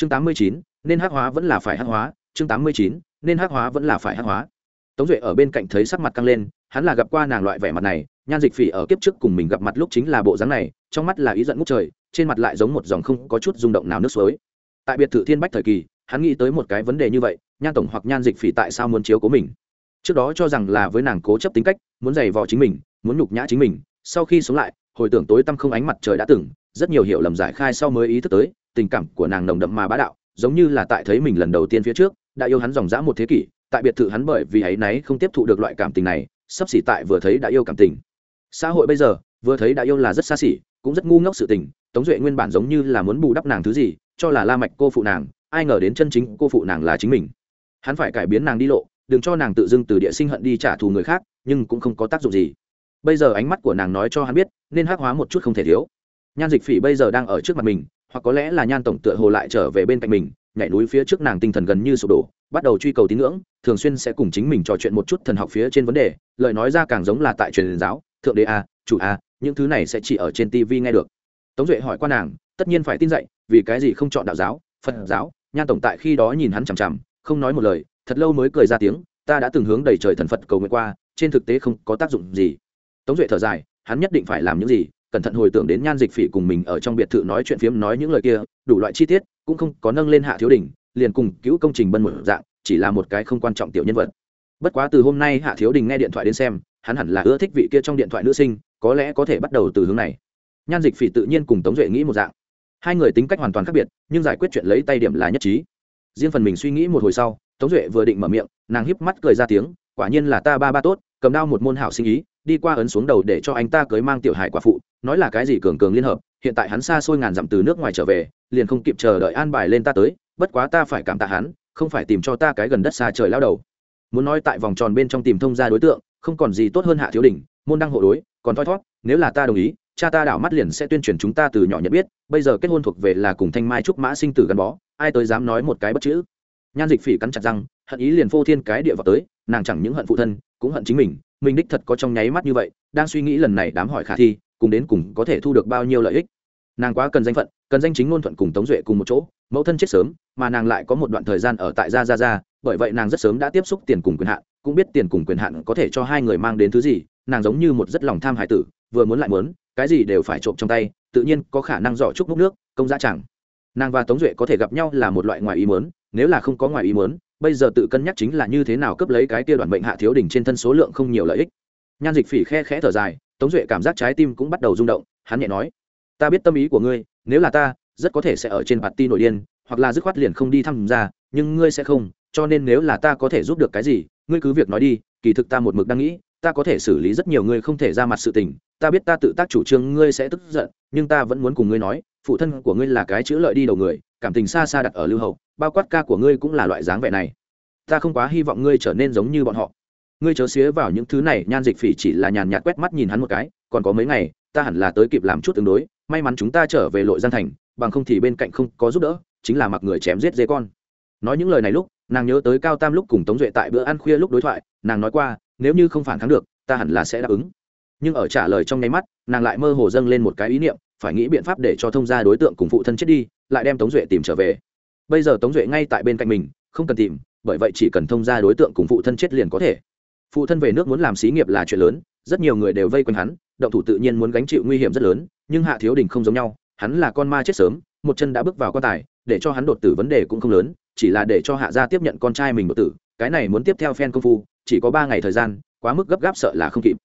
chương tám mươi chín, nên hắc hóa vẫn là phải hắc hóa. Chương tám mươi chín, nên hắc hóa vẫn là phải hắc hóa. Tống duệ ở bên cạnh thấy sắc mặt căng lên, hắn là gặp qua nàng loại vẻ mặt này, nhan dịch phỉ ở kiếp trước cùng mình gặp mặt lúc chính là bộ dáng này, trong mắt là ý giận ngút trời, trên mặt lại giống một dòng không có chút rung động nào nước suối. Tại biệt thự thiên bách thời kỳ, hắn nghĩ tới một cái vấn đề như vậy, nhan tổng hoặc nhan dịch phỉ tại sao muốn chiếu cố mình? Trước đó cho rằng là với nàng cố chấp tính cách, muốn giày vò chính mình, muốn nhục nhã chính mình, sau khi sống lại, hồi tưởng tối tăm không ánh mặt trời đã từng, rất nhiều hiểu lầm giải khai sau mới ý thức tới tình cảm của nàng nồng đậm mà bá đạo, giống như là tại thấy mình lần đầu tiên phía trước, đã yêu hắn dòng dã một thế kỷ, tại biệt thự hắn bởi vì ấy náy không tiếp thụ được loại cảm tình này, sắp xỉ tại vừa thấy đã yêu cảm tình. Xã hội bây giờ, vừa thấy đã yêu là rất xa xỉ, cũng rất ngu ngốc sự tình, tống duệ nguyên bản giống như là muốn bù đắp nàng thứ gì, cho là la mạch cô phụ nàng, ai ngờ đến chân chính cô phụ nàng là chính mình. Hắn phải cải biến nàng đi lộ, đừng cho nàng tự dưng từ địa sinh hận đi trả thù người khác, nhưng cũng không có tác dụng gì. Bây giờ ánh mắt của nàng nói cho hắn biết, nên hắc hóa một chút không thể thiếu. Nhan dịch phỉ bây giờ đang ở trước mặt mình hoặc có lẽ là nhan tổng tựa hồ lại trở về bên cạnh mình, nhảy núi phía trước nàng tinh thần gần như sụp đổ, bắt đầu truy cầu tín ngưỡng, thường xuyên sẽ cùng chính mình trò chuyện một chút thần học phía trên vấn đề, lời nói ra càng giống là tại truyền giáo, thượng đế a, chủ a, những thứ này sẽ chỉ ở trên tv nghe được. Tống duệ hỏi qua nàng, tất nhiên phải tin dạy, vì cái gì không chọn đạo giáo, phật giáo? Nhan tổng tại khi đó nhìn hắn chằm chằm, không nói một lời, thật lâu mới cười ra tiếng, ta đã từng hướng đầy trời thần phật cầu nguyện qua, trên thực tế không có tác dụng gì. Tống duệ thở dài, hắn nhất định phải làm những gì cẩn thận hồi tưởng đến nhan dịch phỉ cùng mình ở trong biệt thự nói chuyện phiếm nói những lời kia, đủ loại chi tiết, cũng không có nâng lên hạ thiếu đình liền cùng cứu công trình bân một dạng, chỉ là một cái không quan trọng tiểu nhân vật. Bất quá từ hôm nay hạ thiếu đình nghe điện thoại đến xem, hắn hẳn là ưa thích vị kia trong điện thoại nữ sinh, có lẽ có thể bắt đầu từ hướng này. Nhan dịch phỉ tự nhiên cùng tống duệ nghĩ một dạng. Hai người tính cách hoàn toàn khác biệt, nhưng giải quyết chuyện lấy tay điểm là nhất trí. Riêng phần mình suy nghĩ một hồi sau, tống duệ vừa định mở miệng, nàng híp mắt cười ra tiếng, quả nhiên là ta ba ba tốt, cầm đao một môn hảo sinh ý đi qua ấn xuống đầu để cho anh ta cưới mang tiểu hải quả phụ, nói là cái gì cường cường liên hợp, hiện tại hắn xa xôi ngàn dặm từ nước ngoài trở về, liền không kịp chờ đợi an bài lên ta tới, bất quá ta phải cảm tạ hắn, không phải tìm cho ta cái gần đất xa trời lao đầu. Muốn nói tại vòng tròn bên trong tìm thông ra đối tượng, không còn gì tốt hơn hạ thiếu đình, môn đăng hộ đối, còn thoi thót nếu là ta đồng ý, cha ta đảo mắt liền sẽ tuyên truyền chúng ta từ nhỏ nhận biết, bây giờ kết hôn thuộc về là cùng thanh mai trúc mã sinh tử gắn bó, ai tới dám nói một cái bất chữ. Nhan dịch phỉ cắn chặt răng, hận ý liền phô thiên cái địa vào tới, nàng chẳng những hận phụ thân, cũng hận chính mình mình đích thật có trong nháy mắt như vậy, đang suy nghĩ lần này đám hỏi khả thi, cùng đến cùng có thể thu được bao nhiêu lợi ích. Nàng quá cần danh phận, cần danh chính ngôn thuận cùng tống duệ cùng một chỗ, mẫu thân chết sớm, mà nàng lại có một đoạn thời gian ở tại gia gia gia, bởi vậy nàng rất sớm đã tiếp xúc tiền cùng quyền hạn, cũng biết tiền cùng quyền hạn có thể cho hai người mang đến thứ gì, nàng giống như một rất lòng tham hải tử, vừa muốn lại muốn, cái gì đều phải trộm trong tay, tự nhiên có khả năng dọ chúc múc nước, công giá chẳng. Nàng và tống duệ có thể gặp nhau là một loại ngoài ý muốn, nếu là không có ngoài ý muốn bây giờ tự cân nhắc chính là như thế nào cấp lấy cái tia đoạn bệnh hạ thiếu đỉnh trên thân số lượng không nhiều lợi ích. Nhan dịch phỉ khe khẽ thở dài, tống duệ cảm giác trái tim cũng bắt đầu rung động, hắn nhẹ nói, ta biết tâm ý của ngươi, nếu là ta, rất có thể sẽ ở trên bạt ti nội điên, hoặc là dứt khoát liền không đi thăm ra nhưng ngươi sẽ không, cho nên nếu là ta có thể giúp được cái gì, ngươi cứ việc nói đi, kỳ thực ta một mực đang nghĩ, ta có thể xử lý rất nhiều ngươi không thể ra mặt sự tình, ta biết ta tự tác chủ trương ngươi sẽ tức giận, nhưng ta vẫn muốn cùng ngươi nói, phụ thân của ngươi là cái chữ lợi đi đầu người, cảm tình xa xa đặt ở lưu hậu bao quát ca của ngươi cũng là loại dáng vẻ này. Ta không quá hy vọng ngươi trở nên giống như bọn họ. Ngươi chớ xía vào những thứ này, nhan dịch phỉ chỉ là nhàn nhạt quét mắt nhìn hắn một cái, còn có mấy ngày, ta hẳn là tới kịp làm chút tương đối, may mắn chúng ta trở về lội gian thành, bằng không thì bên cạnh không có giúp đỡ, chính là mặc người chém giết dê con. Nói những lời này lúc, nàng nhớ tới cao tam lúc cùng tống duệ tại bữa ăn khuya lúc đối thoại, nàng nói qua, nếu như không phản kháng được, ta hẳn là sẽ đáp ứng. Nhưng ở trả lời trong nháy mắt, nàng lại mơ hồ dâng lên một cái ý niệm, phải nghĩ biện pháp để cho thông gia đối tượng cùng phụ thân chết đi, lại đem tống duệ tìm trở về bây giờ tống duệ ngay tại bên cạnh mình, không cần tìm, bởi vậy chỉ cần thông gia đối tượng cùng phụ thân chết liền có thể. Phụ thân về nước muốn làm xí nghiệp là chuyện lớn, rất nhiều người đều vây quanh hắn, động thủ tự nhiên muốn gánh chịu nguy hiểm rất lớn, nhưng hạ thiếu đình không giống nhau, hắn là con ma chết sớm, một chân đã bước vào quan tài, để cho hắn đột tử vấn đề cũng không lớn, chỉ là để cho hạ gia tiếp nhận con trai mình đột tử, cái này muốn tiếp theo phen công phu, chỉ có ba ngày thời gian, quá mức gấp gáp sợ là không kịp.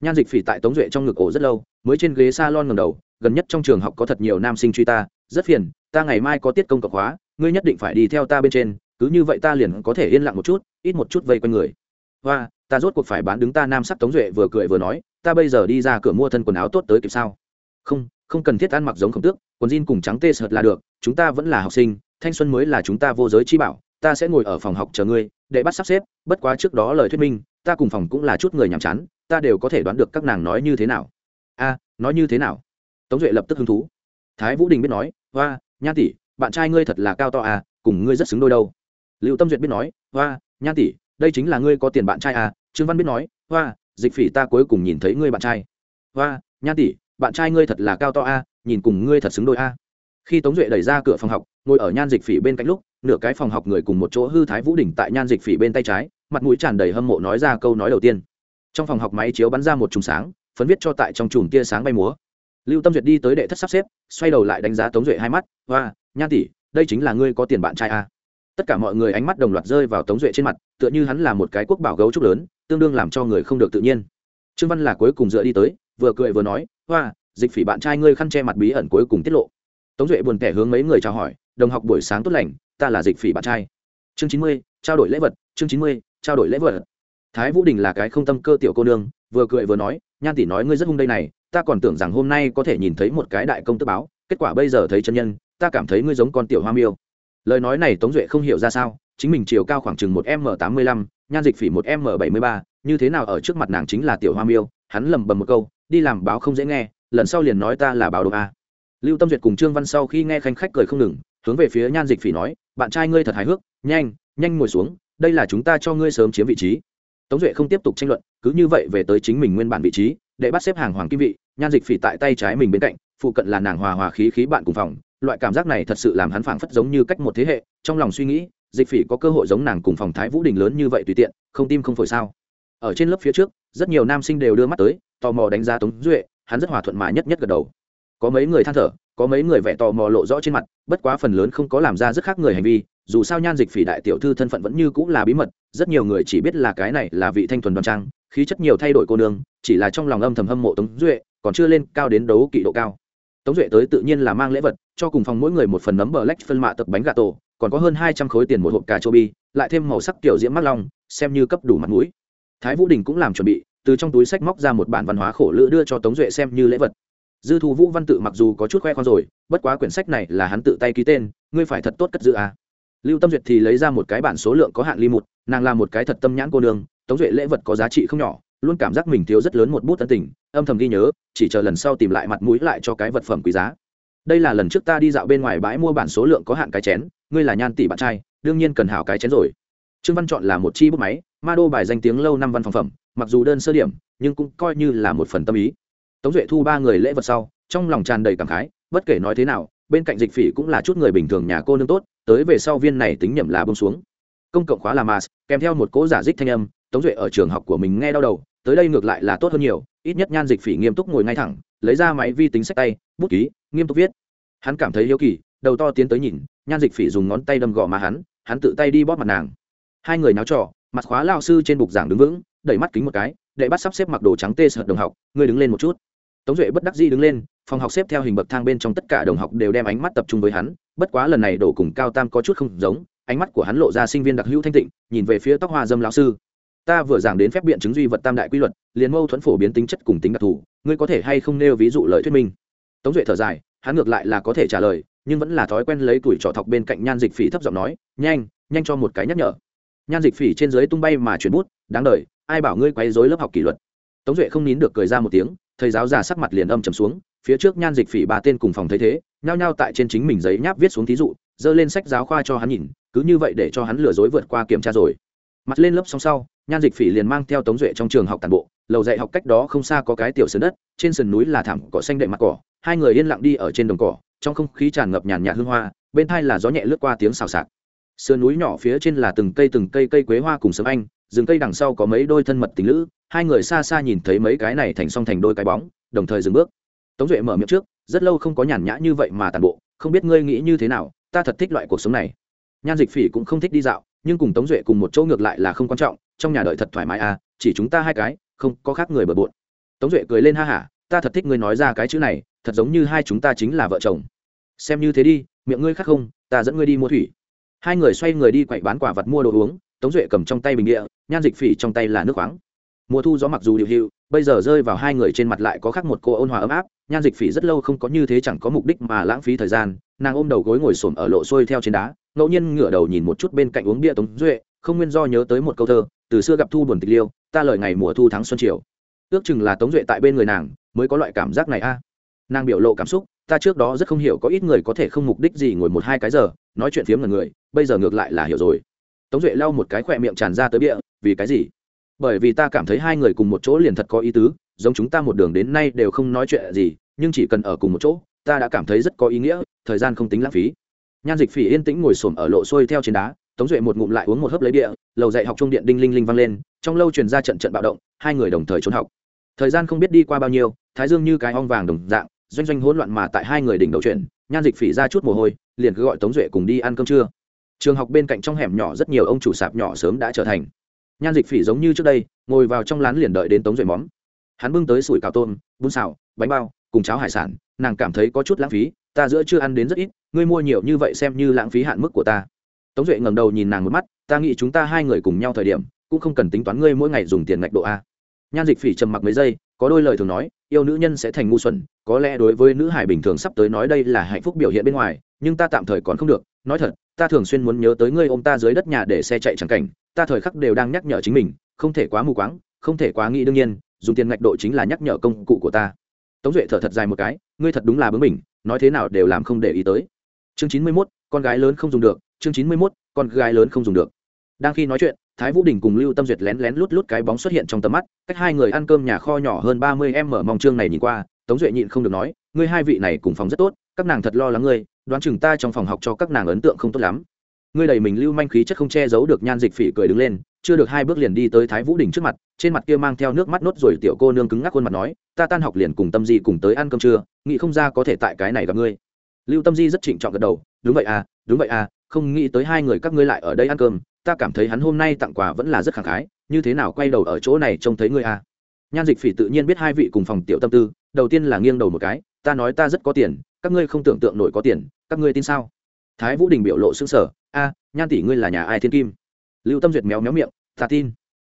Nhan dịch phỉ tại tống duệ trong ngực ổ rất lâu, mới trên ghế s a lon ngầm đầu, gần nhất trong trường học có thật nhiều nam sinh truy ta, rất phiền, ta ngày mai có tiết công cộng hóa ngươi nhất định phải đi theo ta bên trên, cứ như vậy ta liền có thể yên lặng một chút, ít một chút vây quanh người. Và ta rốt cuộc phải bán đứng ta nam sắc tống duệ vừa cười vừa nói, ta bây giờ đi ra cửa mua thân quần áo tốt tới kịp sao? Không không cần thiết ăn mặc giống khổng tước, quần jean cùng trắng tê sợt là được, chúng ta vẫn là học sinh, thanh xuân mới là chúng ta vô giới chi bảo, ta sẽ ngồi ở phòng học chờ ngươi, để bắt sắp xếp, bất quá trước đó lời thuyết minh, ta cùng phòng cũng là chút người nhàm chán, ta đều có thể đoán được các nàng nói như thế nào. A, nói như thế nào? Tống duệ lập tức hứng thú. Thái vũ đình biết nói, hoa nhan tỷ bạn trai ngươi thật là cao to à cùng ngươi rất xứng đôi đâu. Liệu tâm duyệt biết nói hoa nhan tỷ đây chính là ngươi có tiền bạn trai à? Trương văn biết nói hoa dịch phỉ ta cuối cùng nhìn thấy ngươi bạn trai. Hoa nhan tỷ bạn trai ngươi thật là cao to à, nhìn cùng ngươi thật xứng đôi à. khi tống duệ đẩy ra cửa phòng học ngồi ở nhan dịch phỉ bên cạnh lúc nửa cái phòng học người cùng một chỗ hư thái vũ đỉnh tại nhan dịch phỉ bên tay trái mặt mũi tràn đầy hâm mộ nói ra câu nói đầu tiên. Trong phòng học máy chiếu bắn ra một chùm sáng phấn viết cho tại trong chùm tia sáng bay múa. Lưu tâm duyệt đi tới đệ thất sắp xếp xoay đầu lại đánh giá tống duệ hai mắt hoa nhan tỷ, đây chính là ngươi có tiền bạn trai à. tất cả mọi người ánh mắt đồng loạt rơi vào tống duệ trên mặt, tựa như hắn là một cái quốc bảo gấu trúc lớn, tương đương làm cho người không được tự nhiên. Trương văn là cuối cùng dựa đi tới, vừa cười vừa nói, hoa, dịch phỉ bạn trai ngươi khăn che mặt bí ẩn cuối cùng tiết lộ. Tống duệ buồn tẻ hướng mấy người chào hỏi, đồng học buổi sáng tốt lành, ta là dịch phỉ bạn trai. Chương chín mươi, trao đổi lễ vật, chương chín mươi, trao đổi lễ vật. Thái vũ đình là cái không tâm cơ tiểu cô nương, vừa cười vừa nói, nhan tỷ nói ngươi rất hung đây này, ta còn tưởng rằng hôm nay có thể nhìn thấy một cái đại công tức báo, kết quả bây giờ thấy chân nhân ta cảm thấy ngươi giống con tiểu hoa miêu. Lời nói này tống duệ không hiểu ra sao, chính mình chiều cao khoảng chừng một m tám mươi lăm, nhan dịch phỉ một m bảy mươi ba, như thế nào ở trước mặt nàng chính là tiểu hoa miêu, hắn lầm bầm một câu, đi làm báo không dễ nghe, lần sau liền nói ta là báo đồ a. Lưu tâm duyệt cùng trương văn sau khi nghe khanh khách cười không ngừng, hướng về phía nhan dịch phỉ nói, bạn trai ngươi thật hài hước, nhanh nhanh ngồi xuống, đây là chúng ta cho ngươi sớm chiếm vị trí. Tống duệ không tiếp tục tranh luận, cứ như vậy về tới chính mình nguyên bản vị trí, để bắt xếp hàng hoàng kim vị, nhan dịch phỉ tại tay trái mình bên cạnh, phụ cận là nàng hòa hòa khí khí bạn cùng phòng loại cảm giác này thật sự làm hắn phảng phất giống như cách một thế hệ, trong lòng suy nghĩ, dịch phỉ có cơ hội giống nàng cùng phòng thái vũ đình lớn như vậy tùy tiện, không tim không phổi sao? Ở trên lớp phía trước, rất nhiều nam sinh đều đưa mắt tới, tò mò đánh giá tống duệ, hắn rất hòa thuận mà nhất nhất gật đầu. Có mấy người than thở, có mấy người vẻ tò mò lộ rõ trên mặt, bất quá phần lớn không có làm ra rất khác người hành vi, dù sao nhan dịch phỉ đại tiểu thư thân phận vẫn như cũng là bí mật, rất nhiều người chỉ biết là cái này là vị thanh thuần đoan trang, khí chất nhiều thay đổi cô nương, chỉ là trong lòng âm thầm hâm mộ tống duệ, còn chưa lên cao đến đấu kỵ độ cao. Tống duệ tới tự nhiên là mang lễ vật cho cùng phòng mỗi người một phần nấm bờ lách phân mạ tập bánh gà tổ, còn có hơn hai trăm khối tiền một hộp cà chô bi, lại thêm màu sắc kiểu diễm mắt long, xem như cấp đủ mặt mũi. Thái vũ đình cũng làm chuẩn bị, từ trong túi sách móc ra một bản văn hóa khổ lữ đưa cho tống duệ xem như lễ vật. Dư thu vũ văn tự mặc dù có chút khoe khoang rồi, bất quá quyển sách này là hắn tự tay ký tên, ngươi phải thật tốt cất giữ à. lưu tâm duyệt thì lấy ra một cái bản số lượng có hạn ly một, nàng là một cái thật tâm nhãn cô nương, tống duệ lễ vật có giá trị không nhỏ, luôn cảm giác mình thiếu rất lớn một bút tân tình, âm thầm ghi nhớ, chỉ chờ lần sau tìm lại mặt mũi lại cho cái vật phẩm quý giá đây là lần trước ta đi dạo bên ngoài bãi mua bản số lượng có hạn cái chén, ngươi là nhan tỷ bạn trai, đương nhiên cần hảo cái chén rồi. Trương văn chọn là một chi bút máy, ma đô bài danh tiếng lâu năm văn phòng phẩm, mặc dù đơn sơ điểm, nhưng cũng coi như là một phần tâm ý. Tống duệ thu ba người lễ vật sau, trong lòng tràn đầy cảm khái, bất kể nói thế nào, bên cạnh dịch phỉ cũng là chút người bình thường nhà cô nương tốt, tới về sau viên này tính nhầm là bông xuống. Công cộng khóa là mas kèm theo một cố giả dích thanh âm, tống duệ ở trường học của mình nghe đau đầu, tới đây ngược lại là tốt hơn nhiều, ít nhất nhan dịch phỉ nghiêm túc ngồi ngay thẳng, lấy ra máy vi tính sách tay, bút ký nghiêm túc viết. Hắn cảm thấy hiếu kỳ, đầu to tiến tới nhìn, nhan dịch phỉ dùng ngón tay đâm gò má hắn hắn tự tay đi bóp mặt nàng. Hai người náo trò, mặt khóa lao sư trên bục giảng đứng vững, đẩy mắt kính một cái, đệ bắt sắp xếp mặc đồ trắng tê sợ đồng học, ngươi đứng lên một chút. Tống duệ bất đắc dĩ đứng lên, phòng học xếp theo hình bậc thang bên trong tất cả đồng học đều đem ánh mắt tập trung với hắn, bất quá lần này đổ cùng cao tam có chút không giống, ánh mắt của hắn lộ ra sinh viên đặc hữu thanh tịnh, nhìn về phía tóc hoa dâm lão sư. Ta vừa giảng đến phép biện chứng duy vật tam đại quy luật, liền mâu thuẫn phổ biến tính chất cùng tính đặc thù, ngươi có thể hay không nêu ví dụ lời thuyết minh? Tống duệ thở dài, hắn ngược lại là có thể trả lời, nhưng vẫn là thói quen lấy tuổi trọ thọc bên cạnh nhan dịch phỉ thấp giọng nói, nhanh nhanh cho một cái nhắc nhở. Nhan dịch phỉ trên dưới tung bay mà chuyển bút, đáng đời, ai bảo ngươi quấy dối lớp học kỷ luật? Tống duệ không nín được cười ra một tiếng, thầy giáo già sắc mặt liền âm trầm xuống, phía trước nhan dịch phỉ ba tên cùng phòng thấy thế, nhao nhao tại trên chính mình giấy nháp viết xuống thí dụ, dơ lên sách giáo khoa cho hắn nhìn, cứ như vậy để cho hắn lừa dối vượt qua kiểm tra rồi mặt lên lớp xong sau, nhan dịch phỉ liền mang theo tống duệ trong trường học tàn bộ, lầu dạy học cách đó không xa có cái tiểu sườn đất, trên sườn núi là thảm cỏ xanh đệm mặt cỏ, hai người yên lặng đi ở trên đồng cỏ, trong không khí tràn ngập nhàn nhạt hương hoa, bên thai là gió nhẹ lướt qua tiếng xào xạc. Sườn núi nhỏ phía trên là từng cây từng cây cây quế hoa cùng sấm anh, rừng cây đằng sau có mấy đôi thân mật tình lữ, hai người xa xa nhìn thấy mấy cái này thành song thành đôi cái bóng, đồng thời dừng bước. Tống duệ mở miệng trước, rất lâu không có nhàn nhã như vậy mà tàn bộ, không biết ngươi nghĩ như thế nào, ta thật thích loại cuộc sống này. Nhan dịch phỉ cũng không thích đi dạo nhưng cùng tống duệ cùng một chỗ ngược lại là không quan trọng, trong nhà đợi thật thoải mái à chỉ chúng ta hai cái, không có khác người bờ bộn. Tống duệ cười lên ha hả, ta thật thích ngươi nói ra cái chữ này, thật giống như hai chúng ta chính là vợ chồng. Xem như thế đi, miệng ngươi khác không, ta dẫn ngươi đi mua thủy. Hai người xoay người đi quậy bán quả vật mua đồ uống, tống duệ cầm trong tay bình địa, nhan dịch phỉ trong tay là nước khoáng. Mùa thu gió mặc dù điều hiệu, bây giờ rơi vào hai người trên mặt lại có khác một cô ôn hòa ấm áp, nhan dịch phỉ rất lâu không có như thế chẳng có mục đích mà lãng phí thời gian nàng ôm đầu gối ngồi xổm ở lộ xuôi theo trên đá, ngẫu nhiên ngửa đầu nhìn một chút bên cạnh uống bia tống duệ, không nguyên do nhớ tới một câu thơ, từ xưa gặp thu buồn tịch liêu, ta lời ngày mùa thu tháng xuân chiều ước chừng là tống duệ tại bên người nàng mới có loại cảm giác này a. À. Nàng biểu lộ cảm xúc, ta trước đó rất không hiểu có ít người có thể không mục đích gì ngồi một hai cái giờ, nói chuyện phiếm ngần người, bây giờ ngược lại là hiểu rồi. Tống duệ lau một cái khỏe miệng tràn ra tới bịa vì cái gì? Bởi vì ta cảm thấy hai người cùng một chỗ liền thật có ý tứ, giống chúng ta một đường đến nay đều không nói chuyện gì, nhưng chỉ cần ở cùng một chỗ, ta đã cảm thấy rất có ý nghĩa thời gian không tính lãng phí. Nhan dịch phỉ yên tĩnh ngồi xổm ở lộ xuôi theo trên đá, tống duệ một ngụm lại uống một hớp lấy địa lầu dạy học trung điện đinh linh linh vang lên, trong lâu truyền ra trận trận bạo động, hai người đồng thời trốn học. Thời gian không biết đi qua bao nhiêu, thái dương như cái ong vàng đồng dạng, doanh doanh hỗn loạn mà tại hai người đỉnh đầu chuyện, nhan dịch phỉ ra chút mồ hôi, liền cứ gọi tống duệ cùng đi ăn cơm trưa. Trường học bên cạnh trong hẻm nhỏ rất nhiều ông chủ sạp nhỏ sớm đã trở thành. Nhan dịch phỉ giống như trước đây, ngồi vào trong lán liền đợi đến tống duệ móm. Hắn bưng tới sủi cào tôm, bún xào, bánh bao, cùng cháo hải sản, nàng cảm thấy có chút lãng phí ta giữa chưa ăn đến rất ít, ngươi mua nhiều như vậy xem như lãng phí hạn mức của ta. Tống duệ ngẩng đầu nhìn nàng một mắt, ta nghĩ chúng ta hai người cùng nhau thời điểm, cũng không cần tính toán ngươi mỗi ngày dùng tiền ngạch độ a. Nhan dịch phỉ trầm mặc mấy giây, có đôi lời thường nói, yêu nữ nhân sẽ thành ngu xuẩn, có lẽ đối với nữ hải bình thường sắp tới nói đây là hạnh phúc biểu hiện bên ngoài, nhưng ta tạm thời còn không được. Nói thật, ta thường xuyên muốn nhớ tới ngươi ôm ta dưới đất nhà để xe chạy chẳng cảnh, ta thời khắc đều đang nhắc nhở chính mình, không thể quá mù quáng, không thể quá nghĩ đương nhiên, dùng tiền ngạch độ chính là nhắc nhở công cụ của ta. Tống duệ thở thật dài một cái, ngươi thật đúng là bướng mình nói thế nào đều làm không để ý tới. Chương chín mươi mốt, con gái lớn không dùng được. Chương chín mươi mốt, con gái lớn không dùng được. Đang khi nói chuyện, thái vũ đình cùng lưu tâm duyệt lén lén lút lút cái bóng xuất hiện trong tầm mắt, cách hai người ăn cơm nhà kho nhỏ hơn ba mươi em mở mong chương này nhìn qua, tống duệ nhịn không được nói, ngươi hai vị này cùng phòng rất tốt, các nàng thật lo lắng ngươi, đoán chừng ta trong phòng học cho các nàng ấn tượng không tốt lắm ngươi đầy mình lưu manh khí chất không che giấu được nhan dịch phỉ cười đứng lên, chưa được hai bước liền đi tới thái vũ đình trước mặt, trên mặt kia mang theo nước mắt nốt rồi tiểu cô nương cứng ngắc khuôn mặt nói, ta tan học liền cùng tâm di cùng tới ăn cơm trưa, nghĩ không ra có thể tại cái này gặp ngươi. Lưu tâm di rất trịnh trọng gật đầu, đúng vậy à đúng vậy à không nghĩ tới hai người các ngươi lại ở đây ăn cơm, ta cảm thấy hắn hôm nay tặng quà vẫn là rất khẳng khái, như thế nào quay đầu ở chỗ này trông thấy ngươi à? Nhan dịch phỉ tự nhiên biết hai vị cùng phòng tiểu tâm tư, đầu tiên là nghiêng đầu một cái, ta nói ta rất có tiền, các ngươi không tưởng tượng nổi có tiền, các ngươi tin sao? Thái vũ đình biểu lộ xương sở a, nhan tỷ ngươi là nhà ai thiên kim? Lưu tâm duyệt méo méo miệng, ta tin.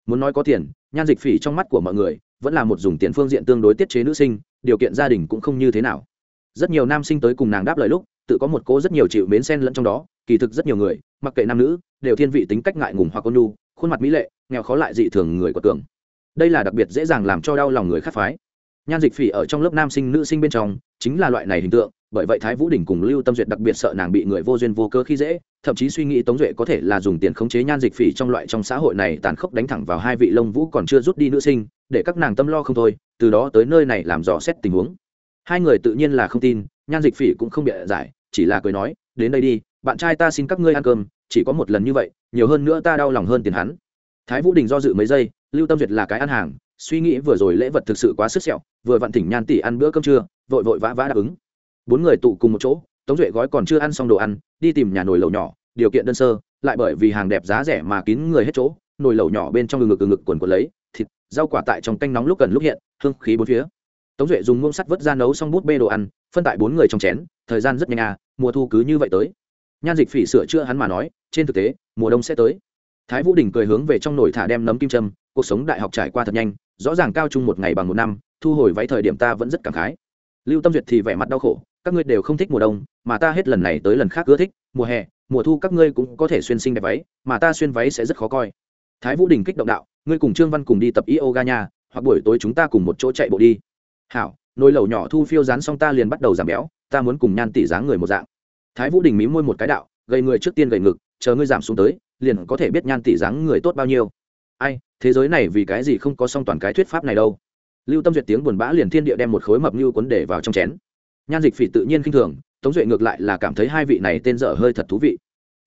Muốn nói có tiền, nhan dịch phỉ trong mắt của mọi người vẫn là một dùng tiền phương diện tương đối tiết chế nữ sinh, điều kiện gia đình cũng không như thế nào. Rất nhiều nam sinh tới cùng nàng đáp lời lúc, tự có một cô rất nhiều chịu mến sen lẫn trong đó, kỳ thực rất nhiều người, mặc kệ nam nữ, đều thiên vị tính cách ngại ngùng hoặc ôn nhu, khuôn mặt mỹ lệ, nghèo khó lại dị thường người của tường đây là đặc biệt dễ dàng làm cho đau lòng người khác phái nhan dịch phỉ ở trong lớp nam sinh, nữ sinh bên trong chính là loại này hình tượng, bởi vậy thái vũ đình cùng lưu tâm duyệt đặc biệt sợ nàng bị người vô duyên vô cơ khi dễ, thậm chí suy nghĩ tống duệ có thể là dùng tiền khống chế nhan dịch phỉ trong loại trong xã hội này tàn khốc đánh thẳng vào hai vị lông vũ còn chưa rút đi nữ sinh, để các nàng tâm lo không thôi, từ đó tới nơi này làm dò xét tình huống. Hai người tự nhiên là không tin, nhan dịch phỉ cũng không bịa giải, chỉ là cười nói, đến đây đi, bạn trai ta xin các ngươi ăn cơm, chỉ có một lần như vậy, nhiều hơn nữa ta đau lòng hơn tiền hắn. Thái vũ đình do dự mấy giây, lưu tâm duyệt là cái ăn hàng suy nghĩ vừa rồi lễ vật thực sự quá sức sẹo, vừa vặn thỉnh nhan tỷ ăn bữa cơm trưa, vội vội vã vã đáp ứng. Bốn người tụ cùng một chỗ, tống duệ gói còn chưa ăn xong đồ ăn, đi tìm nhà nồi lẩu nhỏ, điều kiện đơn sơ, lại bởi vì hàng đẹp giá rẻ mà kín người hết chỗ, nồi lẩu nhỏ bên trong ngực ngực ngực quần quần lấy, thịt, rau quả tại trong canh nóng lúc cần lúc hiện, hương khí bốn phía. Tống duệ dùng muông sắt vớt ra nấu xong bút bê đồ ăn, phân tại bốn người trong chén, thời gian rất nhanh à mùa thu cứ như vậy tới. Nhan dịch phỉ sửa chữa hắn mà nói, trên thực tế, mùa đông sẽ tới. Thái vũ đình cười hướng về trong nồi thả đem nấm kim châm cuộc sống đại học trải qua thật nhanh, rõ ràng cao chung một ngày bằng một năm, thu hồi váy thời điểm ta vẫn rất cảm khái. Lưu tâm duyệt thì vẻ mặt đau khổ, các ngươi đều không thích mùa đông, mà ta hết lần này tới lần khác ưa thích, mùa hè, mùa thu các ngươi cũng có thể xuyên sinh đẹp váy, mà ta xuyên váy sẽ rất khó coi. Thái vũ đình kích động đạo, ngươi cùng trương văn cùng đi tập yoga nha, hoặc buổi tối chúng ta cùng một chỗ chạy bộ đi. Hảo, nồi lẩu nhỏ thu phiêu rán xong ta liền bắt đầu giảm béo, ta muốn cùng nhan tỷ dáng người một dạng. Thái vũ đình mí môi một cái đạo, gầy người trước tiên gầy ngực, chờ ngươi giảm xuống tới, liền có thể biết nhan tỷ dáng người tốt bao nhiêu ai, thế giới này vì cái gì không có song toàn cái thuyết pháp này đâu? Lưu tâm duyệt tiếng buồn bã liền thiên địa đem một khối mập như quấn để vào trong chén. Nhan dịch phỉ tự nhiên k i n h thường, tống duệ ngược lại là cảm thấy hai vị này tên dở hơi thật thú vị.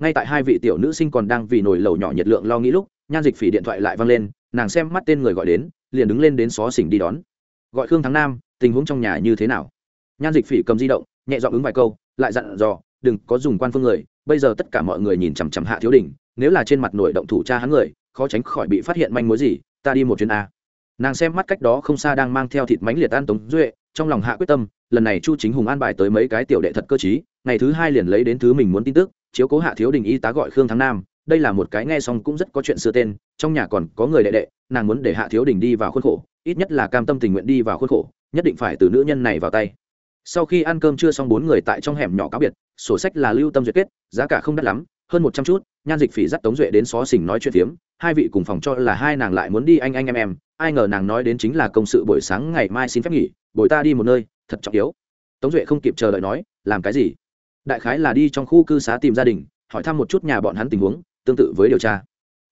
Ngay tại hai vị tiểu nữ sinh còn đang vì nồi lầu nhỏ nhiệt lượng lo nghĩ lúc, nhan dịch phỉ điện thoại lại văng lên, nàng xem mắt tên người gọi đến, liền đứng lên đến xó xỉnh đi đón. Gọi khương thắng nam, tình huống trong nhà như thế nào? Nhan dịch phỉ cầm di động, nhẹ dọn ứng vài câu, lại dặn dò, đừng có dùng quan phương người, bây giờ tất cả mọi người nhìn chằm chằm hạ thiếu đình, nếu là trên mặt nổi động thủ cha hắn người khó tránh khỏi bị phát hiện manh mối gì, ta đi một chuyến a. Nàng xem mắt cách đó không xa đang mang theo thịt mánh liệt an tống duệ, trong lòng hạ quyết tâm, lần này chu chính hùng an bài tới mấy cái tiểu đệ thật cơ chí ngày thứ hai liền lấy đến thứ mình muốn tin tức, chiếu cố hạ thiếu đình y tá gọi khương thắng nam, đây là một cái nghe xong cũng rất có chuyện xưa tên, trong nhà còn có người đệ đệ, nàng muốn để hạ thiếu đình đi vào khuôn khổ, ít nhất là cam tâm tình nguyện đi vào khuôn khổ, nhất định phải từ nữ nhân này vào tay. Sau khi ăn cơm chưa xong bốn người tại trong hẻm nhỏ cáo biệt, sổ sách là lưu tâm duyệt kết, giá cả không đắt lắm hơn một trăm chút, nhan dịch phỉ dắt tống duệ đến xó xỉnh nói chuyện phiếm, hai vị cùng phòng cho là hai nàng lại muốn đi anh anh em em, ai ngờ nàng nói đến chính là công sự buổi sáng ngày mai xin phép nghỉ buổi ta đi một nơi, thật trọng yếu. Tống duệ không kịp chờ đợi nói, làm cái gì? Đại khái là đi trong khu cư xá tìm gia đình, hỏi thăm một chút nhà bọn hắn tình huống, tương tự với điều tra.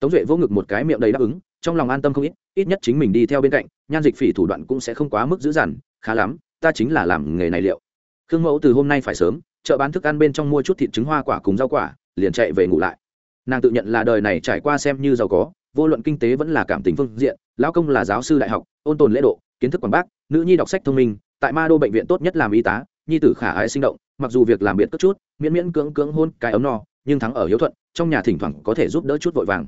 Tống duệ vỗ ngực một cái miệng đầy đáp ứng, trong lòng an tâm không ít ít nhất chính mình đi theo bên cạnh, nhan dịch phỉ thủ đoạn cũng sẽ không quá mức dữ dằn, khá lắm, ta chính là làm nghề này liệu. Khương mẫu từ hôm nay phải sớm, chợ bán thức ăn bên trong mua chút thịt trứng hoa quả cùng rau quả liền chạy về ngủ lại. Nàng tự nhận là đời này trải qua xem như giàu có, vô luận kinh tế vẫn là cảm tình phương diện, lão công là giáo sư đại học, ôn tồn lễ độ, kiến thức quảng bác, nữ nhi đọc sách thông minh, tại ma đô bệnh viện tốt nhất làm y tá, nhi tử khả ái sinh động, mặc dù việc làm biệt cất chút, miễn miễn cưỡng cưỡng hôn cái ấm no, nhưng thắng ở hiếu thuận, trong nhà thỉnh thoảng có thể giúp đỡ chút vội vàng.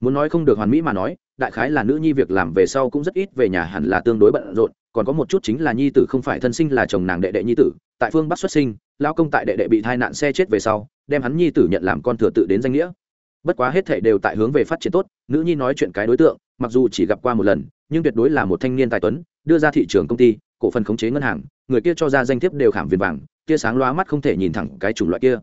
Muốn nói không được hoàn mỹ mà nói, đại khái là nữ nhi việc làm về sau cũng rất ít về nhà hẳn là tương đối bận rộn, còn có một chút chính là nhi tử không phải thân sinh là chồng nàng đệ đệ nhi tử, tại phương bắc xuất sinh Lão công tại đệ đệ bị tai nạn xe chết về sau, đem hắn nhi tử nhận làm con thừa tự đến danh nghĩa. Bất quá hết thể đều tại hướng về phát triển tốt, nữ nhi nói chuyện cái đối tượng, mặc dù chỉ gặp qua một lần, nhưng tuyệt đối là một thanh niên tài tuấn, đưa ra thị trường công ty, cổ phần khống chế ngân hàng, người kia cho ra danh thiếp đều khảm viền vàng, tia sáng loá mắt không thể nhìn thẳng cái chủng loại kia.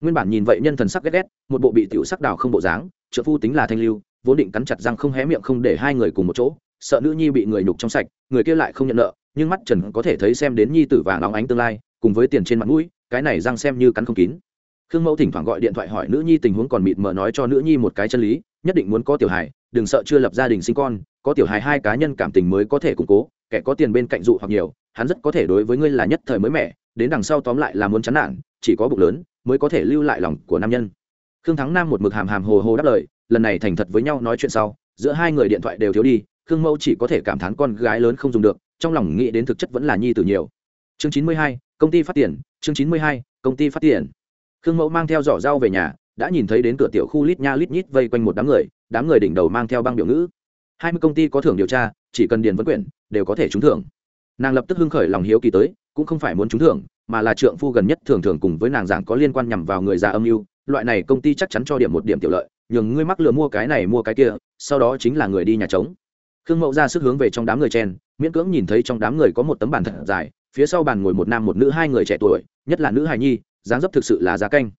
Nguyên bản nhìn vậy nhân thần sắc ghét ghét, một bộ bị tiểu sắc đào không bộ dáng, trợ phu tính là thanh lưu, vốn định cắn chặt răng không hé miệng không để hai người cùng một chỗ, sợ nữ nhi bị người nhục trong sạch, người kia lại không nhận nợ, nhưng mắt trần có thể thấy xem đến nhi tử vàng óng ánh tương lai, cùng với tiền trên mặt mũi cái này răng xem như cắn không kín. Khương mẫu thỉnh thoảng gọi điện thoại hỏi nữ nhi tình huống còn mịt mờ nói cho nữ nhi một cái chân lý, nhất định muốn có tiểu hài, đừng sợ chưa lập gia đình sinh con, có tiểu hài hai cá nhân cảm tình mới có thể củng cố, kẻ có tiền bên cạnh dụ hoặc nhiều, hắn rất có thể đối với ngươi là nhất thời mới mẻ, đến đằng sau tóm lại là muốn chán nản, chỉ có bụng lớn mới có thể lưu lại lòng của nam nhân. Khương thắng nam một mực hàm hàm hồ hồ đáp lời, lần này thành thật với nhau nói chuyện sau, giữa hai người điện thoại đều thiếu đi, khương mẫu chỉ có thể cảm thán con gái lớn không dùng được, trong lòng nghĩ đến thực chất vẫn là nhi tử nhiều. Chương chín mươi hai công ty phát tiền, chương chín mươi hai, công ty phát tiền. Khương mẫu mang theo giỏ rau về nhà, đã nhìn thấy đến cửa tiểu khu lít nha lít nhít vây quanh một đám người đám người đỉnh đầu mang theo băng biểu ngữ. hai mươi công ty có thưởng điều tra, chỉ cần điền vấn quyển, đều có thể trúng thưởng. Nàng lập tức hưng khởi lòng hiếu kỳ tới, cũng không phải muốn trúng thưởng, mà là trượng phu gần nhất thường thường cùng với nàng giảng có liên quan nhằm vào người già âm mưu, loại này công ty chắc chắn cho điểm một điểm tiểu lợi, nhường ngươi mắc lừa mua cái này mua cái kia, sau đó chính là người đi nhà trống. Khương mậu ra sức hướng về trong đám người chen, miễn cưỡng nhìn thấy trong đám người có một tấm bàn thật dài phía sau bàn ngồi một nam một nữ hai người trẻ tuổi, nhất là nữ hài nhi, dáng dấp thực sự là giá canh.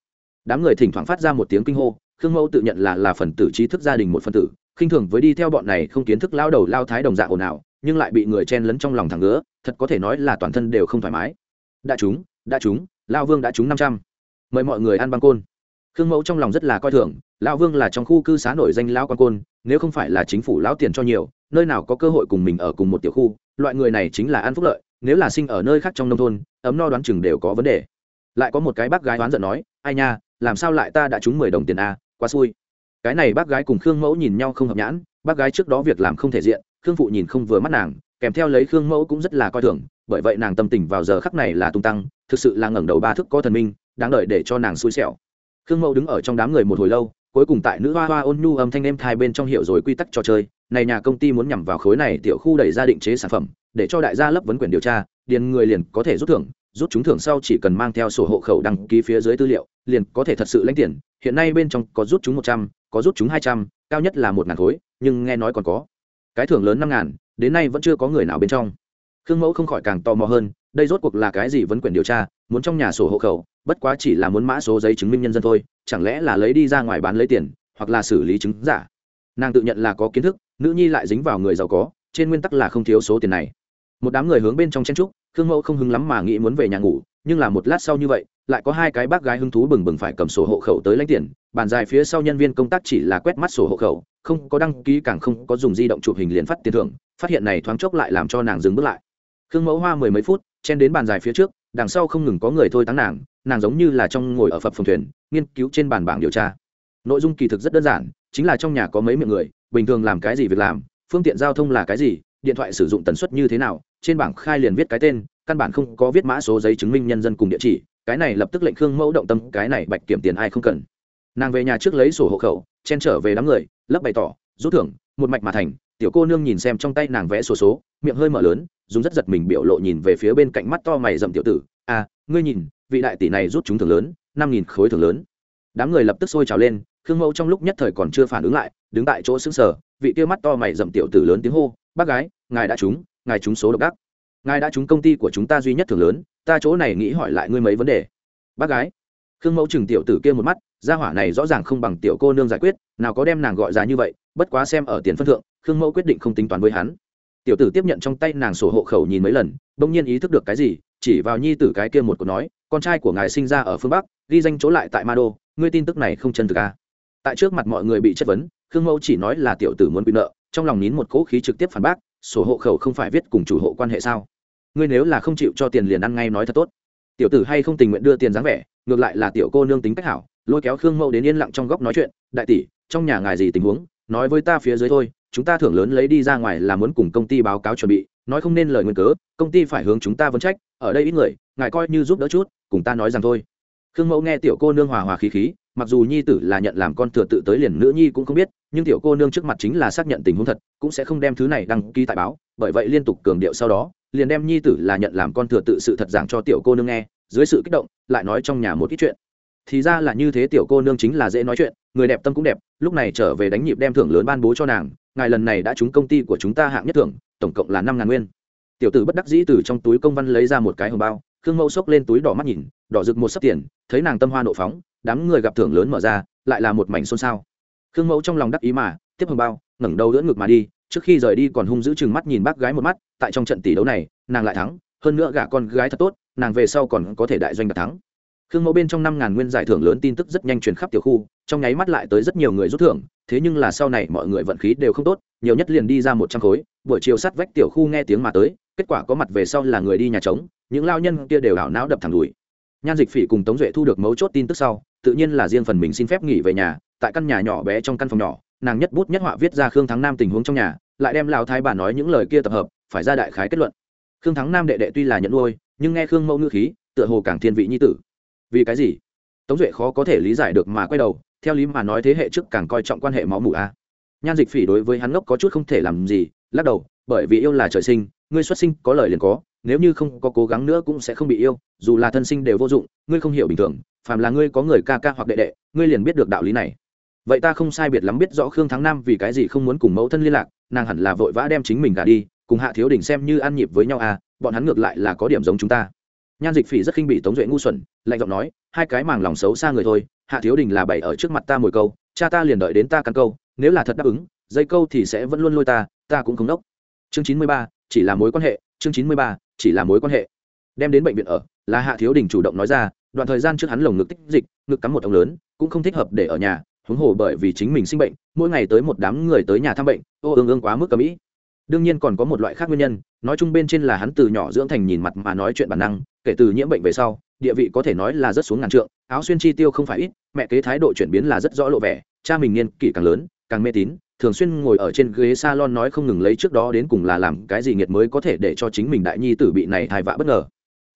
Đám người thỉnh thoảng phát ra một tiếng kinh hô, khương mẫu tự nhận là là phần tử trí thức gia đình một phần tử, khinh thường với đi theo bọn này không kiến thức lao đầu lao thái đồng dạng ồn ào, nhưng lại bị người chen lấn trong lòng thẳng ngứa, thật có thể nói là toàn thân đều không thoải mái. Đã chúng đã chúng lao vương đã trúng năm trăm. Mời mọi người ăn băng côn. Khương mẫu trong lòng rất là coi thường, lao vương là trong khu cư xá nổi danh lao quan côn, nếu không phải là chính phủ lão tiền cho nhiều nơi nào có cơ hội cùng mình ở cùng một tiểu khu, loại người này chính là ăn phúc lợi, nếu là sinh ở nơi khác trong nông thôn, ấm no đoán chừng đều có vấn đề. Lại có một cái bác gái đoán giận nói, ai nha, làm sao lại ta đã trúng mười đồng tiền a, quá xui. Cái này bác gái cùng khương mẫu nhìn nhau không hợp nhãn, bác gái trước đó việc làm không thể diện, khương phụ nhìn không vừa mắt nàng, kèm theo lấy khương mẫu cũng rất là coi thường, bởi vậy nàng tâm tình vào giờ khắc này là tung tăng, thực sự là ngẩng đầu ba thức có thần minh, đáng đợi để cho nàng xui xẻo. Khương mẫu đứng ở trong đám người một hồi lâu, cuối cùng tại nữ hoa hoa ôn nhu âm thanh em thai bên trong hiểu rồi quy tắc trò chơi này nhà công ty muốn nhằm vào khối này tiểu khu đẩy ra định chế sản phẩm, để cho đại gia lấp vấn quyền điều tra, điền người liền có thể rút thưởng, rút chúng thưởng sau chỉ cần mang theo sổ hộ khẩu đăng ký phía dưới tư liệu, liền có thể thật sự lãnh tiền. Hiện nay bên trong có rút chúng một trăm, có rút chúng hai trăm, cao nhất là một ngàn khối, nhưng nghe nói còn có. Cái thưởng lớn năm ngàn, đến nay vẫn chưa có người nào bên trong. Khương mẫu không khỏi càng tò mò hơn, đây rốt cuộc là cái gì vấn quyền điều tra, muốn trong nhà sổ hộ khẩu, bất quá chỉ là muốn mã số giấy chứng minh nhân dân thôi, chẳng lẽ là lấy đi ra ngoài bán lấy tiền, hoặc là xử lý chứng giả. Nàng tự nhận là có kiến thức nữ nhi lại dính vào người giàu có, trên nguyên tắc là không thiếu số tiền này. Một đám người hướng bên trong chen trúc khương mẫu không hứng lắm mà nghĩ muốn về nhà ngủ, nhưng là một lát sau như vậy, lại có hai cái bác gái hứng thú bừng bừng phải cầm sổ hộ khẩu tới lấy tiền, bàn dài phía sau nhân viên công tác chỉ là quét mắt sổ hộ khẩu, không có đăng ký càng không có dùng di động chụp hình liền phát tiền thưởng, phát hiện này thoáng chốc lại làm cho nàng dừng bước lại. Khương mẫu hoa mười mấy phút, chen đến bàn dài phía trước, đằng sau không ngừng có người thôi tán nàng nàng giống như là trong ngồi ở phập phòng thuyền, nghiên cứu trên bàn bảng điều tra. Nội dung kỳ thực rất đơn giản, chính là trong nhà có mấy miệng người bình thường làm cái gì việc làm, phương tiện giao thông là cái gì, điện thoại sử dụng tần suất như thế nào, trên bảng khai liền viết cái tên, căn bản không có viết mã số giấy chứng minh nhân dân cùng địa chỉ, cái này lập tức lệnh khương mẫu động tâm, cái này bạch kiểm tiền ai không cần. Nàng về nhà trước lấy sổ hộ khẩu, chen trở về đám người, lấp bày tỏ, rút thưởng, một mạch mà thành, tiểu cô nương nhìn xem trong tay nàng vẽ sổ số, miệng hơi mở lớn, dùng rất giật mình biểu lộ nhìn về phía bên cạnh mắt to mày dậm tiểu tử à ngươi nhìn, vị đại tỷ này rút chúng thưởng lớn, năm nghìn khối thưởng lớn. Đám người lập tức sôi trào lên khương mẫu trong lúc nhất thời còn chưa phản ứng lại, đứng tại chỗ xứng sở vị kia mắt to mày dậm tiểu tử lớn tiếng hô, bác gái, ngài đã trúng, ngài trúng số độc đắc. Ngài đã trúng công ty của chúng ta duy nhất thưởng lớn, ta chỗ này nghĩ hỏi lại ngươi mấy vấn đề. Bác gái. Khương mẫu chừng tiểu tử kia một mắt, gia hỏa này rõ ràng không bằng tiểu cô nương giải quyết, nào có đem nàng gọi ra như vậy, bất quá xem ở tiền phân thượng, khương mẫu quyết định không tính toán với hắn. Tiểu tử tiếp nhận trong tay nàng sổ hộ khẩu nhìn mấy lần, bỗng nhiên ý thức được cái gì, chỉ vào nhi tử cái kia một của nói, con trai của ngài sinh ra ở phương bắc, ghi danh chỗ lại tại ma đô, ngươi tin tức này không chân thực à tại trước mặt mọi người bị chất vấn, khương mẫu chỉ nói là tiểu tử muốn bị nợ, trong lòng nín một cỗ khí trực tiếp phản bác, sổ hộ khẩu không phải viết cùng chủ hộ quan hệ sao? Ngươi nếu là không chịu cho tiền liền ăn ngay nói thật tốt. Tiểu tử hay không tình nguyện đưa tiền dáng vẻ, ngược lại là tiểu cô nương tính cách hảo, lôi kéo khương mẫu đến yên lặng trong góc nói chuyện, đại tỷ, trong nhà ngài gì tình huống? Nói với ta phía dưới thôi, chúng ta thưởng lớn lấy đi ra ngoài là muốn cùng công ty báo cáo chuẩn bị, nói không nên lời nguyên cớ, công ty phải hướng chúng ta vấn trách, ở đây ít người, ngài coi như giúp đỡ chút, cùng ta nói rằng thôi. Khương mẫu nghe tiểu cô nương hòa hòa khí khí mặc dù nhi tử là nhận làm con thừa tự tới liền nữ nhi cũng không biết, nhưng tiểu cô nương trước mặt chính là xác nhận tình huống thật, cũng sẽ không đem thứ này đăng ký tại báo, bởi vậy liên tục cường điệu sau đó, liền đem nhi tử là nhận làm con thừa tự sự thật giảng cho tiểu cô nương nghe, dưới sự kích động, lại nói trong nhà một ít chuyện. Thì ra là như thế tiểu cô nương chính là dễ nói chuyện, người đẹp tâm cũng đẹp, lúc này trở về đánh nhịp đem thưởng lớn ban bố cho nàng, ngài lần này đã trúng công ty của chúng ta hạng nhất thưởng, tổng cộng là năm ngàn nguyên. Tiểu tử bất đắc dĩ từ trong túi công văn lấy ra một cái hồng bao, khương mẫu xốc lên túi đỏ mắt nhìn, đỏ rực một sấp tiền, thấy nàng tâm hoa nộ phóng đám người gặp thưởng lớn mở ra, lại là một mảnh xôn xao. Khương mẫu trong lòng đắc ý mà, tiếp hồng bao, ngẩng đầu đỡ ngực mà đi, trước khi rời đi còn hung giữ chừng mắt nhìn bác gái một mắt, tại trong trận tỷ đấu này, nàng lại thắng, hơn nữa gả con gái thật tốt, nàng về sau còn có thể đại doanh đạt thắng. Khương mẫu bên trong năm ngàn nguyên giải thưởng lớn tin tức rất nhanh truyền khắp tiểu khu, trong nháy mắt lại tới rất nhiều người rút thưởng, thế nhưng là sau này mọi người vận khí đều không tốt, nhiều nhất liền đi ra một trăm khối, buổi chiều sắt vách tiểu khu nghe tiếng mà tới, kết quả có mặt về sau là người đi nhà trống, những lao nhân kia đều ảo não đập thẳng đùi nhan dịch phỉ cùng tống duệ thu được mấu chốt tin tức sau, tự nhiên là riêng phần mình xin phép nghỉ về nhà, tại căn nhà nhỏ bé trong căn phòng nhỏ, nàng nhất bút nhất họa viết ra khương thắng nam tình huống trong nhà, lại đem lão thái bà nói những lời kia tập hợp, phải ra đại khái kết luận. Khương thắng nam đệ đệ tuy là nhận nuôi, nhưng nghe khương mẫu ngữ khí, tựa hồ càng thiên vị nhi tử. Vì cái gì? Tống duệ khó có thể lý giải được mà quay đầu, theo lý mà nói thế hệ trước càng coi trọng quan hệ máu mủ a. Nhan dịch phỉ đối với hắn ngốc có chút không thể làm gì, lắc đầu, bởi vì yêu là trời sinh, ngươi xuất sinh có lời liền có nếu như không có cố gắng nữa cũng sẽ không bị yêu, dù là thân sinh đều vô dụng, ngươi không hiểu bình thường, phàm là ngươi có người ca ca hoặc đệ đệ, ngươi liền biết được đạo lý này. Vậy ta không sai biệt lắm biết rõ khương thắng nam vì cái gì không muốn cùng mẫu thân liên lạc, nàng hẳn là vội vã đem chính mình gả đi, cùng hạ thiếu đình xem như ăn nhịp với nhau à bọn hắn ngược lại là có điểm giống chúng ta. Nhan dịch phỉ rất khinh bị tống duệ ngu xuẩn, lạnh giọng nói, hai cái màng lòng xấu xa người thôi, hạ thiếu đình là bày ở trước mặt ta mồi câu, cha ta liền đợi đến ta căn câu, nếu là thật đáp ứng, dây câu thì sẽ vẫn luôn lôi ta ta cũng không đốc. Chương chín mươi ba, chỉ là mối quan hệ, chương chín mươi ba chỉ là mối quan hệ. Đem đến bệnh viện ở là hạ thiếu đình chủ động nói ra, đoạn thời gian trước hắn lồng ngực tích dịch, ngực cắm một ông lớn, cũng không thích hợp để ở nhà, huống hồ bởi vì chính mình sinh bệnh, mỗi ngày tới một đám người tới nhà thăm bệnh, ô ương ương quá mức cầm ĩ đương nhiên còn có một loại khác nguyên nhân, nói chung bên trên là hắn từ nhỏ dưỡng thành nhìn mặt mà nói chuyện bản năng, kể từ nhiễm bệnh về sau, địa vị có thể nói là rất xuống ngàn trượng, áo xuyên chi tiêu không phải ít, mẹ kế thái độ chuyển biến là rất rõ lộ vẻ, cha mình niên kỷ càng lớn, càng mê tín thường xuyên ngồi ở trên ghế salon nói không ngừng lấy trước đó đến cùng là làm cái gì nghiệt mới có thể để cho chính mình đại nhi tử bị này thai vạ bất ngờ.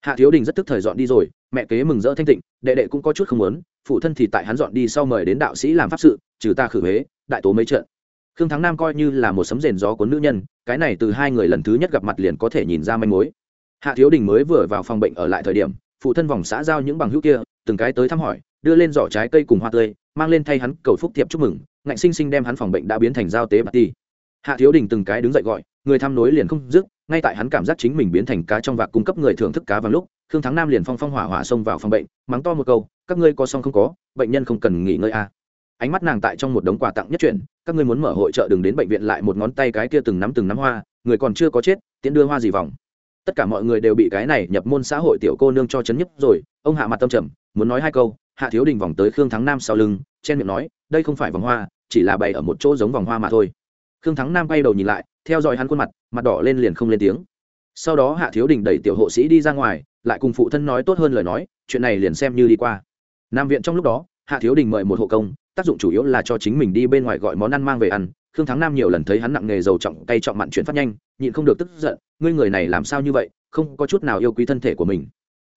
Hạ thiếu đình rất tức thời dọn đi rồi, mẹ kế mừng rỡ thanh tịnh, đệ đệ cũng có chút không muốn, phụ thân thì tại hắn dọn đi sau mời đến đạo sĩ làm pháp sự, trừ ta khử huế, đại tố mấy trận. Khương thắng nam coi như là một sấm rền gió cuốn nữ nhân, cái này từ hai người lần thứ nhất gặp mặt liền có thể nhìn ra manh mối. Hạ thiếu đình mới vừa vào phòng bệnh ở lại thời điểm, phụ thân vòng xã giao những bằng hữu kia, từng cái tới thăm hỏi, đưa lên giỏ trái cây cùng hoa tươi, mang lên thay hắn cầu phúc thiệp chúc mừng ngạnh sinh sinh đem hắn phòng bệnh đã biến thành giao tế bà ti hạ thiếu đình từng cái đứng dậy gọi, người tham nối liền không dứt, ngay tại hắn cảm giác chính mình biến thành cá trong vạc cung cấp người thưởng thức cá vào lúc, khương thắng nam liền phong phong hỏa hỏa xông vào phòng bệnh, mắng to một câu, các ngươi có xong không có, bệnh nhân không cần nghỉ ngơi à. ánh mắt nàng tại trong một đống quà tặng nhất chuyển, các ngươi muốn mở hội trợ đừng đến bệnh viện lại một ngón tay cái kia từng nắm từng nắm hoa, người còn chưa có chết, tiễn đưa hoa gì vòng tất cả mọi người đều bị cái này nhập môn xã hội tiểu cô nương cho chấn nhức rồi, ông hạ mặt tâm trầm, muốn nói hai câu, hạ thiếu đình vòng tới khương thắng nam sau lưng, chen miệng nói, đây không phải vòng hoa chỉ là bày ở một chỗ giống vòng hoa mà thôi. Khương thắng nam quay đầu nhìn lại, theo dõi hắn khuôn mặt mặt đỏ lên liền không lên tiếng. Sau đó hạ thiếu đình đẩy tiểu hộ sĩ đi ra ngoài, lại cùng phụ thân nói tốt hơn lời nói, chuyện này liền xem như đi qua. Nam viện trong lúc đó, hạ thiếu đình mời một hộ công, tác dụng chủ yếu là cho chính mình đi bên ngoài gọi món ăn mang về ăn. Khương thắng nam nhiều lần thấy hắn nặng nghề dầu trọng tay trọng mặn chuyển phát nhanh, nhịn không được tức giận, ngươi người này làm sao như vậy? Không có chút nào yêu quý thân thể của mình.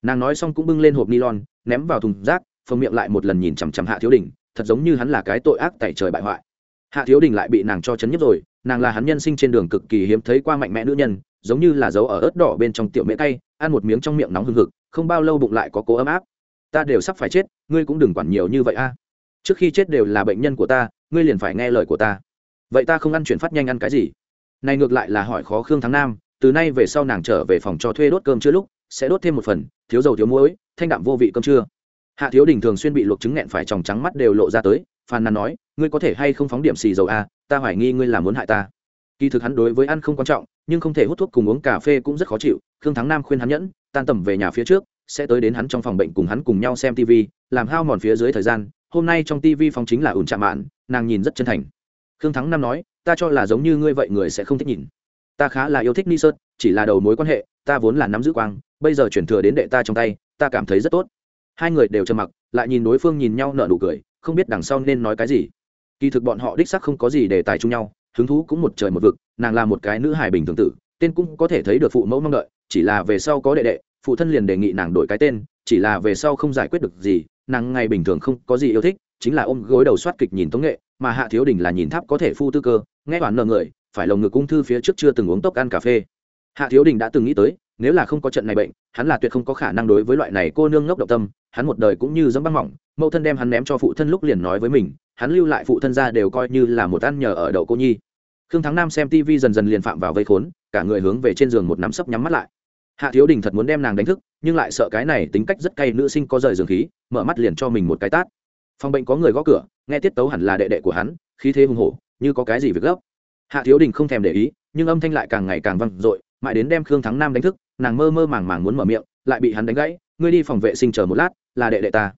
Nàng nói xong cũng bưng lên hộp nylon ném vào thùng rác, phồng miệng lại một lần nhìn chằm chằm hạ thiếu đình thật giống như hắn là cái tội ác tại trời bại hoại. Hạ thiếu đình lại bị nàng cho chấn nhất rồi, nàng là hắn nhân sinh trên đường cực kỳ hiếm thấy qua mạnh mẽ nữ nhân, giống như là dấu ở ớt đỏ bên trong tiểu mễ tay, ăn một miếng trong miệng nóng hừng hực, không bao lâu bụng lại có cố ấm áp. Ta đều sắp phải chết, ngươi cũng đừng quản nhiều như vậy a. Trước khi chết đều là bệnh nhân của ta, ngươi liền phải nghe lời của ta. Vậy ta không ăn chuyển phát nhanh ăn cái gì? Này ngược lại là hỏi khó khương thắng nam, từ nay về sau nàng trở về phòng cho thuê đốt cơm chưa lúc, sẽ đốt thêm một phần, thiếu dầu thiếu muối, thanh đạm vô vị cơm trưa hạ thiếu đình thường xuyên bị luộc trứng nghẹn phải tròng trắng mắt đều lộ ra tới phàn nàn nói, ngươi có thể hay không phóng điểm xì dầu a ta hoài nghi ngươi là muốn hại ta. Kỳ thực hắn đối với ăn không quan trọng, nhưng không thể hút thuốc cùng uống cà phê cũng rất khó chịu, khương thắng nam khuyên hắn nhẫn, tan tầm về nhà phía trước, sẽ tới đến hắn trong phòng bệnh cùng hắn cùng nhau xem tv làm hao mòn phía dưới thời gian, hôm nay trong tv phong chính là ủn chạm mạn, nàng nhìn rất chân thành. Khương thắng nam nói, ta cho là giống như ngươi vậy người sẽ không thích nhìn. Ta khá là yêu thích ni sơn, chỉ là đầu mối quan hệ, ta vốn là nắm giữ quang, bây giờ chuyển thừa đến đệ ta trong tay, ta cảm thấy rất tốt hai người đều trầm mặc, lại nhìn đối phương nhìn nhau nở nụ cười, không biết đằng sau nên nói cái gì. Kỳ thực bọn họ đích sắc không có gì để tài chung nhau, hứng thú cũng một trời một vực, nàng là một cái nữ hài bình thường tử, tên cũng có thể thấy được phụ mẫu mong đợi, chỉ là về sau có đệ đệ, phụ thân liền đề nghị nàng đổi cái tên, chỉ là về sau không giải quyết được gì, nàng ngày bình thường không có gì yêu thích, chính là ôm gối đầu soát kịch nhìn tống nghệ, mà hạ thiếu đình là nhìn tháp có thể phu tư cơ, nghe toàn nợ người, phải lồng ngực ung thư phía trước chưa từng uống tốc ăn cà phê. Hạ thiếu đình đã từng nghĩ tới, nếu là không có trận này bệnh, hắn là tuyệt không có khả năng đối với loại này cô nương ngốc động tâm hắn một đời cũng như dẫm băng mỏng, mẫu thân đem hắn ném cho phụ thân lúc liền nói với mình, hắn lưu lại phụ thân ra đều coi như là một ăn nhờ ở đậu cô nhi. Khương thắng nam xem tv dần dần liền phạm vào vây khốn, cả người hướng về trên giường một nắm sấp nhắm mắt lại. Hạ thiếu đình thật muốn đem nàng đánh thức, nhưng lại sợ cái này tính cách rất cay nữ sinh có rời giường khí, mở mắt liền cho mình một cái tát. Phòng bệnh có người gõ cửa, nghe tiết tấu hẳn là đệ đệ của hắn, khí thế hùng hổ, như có cái gì việc gấp. Hạ thiếu đình không thèm để ý, nhưng âm thanh lại càng ngày càng vang dội, mãi đến đem khương thắng nam đánh thức, nàng mơ mơ màng màng muốn mở miệng, lại bị hắn đánh gãy, ngươi đi phòng vệ sinh chờ một lát là đệ đệ ta.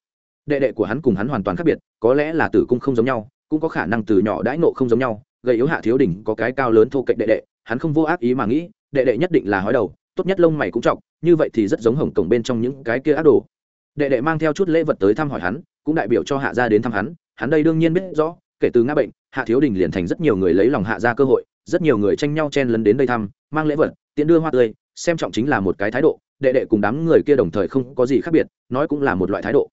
Đệ đệ của hắn cùng hắn hoàn toàn khác biệt, có lẽ là tử cung không giống nhau, cũng có khả năng từ nhỏ đãi nộ không giống nhau, gây yếu hạ thiếu đỉnh có cái cao lớn thô cạnh đệ đệ, hắn không vô ác ý mà nghĩ, đệ đệ nhất định là hói đầu, tốt nhất lông mày cũng trọng như vậy thì rất giống hồng cổng bên trong những cái kia ác đồ. Đệ đệ mang theo chút lễ vật tới thăm hỏi hắn, cũng đại biểu cho hạ gia đến thăm hắn hắn đây đương nhiên biết rõ, kể từ ngã bệnh, hạ thiếu đình liền thành rất nhiều người lấy lòng hạ gia cơ hội, rất nhiều người tranh nhau chen lấn đến đây thăm, mang lễ vật tiện đưa hoa tươi, xem trọng chính là một cái thái độ đệ đệ cùng đám người kia đồng thời không có gì khác biệt, nói cũng là một loại thái độ.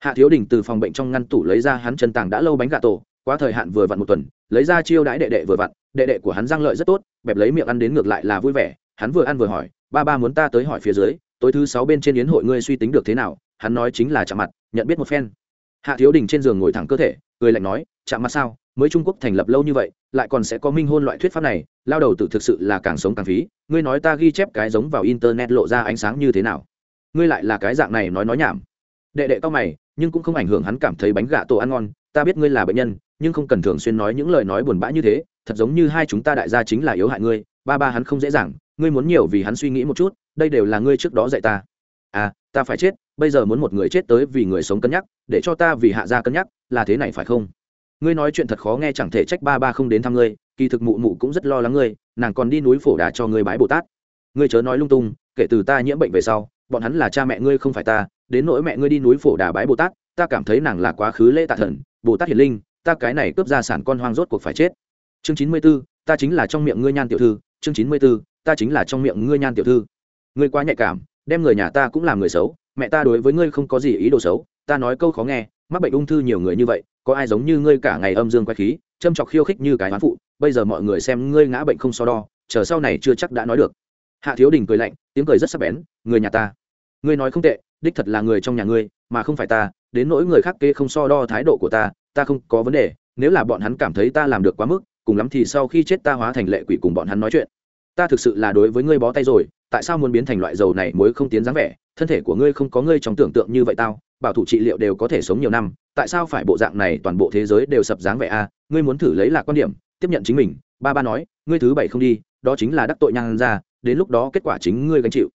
Hạ thiếu đình từ phòng bệnh trong ngăn tủ lấy ra hắn chân tàng đã lâu bánh gà tổ, quá thời hạn vừa vặn một tuần, lấy ra chiêu đãi đệ đệ vừa vặn, đệ đệ của hắn răng lợi rất tốt, bẹp lấy miệng ăn đến ngược lại là vui vẻ, hắn vừa ăn vừa hỏi, ba ba muốn ta tới hỏi phía dưới, tối thứ sáu bên trên yến hội ngươi suy tính được thế nào? Hắn nói chính là chạm mặt, nhận biết một phen. Hạ thiếu đình trên giường ngồi thẳng cơ thể người lạnh nói, chạm mặt sao? Mới trung quốc thành lập lâu như vậy, lại còn sẽ có minh hôn loại thuyết pháp này, lao đầu tự thực sự là càng sống càng phí, ngươi nói ta ghi chép cái giống vào internet lộ ra ánh sáng như thế nào? Ngươi lại là cái dạng này nói nói nhảm. Đệ đệ cao mày, nhưng cũng không ảnh hưởng hắn cảm thấy bánh gà tổ ăn ngon, ta biết ngươi là bệnh nhân, nhưng không cần thường xuyên nói những lời nói buồn bã như thế, thật giống như hai chúng ta đại gia chính là yếu hại ngươi, ba ba hắn không dễ dàng, ngươi muốn nhiều vì hắn suy nghĩ một chút, đây đều là ngươi trước đó dạy ta. À ta phải chết, bây giờ muốn một người chết tới vì người sống cân nhắc, để cho ta vì hạ gia cân nhắc, là thế này phải không? Ngươi nói chuyện thật khó nghe chẳng thể trách ba ba không đến thăm ngươi, kỳ thực mụ mụ cũng rất lo lắng ngươi, nàng còn đi núi phổ đà cho ngươi bái bồ tát. Ngươi chớ nói lung tung, kể từ ta nhiễm bệnh về sau, bọn hắn là cha mẹ ngươi không phải ta, đến nỗi mẹ ngươi đi núi phổ đà bái bồ tát, ta cảm thấy nàng là quá khứ lễ tạ thần, bồ tát hiền linh, ta cái này cướp gia sản con hoang rốt cuộc phải chết. Chương chín mươi b ố ta chính là trong miệng ngươi nhan tiểu thư, chương chín mươi b ố ta chính là trong miệng ngươi nhan tiểu thư. Ngươi quá nhạy cảm, đem người nhà ta cũng làm người xấu, mẹ ta đối với ngươi không có gì ý đồ xấu, ta nói câu khó nghe mắc bệnh ung thư nhiều người như vậy, có ai giống như ngươi cả ngày âm dương quay khí, châm chọc khiêu khích như cái hoán phụ, bây giờ mọi người xem ngươi ngã bệnh không so đo, chờ sau này chưa chắc đã nói được. Hạ thiếu đình cười lạnh, tiếng cười rất sắc bén, người nhà ta. Ngươi nói không tệ, đích thật là người trong nhà ngươi, mà không phải ta, đến nỗi người khác kê không so đo thái độ của ta ta không có vấn đề, nếu là bọn hắn cảm thấy ta làm được quá mức, cùng lắm thì sau khi chết ta hóa thành lệ quỷ cùng bọn hắn nói chuyện. Ta thực sự là đối với ngươi bó tay rồi, tại sao muốn biến thành loại dầu này mới không tiến dáng vẻ, thân thể của ngươi không có ngươi trong tưởng tượng như vậy tao bảo thủ trị liệu đều có thể sống nhiều năm, tại sao phải bộ dạng này toàn bộ thế giới đều sập dáng vẻ a? Ngươi muốn thử lấy là quan điểm, tiếp nhận chính mình. Ba ba nói, ngươi thứ bảy không đi, đó chính là đắc tội nhang ra, đến lúc đó kết quả chính ngươi gánh chịu.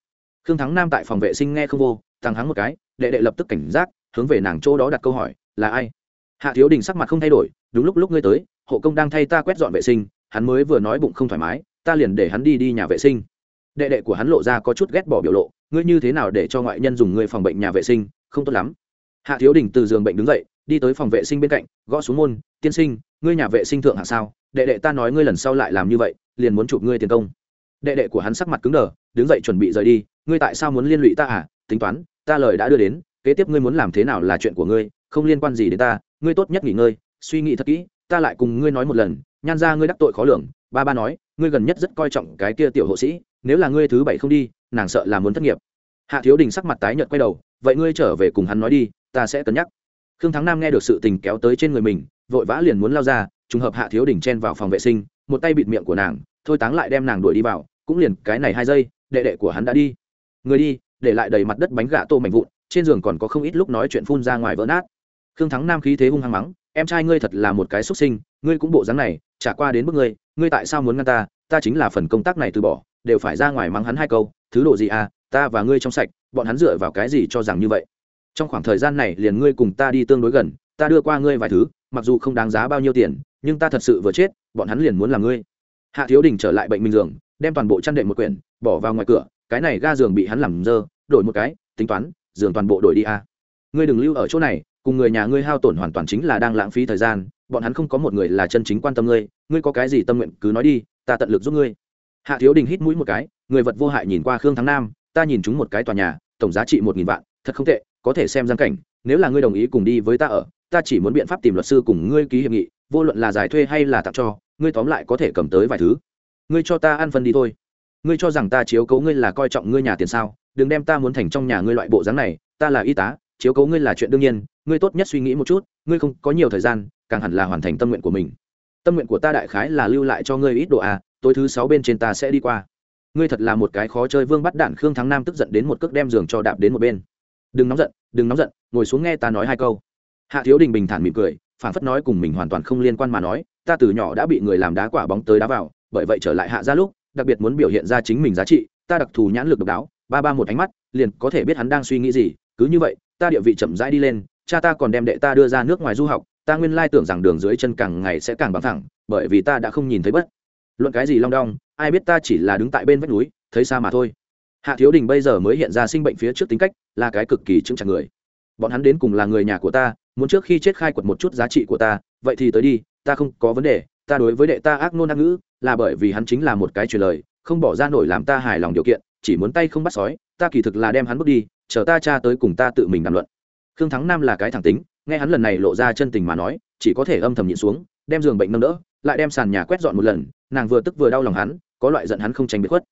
Khương thắng nam tại phòng vệ sinh nghe không vô, thằng hắng một cái, đệ đệ lập tức cảnh giác, hướng về nàng chỗ đó đặt câu hỏi, là ai? Hạ thiếu đình sắc mặt không thay đổi, đúng lúc lúc ngươi tới, hộ công đang thay ta quét dọn vệ sinh, hắn mới vừa nói bụng không thoải mái, ta liền để hắn đi đi nhà vệ sinh. Đệ đệ của hắn lộ ra có chút ghét bỏ biểu lộ, ngươi như thế nào để cho ngoại nhân dùng ngươi phòng bệnh nhà vệ sinh? Không tốt lắm. Hạ thiếu đình từ giường bệnh đứng dậy, đi tới phòng vệ sinh bên cạnh, gõ xuống môn, tiên sinh, ngươi nhà vệ sinh thượng hạ sao? Đệ đệ ta nói ngươi lần sau lại làm như vậy, liền muốn chụp ngươi tiền công. Đệ đệ của hắn sắc mặt cứng đờ, đứng dậy chuẩn bị rời đi, ngươi tại sao muốn liên lụy ta à? Tính toán, ta lời đã đưa đến, kế tiếp ngươi muốn làm thế nào là chuyện của ngươi, không liên quan gì đến ta, ngươi tốt nhất nghỉ ngơi, suy nghĩ thật kỹ, ta lại cùng ngươi nói một lần, nhan ra ngươi đắc tội khó lường, ba ba nói, ngươi gần nhất rất coi trọng cái kia tiểu hộ sĩ, nếu là ngươi thứ bảy không đi, nàng sợ là muốn thất nghiệp. Hạ thiếu đình sắc mặt tái nhợt quay đầu vậy ngươi trở về cùng hắn nói đi, ta sẽ cân nhắc. Khương thắng nam nghe được sự tình kéo tới trên người mình, vội vã liền muốn lao ra, trùng hợp hạ thiếu đình chen vào phòng vệ sinh, một tay bịt miệng của nàng, thôi táng lại đem nàng đuổi đi vào, cũng liền cái này hai giây, đệ đệ của hắn đã đi. Người đi, để lại đầy mặt đất bánh gà tô mảnh vụn, trên giường còn có không ít lúc nói chuyện phun ra ngoài vỡ nát. Khương thắng nam khí thế hung hăng mắng, em trai ngươi thật là một cái xuất sinh, ngươi cũng bộ dáng này trả qua đến bước ngươi ngươi tại sao muốn ngăn ta? Ta chính là phần công tác này từ bỏ, đều phải ra ngoài mắng hắn hai câu, thứ độ gì à ta và ngươi trong sạch, bọn hắn dựa vào cái gì cho rằng như vậy? Trong khoảng thời gian này liền ngươi cùng ta đi tương đối gần, ta đưa qua ngươi vài thứ, mặc dù không đáng giá bao nhiêu tiền, nhưng ta thật sự vừa chết, bọn hắn liền muốn làm ngươi. Hạ thiếu đình trở lại bệnh minh giường, đem toàn bộ chăn đệm một quyển, bỏ vào ngoài cửa, cái này ga giường bị hắn làm dơ, đổi một cái, tính toán, giường toàn bộ đổi đi a. Ngươi đừng lưu ở chỗ này, cùng người nhà ngươi hao tổn hoàn toàn chính là đang lãng phí thời gian, bọn hắn không có một người là chân chính quan tâm ngươi ngươi có cái gì tâm nguyện cứ nói đi, ta tận lực giúp ngươi. Hạ thiếu đình hít mũi một cái, người vật vô hại nhìn qua khương thắng nam ta nhìn chúng một cái tòa nhà, tổng giá trị một nghìn vạn, thật không tệ, có thể xem giang cảnh, nếu là ngươi đồng ý cùng đi với ta ở, ta chỉ muốn biện pháp tìm luật sư cùng ngươi ký hiệp nghị, vô luận là giải thuê hay là tặng cho, ngươi tóm lại có thể cầm tới vài thứ. Ngươi cho ta ăn phân đi thôi. Ngươi cho rằng ta chiếu cấu ngươi là coi trọng ngươi nhà tiền sao? Đừng đem ta muốn thành trong nhà ngươi loại bộ dáng này, ta là y tá, chiếu cấu ngươi là chuyện đương nhiên, ngươi tốt nhất suy nghĩ một chút, ngươi không có nhiều thời gian, càng hẳn là hoàn thành tâm nguyện của mình. Tâm nguyện của ta đại khái là lưu lại cho ngươi ít đồ à tối thứ sáu bên trên ta sẽ đi qua ngươi thật là một cái khó chơi vương bắt đạn khương thắng nam tức giận đến một cước đem giường cho đạp đến một bên. Đừng nóng giận, đừng nóng giận, ngồi xuống nghe ta nói hai câu. Hạ thiếu đình bình thản mỉm cười, phản phất nói cùng mình hoàn toàn không liên quan mà nói, ta từ nhỏ đã bị người làm đá quả bóng tới đá vào, bởi vậy trở lại hạ ra lúc, đặc biệt muốn biểu hiện ra chính mình giá trị, ta đặc thù nhãn lực độc đáo, ba ba một ánh mắt, liền có thể biết hắn đang suy nghĩ gì, cứ như vậy, ta địa vị chậm rãi đi lên, cha ta còn đem đệ ta đưa ra nước ngoài du học, ta nguyên lai tưởng rằng đường dưới chân càng ngày sẽ càng bằng thẳng, bởi vì ta đã không nhìn thấy bất luận cái gì long đong ai biết ta chỉ là đứng tại bên vách núi, thấy xa mà thôi. Hạ thiếu đình bây giờ mới hiện ra sinh bệnh phía trước tính cách, là cái cực kỳ chững chặt người. Bọn hắn đến cùng là người nhà của ta, muốn trước khi chết khai quật một chút giá trị của ta, vậy thì tới đi, ta không có vấn đề, ta đối với đệ ta ác nôn ác ngữ, là bởi vì hắn chính là một cái truyền lời, không bỏ ra nổi làm ta hài lòng điều kiện, chỉ muốn tay không bắt sói, ta kỳ thực là đem hắn bước đi, chờ ta cha tới cùng ta tự mình đàm luận. Khương thắng nam là cái thẳng tính, nghe hắn lần này lộ ra chân tình mà nói, chỉ có thể âm thầm nhịn xuống, đem giường bệnh nâng đỡ, lại đem sàn nhà quét dọn một lần, nàng vừa tức vừa đau lòng hắn có loại giận hắn không tránh biệt khuất.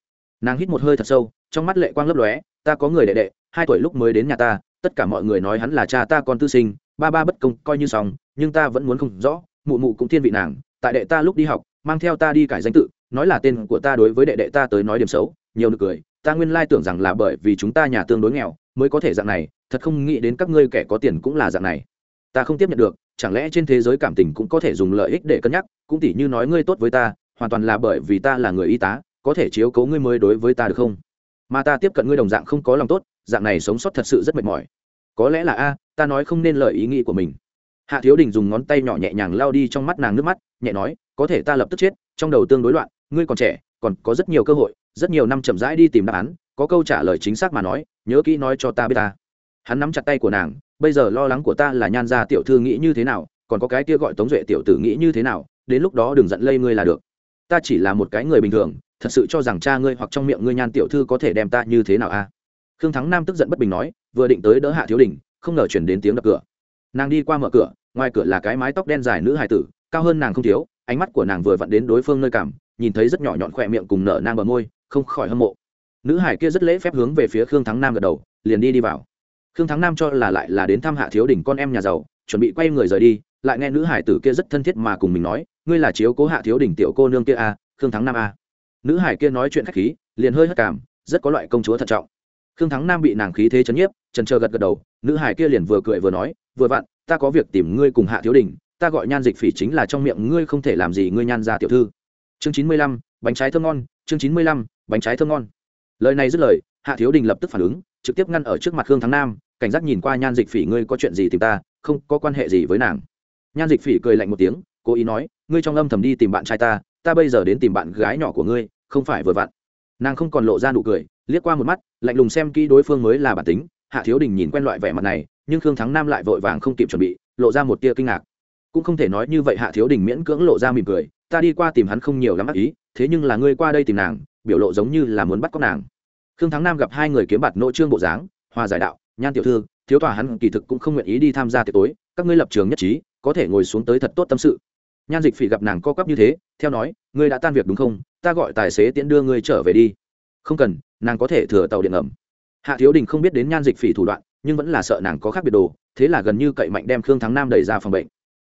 Nàng hít một hơi thật sâu, trong mắt lệ quang lấp lóe, ta có người đệ đệ, hai tuổi lúc mới đến nhà ta, tất cả mọi người nói hắn là cha ta con tư sinh, ba ba bất công, coi như xong, nhưng ta vẫn muốn không rõ, mụ mụ cũng thiên vị nàng, tại đệ ta lúc đi học, mang theo ta đi cải danh tự, nói là tên của ta đối với đệ đệ ta tới nói điểm xấu. Nhiều nực cười, ta nguyên lai tưởng rằng là bởi vì chúng ta nhà tương đối nghèo, mới có thể dạng này, thật không nghĩ đến các ngươi kẻ có tiền cũng là dạng này. Ta không tiếp nhận được, chẳng lẽ trên thế giới cảm tình cũng có thể dùng lợi ích để cân nhắc, cũng tỉ như nói ngươi tốt với ta hoàn toàn là bởi vì ta là người y tá, có thể chiếu cố ngươi mới đối với ta được không? Mà ta tiếp cận ngươi đồng dạng không có lòng tốt, dạng này sống sót thật sự rất mệt mỏi. Có lẽ là a, ta nói không nên lời ý nghĩ của mình. Hạ thiếu đình dùng ngón tay nhỏ nhẹ nhàng lao đi trong mắt nàng nước mắt, nhẹ nói, có thể ta lập tức chết, trong đầu tương đối loạn, ngươi còn trẻ, còn có rất nhiều cơ hội, rất nhiều năm chậm rãi đi tìm đáp án, có câu trả lời chính xác mà nói, nhớ kỹ nói cho ta biết ta. Hắn nắm chặt tay của nàng, bây giờ lo lắng của ta là nhan gia tiểu thư nghĩ như thế nào, còn có cái kia gọi tống duệ tiểu tử nghĩ như thế nào, đến lúc đó đừng giận lây ngươi là được ta chỉ là một cái người bình thường, thật sự cho rằng cha ngươi hoặc trong miệng ngươi nhan tiểu thư có thể đem ta như thế nào a à? khương thắng nam tức giận bất bình nói, vừa định tới đỡ hạ thiếu đình, không ngờ chuyển đến tiếng đập cửa. Nàng đi qua mở cửa, ngoài cửa là cái mái tóc đen dài nữ hài tử, cao hơn nàng không thiếu, ánh mắt của nàng vừa vặn đến đối phương nơi cảm, nhìn thấy rất nhỏ nhọn khỏe miệng cùng nở nang bờ môi, không khỏi hâm mộ. Nữ hải kia rất lễ phép hướng về phía khương thắng nam gật đầu, liền đi đi vào. Khương thắng nam cho là lại là đến thăm hạ thiếu đỉnh con em nhà giàu, chuẩn bị quay người rời đi, lại nghe nữ hải tử kia rất thân thiết mà cùng mình nói ngươi là chiếu cố hạ thiếu đỉnh tiểu cô nương kia a à, khương thắng nam a à. nữ hải kia nói chuyện khách khí liền hơi hất cảm rất có loại công chúa thận trọng. Khương thắng nam bị nàng khí thế chấn nhiếp trần chờ gật gật đầu nữ hải kia liền vừa cười vừa nói vừa vặn ta có việc tìm ngươi cùng hạ thiếu đỉnh ta gọi nhan dịch phỉ chính là trong miệng ngươi không thể làm gì ngươi nhan ra tiểu thư. Chương chín mươi lăm bánh trái thơm ngon chương chín mươi lăm bánh trái thơm ngon. Lời này dứt lời hạ thiếu đình lập tức phản ứng trực tiếp ngăn ở trước mặt khương thắng nam cảnh giác nhìn qua nhan dịch phỉ ngươi có chuyện gì tìm ta? Không có quan hệ gì với nàng. Nhan dịch phỉ cười lạnh một tiếng cố ý nói ngươi trong âm thầm đi tìm bạn trai ta ta bây giờ đến tìm bạn gái nhỏ của ngươi, không phải vừa vặn. Nàng không còn lộ ra nụ cười, liếc qua một mắt, lạnh lùng xem kỹ đối phương mới là bản tính. Hạ thiếu đình nhìn quen loại vẻ mặt này, nhưng khương thắng nam lại vội vàng không kịp chuẩn bị, lộ ra một tia kinh ngạc. Cũng không thể nói như vậy hạ thiếu đình miễn cưỡng lộ ra mỉm cười, ta đi qua tìm hắn không nhiều lắm ác ý, thế nhưng là ngươi qua đây tìm nàng, biểu lộ giống như là muốn bắt cóc nàng. Khương thắng nam gặp hai người kiếm bạt nội trương bộ dáng, hòa giải đạo, nhan tiểu thư, thiếu tòa hắn kỳ thực cũng không nguyện ý đi tham gia tiệc tối, các ngươi lập trường nhất trí, có thể ngồi xuống tới thật tốt tâm sự nhan dịch phỉ gặp nàng co quắp như thế, theo nói, ngươi đã tan việc đúng không? Ta gọi tài xế tiễn đưa ngươi trở về đi. Không cần, nàng có thể thừa tàu điện ngầm. Hạ thiếu đình không biết đến nhan dịch phỉ thủ đoạn, nhưng vẫn là sợ nàng có khác biệt đồ, thế là gần như cậy mạnh đem khương thắng nam đẩy ra phòng bệnh.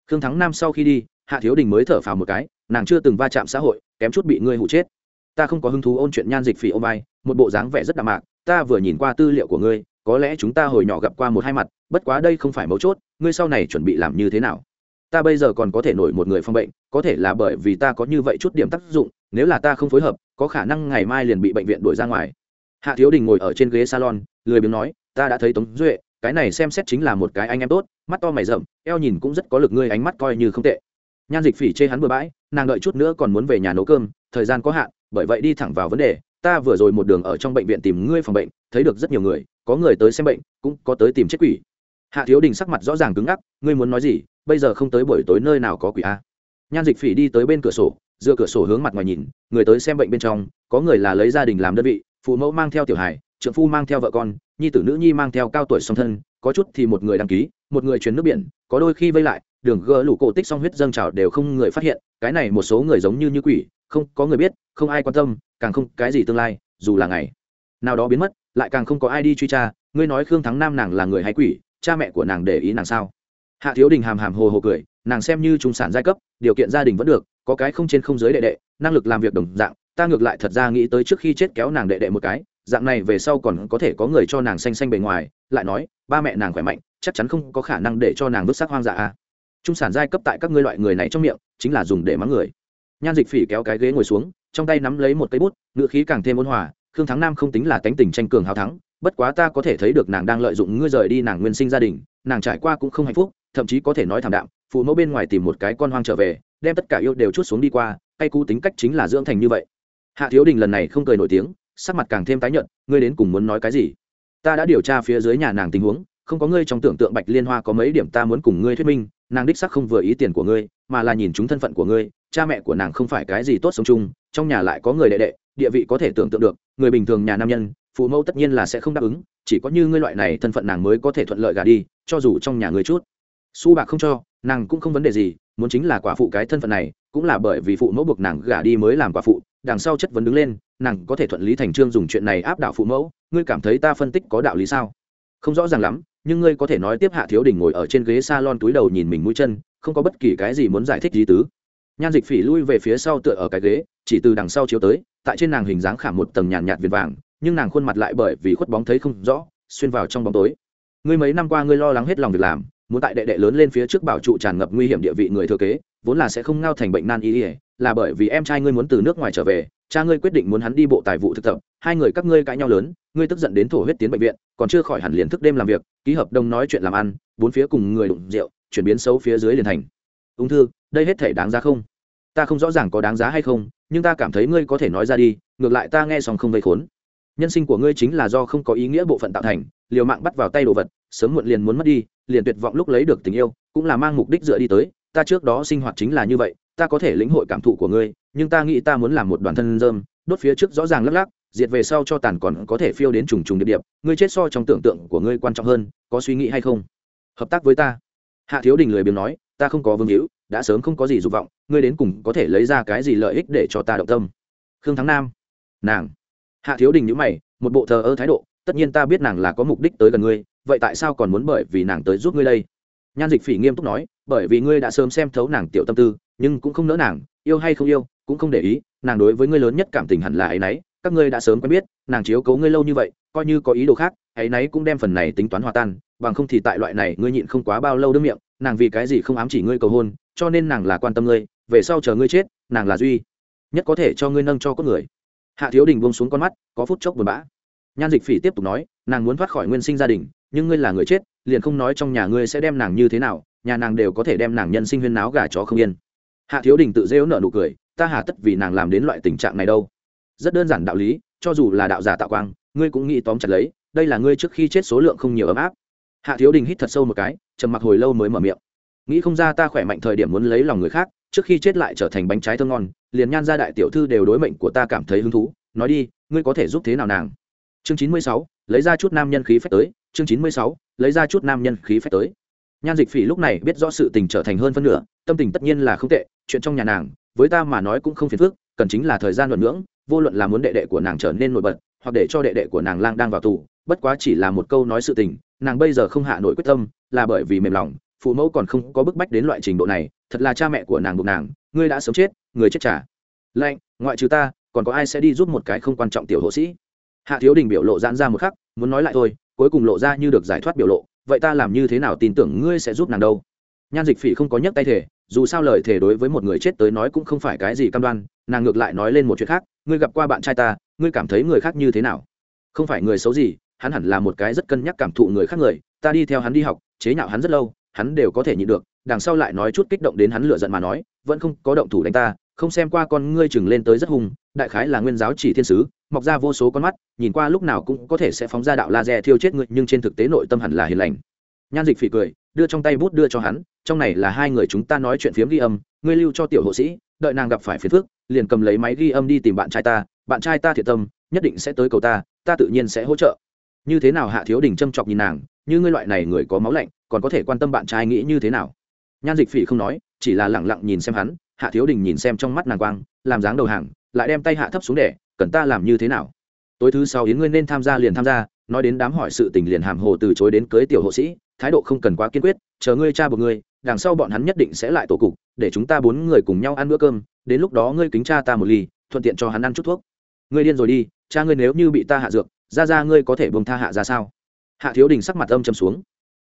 Khương thắng nam sau khi đi, hạ thiếu đình mới thở phào một cái, nàng chưa từng va chạm xã hội, kém chút bị ngươi hụ chết. Ta không có hứng thú ôn chuyện nhan dịch phỉ ô vai, một bộ dáng vẻ rất đạm mạc, ta vừa nhìn qua tư liệu của ngươi, có lẽ chúng ta hồi nhỏ gặp qua một hai mặt, bất quá đây không phải mấu chốt, ngươi sau này chuẩn bị làm như thế nào? Ta bây giờ còn có thể nổi một người phong bệnh, có thể là bởi vì ta có như vậy chút điểm tác dụng, nếu là ta không phối hợp, có khả năng ngày mai liền bị bệnh viện đuổi ra ngoài. Hạ thiếu đình ngồi ở trên ghế salon, lười biếng nói, ta đã thấy tống duệ, cái này xem xét chính là một cái anh em tốt, mắt to mày rậm, eo nhìn cũng rất có lực ngươi ánh mắt coi như không tệ. Nhan dịch phỉ chê hắn bừa bãi, nàng đợi chút nữa còn muốn về nhà nấu cơm, thời gian có hạn, bởi vậy đi thẳng vào vấn đề, ta vừa rồi một đường ở trong bệnh viện tìm ngươi phòng bệnh, thấy được rất nhiều người, có người tới xem bệnh, cũng có tới tìm chết quỷ hạ thiếu đình sắc mặt rõ ràng cứng ngắc, ngươi muốn nói gì? Bây giờ không tới buổi tối nơi nào có quỷ a? Nhan dịch phỉ đi tới bên cửa sổ, dựa cửa sổ hướng mặt ngoài nhìn, người tới xem bệnh bên trong, có người là lấy gia đình làm đơn vị, phụ mẫu mang theo tiểu hài trượng phu mang theo vợ con, nhi tử nữ nhi mang theo cao tuổi song thân, có chút thì một người đăng ký, một người chuyển nước biển, có đôi khi vây lại, đường gỡ lũ cổ tích song huyết dâng trào đều không người phát hiện, cái này một số người giống như như quỷ, không có người biết, không ai quan tâm, càng không cái gì tương lai, dù là ngày nào đó biến mất, lại càng không có ai đi truy tra, ngươi nói khương thắng nam nàng là người hay quỷ cha mẹ của nàng để ý nàng sao? Hạ thiếu đình hàm hàm hồ hồ cười, nàng xem như trung sản giai cấp, điều kiện gia đình vẫn được, có cái không trên không dưới đệ đệ, năng lực làm việc đồng dạng, ta ngược lại thật ra nghĩ tới trước khi chết kéo nàng đệ đệ một cái, dạng này về sau còn có thể có người cho nàng xanh xanh bề ngoài, lại nói, ba mẹ nàng khỏe mạnh, chắc chắn không có khả năng để cho nàng vứt xác hoang dã a trung sản giai cấp tại các ngươi loại người này trong miệng, chính là dùng để mắng người. Nhan dịch phỉ kéo cái ghế ngồi xuống, trong tay nắm lấy một cây bút ngựa khí càng thêm ôn hòa, khương thắng nam không tính là tánh tình tranh cường hào thắng bất quá ta có thể thấy được nàng đang lợi dụng ngươi rời đi nàng nguyên sinh gia đình, nàng trải qua cũng không hạnh phúc, thậm chí có thể nói thảm đạm, phụ mẫu bên ngoài tìm một cái con hoang trở về, đem tất cả yêu đều chút xuống đi qua, cay cú tính cách chính là dưỡng thành như vậy. Hạ thiếu đình lần này không cười nổi tiếng, sắc mặt càng thêm tái nhợt, ngươi đến cùng muốn nói cái gì? Ta đã điều tra phía dưới nhà nàng tình huống, không có ngươi trong tưởng tượng bạch liên hoa có mấy điểm ta muốn cùng ngươi thuyết minh, nàng đích sắc không vừa ý tiền của ngươi, mà là nhìn chúng thân phận của ngươi, cha mẹ của nàng không phải cái gì tốt sống chung, trong nhà lại có người đệ đệ, địa vị có thể tưởng tượng được, người bình thường nhà nam nhân phụ mẫu tất nhiên là sẽ không đáp ứng chỉ có như ngươi loại này thân phận nàng mới có thể thuận lợi gà đi cho dù trong nhà ngươi chút. Su bạc không cho nàng cũng không vấn đề gì muốn chính là quả phụ cái thân phận này cũng là bởi vì phụ mẫu buộc nàng gả đi mới làm quả phụ đằng sau chất vấn đứng lên nàng có thể thuận lý thành trương dùng chuyện này áp đảo phụ mẫu ngươi cảm thấy ta phân tích có đạo lý sao? Không rõ ràng lắm nhưng ngươi có thể nói tiếp hạ thiếu đình ngồi ở trên ghế s a lon túi đầu nhìn mình mũi chân không có bất kỳ cái gì muốn giải thích gì tứ. Nhan dịch phỉ lui về phía sau tựa ở cái ghế chỉ từ đằng sau chiếu tới tại trên nàng hình dáng khảm một tầng nhàn nhạt, nhạt viền vàng nhưng nàng khuôn mặt lại bởi vì khuất bóng thấy không rõ, xuyên vào trong bóng tối. Ngươi mấy năm qua ngươi lo lắng hết lòng việc làm, muốn tại đệ đệ lớn lên phía trước bảo trụ tràn ngập nguy hiểm địa vị người thừa kế, vốn là sẽ không ngao thành bệnh nan y ỉa là bởi vì em trai ngươi muốn từ nước ngoài trở về, cha ngươi quyết định muốn hắn đi bộ tài vụ thực tập, hai người các ngươi cãi nhau lớn, ngươi tức giận đến thổ huyết tiến bệnh viện, còn chưa khỏi hẳn liền thức đêm làm việc, ký hợp đồng nói chuyện làm ăn, bốn phía cùng người đụng rượu, chuyển biến xấu phía dưới liền thành. Ung thư, đây hết thể đáng giá không? Ta không rõ ràng có đáng giá hay không, nhưng ta cảm thấy ngươi có thể nói ra đi, ngược lại ta nghe xong không vây khốn nhân sinh của ngươi chính là do không có ý nghĩa bộ phận tạo thành, liều mạng bắt vào tay đồ vật, sớm muộn liền muốn mất đi, liền tuyệt vọng lúc lấy được tình yêu, cũng là mang mục đích dựa đi tới, ta trước đó sinh hoạt chính là như vậy, ta có thể lĩnh hội cảm thụ của ngươi, nhưng ta nghĩ ta muốn làm một đoàn thân dơm đốt phía trước rõ ràng lắc lắc, diệt về sau cho tàn còn có thể phiêu đến trùng trùng điệp điệp, ngươi chết so trong tưởng tượng của ngươi quan trọng hơn, có suy nghĩ hay không? Hợp tác với ta. Hạ thiếu đình lười biếng nói, ta không có vương hữu, đã sớm không có gì dục vọng, ngươi đến cùng có thể lấy ra cái gì lợi ích để cho ta động tâm? Khương thắng nam. Nàng hạ thiếu đình nhữ mày, một bộ thờ ơ thái độ, tất nhiên ta biết nàng là có mục đích tới gần ngươi, vậy tại sao còn muốn bởi vì nàng tới giúp ngươi đây? Nhan dịch phỉ nghiêm túc nói, bởi vì ngươi đã sớm xem thấu nàng tiểu tâm tư, nhưng cũng không nỡ nàng, yêu hay không yêu, cũng không để ý, nàng đối với ngươi lớn nhất cảm tình hẳn là ấy y các ngươi đã sớm quen biết, nàng chiếu cấu ngươi lâu như vậy, coi như có ý đồ khác, ấy y cũng đem phần này tính toán hòa tan, bằng không thì tại loại này ngươi nhịn không quá bao lâu đương miệng, nàng vì cái gì không ám chỉ ngươi cầu hôn, cho nên nàng là quan tâm ngươi, về sau chờ ngươi chết, nàng là duy nhất có thể cho ngươi nâng cho con người hạ thiếu đình buông xuống con mắt, có phút chốc buồn bã. Nhan dịch phỉ tiếp tục nói, nàng muốn thoát khỏi nguyên sinh gia đình, nhưng ngươi là người chết, liền không nói trong nhà ngươi sẽ đem nàng như thế nào, nhà nàng đều có thể đem nàng nhân sinh huyên náo gà chó không yên. Hạ thiếu đình tự rêu nợ nụ cười, ta hà tất vì nàng làm đến loại tình trạng này đâu. Rất đơn giản đạo lý, cho dù là đạo giả tạo quang, ngươi cũng nghĩ tóm chặt lấy, đây là ngươi trước khi chết số lượng không nhiều ấm áp. Hạ thiếu đình hít thật sâu một cái, trầm mặc hồi lâu mới mở miệng. Nghĩ không ra ta khỏe mạnh thời điểm muốn lấy lòng người khác trước khi chết lại trở thành bánh trái thơm ngon, liền nhan ra đại tiểu thư đều đối mệnh của ta cảm thấy hứng thú, nói đi, ngươi có thể giúp thế nào nàng? Chương chín mươi sáu, lấy ra chút nam nhân khí phép tới, chương chín mươi sáu, lấy ra chút nam nhân khí phép tới. Nhan dịch phỉ lúc này biết rõ sự tình trở thành hơn phân nửa, tâm tình tất nhiên là không tệ, chuyện trong nhà nàng, với ta mà nói cũng không phiền phức, cần chính là thời gian luận ngưỡng, vô luận là muốn đệ đệ của nàng trở nên nổi bật, hoặc để cho đệ đệ của nàng lang đang vào tù, bất quá chỉ là một câu nói sự tình, nàng bây giờ không hạ nổi quyết tâm, là bởi vì mềm lòng phụ mẫu còn không có bức bách đến loại trình độ này, thật là cha mẹ của nàng buộc nàng, ngươi đã sớm chết, người chết trả lạnh ngoại trừ ta, còn có ai sẽ đi giúp một cái không quan trọng tiểu hộ sĩ? Hạ thiếu đình biểu lộ giãn ra một khắc, muốn nói lại thôi, cuối cùng lộ ra như được giải thoát biểu lộ, vậy ta làm như thế nào tin tưởng ngươi sẽ giúp nàng đâu? Nhan dịch phỉ không có nhấc tay thể dù sao lời thể đối với một người chết tới nói cũng không phải cái gì cam đoan, nàng ngược lại nói lên một chuyện khác, ngươi gặp qua bạn trai ta, ngươi cảm thấy người khác như thế nào? Không phải người xấu gì, hắn hẳn là một cái rất cân nhắc cảm thụ người khác người, ta đi theo hắn đi học, chế nhạo hắn rất lâu hắn đều có thể nhịn được, đằng sau lại nói chút kích động đến hắn lựa giận mà nói, vẫn không có động thủ đánh ta, không xem qua con ngươi chừng lên tới rất hung, đại khái là nguyên giáo chỉ thiên sứ, mọc ra vô số con mắt, nhìn qua lúc nào cũng có thể sẽ phóng ra đạo laser thiêu chết người nhưng trên thực tế nội tâm hẳn là hiền lành. Nhan dịch phỉ cười, đưa trong tay bút đưa cho hắn, trong này là hai người chúng ta nói chuyện phiếm ghi âm, ngươi lưu cho tiểu hộ sĩ, đợi nàng gặp phải phiền phức, liền cầm lấy máy ghi âm đi tìm bạn trai ta, bạn trai ta thiệt tâm, nhất định sẽ tới cầu ta ta tự nhiên sẽ hỗ trợ. Như thế nào hạ thiếu đình châm chọc nhìn nàng, như ngươi loại này người có máu lạnh còn có thể quan tâm bạn trai nghĩ như thế nào? Nhan dịch phỉ không nói, chỉ là lẳng lặng nhìn xem hắn, hạ thiếu đình nhìn xem trong mắt nàng quang, làm dáng đầu hàng, lại đem tay hạ thấp xuống để, cần ta làm như thế nào? Tối thứ sáu yến ngươi nên tham gia liền tham gia, nói đến đám hỏi sự tình liền hàm hồ từ chối đến cưới tiểu hộ sĩ, thái độ không cần quá kiên quyết, chờ ngươi cha một ngươi, đằng sau bọn hắn nhất định sẽ lại tổ cục, để chúng ta bốn người cùng nhau ăn bữa cơm, đến lúc đó ngươi kính cha ta một ly, thuận tiện cho hắn ăn chút thuốc. Ngươi điên rồi đi, cha ngươi nếu như bị ta hạ dược, ra ra ngươi có thể bông tha hạ ra sao? Hạ thiếu đình sắc mặt âm châm xuống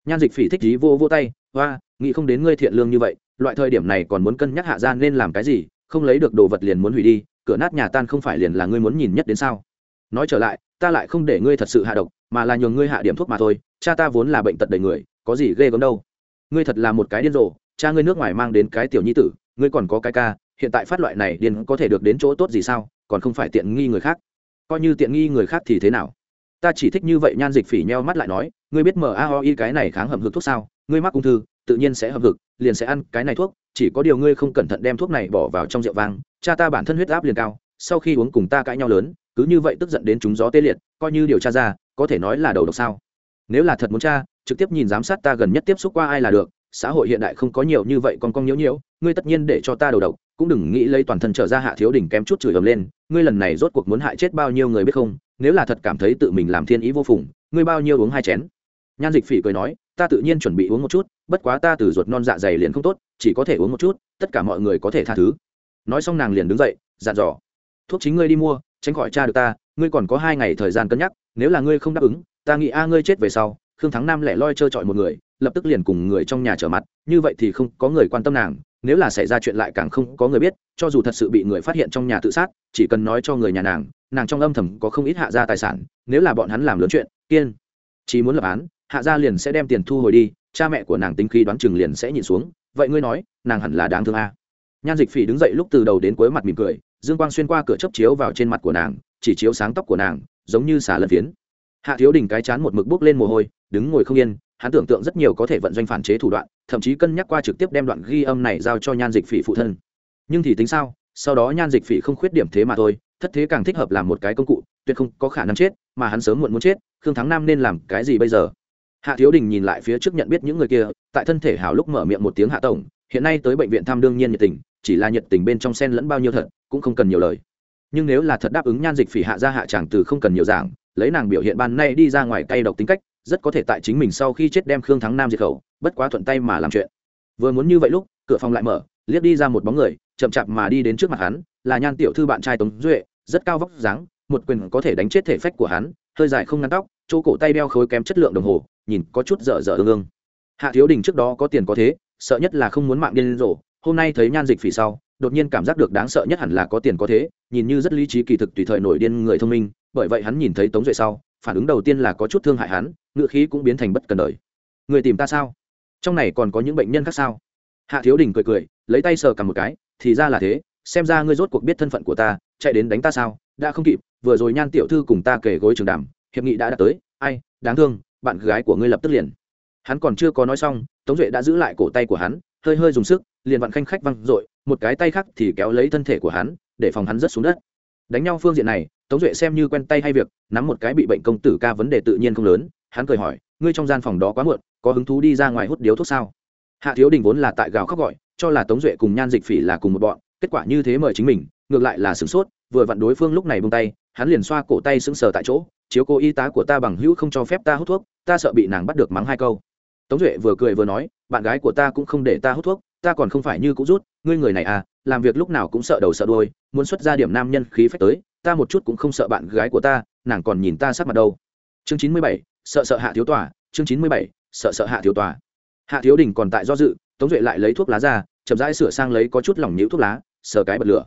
nhan dịch phỉ thích dí vô vô tay hoa nghĩ không đến ngươi thiện lương như vậy, loại thời điểm này còn muốn cân nhắc hạ Gian nên làm cái gì, không lấy được đồ vật liền muốn hủy đi, cửa nát nhà tan không phải liền là ngươi muốn nhìn nhất đến sao? Nói trở lại, ta lại không để ngươi thật sự hạ độc, mà là nhường ngươi hạ điểm thuốc mà thôi, cha ta vốn là bệnh tật đầy người, có gì ghê gớm đâu. Ngươi thật là một cái điên rồ, cha ngươi nước ngoài mang đến cái tiểu nhi tử, ngươi còn có cái ca, hiện tại phát loại này điên có thể được đến chỗ tốt gì sao, còn không phải tiện nghi người khác. Coi như tiện nghi người khác thì thế nào? Ta chỉ thích như vậy, nhan dịch phỉ nheo mắt lại nói ngươi biết maoi cái này kháng hầm hực thuốc sao? Ngươi mắc ung thư, tự nhiên sẽ hầm hực, liền sẽ ăn cái này thuốc, chỉ có điều ngươi không cẩn thận đem thuốc này bỏ vào trong rượu vang, cha ta bản thân huyết áp liền cao, sau khi uống cùng ta cãi nhau lớn, cứ như vậy tức giận đến chúng gió tê liệt, coi như điều tra ra, có thể nói là đầu độc sao? Nếu là thật muốn tra, trực tiếp nhìn giám sát ta gần nhất tiếp xúc qua ai là được, xã hội hiện đại không có nhiều như vậy còn con nhiễu nhiễu, ngươi tất nhiên để cho ta đầu độc, cũng đừng nghĩ lấy toàn thân trở ra hạ thiếu đỉnh kém chút chửi ầm lên, ngươi lần này rốt cuộc muốn hại chết bao nhiêu người biết không? Nếu là thật cảm thấy tự mình làm thiên ý vô phùng, ngươi bao nhiêu uống hai chén? Nhan dịch phỉ cười nói, ta tự nhiên chuẩn bị uống một chút, bất quá ta từ ruột non dạ dày liền không tốt, chỉ có thể uống một chút, tất cả mọi người có thể tha thứ. Nói xong nàng liền đứng dậy, dặn dò, thuốc chính ngươi đi mua, tránh khỏi cha được ta, ngươi còn có hai ngày thời gian cân nhắc, nếu là ngươi không đáp ứng, ta nghĩ a à ngươi chết về sau, khương thắng nam lẻ loi trơ trọi một người, lập tức liền cùng người trong nhà trở mặt, như vậy thì không có người quan tâm nàng, nếu là xảy ra chuyện lại càng không có người biết, cho dù thật sự bị người phát hiện trong nhà tự sát, chỉ cần nói cho người nhà nàng nàng trong âm thầm có không ít hạ gia tài sản, nếu là bọn hắn làm lớn chuyện, kiên, chỉ muốn lập án hạ gia liền sẽ đem tiền thu hồi đi, cha mẹ của nàng tính khí đoán chừng liền sẽ nhìn xuống. Vậy ngươi nói, nàng hẳn là đáng thương a? Nhan dịch phỉ đứng dậy lúc từ đầu đến cuối mặt mỉm cười, dương quang xuyên qua cửa chấp chiếu vào trên mặt của nàng, chỉ chiếu sáng tóc của nàng, giống như xả lân phiến. Hạ thiếu đình cái chán một mực bốc lên mồ hôi, đứng ngồi không yên, hắn tưởng tượng rất nhiều có thể vận doanh phản chế thủ đoạn, thậm chí cân nhắc qua trực tiếp đem đoạn ghi âm này giao cho nhan dịch phỉ phụ thân. Nhưng thì tính sao, sau đó nhan dịch phỉ không khuyết điểm thế mà thôi, thất thế càng thích hợp làm một cái công cụ, tuyệt không có khả năng chết, mà hắn sớm muộn muốn chết, khương thắng nam nên làm cái gì bây giờ? Hạ thiếu đình nhìn lại phía trước nhận biết những người kia, tại thân thể hảo lúc mở miệng một tiếng hạ tổng, hiện nay tới bệnh viện thăm đương nhiên nhiệt tình, chỉ là nhiệt tình bên trong sen lẫn bao nhiêu thật, cũng không cần nhiều lời. Nhưng nếu là thật đáp ứng nhan dịch phỉ hạ ra hạ tràng từ không cần nhiều giảng, lấy nàng biểu hiện ban nay đi ra ngoài cay độc tính cách, rất có thể tại chính mình sau khi chết đem khương thắng nam diệt khẩu, bất quá thuận tay mà làm chuyện. Vừa muốn như vậy lúc, cửa phòng lại mở, liếc đi ra một bóng người, chậm chạp mà đi đến trước mặt hắn, là nhan tiểu thư bạn trai tống duệ, rất cao vóc dáng, một quyền có thể đánh chết thể phách của hắn, hơi dài không ngăn tóc, chỗ cổ tay đeo khối kém chất lượng đồng hồ nhìn có chút dở dở ương ương. Hạ thiếu đình trước đó có tiền có thế, sợ nhất là không muốn mạng điên rồ, hôm nay thấy nhan dịch phỉ sau, đột nhiên cảm giác được đáng sợ nhất hẳn là có tiền có thế, nhìn như rất lý trí kỳ thực tùy thời nổi điên người thông minh, bởi vậy hắn nhìn thấy tống duệ sau, phản ứng đầu tiên là có chút thương hại hắn, ngựa khí cũng biến thành bất cần đời. Người tìm ta sao? Trong này còn có những bệnh nhân khác sao? Hạ thiếu đình cười cười, lấy tay sờ cầm một cái, thì ra là thế, xem ra ngươi rốt cuộc biết thân phận của ta, chạy đến đánh ta sao? Đã không kịp, vừa rồi nhan tiểu thư cùng ta kể gối trường đàm, hiệp nghị đã đạt tới, ai, đáng thương bạn gái của ngươi lập tức liền. Hắn còn chưa có nói xong, tống duệ đã giữ lại cổ tay của hắn, hơi hơi dùng sức, liền vặn khanh khách văng r ộ i một cái tay khác thì kéo lấy thân thể của hắn, để phòng hắn rớt xuống đất. Đánh nhau phương diện này, tống duệ xem như quen tay hay việc, nắm một cái bị bệnh công tử ca vấn đề tự nhiên không lớn, hắn cười hỏi, ngươi trong gian phòng đó quá muộn, có hứng thú đi ra ngoài hút điếu thuốc sao? Hạ thiếu đình vốn là tại gào khóc gọi, cho là tống duệ cùng nhan dịch phỉ là cùng một bọn, kết quả như thế mời chính mình, ngược lại là sửng sốt, vừa vặn đối phương lúc này bông tay, hắn liền xoa cổ tay sững sờ tại chỗ chiếu cô y tá của ta bằng hữu không cho phép ta hút thuốc, ta sợ bị nàng bắt được mắng hai câu. Tống duệ vừa cười vừa nói, bạn gái của ta cũng không để ta hút thuốc, ta còn không phải như cũ rút, ngươi người này à làm việc lúc nào cũng sợ đầu sợ đôi muốn xuất ra điểm nam nhân khí phách tới, ta một chút cũng không sợ bạn gái của ta, nàng còn nhìn ta sắc mặt đâu. Chương chín mươi bảy, sợ sợ hạ thiếu tòa, chương chín mươi bảy, sợ sợ hạ thiếu tòa. Hạ thiếu đình còn tại do dự, tống duệ lại lấy thuốc lá ra, chậm rãi sửa sang lấy có chút lỏng nhũ thuốc lá, sờ cái bật lửa.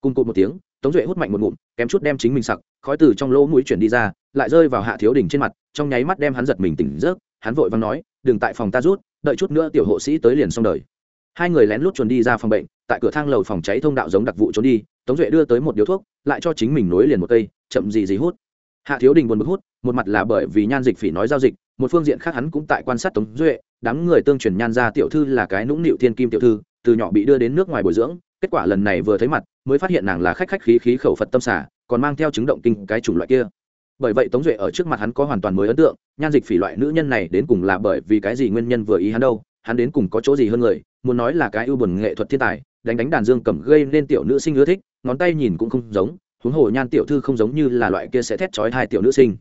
Cùng cụt một tiếng tống duệ hút mạnh một ngụm, kém chút đem chính mình sặc, khói từ trong lỗ mũi chuyển đi ra, lại rơi vào hạ thiếu đình trên mặt, trong nháy mắt đem hắn giật mình tỉnh rớt hắn vội văng nói, đừng tại phòng ta rút, đợi chút nữa tiểu hộ sĩ tới liền xong đời. Hai người lén lút chuồn đi ra phòng bệnh, tại cửa thang lầu phòng cháy thông đạo giống đặc vụ trốn đi, tống duệ đưa tới một điếu thuốc, lại cho chính mình nối liền một cây, chậm gì gì hút. Hạ thiếu đình buồn bực hút, một mặt là bởi vì nhan dịch phỉ nói giao dịch, một phương diện khác hắn cũng tại quan sát tống duệ, đám người tương truyền nhan ra tiểu thư là cái nũng nịu thiên kim tiểu thư từ nhỏ bị đưa đến nước ngoài bồi dưỡng, kết quả lần này vừa thấy mặt, mới phát hiện nàng là khách khách khí khí khẩu phật tâm xả, còn mang theo chứng động kinh cái chủng loại kia. Bởi vậy tống duệ ở trước mặt hắn có hoàn toàn mới ấn tượng, nhan dịch phỉ loại nữ nhân này đến cùng là bởi vì cái gì nguyên nhân vừa ý hắn đâu, hắn đến cùng có chỗ gì hơn người, muốn nói là cái ưu buồn nghệ thuật thiên tài, đánh đánh đàn dương cầm gây nên tiểu nữ sinh ưa thích, ngón tay nhìn cũng không giống, huống hồ nhan tiểu thư không giống như là loại kia sẽ thét chói hai tiểu nữ sinh.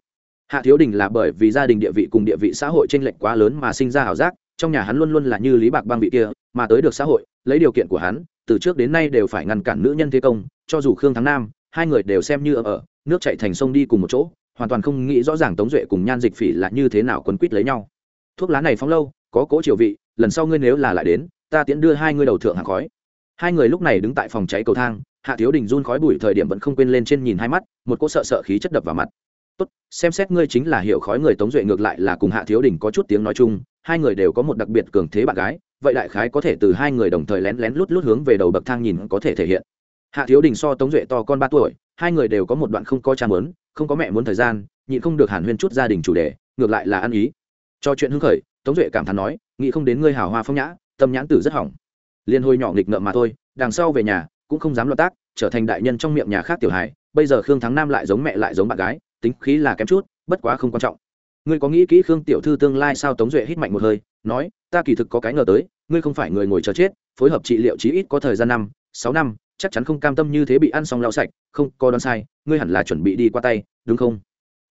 Hạ thiếu đình là bởi vì gia đình địa vị cùng địa vị xã hội t r ê n lệch quá lớn mà sinh ra ảo giác trong nhà hắn luôn luôn là như lý bạc băng vị kia mà tới được xã hội lấy điều kiện của hắn từ trước đến nay đều phải ngăn cản nữ nhân thế công cho dù khương thắng nam hai người đều xem như ở, ở nước chạy thành sông đi cùng một chỗ hoàn toàn không nghĩ rõ ràng tống duệ cùng nhan dịch phỉ là như thế nào quấn quýt lấy nhau. Thuốc lá này phóng lâu có cỗ triều vị lần sau ngươi nếu là lại đến ta tiễn đưa hai ngươi đầu thượng hàng khói. Hai người lúc này đứng tại phòng cháy cầu thang hạ thiếu đình run khói bụi thời điểm vẫn không quên lên trên nhìn hai mắt một cỗ sợ sợ khí chất đập vào mặt tốt, xem xét ngươi chính là hiểu khói người tống duệ ngược lại là cùng hạ thiếu đình có chút tiếng nói chung, hai người đều có một đặc biệt cường thế bạn gái, vậy đại khái có thể từ hai người đồng thời lén lén lút lút hướng về đầu bậc thang nhìn có thể thể hiện. Hạ thiếu đình so tống duệ to con ba tuổi, hai người đều có một đoạn không có cha mớn không có mẹ muốn thời gian, nhịn không được hàn huyên chút gia đình chủ đề, ngược lại là ăn ý. Cho chuyện hưng khởi, tống duệ cảm thán nói, nghĩ không đến ngươi hào hoa phong nhã, tâm nhãn tử rất hỏng. Liên hôi nhỏ nghịch ngợm mà thôi, đằng sau về nhà, cũng không dám loạt tác, trở thành đại nhân trong miệng nhà khác tiểu hài, bây giờ khương thắng nam lại giống mẹ lại giống bạn gái tính khí là kém chút, bất quá không quan trọng. Ngươi có nghĩ kỹ khương tiểu thư tương lai sao tống duệ hít mạnh một hơi, nói, ta kỳ thực có cái ngờ tới, ngươi không phải người ngồi chờ chết, phối hợp trị liệu chí ít có thời gian năm, sáu năm, chắc chắn không cam tâm như thế bị ăn xong lau sạch, không, có đoán sai, ngươi hẳn là chuẩn bị đi qua tay, đúng không?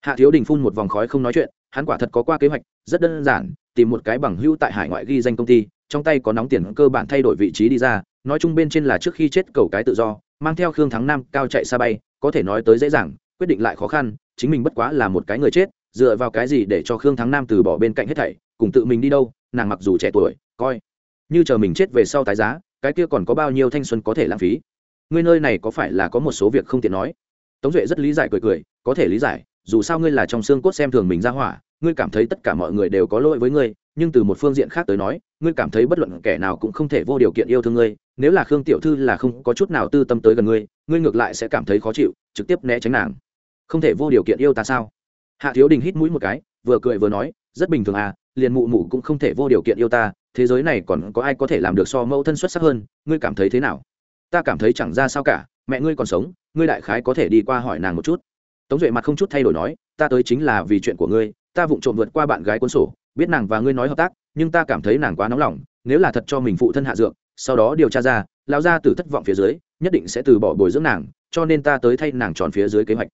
Hạ thiếu đình phun một vòng khói không nói chuyện, hắn quả thật có qua kế hoạch, rất đơn giản, tìm một cái bằng hữu tại hải ngoại ghi danh công ty, trong tay có nóng tiền cơ bản thay đổi vị trí đi ra, nói chung bên trên là trước khi chết cầu cái tự do, mang theo khương thắng nam cao chạy xa bay, có thể nói tới dễ dàng, quyết định lại khó khăn chính mình bất quá là một cái người chết, dựa vào cái gì để cho khương thắng nam từ bỏ bên cạnh hết thảy, cùng tự mình đi đâu, nàng mặc dù trẻ tuổi, coi như chờ mình chết về sau tái giá, cái kia còn có bao nhiêu thanh xuân có thể lãng phí? Ngươi nơi này có phải là có một số việc không tiện nói? Tống duệ rất lý giải cười cười, có thể lý giải, dù sao ngươi là trong xương cốt xem thường mình ra hỏa, ngươi cảm thấy tất cả mọi người đều có lỗi với ngươi, nhưng từ một phương diện khác tới nói, ngươi cảm thấy bất luận kẻ nào cũng không thể vô điều kiện yêu thương ngươi, nếu là khương tiểu thư là không có chút nào tư tâm tới gần ngươi ngươi ngược lại sẽ cảm thấy khó chịu, trực tiếp né tránh nàng không thể vô điều kiện yêu ta sao? Hạ thiếu đình hít mũi một cái, vừa cười vừa nói, rất bình thường à liền mụ mụ cũng không thể vô điều kiện yêu ta, thế giới này còn có ai có thể làm được so mẫu thân xuất sắc hơn, ngươi cảm thấy thế nào? Ta cảm thấy chẳng ra sao cả, mẹ ngươi còn sống, ngươi đại khái có thể đi qua hỏi nàng một chút. Tống duệ mặt không chút thay đổi nói, ta tới chính là vì chuyện của ngươi, ta vụng trộm vượt qua bạn gái cuốn sổ, biết nàng và ngươi nói hợp tác, nhưng ta cảm thấy nàng quá nóng lòng, nếu là thật cho mình phụ thân hạ dược, sau đó điều tra ra, lão gia từ thất vọng phía dưới, nhất định sẽ từ bỏ bồi dưỡng nàng, cho nên ta tới thay nàng tròn phía dưới kế hoạch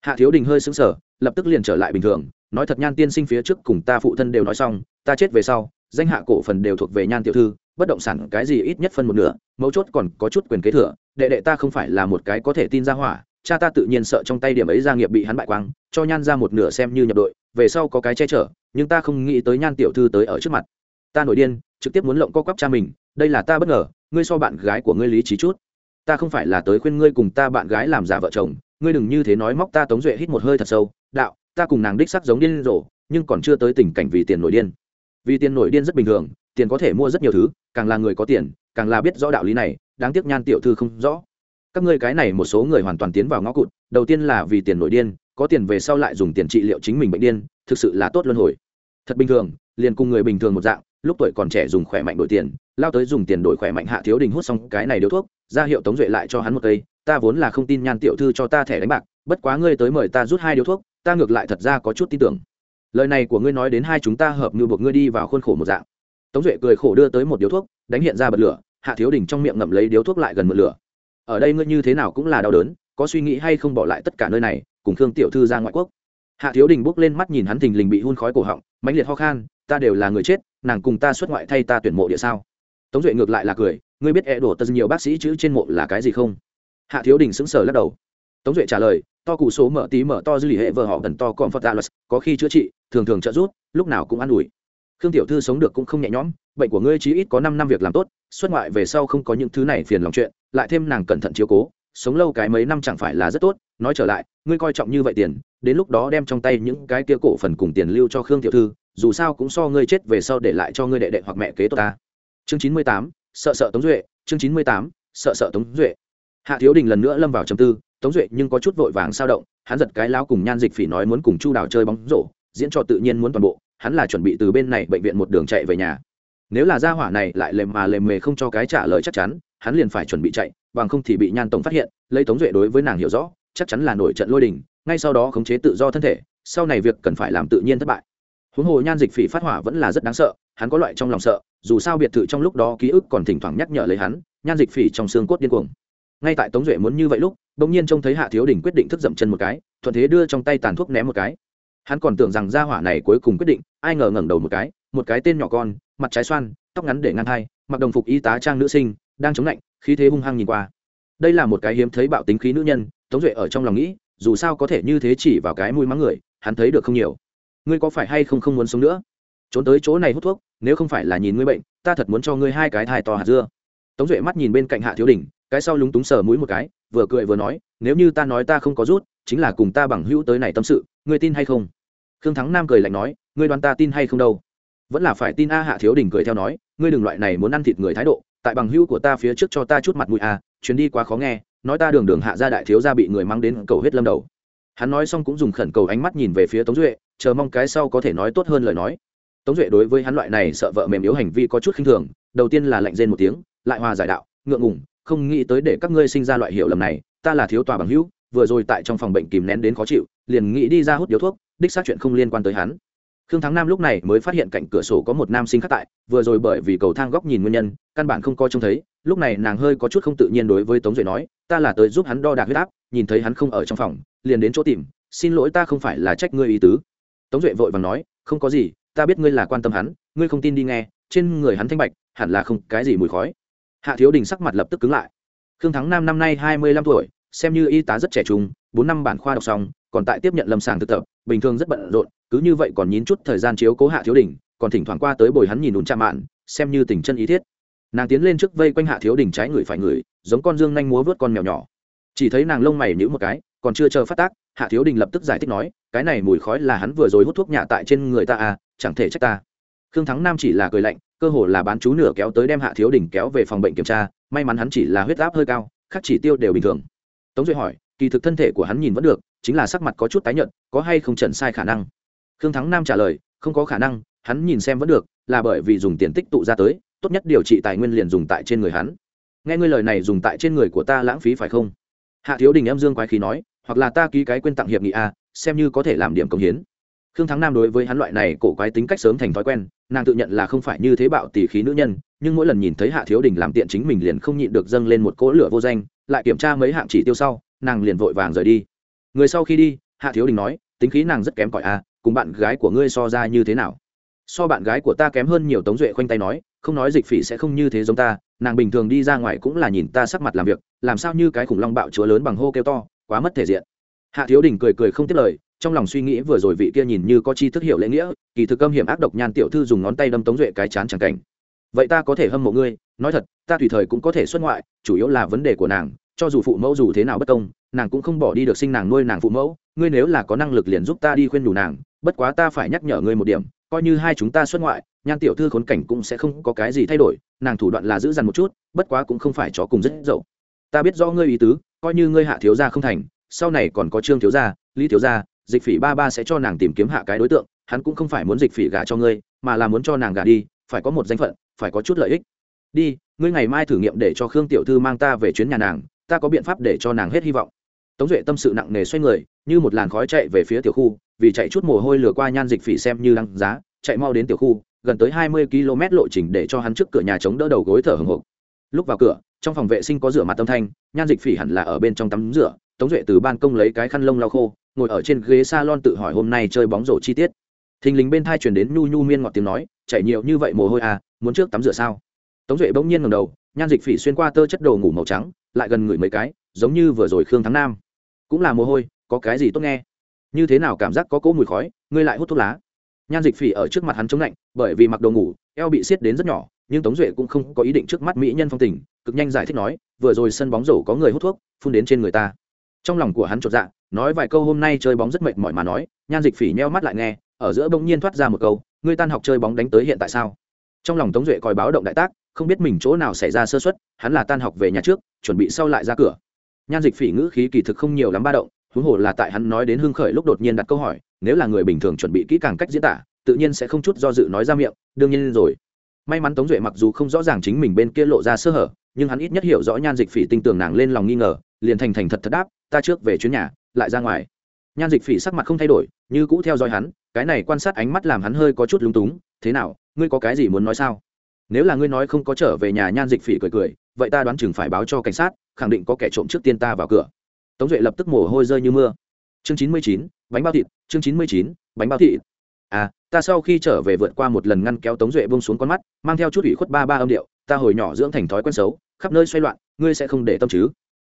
hạ thiếu đình hơi xứng sở lập tức liền trở lại bình thường, nói thật nhan tiên sinh phía trước cùng ta phụ thân đều nói xong, ta chết về sau, danh hạ cổ phần đều thuộc về nhan tiểu thư, bất động sản cái gì ít nhất phân một nửa, mấu chốt còn có chút quyền kế thừa, đệ đệ ta không phải là một cái có thể tin ra hỏa, cha ta tự nhiên sợ trong tay điểm ấy gia nghiệp bị hắn bại quang, cho nhan ra một nửa xem như nhập đội, về sau có cái che chở, nhưng ta không nghĩ tới nhan tiểu thư tới ở trước mặt. Ta nổi điên, trực tiếp muốn lộng co quắp cha mình, đây là ta bất ngờ, ngươi so bạn gái của ngươi lý trí chút. Ta không phải là tới khuyên ngươi cùng ta bạn gái làm giả vợ chồng ngươi đừng như thế nói móc ta tống duệ hít một hơi thật sâu, đạo, ta cùng nàng đích sắc giống điên rồ, nhưng còn chưa tới tình cảnh vì tiền nổi điên. Vì tiền nổi điên rất bình thường, tiền có thể mua rất nhiều thứ, càng là người có tiền, càng là biết rõ đạo lý này, đáng tiếc nhan tiểu thư không rõ. Các ngươi cái này một số người hoàn toàn tiến vào ngõ cụt, đầu tiên là vì tiền nổi điên, có tiền về sau lại dùng tiền trị liệu chính mình bệnh điên, thực sự là tốt luân hồi. Thật bình thường, liền cùng người bình thường một dạng, lúc tuổi còn trẻ dùng khỏe mạnh đổi tiền, lao tới dùng tiền đổi khỏe mạnh hạ thiếu đình hút xong cái này điếu thuốc, ra hiệu tống duệ lại cho hắn một cây ta vốn là không tin nhan tiểu thư cho ta thẻ đánh bạc, bất quá ngươi tới mời ta rút hai điếu thuốc, ta ngược lại thật ra có chút tin tưởng. Lời này của ngươi nói đến hai chúng ta hợp như buộc ngươi đi vào khuôn khổ một dạng. Tống duệ cười khổ đưa tới một điếu thuốc, đánh hiện ra bật lửa, hạ thiếu đình trong miệng ngậm lấy điếu thuốc lại gần một lửa. Ở đây ngươi như thế nào cũng là đau đớn, có suy nghĩ hay không bỏ lại tất cả nơi này, cùng khương tiểu thư ra ngoại quốc. Hạ thiếu đình bước lên mắt nhìn hắn thình lình bị hun khói cổ họng, mãnh liệt ho khan, ta đều là người chết, nàng cùng ta xuất ngoại thay ta tuyển mộ địa sao? Tống duệ ngược lại là cười, ngươi biết e đổ tật nhiều bác sĩ chữ trên mộ là cái gì không? Hạ thiếu đình sững sờ lắc đầu. Tống duệ trả lời, to cụ số mở tí mở to dư lì hệ vợ họ gần to còn phật tạ luật, có khi chữa trị, thường thường trợ giúp, lúc nào cũng an ủi. Khương tiểu thư sống được cũng không nhẹ nhõm, bệnh của ngươi chí ít có năm năm việc làm tốt, xuất ngoại về sau không có những thứ này phiền lòng chuyện, lại thêm nàng cẩn thận chiếu cố, sống lâu cái mấy năm chẳng phải là rất tốt, nói trở lại, ngươi coi trọng như vậy tiền, đến lúc đó đem trong tay những cái kia cổ phần cùng tiền lưu cho khương tiểu thư, dù sao cũng so ngươi chết về sau để lại cho ngươi đệ đệ hoặc mẹ kế tốt ta. Chương chín mươi tám, sợ sợ tống duệ, chương chín mươi tám, sợ sợ tống duệ hạ thiếu đình lần nữa lâm vào trầm tư, tống duệ nhưng có chút vội vàng sao động, hắn giật cái lao cùng nhan dịch phỉ nói muốn cùng chu đào chơi bóng rổ, diễn cho tự nhiên muốn toàn bộ, hắn là chuẩn bị từ bên này bệnh viện một đường chạy về nhà. Nếu là gia hỏa này lại lềm mà lềm mề không cho cái trả lời chắc chắn, hắn liền phải chuẩn bị chạy, bằng không thì bị nhan tổng phát hiện, lấy tống duệ đối với nàng hiểu rõ, chắc chắn là nổi trận lôi đình, ngay sau đó khống chế tự do thân thể, sau này việc cần phải làm tự nhiên thất bại. Huống hồ nhan dịch phỉ phát hỏa vẫn là rất đáng sợ, hắn có loại trong lòng sợ, dù sao biệt thự trong lúc đó ký ức còn thỉnh thoảng nhắc nhở lấy hắn, nhan dịch phỉ trong xương cốt điên cuồng ngay tại tống duệ muốn như vậy lúc đ ỗ n g nhiên trông thấy hạ thiếu đình quyết định thức dậm chân một cái, thuận thế đưa trong tay tàn thuốc ném một cái. Hắn còn tưởng rằng gia hỏa này cuối cùng quyết định, ai ngờ ngẩng đầu một cái một cái tên nhỏ con, mặt trái xoan, tóc ngắn để ngăn hai mặc đồng phục y tá trang nữ sinh, đang chống lạnh, khí thế hung hăng nhìn qua. Đây là một cái hiếm thấy bạo tính khí nữ nhân, tống duệ ở trong lòng nghĩ, dù sao có thể như thế chỉ vào cái mũi mắng người, hắn thấy được không nhiều. Ngươi có phải hay không không muốn sống nữa? Trốn tới chỗ này hút thuốc, nếu không phải là nhìn ngươi bệnh, ta thật muốn cho ngươi hai cái thai to hạt dưa. Tống duệ mắt nhìn bên cạnh hạ thiếu đình cái sau lúng túng sờ mũi một cái, vừa cười vừa nói, nếu như ta nói ta không có rút, chính là cùng ta bằng hữu tới này tâm sự, ngươi tin hay không? Khương thắng nam cười lạnh nói, ngươi đoán ta tin hay không đâu? Vẫn là phải tin a hạ thiếu đình cười theo nói, ngươi đừng loại này muốn ăn thịt người thái độ, tại bằng hữu của ta phía trước cho ta chút mặt mũi a chuyến đi quá khó nghe, nói ta đường đường hạ ra đại thiếu gia bị người mang đến cầu hết lâm đầu. Hắn nói xong cũng dùng khẩn cầu ánh mắt nhìn về phía tống duệ, chờ mong cái sau có thể nói tốt hơn lời nói. Tống duệ đối với hắn loại này sợ vợ mềm yếu hành vi có chút khinh thường, đầu tiên là lạnh rên một tiếng, lại hòa giải đạo, ngượng ngủng không nghĩ tới để các ngươi sinh ra loại hiểu lầm này, ta là thiếu tòa bằng hữu, vừa rồi tại trong phòng bệnh kìm nén đến khó chịu, liền nghĩ đi ra hút điếu thuốc, đích xác chuyện không liên quan tới hắn. Khương thắng nam lúc này mới phát hiện cạnh cửa sổ có một nam sinh khác tại, vừa rồi bởi vì cầu thang góc nhìn nguyên nhân, căn bản không coi trông thấy, lúc này nàng hơi có chút không tự nhiên đối với tống duệ nói, ta là tới giúp hắn đo đạc huyết áp, nhìn thấy hắn không ở trong phòng, liền đến chỗ tìm, xin lỗi ta không phải là trách ngươi ý tứ. Tống duệ vội vàng nói, không có gì, ta biết ngươi là quan tâm hắn, ngươi không tin đi nghe, trên người hắn thanh bạch, hẳn là không cái gì mùi khói hạ thiếu đình sắc mặt lập tức cứng lại. Khương thắng nam năm nay hai mươi lăm tuổi, xem như y tá rất trẻ trung, bốn năm bản khoa đọc xong, còn tại tiếp nhận lâm sàng thực tập, bình thường rất bận rộn, cứ như vậy còn nhín chút thời gian chiếu cố hạ thiếu đình, còn thỉnh thoảng qua tới bồi hắn nhìn đùn cha mạn, xem như tình chân ý thiết. Nàng tiến lên trước vây quanh hạ thiếu đình trái người phải người, giống con dương nhanh múa vớt con mèo nhỏ. Chỉ thấy nàng lông mày nhữ một cái, còn chưa chờ phát tác, hạ thiếu đình lập tức giải thích nói, cái này mùi khói là hắn vừa rồi hút thuốc nhà tại trên người ta à chẳng thể trách ta. Khương thắng nam chỉ là cười lạnh cơ hồ là bán chú nửa kéo tới đem hạ thiếu đình kéo về phòng bệnh kiểm tra, may mắn hắn chỉ là huyết áp hơi cao các chỉ tiêu đều bình thường. Tống duy hỏi, kỳ thực thân thể của hắn nhìn vẫn được, chính là sắc mặt có chút tái nhợt, có hay không trần sai khả năng? Khương thắng nam trả lời, không có khả năng, hắn nhìn xem vẫn được, là bởi vì dùng tiền tích tụ ra tới, tốt nhất điều trị tài nguyên liền dùng tại trên người hắn. Nghe ngươi lời này dùng tại trên người của ta lãng phí phải không? Hạ thiếu đình em dương quái khí nói, hoặc là ta ký cái quên tặng hiệp nghị a, xem như có thể làm điểm công hiến khương thắng nam đối với hắn loại này cổ quái tính cách sớm thành thói quen, nàng tự nhận là không phải như thế bạo tỷ khí nữ nhân, nhưng mỗi lần nhìn thấy hạ thiếu đình làm tiện chính mình liền không nhịn được dâng lên một cỗ lửa vô danh, lại kiểm tra mấy hạng chỉ tiêu sau, nàng liền vội vàng rời đi. Người sau khi đi, hạ thiếu đình nói, tính khí nàng rất kém cỏi a cùng bạn gái của ngươi so ra như thế nào? So bạn gái của ta kém hơn nhiều, tống duệ khoanh tay nói, không nói dịch phỉ sẽ không như thế giống ta, nàng bình thường đi ra ngoài cũng là nhìn ta sắc mặt làm việc, làm sao như cái khủng long bạo chúa lớn bằng hô kêu to, quá mất thể diện. Hạ thiếu đình cười cười không tiếc lời trong lòng suy nghĩ vừa rồi vị kia nhìn như có chi thức hiểu lễ nghĩa, kỳ thực âm hiểm ác độc nhan tiểu thư dùng ngón tay đâm tống duệ cái chán chẳng cảnh. Vậy ta có thể hâm mộ ngươi, nói thật, ta tùy thời cũng có thể xuất ngoại, chủ yếu là vấn đề của nàng, cho dù phụ mẫu dù thế nào bất công, nàng cũng không bỏ đi được sinh nàng nuôi nàng phụ mẫu, ngươi nếu là có năng lực liền giúp ta đi khuyên đủ nàng, bất quá ta phải nhắc nhở ngươi một điểm, coi như hai chúng ta xuất ngoại, nhan tiểu thư khốn cảnh cũng sẽ không có cái gì thay đổi, nàng thủ đoạn là giữ dằn một chút, bất quá cũng không phải chó cùng rất dậu. Ta biết rõ ngươi ý tứ, coi như ngươi hạ thiếu gia không thành, sau này còn có trương thiếu gia, lý thiếu gia dịch phỉ ba ba sẽ cho nàng tìm kiếm hạ cái đối tượng, hắn cũng không phải muốn dịch phỉ gả cho ngươi, mà là muốn cho nàng gả đi, phải có một danh phận, phải có chút lợi ích. Đi, ngươi ngày mai thử nghiệm để cho khương tiểu thư mang ta về chuyến nhà nàng, ta có biện pháp để cho nàng hết hy vọng. Tống duệ tâm sự nặng nề xoay người, như một làn khói chạy về phía tiểu khu, vì chạy chút mồ hôi lửa qua nhan dịch phỉ xem như đăng giá, chạy mau đến tiểu khu, gần tới hai mươi km lộ trình để cho hắn trước cửa nhà chống đỡ đầu gối thở hồng hộc. Lúc vào cửa, trong phòng vệ sinh có rửa mặt tâm thanh, nhan dịch phỉ hẳn là ở bên trong tắm rửa, tống duệ từ ban công lấy cái khăn lông lau khô ngồi ở trên ghế salon tự hỏi hôm nay chơi bóng rổ chi tiết. Thình lình bên thai chuyển đến nhu nhu miên ngọt tiếng nói, chảy nhiều như vậy mồ hôi à muốn trước tắm rửa sao? Tống duệ bỗng nhiên ngầm đầu, nhan dịch phỉ xuyên qua tơ chất đồ ngủ màu trắng, lại gần người mấy cái, giống như vừa rồi khương thắng nam. Cũng là mồ hôi, có cái gì tốt nghe? Như thế nào cảm giác có cỗ mùi khói, ngươi lại hút thuốc lá? Nhan dịch phỉ ở trước mặt hắn chống lạnh, bởi vì mặc đồ ngủ, eo bị xiết đến rất nhỏ, nhưng tống duệ cũng không có ý định trước mắt mỹ nhân phong tình, cực nhanh giải thích nói, vừa rồi sân bóng rổ có người hút thuốc, phun đến trên người ta. Trong lòng của hắn chột dạ nói vài câu hôm nay chơi bóng rất mệt mỏi mà nói, nhan dịch phỉ nheo mắt lại nghe, ở giữa bỗng nhiên thoát ra một câu, ngươi tan học chơi bóng đánh tới hiện tại sao? Trong lòng tống duệ coi báo động đại tác, không biết mình chỗ nào xảy ra sơ xuất hắn là tan học về nhà trước, chuẩn bị sau lại ra cửa. Nhan dịch phỉ ngữ khí kỳ thực không nhiều lắm ba động, huống hồ là tại hắn nói đến hưng khởi lúc đột nhiên đặt câu hỏi, nếu là người bình thường chuẩn bị kỹ càng cách diễn tả, tự nhiên sẽ không chút do dự nói ra miệng, đương nhiên rồi. May mắn tống duệ mặc dù không rõ ràng chính mình bên kia lộ ra sơ hở, nhưng hắn ít nhất hiểu rõ nhan dịch phỉ tinh tường nàng lên lòng nghi ngờ, liền thành thành thật thật đáp, ta trước về chuyến nhà lại ra ngoài. Nhan dịch phỉ sắc mặt không thay đổi, như cũ theo dõi hắn, cái này quan sát ánh mắt làm hắn hơi có chút lúng túng, thế nào, ngươi có cái gì muốn nói sao? Nếu là ngươi nói không có trở về nhà, nhan dịch phỉ cười cười, vậy ta đoán chừng phải báo cho cảnh sát, khẳng định có kẻ trộm trước tiên ta vào cửa. Tống duệ lập tức mồ hôi rơi như mưa. Chương chín mươi chín, bánh bao thịt, chương chín mươi chín, bánh bao thịt. À ta sau khi trở về vượt qua một lần ngăn kéo tống duệ bông xuống con mắt, mang theo chút ủy khuất ba ba âm điệu, ta hồi nhỏ dưỡng thành thói quen xấu, khắp nơi xoay loạn, ngươi sẽ không để tâm chứ?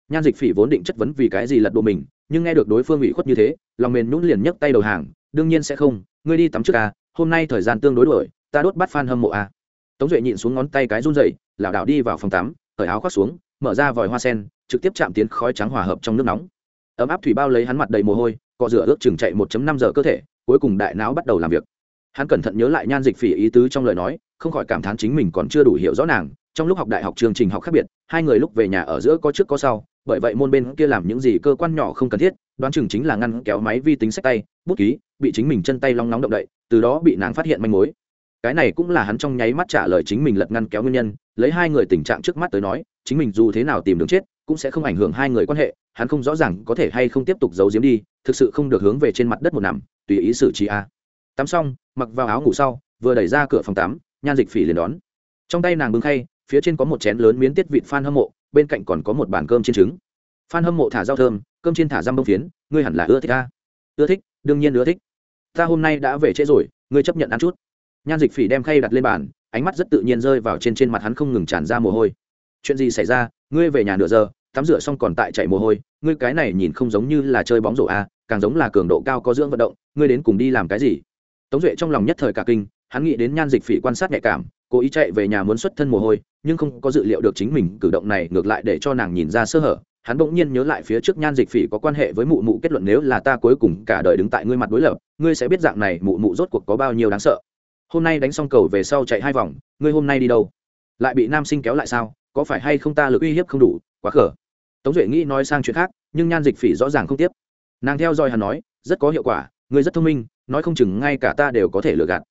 Nhan dịch phỉ vốn định chất vấn vì cái gì lật đồ mình nhưng nghe được đối phương ủy khuất như thế, lòng mềm nhún liền nhấc tay đầu hàng, đương nhiên sẽ không, ngươi đi tắm trước à hôm nay thời gian tương đối đổi ta đốt bắt phan hâm mộ à tống duệ nhịn xuống ngón tay cái run dậy lảo đảo đi vào phòng tắm, cởi áo khoác xuống, mở ra vòi hoa sen, trực tiếp chạm tiến khói trắng hòa hợp trong nước nóng. Ấm áp thủy bao lấy hắn mặt đầy mồ hôi, cọ rửa ước chừng chạy 1 năm giờ cơ thể, cuối cùng đại não bắt đầu làm việc. Hắn cẩn thận nhớ lại nhan dịch phỉ ý tứ trong lời nói, không khỏi cảm thán chính mình còn chưa đủ hiểu rõ nàng trong lúc học đại học chương trình học khác biệt, hai người lúc về nhà ở giữa có trước có sau, bởi vậy môn bên kia làm những gì cơ quan nhỏ không cần thiết, đoán chừng chính là ngăn kéo máy vi tính sách tay, bút ký, bị chính mình chân tay long nóng động đậy, từ đó bị nàng phát hiện manh mối. Cái này cũng là hắn trong nháy mắt trả lời chính mình lật ngăn kéo nguyên nhân, lấy hai người tình trạng trước mắt tới nói, chính mình dù thế nào tìm đường chết, cũng sẽ không ảnh hưởng hai người quan hệ, hắn không rõ ràng có thể hay không tiếp tục giấu giếm đi, thực sự không được hướng về trên mặt đất một nằm, tùy ý xử trí a. Tắm xong, mặc vào áo ngủ sau, vừa đẩy ra cửa phòng tắm, nhan dịch phỉ liền đón. Trong tay nàng bưng khay phía trên có một chén lớn miến tiết vịt phan hâm mộ bên cạnh còn có một bàn cơm trên trứng. Phan hâm mộ thả rau thơm cơm trên thả răm bông phiến ngươi hẳn là ưa thích ta ưa thích đương nhiên ưa thích. Ta hôm nay đã về trễ rồi ngươi chấp nhận ăn chút. Nhan dịch phỉ đem khay đặt lên bàn ánh mắt rất tự nhiên rơi vào trên trên mặt hắn không ngừng tràn ra mồ hôi. Chuyện gì xảy ra? Ngươi về nhà nửa giờ tắm rửa xong còn tại chạy mồ hôi ngươi cái này nhìn không giống như là chơi bóng rổ a à, càng giống là cường độ cao có dưỡng vận động ngươi đến cùng đi làm cái gì? Tống duệ trong lòng nhất thời cả kinh hắn nghĩ đến nhan dịch phỉ quan sát nhạy cảm cố ý chạy về nhà muốn xuất thân mồ hôi, nhưng không có dự liệu được chính mình cử động này ngược lại để cho nàng nhìn ra sơ hở. Hắn bỗng nhiên nhớ lại phía trước nhan dịch phỉ có quan hệ với mụ mụ kết luận nếu là ta cuối cùng cả đời đứng tại ngươi mặt đối lập, ngươi sẽ biết dạng này mụ mụ rốt cuộc có bao nhiêu đáng sợ. Hôm nay đánh xong cầu về sau chạy hai vòng, ngươi hôm nay đi đâu? Lại bị nam sinh kéo lại sao? Có phải hay không ta lực uy hiếp không đủ? Quá khở tống duệ nghĩ nói sang chuyện khác, nhưng nhan dịch phỉ rõ ràng không tiếp. Nàng theo dõi hắn nói, rất có hiệu quả, ngươi rất thông minh, nói không chừng ngay cả ta đều có thể lừa gạt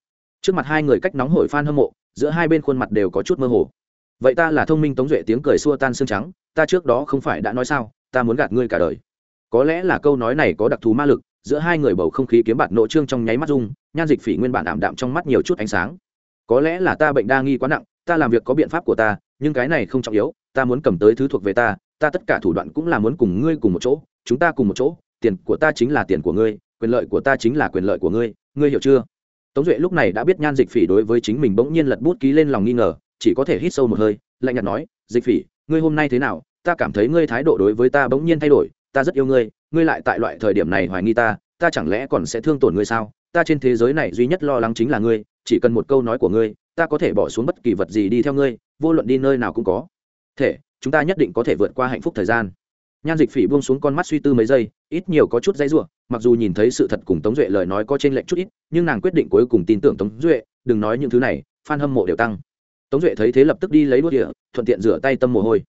trước mặt hai người cách nóng hổi phan hâm mộ, giữa hai bên khuôn mặt đều có chút mơ hồ. Vậy ta là thông minh tống duệ tiếng cười xua tan xương trắng, ta trước đó không phải đã nói sao, ta muốn gạt ngươi cả đời. Có lẽ là câu nói này có đặc thù ma lực, giữa hai người bầu không khí kiếm bạt nộ trương trong nháy mắt dung nhan dịch phỉ nguyên bản ảm đạm trong mắt nhiều chút ánh sáng. Có lẽ là ta bệnh đa nghi quá nặng, ta làm việc có biện pháp của ta, nhưng cái này không trọng yếu, ta muốn cầm tới thứ thuộc về ta ta tất cả thủ đoạn cũng là muốn cùng ngươi cùng một chỗ, chúng ta cùng một chỗ, tiền của ta chính là tiền của ngươi, quyền lợi của ta chính là quyền lợi của ngươi ngươi hiểu chưa? Tống duệ lúc này đã biết nhan dịch phỉ đối với chính mình bỗng nhiên lật bút ký lên lòng nghi ngờ, chỉ có thể hít sâu một hơi, lạnh nhạt nói, dịch phỉ, ngươi hôm nay thế nào? Ta cảm thấy ngươi thái độ đối với ta bỗng nhiên thay đổi, ta rất yêu ngươi ngươi lại tại loại thời điểm này hoài nghi ta ta chẳng lẽ còn sẽ thương tổn ngươi sao? Ta trên thế giới này duy nhất lo lắng chính là ngươi, chỉ cần một câu nói của ngươi, ta có thể bỏ xuống bất kỳ vật gì đi theo ngươi, vô luận đi nơi nào cũng có. Thể, chúng ta nhất định có thể vượt qua hạnh phúc thời gian. Nhan dịch phỉ buông xuống con mắt suy tư mấy giây, ít nhiều có chút dãy ruộng mặc dù nhìn thấy sự thật cùng tống duệ lời nói có trên lệnh chút ít, nhưng nàng quyết định cuối cùng tin tưởng tống duệ, đừng nói những thứ này f hâm mộ đều tăng. Tống duệ thấy thế lập tức đi lấy đuốt địa thuận tiện rửa tay tâm mồ hôi.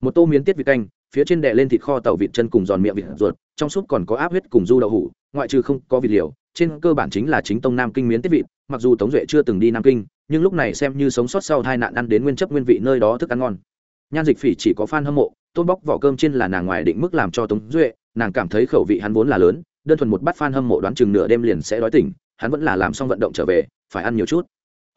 Một tô miến tiết vịt canh, phía trên đè lên thịt kho tàu vịt chân cùng giòn miệng vịt ruột, trong súp còn có áp huyết cùng du đậu hủ, ngoại trừ không có vịt liều, trên cơ bản chính là chính tông nam kinh miến tiết vịt, mặc dù tống duệ chưa từng đi nam kinh, nhưng lúc này xem như sống sót sau hai nạn ăn đến nguyên chấp nguyên vị nơi đó thức ăn ngon. Nhan dịch phỉ chỉ có f a n hâm mộ, tôn bóc vỏ cơm trên là nàng ngoài định mức làm cho tống duệ, nàng cảm thấy khẩu vị hắn vốn là lớn đơn thuần một bát fan hâm mộ đoán chừng nửa đêm liền sẽ đói tỉnh, hắn vẫn là làm xong vận động trở về, phải ăn nhiều chút.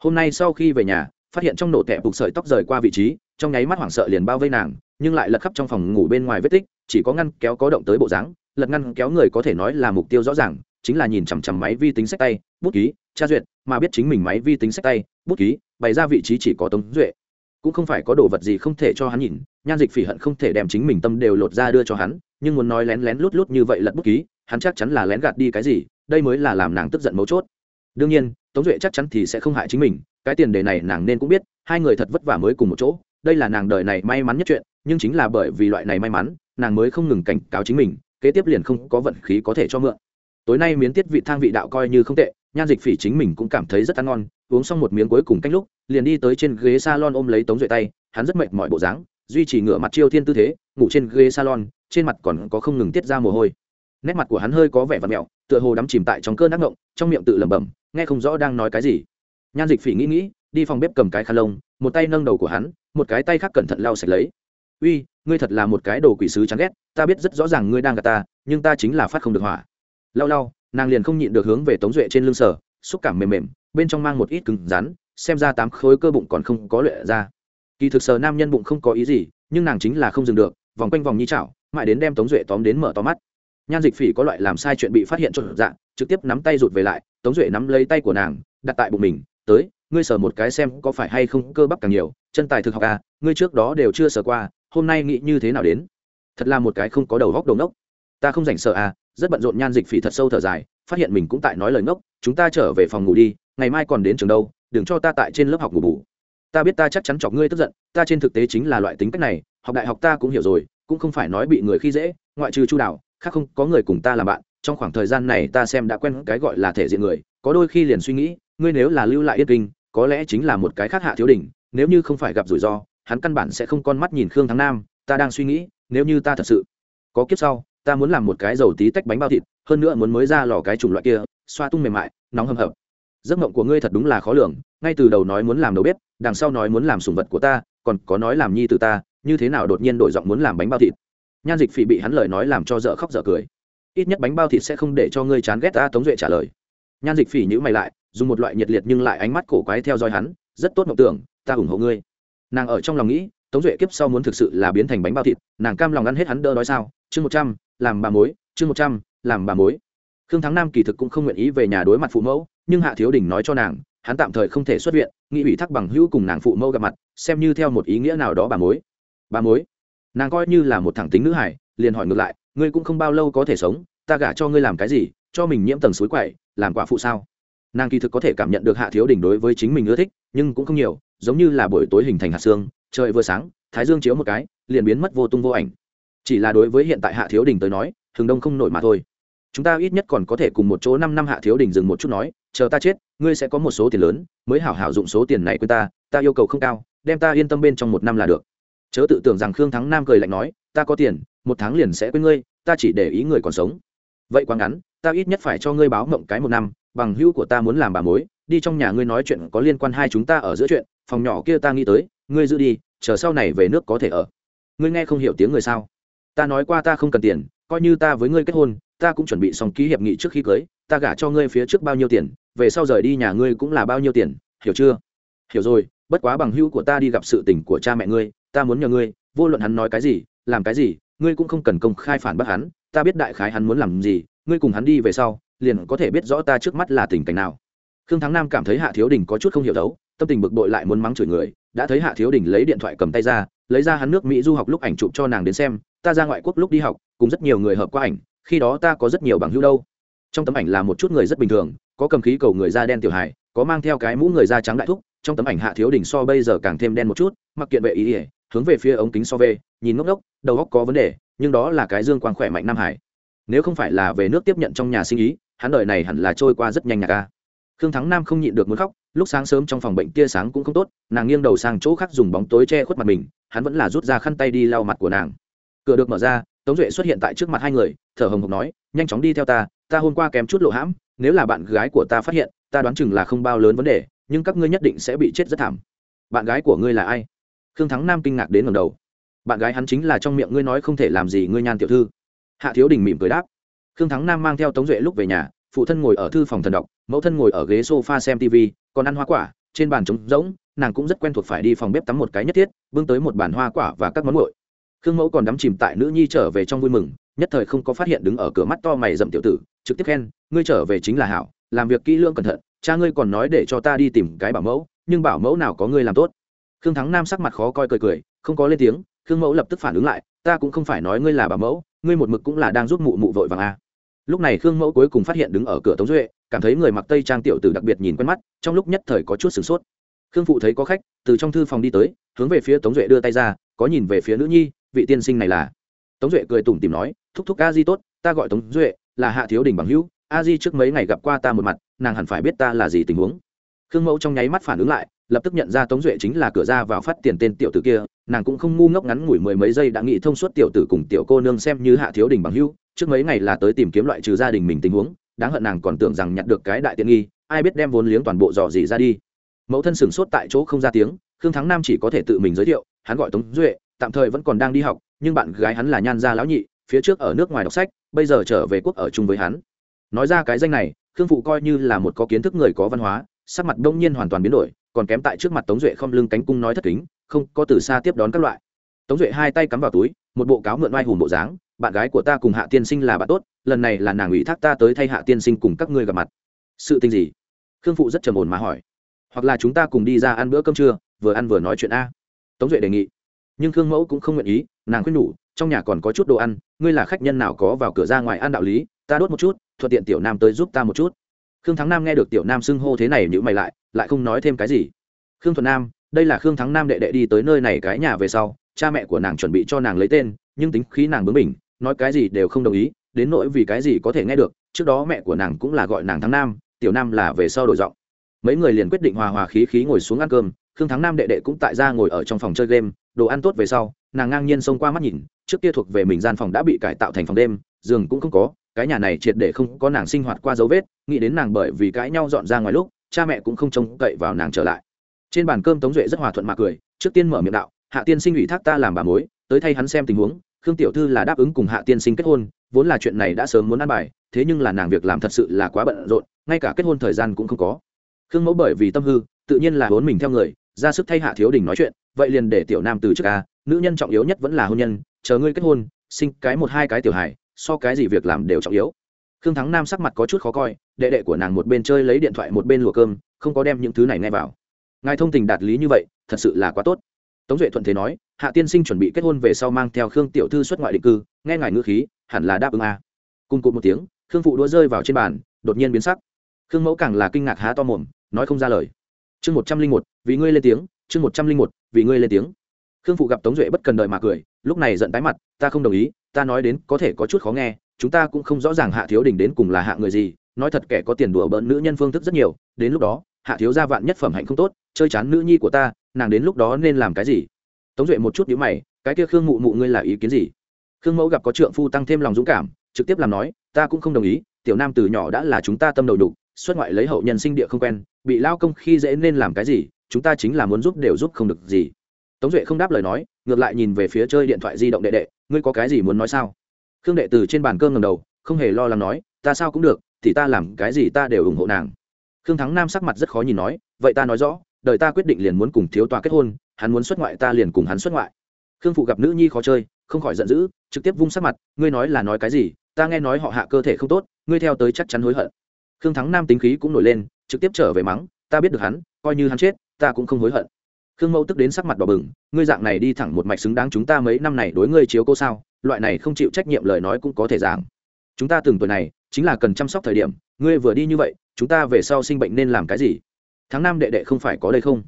Hôm nay sau khi về nhà, phát hiện trong nổ tẹp bục sợi tóc rời qua vị trí, trong nháy mắt hoảng sợ liền bao vây nàng, nhưng lại lật khắp trong phòng ngủ bên ngoài vết tích, chỉ có ngăn kéo có động tới bộ dáng, lật ngăn kéo người có thể nói là mục tiêu rõ ràng, chính là nhìn chằm chằm máy vi tính sách tay, bút ký, tra duyệt, mà biết chính mình máy vi tính sách tay, bút ký, bày ra vị trí chỉ có tống duệ. Cũng không phải có đồ vật gì không thể cho hắn nhìn, nhan dịch phỉ hận không thể đem chính mình tâm đều lột ra đưa cho hắn, nhưng muốn nói lén lén lút lút như vậy lật bút ký hắn chắc chắn là lén gạt đi cái gì, đây mới là làm nàng tức giận mấu chốt. Đương nhiên, tống duệ chắc chắn thì sẽ không hại chính mình, cái tiền đề này nàng nên cũng biết, hai người thật vất vả mới cùng một chỗ, đây là nàng đời này may mắn nhất chuyện, nhưng chính là bởi vì loại này may mắn, nàng mới không ngừng cảnh cáo chính mình, kế tiếp liền không có vận khí có thể cho mượn. Tối nay miến tiết vị thang vị đạo coi như không tệ, nhan dịch phỉ chính mình cũng cảm thấy rất ăn ngon, uống xong một miếng cuối cùng canh lúc, liền đi tới trên ghế s a lon ôm lấy tống duệ tay, hắn rất mệt mọi bộ dáng, duy trì ngửa mặt chiêu thiên tư thế, ngủ trên ghế salon, trên mặt còn có không ngừng tiết ra mồ hôi nét mặt của hắn hơi có vẻ vặt mẹo, tựa hồ đắm chìm tại trong cơn ác ngộng, trong miệng tự lẩm bẩm, nghe không rõ đang nói cái gì. Nhan dịch phỉ nghĩ nghĩ, đi phòng bếp cầm cái khăn lông, một tay nâng đầu của hắn, một cái tay khác cẩn thận lau sạch lấy. Uy, ngươi thật là một cái đồ quỷ sứ chán ghét, ta biết rất rõ ràng ngươi đang gạt ta, nhưng ta chính là phát không được hỏa. Lau lau, nàng liền không nhịn được hướng về tống duệ trên lưng sở xúc cảm mềm mềm, bên trong mang một ít cứng rắn, xem ra tám khối cơ bụng còn không có lệ ra. Kỳ thực sờ nam nhân bụng không có ý gì, nhưng nàng chính là không dừng được, vòng quanh vòng nhi chảo, mãi đến đem tống duệ tóm đến mở to mắt nhan dịch phỉ có loại làm sai chuyện bị phát hiện trộn dạng trực tiếp nắm tay rụt về lại, tống duệ nắm lấy tay của nàng, đặt tại bụng mình, tới, ngươi sờ một cái xem có phải hay không cơ bắp càng nhiều, chân tài thực học à ngươi trước đó đều chưa sờ qua, hôm nay nghĩ như thế nào đến? Thật là một cái không có đầu góc đầu ngốc. Ta không rảnh sợ à rất bận rộn nhan dịch phỉ thật sâu thở dài, phát hiện mình cũng tại nói lời ngốc, chúng ta trở về phòng ngủ đi, ngày mai còn đến trường đâu, đừng cho ta tại trên lớp học ngủ bù. Ta biết ta chắc chắn chọc ngươi tức giận, ta trên thực tế chính là loại tính cách này, học đại học ta cũng hiểu rồi, cũng không phải nói bị người khi dễ, ngoại trừ chu đạo khác không, có người cùng ta làm bạn, trong khoảng thời gian này ta xem đã quen cái gọi là thể diện người, có đôi khi liền suy nghĩ, ngươi nếu là lưu lại yên kinh, có lẽ chính là một cái khác hạ thiếu đỉnh, nếu như không phải gặp rủi ro, hắn căn bản sẽ không con mắt nhìn khương thắng nam, ta đang suy nghĩ, nếu như ta thật sự có kiếp sau, ta muốn làm một cái dầu tí tách bánh bao thịt, hơn nữa muốn mới ra lò cái chủng loại kia, xoa tung mềm mại, nóng hầm hập. Giấc mộng của ngươi thật đúng là khó lường, ngay từ đầu nói muốn làm đầu bếp, đằng sau nói muốn làm sủng vật của ta, còn có nói làm nhi từ ta, như thế nào đột nhiên đổi giọng muốn làm bánh bao thịt? Nhan dịch phỉ bị hắn lời nói làm cho dở khóc dở cười. Ít nhất bánh bao thịt sẽ không để cho ngươi chán ghét ta tống duệ trả lời. Nhan dịch phỉ nhữ mày lại, dùng một loại nhiệt liệt nhưng lại ánh mắt cổ quái theo dõi hắn, rất tốt mộng tưởng, ta ủng hộ ngươi. Nàng ở trong lòng nghĩ, tống duệ kiếp sau muốn thực sự là biến thành bánh bao thịt, nàng cam lòng ăn hết hắn đỡ nói sao? Chương một trăm, làm bà mối, chương một trăm, làm bà mối. Khương thắng nam kỳ thực cũng không nguyện ý về nhà đối mặt phụ mẫu, nhưng hạ thiếu đình nói cho nàng, hắn tạm thời không thể xuất viện nghị ủy thác bằng hữu cùng nàng phụ mẫu gặp mặt, xem như theo một ý nghĩa nào đó bà mối. Bà mối nàng coi như là một thẳng tính nữ hải liền hỏi ngược lại, ngươi cũng không bao lâu có thể sống, ta gả cho ngươi làm cái gì? Cho mình nhiễm tầng suối quậy, làm quả phụ sao? Nàng kỳ thực có thể cảm nhận được hạ thiếu đình đối với chính mình ưa thích, nhưng cũng không nhiều, giống như là buổi tối hình thành hạt xương, trời vừa sáng, thái dương chiếu một cái, liền biến mất vô tung vô ảnh. Chỉ là đối với hiện tại hạ thiếu đình tới nói thường đông không nổi mà thôi. Chúng ta ít nhất còn có thể cùng một chỗ năm năm hạ thiếu đình dừng một chút nói, chờ ta chết, ngươi sẽ có một số tiền lớn, mới hảo hảo dụng số tiền này quên ta ta yêu cầu không cao, đem ta yên tâm bên trong một năm là được chớ tự tưởng rằng khương thắng nam cười lạnh nói, ta có tiền, một tháng liền sẽ quên ngươi, ta chỉ để ý người còn sống. Vậy quá ngắn, ta ít nhất phải cho ngươi báo mộng cái một năm, bằng hữu của ta muốn làm bà mối, đi trong nhà ngươi nói chuyện có liên quan hai chúng ta ở giữa chuyện, phòng nhỏ kia ta nghĩ tới, ngươi giữ đi, chờ sau này về nước có thể ở. Ngươi nghe không hiểu tiếng người sao? Ta nói qua ta không cần tiền, coi như ta với ngươi kết hôn, ta cũng chuẩn bị xong ký hiệp nghị trước khi cưới, ta gả cho ngươi phía trước bao nhiêu tiền, về sau rời đi nhà ngươi cũng là bao nhiêu tiền, hiểu chưa? Hiểu rồi, bất quá bằng hữu của ta đi gặp sự tình của cha mẹ ngươi ta muốn nhờ ngươi, vô luận hắn nói cái gì, làm cái gì, ngươi cũng không cần công khai phản bác hắn, ta biết đại khái hắn muốn làm gì, ngươi cùng hắn đi về sau, liền có thể biết rõ ta trước mắt là tình cảnh nào. Khương thắng nam cảm thấy hạ thiếu đình có chút không hiểu đấu tâm tình bực bội lại muốn mắng chửi người, đã thấy hạ thiếu đình lấy điện thoại cầm tay ra, lấy ra hắn nước mỹ du học lúc ảnh chụp cho nàng đến xem, ta ra ngoại quốc lúc đi học, cùng rất nhiều người hợp qua ảnh, khi đó ta có rất nhiều bằng hữu đâu. Trong tấm ảnh là một chút người rất bình thường, có cầm khí cầu người da đen tiểu hài, có mang theo cái mũ người da trắng đại thúc, trong tấm ảnh hạ thiếu đình so bây giờ càng thêm đen một chút, mặc kiện vệ ý ỉa hướng về phía ống kính so về, nhìn ngốc ngốc, đầu óc có vấn đề, nhưng đó là cái dương quang khỏe mạnh nam hải. Nếu không phải là về nước tiếp nhận trong nhà sinh ý, hắn đời này hẳn là trôi qua rất nhanh nhạc ca. Khương thắng nam không nhịn được muốn khóc, lúc sáng sớm trong phòng bệnh tia sáng cũng không tốt, nàng nghiêng đầu sang chỗ khác dùng bóng tối che khuất mặt mình, hắn vẫn là rút ra khăn tay đi lau mặt của nàng. Cửa được mở ra, tống duệ xuất hiện tại trước mặt hai người, thở hồng hộc nói, nhanh chóng đi theo ta ta hôm qua kém chút lộ hãm, nếu là bạn gái của ta phát hiện, ta đoán chừng là không bao lớn vấn đề, nhưng các ngươi nhất định sẽ bị chết rất thảm. Bạn gái của ngươi là ai? Khương thắng nam kinh ngạc đến ngầm đầu. Bạn gái hắn chính là trong miệng ngươi nói không thể làm gì ngươi nhan tiểu thư. Hạ thiếu đình mỉm cười đáp. Khương thắng nam mang theo tống duệ lúc về nhà, phụ thân ngồi ở thư phòng thần đọc, mẫu thân ngồi ở ghế s o f a xem tv còn ăn hoa quả, trên bàn trống rỗng, nàng cũng rất quen thuộc phải đi phòng bếp tắm một cái nhất thiết, bưng tới một bàn hoa quả và các món nguội. Khương mẫu còn đắm chìm tại nữ nhi trở về trong vui mừng, nhất thời không có phát hiện đứng ở cửa mắt to mày dậm tiểu tử, trực tiếp khen, ngươi trở về chính là hảo, làm việc kỹ lưỡng cẩn thận, cha ngươi còn nói để cho ta đi tìm cái bảo mẫu, nhưng bảo mẫu nào có ngươi làm tốt? Khương thắng nam sắc mặt khó coi cười cười, không có lên tiếng, khương mẫu lập tức phản ứng lại, ta cũng không phải nói ngươi là bà mẫu, ngươi một mực cũng là đang giúp mụ mụ vội vàng a lúc này khương mẫu cuối cùng phát hiện đứng ở cửa tống duệ, cảm thấy người mặc tây trang tiểu tử đặc biệt nhìn quen mắt, trong lúc nhất thời có chút sửng sốt. Khương phụ thấy có khách, từ trong thư phòng đi tới, hướng về phía tống duệ đưa tay ra, có nhìn về phía nữ nhi, vị tiên sinh này là. Tống duệ cười tủm tìm nói, thúc thúc a di tốt, ta gọi tống duệ, là hạ thiếu đình bằng hữu a di trước mấy ngày gặp qua ta một mặt, nàng hẳn phải biết ta là gì tình huống. Khương mẫu trong nháy mắt phản ứng lại lập tức nhận ra tống duệ chính là cửa ra vào phát tiền tên tiểu tử kia, nàng cũng không ngu ngốc ngắn ngủi mười mấy giây đã nghĩ thông suốt tiểu tử cùng tiểu cô nương xem như hạ thiếu đình bằng hưu trước mấy ngày là tới tìm kiếm loại trừ gia đình mình tình huống, đáng hận nàng còn tưởng rằng nhặt được cái đại tiện nghi, ai biết đem vốn liếng toàn bộ dò dỉ ra đi. Mẫu thân sửng sốt tại chỗ không ra tiếng, khương thắng nam chỉ có thể tự mình giới thiệu, hắn gọi tống duệ, tạm thời vẫn còn đang đi học, nhưng bạn gái hắn là nhan gia lão nhị, phía trước ở nước ngoài đọc sách, bây giờ trở về quốc ở chung với hắn. Nói ra cái danh này, khương phụ coi như là một có kiến thức người có văn hóa, sắc mặt đông nhiên hoàn toàn biến đổi còn kém tại trước mặt tống duệ không lưng cánh cung nói thất kính, không có từ xa tiếp đón các loại. Tống duệ hai tay cắm vào túi, một bộ cáo mượn oai hùng bộ dáng, bạn gái của ta cùng hạ tiên sinh là bạn tốt, lần này là nàng ủy thác ta tới thay hạ tiên sinh cùng các ngươi gặp mặt. Sự tình gì? Khương phụ rất trầm ổn mà hỏi. Hoặc là chúng ta cùng đi ra ăn bữa cơm trưa, vừa ăn vừa nói chuyện a. Tống duệ đề nghị. Nhưng khương mẫu cũng không nguyện ý, nàng khuyên nhủ, trong nhà còn có chút đồ ăn, ngươi là khách nhân nào có vào cửa ra ngoài ăn đạo lý, ta đốt một chút, thuận tiện tiểu nam tới giúp ta một chút khương thắng nam nghe được tiểu nam xưng hô thế này nhữ mày lại lại không nói thêm cái gì. Khương thuận nam, đây là khương thắng nam đệ đệ đi tới nơi này cái nhà về sau, cha mẹ của nàng chuẩn bị cho nàng lấy tên, nhưng tính khí nàng bướng bỉnh, nói cái gì đều không đồng ý, đến nỗi vì cái gì có thể nghe được, trước đó mẹ của nàng cũng là gọi nàng thắng nam, tiểu nam là về sau đổi giọng. Mấy người liền quyết định hòa hòa khí khí ngồi xuống ăn cơm, khương thắng nam đệ đệ cũng tại ra ngồi ở trong phòng chơi game, đồ ăn tốt về sau, nàng ngang nhiên xông qua mắt nhìn, trước kia thuộc về mình gian phòng đã bị cải tạo thành phòng đêm, giường cũng không có cái nhà này triệt để không có nàng sinh hoạt qua dấu vết, nghĩ đến nàng bởi vì cãi nhau dọn ra ngoài lúc, cha mẹ cũng không trông cậy vào nàng trở lại. Trên bàn cơm tống duệ rất hòa thuận mà cười, trước tiên mở miệng đạo, hạ tiên sinh ủy thác ta làm bà mối, tới thay hắn xem tình huống, khương tiểu thư là đáp ứng cùng hạ tiên sinh kết hôn, vốn là chuyện này đã sớm muốn ăn bài, thế nhưng là nàng việc làm thật sự là quá bận rộn, ngay cả kết hôn thời gian cũng không có. Khương mẫu bởi vì tâm hư, tự nhiên là vốn mình theo người, ra sức thay hạ thiếu đình nói chuyện, vậy liền để tiểu nam từ trước ca nữ nhân trọng yếu nhất vẫn là hôn nhân, chờ ngươi kết hôn, sinh cái một hai cái tiểu hài so cái gì việc làm đều trọng yếu. Khương thắng nam sắc mặt có chút khó coi, đệ đệ của nàng một bên chơi lấy điện thoại một bên lùa cơm, không có đem những thứ này nghe vào. Ngài thông tình đạt lý như vậy, thật sự là quá tốt. Tống duệ thuận thế nói, hạ tiên sinh chuẩn bị kết hôn về sau mang theo khương tiểu thư xuất ngoại định cư, nghe ngài ngữ khí, hẳn là đáp ứng a. À. cùng cụt một tiếng, khương phụ đũa rơi vào trên bàn, đột nhiên biến sắc. Khương mẫu càng là kinh ngạc há to mồm, nói không ra lời. Chương một trăm linh một, vì ngươi lên tiếng, chương một trăm linh một, vì ngươi lên tiếng. Khương phụ gặp tống duệ bất cần đợi mà cười, lúc này giận tái mặt, ta không đồng ý ta nói đến có thể có chút khó nghe, chúng ta cũng không rõ ràng hạ thiếu đình đến cùng là hạ người gì, nói thật kẻ có tiền đùa bỡn nữ nhân phương thức rất nhiều, đến lúc đó, hạ thiếu gia vạn nhất phẩm hạnh không tốt, chơi chán nữ nhi của ta, nàng đến lúc đó nên làm cái gì? Tống duệ một chút nhíu mày, cái kia khương mụ mụ ngươi là ý kiến gì? Khương mẫu gặp có trượng phu tăng thêm lòng dũng cảm, trực tiếp làm nói, ta cũng không đồng ý, tiểu nam từ nhỏ đã là chúng ta tâm đầu đục, xuất ngoại lấy hậu nhân sinh địa không quen, bị lao công khi dễ nên làm cái gì, chúng ta chính là muốn giúp đều giúp không được gì. Tống duệ không đáp lời nói ngược lại nhìn về phía chơi điện thoại di động đệ đệ, ngươi có cái gì muốn nói sao? Khương đệ từ trên bàn cơm ngầm đầu, không hề lo lắng nói, ta sao cũng được, thì ta làm cái gì ta đều ủng hộ nàng. Khương thắng nam sắc mặt rất khó nhìn nói, vậy ta nói rõ, đời ta quyết định liền muốn cùng thiếu tòa kết hôn, hắn muốn xuất ngoại ta liền cùng hắn xuất ngoại. Khương phụ gặp nữ nhi khó chơi, không khỏi giận dữ, trực tiếp vung sắc mặt, ngươi nói là nói cái gì, ta nghe nói họ hạ cơ thể không tốt, ngươi theo tới chắc chắn hối hận. Khương thắng nam tính khí cũng nổi lên, trực tiếp trở về mắng, ta biết được hắn, coi như hắn chết, ta cũng không hối hận khương mẫu tức đến sắc mặt đỏ bừng, ngươi dạng này đi thẳng một mạch xứng đáng chúng ta mấy năm này đối ngươi chiếu cô sao, loại này không chịu trách nhiệm lời nói cũng có thể giảng. Chúng ta từng tuổi này, chính là cần chăm sóc thời điểm, ngươi vừa đi như vậy, chúng ta về sau sinh bệnh nên làm cái gì? Tháng năm đệ đệ không phải có đây không?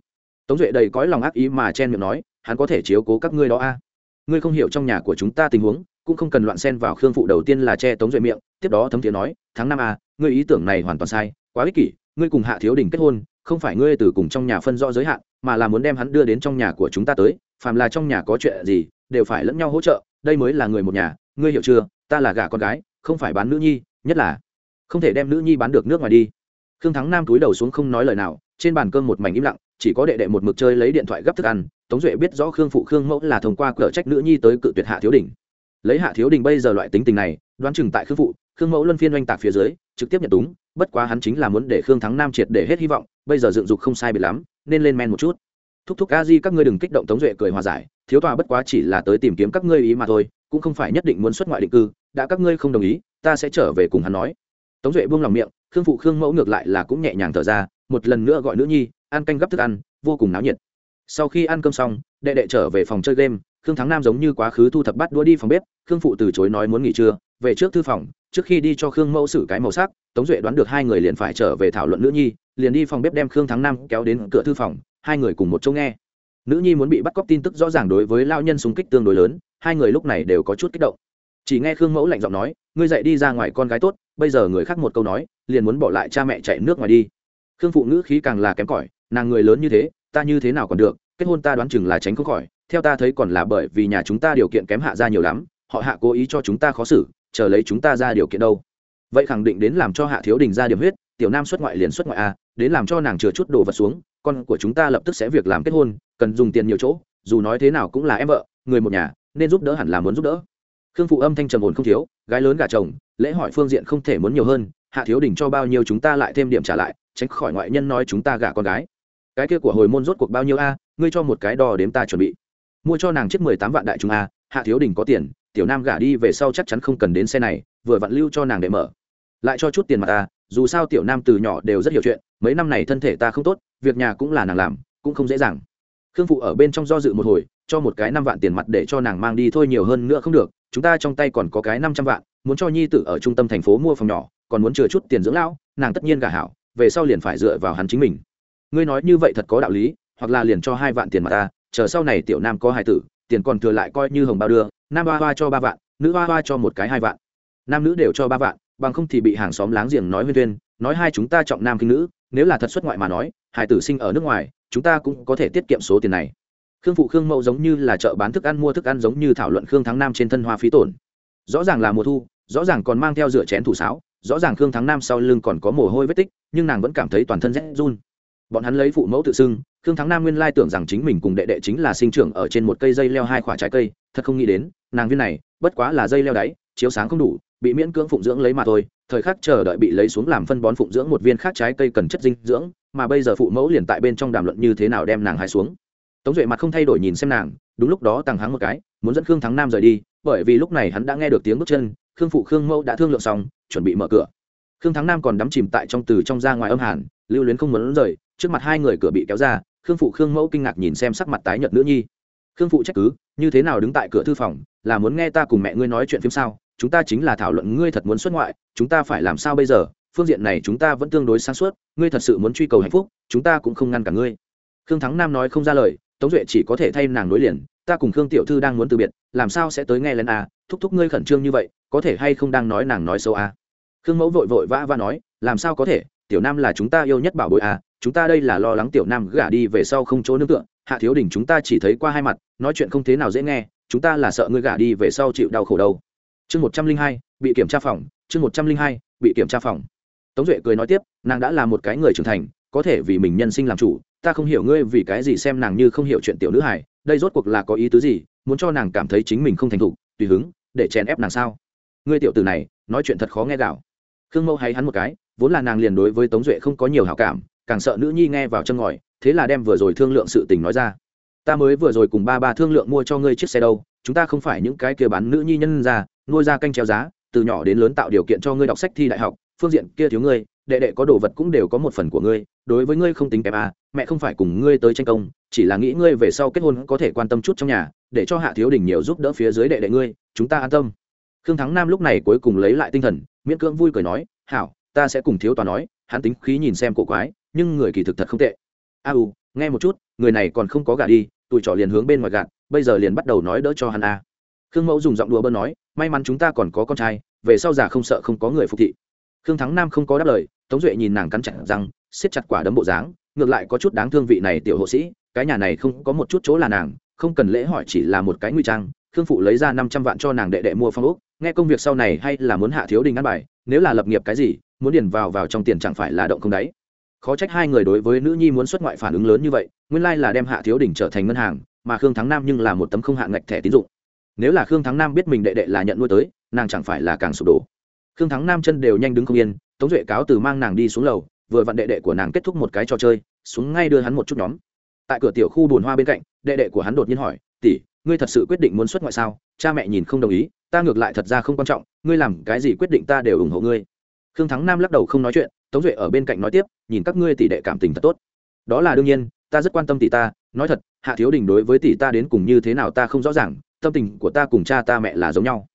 Tống duệ đầy cõi lòng ác ý mà chen miệng nói, hắn có thể chiếu cố các ngươi đó a. Ngươi không hiểu trong nhà của chúng ta tình huống, cũng không cần loạn xen vào khương phụ đầu tiên là che tống duệ miệng, tiếp đó thấm thiế nói tháng năm a à, ngươi ý tưởng này hoàn toàn sai, quá ích kỷ, ngươi cùng hạ thiếu đình kết hôn không phải ngươi từ cùng trong nhà phân rõ giới hạn, mà là muốn đem hắn đưa đến trong nhà của chúng ta tới, phàm là trong nhà có chuyện gì, đều phải lẫn nhau hỗ trợ, đây mới là người một nhà, ngươi hiểu chưa, ta là gả con gái, không phải bán nữ nhi, nhất là không thể đem nữ nhi bán được nước ngoài đi. Khương thắng nam túi đầu xuống không nói lời nào, trên bàn cơm một mảnh im lặng, chỉ có đệ đệ một mực chơi lấy điện thoại gấp thức ăn, tống duệ biết rõ khương phụ khương mẫu là thông qua cửa trách nữ nhi tới cự tuyệt hạ thiếu đình. Lấy hạ thiếu đình bây giờ loại tính tình này, đoán chừng tại khương phụ, khương mẫu luân phiên oanh tạc phía dưới, trực tiếp nhận túng bất quá hắn chính là muốn để khương thắng nam triệt để hết hy vọng, bây giờ dựng dục không sai biệt lắm, nên lên men một chút. Thúc thúc a di, các ngươi đừng kích động tống duệ cười hòa giải, thiếu tòa bất quá chỉ là tới tìm kiếm các ngươi ý mà thôi, cũng không phải nhất định muốn xuất ngoại định cư, đã các ngươi không đồng ý, ta sẽ trở về cùng hắn nói. Tống duệ buông lòng miệng, khương phụ khương mẫu ngược lại là cũng nhẹ nhàng thở ra, một lần nữa gọi nữ nhi, ăn canh gấp thức ăn, vô cùng náo nhiệt. Sau khi ăn cơm xong, đệ đệ trở về phòng chơi game, khương thắng nam giống như quá khứ thu thập bắt đua đi phòng bếp, khương phụ từ chối nói muốn nghỉ trưa, về trước thư phòng trước khi đi cho khương mẫu xử cái màu sắc, tống duệ đoán được hai người liền phải trở về thảo luận nữ nhi, liền đi phòng bếp đem khương thắng nam kéo đến cửa thư phòng, hai người cùng một chỗ nghe. Nữ nhi muốn bị bắt cóc tin tức rõ ràng đối với lao nhân súng kích tương đối lớn, hai người lúc này đều có chút kích động. Chỉ nghe khương mẫu lạnh giọng nói, ngươi dậy đi ra ngoài con gái tốt, bây giờ người khác một câu nói, liền muốn bỏ lại cha mẹ chạy nước ngoài đi. Khương phụ nữ khí càng là kém cỏi, nàng người lớn như thế, ta như thế nào còn được, kết hôn ta đoán chừng là tránh không khỏi, theo ta thấy còn là bởi vì nhà chúng ta điều kiện kém hạ ra nhiều lắm, họ hạ cố ý cho chúng ta khó xử chờ lấy chúng ta ra điều kiện đâu. Vậy khẳng định đến làm cho hạ thiếu đình ra điểm huyết, tiểu nam xuất ngoại liền xuất ngoại a, đến làm cho nàng chừa chút đồ vật xuống, con của chúng ta lập tức sẽ việc làm kết hôn, cần dùng tiền nhiều chỗ, dù nói thế nào cũng là em vợ, người một nhà, nên giúp đỡ hẳn là muốn giúp đỡ. Khương phụ âm thanh trầm ổn không thiếu, gái lớn gà chồng, lễ hỏi phương diện không thể muốn nhiều hơn, hạ thiếu đình cho bao nhiêu chúng ta lại thêm điểm trả lại, tránh khỏi ngoại nhân nói chúng ta gả con gái. Cái kia của hồi môn rốt cuộc bao nhiêu a, ngươi cho một cái đo đếm ta chuẩn bị. Mua cho nàng chiếc mười tám vạn đại chúng a, hạ thiếu đình có tiền tiểu nam gả đi về sau chắc chắn không cần đến xe này, vừa vặn lưu cho nàng để mở. Lại cho chút tiền mà ta dù sao tiểu nam từ nhỏ đều rất hiểu chuyện, mấy năm này thân thể ta không tốt, việc nhà cũng là nàng làm, cũng không dễ dàng. Khương phụ ở bên trong do dự một hồi, cho một cái năm vạn tiền mặt để cho nàng mang đi thôi nhiều hơn nữa không được, chúng ta trong tay còn có cái năm trăm vạn, muốn cho nhi tử ở trung tâm thành phố mua phòng nhỏ, còn muốn chừa chút tiền dưỡng lão, nàng tất nhiên gả hảo, về sau liền phải dựa vào hắn chính mình. Ngươi nói như vậy thật có đạo lý, hoặc là liền cho hai vạn tiền mặt ta, chờ sau này tiểu nam có hai tử tiền còn thừa lại coi như hồng bao đưa, nam hoa hoa cho ba vạn, nữ hoa hoa cho một cái hai vạn. Nam nữ đều cho ba vạn, bằng không thì bị hàng xóm láng giềng nói huyên tuyên nói hai chúng ta trọng nam khinh nữ, nếu là thật xuất ngoại mà nói hải tử sinh ở nước ngoài, chúng ta cũng có thể tiết kiệm số tiền này. Khương phụ khương mẫu giống như là chợ bán thức ăn mua thức ăn giống như thảo luận khương thắng nam trên thân hoa phí tổn. Rõ ràng là mùa thu, rõ ràng còn mang theo rửa chén thủ sáo, rõ ràng khương thắng nam sau lưng còn có mồ hôi vết tích, nhưng nàng vẫn cảm thấy toàn thân rét run bọn hắn lấy phụ mẫu tự xưng, khương thắng nam nguyên lai tưởng rằng chính mình cùng đệ đệ chính là sinh trưởng ở trên một cây dây leo hai quả trái cây, thật không nghĩ đến, nàng viên này, bất quá là dây leo đáy, chiếu sáng không đủ, bị miễn cưỡng phụng dưỡng lấy mà thôi, thời khắc chờ đợi bị lấy xuống làm phân bón phụng dưỡng một viên khác trái cây cần chất dinh dưỡng, mà bây giờ phụ mẫu liền tại bên trong đàm luận như thế nào đem nàng hai xuống. Tống duệ mặt không thay đổi nhìn xem nàng, đúng lúc đó tăng hắng một cái, muốn dẫn khương thắng nam rời đi, bởi vì lúc này hắn đã nghe được tiếng bước chân, khương phụ khương mẫu đã thương lượng xong, chuẩn bị mở cửa. Khương thắng nam còn đắm chìm tại trong từ trong ra ngoài âm hàn, lưu luyến không muốn rời trước mặt hai người cửa bị kéo ra khương phụ khương mẫu kinh ngạc nhìn xem sắc mặt tái nhợt nữ nhi. Khương phụ trách cứ như thế nào đứng tại cửa thư phòng là muốn nghe ta cùng mẹ ngươi nói chuyện phim sao? Chúng ta chính là thảo luận ngươi thật muốn xuất ngoại chúng ta phải làm sao bây giờ? Phương diện này chúng ta vẫn tương đối sáng suốt ngươi thật sự muốn truy cầu hạnh phúc chúng ta cũng không ngăn cả ngươi. Khương thắng nam nói không ra lời tống duệ chỉ có thể thay nàng nối liền ta cùng khương tiểu thư đang muốn từ biệt làm sao sẽ tới nghe lên à, thúc thúc ngươi khẩn trương như vậy có thể hay không đang nói nàng nói xấu à. khương mẫu vội vội vã vã nói làm sao có thể? Tiểu nam là chúng ta yêu nhất bảo bội à chúng ta đây là lo lắng tiểu nam gả đi về sau không chỗ nương tựa, hạ thiếu đình chúng ta chỉ thấy qua hai mặt, nói chuyện không thế nào dễ nghe, chúng ta là sợ ngươi gả đi về sau chịu đau khổ đâu. Chương một trăm linh hai, bị kiểm tra phòng, chương một trăm linh hai, bị kiểm tra phòng. Tống duệ cười nói tiếp, nàng đã là một cái người trưởng thành, có thể vì mình nhân sinh làm chủ, ta không hiểu ngươi vì cái gì xem nàng như không hiểu chuyện tiểu nữ hải đây rốt cuộc là có ý tứ gì, muốn cho nàng cảm thấy chính mình không thành thục, tùy hứng, để chèn ép nàng sao? Ngươi tiểu tử này, nói chuyện thật khó nghe gạo khương mẫu hay hắn một cái, vốn là nàng liền đối với tống duệ không có nhiều hảo cảm, càng sợ nữ nhi nghe vào chân ngòi, thế là đem vừa rồi thương lượng sự tình nói ra. Ta mới vừa rồi cùng ba ba thương lượng mua cho ngươi chiếc xe đâu, chúng ta không phải những cái kia bán nữ nhi nhân ra, nuôi ra canh treo giá, từ nhỏ đến lớn tạo điều kiện cho ngươi đọc sách thi đại học, phương diện kia thiếu ngươi, đệ đệ có đồ vật cũng đều có một phần của ngươi, đối với ngươi không tính kém à mẹ không phải cùng ngươi tới tranh công, chỉ là nghĩ ngươi về sau kết hôn có thể quan tâm chút trong nhà, để cho hạ thiếu đình nhiều giúp đỡ phía dưới đệ đệ ngươi, chúng ta an tâm khương thắng nam lúc này cuối cùng lấy lại tinh thần, miễn cưỡng vui cười nói, hảo, ta sẽ cùng thiếu tòa nói, hắn tính khí nhìn xem cổ quái, nhưng người kỳ thực thật không tệ. A u, nghe một chút, người này còn không có gà đi tụi trỏ liền hướng bên ngoài gạt, bây giờ liền bắt đầu nói đỡ cho hắn a. Khương mẫu dùng giọng đùa bơ nói, may mắn chúng ta còn có con trai, về sau già không sợ không có người phục thị. Khương thắng nam không có đáp lời, tống duệ nhìn nàng cắn chặt răng, siết chặt quả đấm bộ dáng, ngược lại có chút đáng thương vị này tiểu hộ sĩ, cái nhà này không có một chút chỗ là nàng, không cần lễ hỏi chỉ là một cái nguy trang thương phụ lấy ra năm trăm vạn cho nàng đệ đệ mua phong ốc. Nghe công việc sau này hay là muốn hạ thiếu đình ăn bài, nếu là lập nghiệp cái gì, muốn điền vào vào trong tiền chẳng phải là động không đáy. Khó trách hai người đối với nữ nhi muốn xuất ngoại phản ứng lớn như vậy, nguyên lai là đem hạ thiếu đình trở thành ngân hàng, mà khương thắng nam nhưng là một tấm không hạn ngạch thẻ tín dụng. Nếu là khương thắng nam biết mình đệ đệ là nhận nuôi tới, nàng chẳng phải là càng sụp đổ. Khương thắng nam chân đều nhanh đứng không yên, tống duệ cáo từ mang nàng đi xuống lầu, vừa vặn đệ đệ của nàng kết thúc một cái trò chơi, xuống ngay đưa hắn một chút nhóm. Tại cửa tiểu khu bồn hoa bên cạnh, đệ đệ của hắn đột nhiên hỏi, tỷ ngươi thật sự quyết định muốn xuất ngoại sao? Cha mẹ nhìn không đồng ý, ta ngược lại thật ra không quan trọng, ngươi làm cái gì quyết định ta đều ủng hộ ngươi. Khương thắng nam lắc đầu không nói chuyện, tống duệ ở bên cạnh nói tiếp, nhìn các ngươi tỷ đệ cảm tình thật tốt. Đó là đương nhiên, ta rất quan tâm tỷ ta, nói thật, hạ thiếu đình đối với tỷ ta đến cùng như thế nào ta không rõ ràng, tâm tình của ta cùng cha ta mẹ là giống nhau.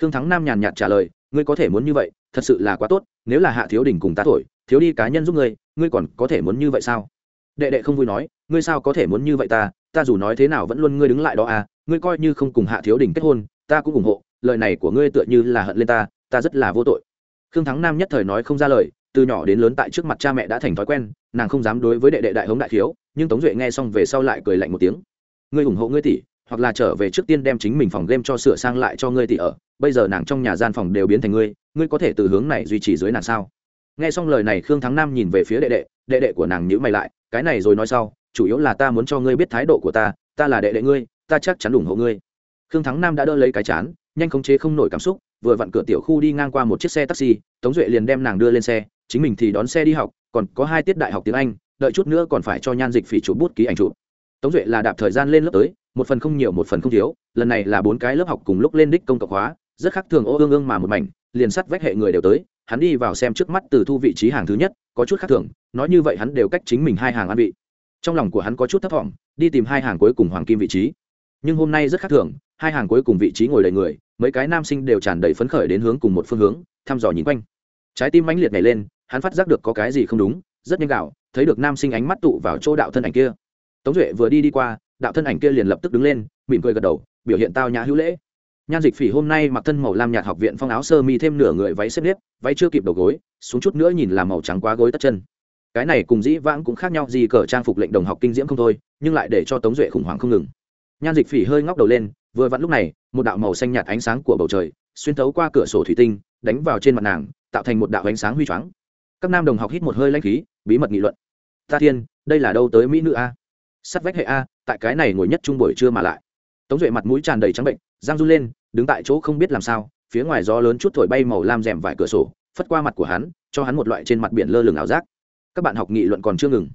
Khương thắng nam nhàn nhạt trả lời, ngươi có thể muốn như vậy, thật sự là quá tốt, nếu là hạ thiếu đình cùng ta thổi, thiếu đi cá nhân giúp ngươi ngươi còn có thể muốn như vậy sao? Đệ đệ không vui nói, ngươi sao có thể muốn như vậy ta ta dù nói thế nào vẫn luôn ngươi đứng lại đó à ngươi coi như không cùng hạ thiếu đình kết hôn, ta cũng ủng hộ, lời này của ngươi tựa như là hận lên ta ta rất là vô tội. Khương thắng nam nhất thời nói không ra lời, từ nhỏ đến lớn tại trước mặt cha mẹ đã thành thói quen, nàng không dám đối với đệ đệ đại hống đại thiếu nhưng tống duệ nghe xong về sau lại cười lạnh một tiếng. Ngươi ủng hộ ngươi tỷ, hoặc là trở về trước tiên đem chính mình phòng game cho sửa sang lại cho ngươi tỷ ở, bây giờ nàng trong nhà gian phòng đều biến thành ngươi ngươi có thể từ hướng này duy trì dưới nàng sao? Nghe xong lời này, khương thắng nam nhìn về phía đệ đệ đệ đệ của nàng nhữ mày lại, cái này rồi nói sau chủ yếu là ta muốn cho ngươi biết thái độ của ta ta là đệ đệ ngươi, ta chắc chắn ủng hộ ngươi. Khương thắng nam đã đỡ lấy cái chán, nhanh khống chế không nổi cảm xúc, vừa vặn cửa tiểu khu đi ngang qua một chiếc xe taxi, tống duệ liền đem nàng đưa lên xe, chính mình thì đón xe đi học, còn có hai tiết đại học tiếng anh, đợi chút nữa còn phải cho nhan dịch phỉ chụp bút ký ảnh chụp. Tống duệ là đạp thời gian lên lớp tới, một phần không nhiều một phần không thiếu, lần này là bốn cái lớp học cùng lúc lên đích công cộng hóa, rất khác thường ô ương ương mà một mảnh, liền sắt vách hệ người đều tới, hắn đi vào xem trước mắt từ thu vị trí hàng thứ nhất, có chút khác thường, nói như vậy hắn đều cách chính mình hai hàng ăn vị trong lòng của hắn có chút thấp thỏm, đi tìm hai hàng cuối cùng hoàng kim vị trí. Nhưng hôm nay rất khác thường, hai hàng cuối cùng vị trí ngồi đầy người, mấy cái nam sinh đều tràn đầy phấn khởi đến hướng cùng một phương hướng, thăm dò nhìn quanh. Trái tim mãnh liệt nhảy lên, hắn phát giác được có cái gì không đúng, rất nhanh gạo thấy được nam sinh ánh mắt tụ vào chỗ đạo thân ảnh kia. Tống duệ vừa đi đi qua, đạo thân ảnh kia liền lập tức đứng lên, mỉm cười gật đầu, biểu hiện tao nhã hữu lễ. Nhan dịch phỉ hôm nay mặc thân màu lam nhạt học viện phong áo sơ mi thêm nửa người váy xếp nếp, váy chưa kịp đầu gối, xuống chút nữa nhìn là màu trắng quá gối tất chân cái này cùng dĩ vãng cũng khác nhau gì cờ trang phục lệnh đồng học kinh diễm không thôi, nhưng lại để cho tống duệ khủng hoảng không ngừng. Nhan dịch phỉ hơi ngóc đầu lên, vừa vặn lúc này, một đạo màu xanh nhạt ánh sáng của bầu trời xuyên thấu qua cửa sổ thủy tinh, đánh vào trên mặt nàng, tạo thành một đạo ánh sáng huy choáng. Các nam đồng học hít một hơi lanh khí, bí mật nghị luận. Ta thiên, đây là đâu tới mỹ nữ a? Sắt vách hệ a, tại cái này ngồi nhất trung buổi trưa mà lại. Tống duệ mặt mũi tràn đầy trắng bệnh, giang run lên, đứng tại chỗ không biết làm sao, phía ngoài gió lớn chút thổi bay màu lam rèm vải cửa sổ, phất qua mặt của hắn, cho hắn một loại trên mặt biển lơ lửng ảo giác các bạn học nghị luận còn chưa ngừng.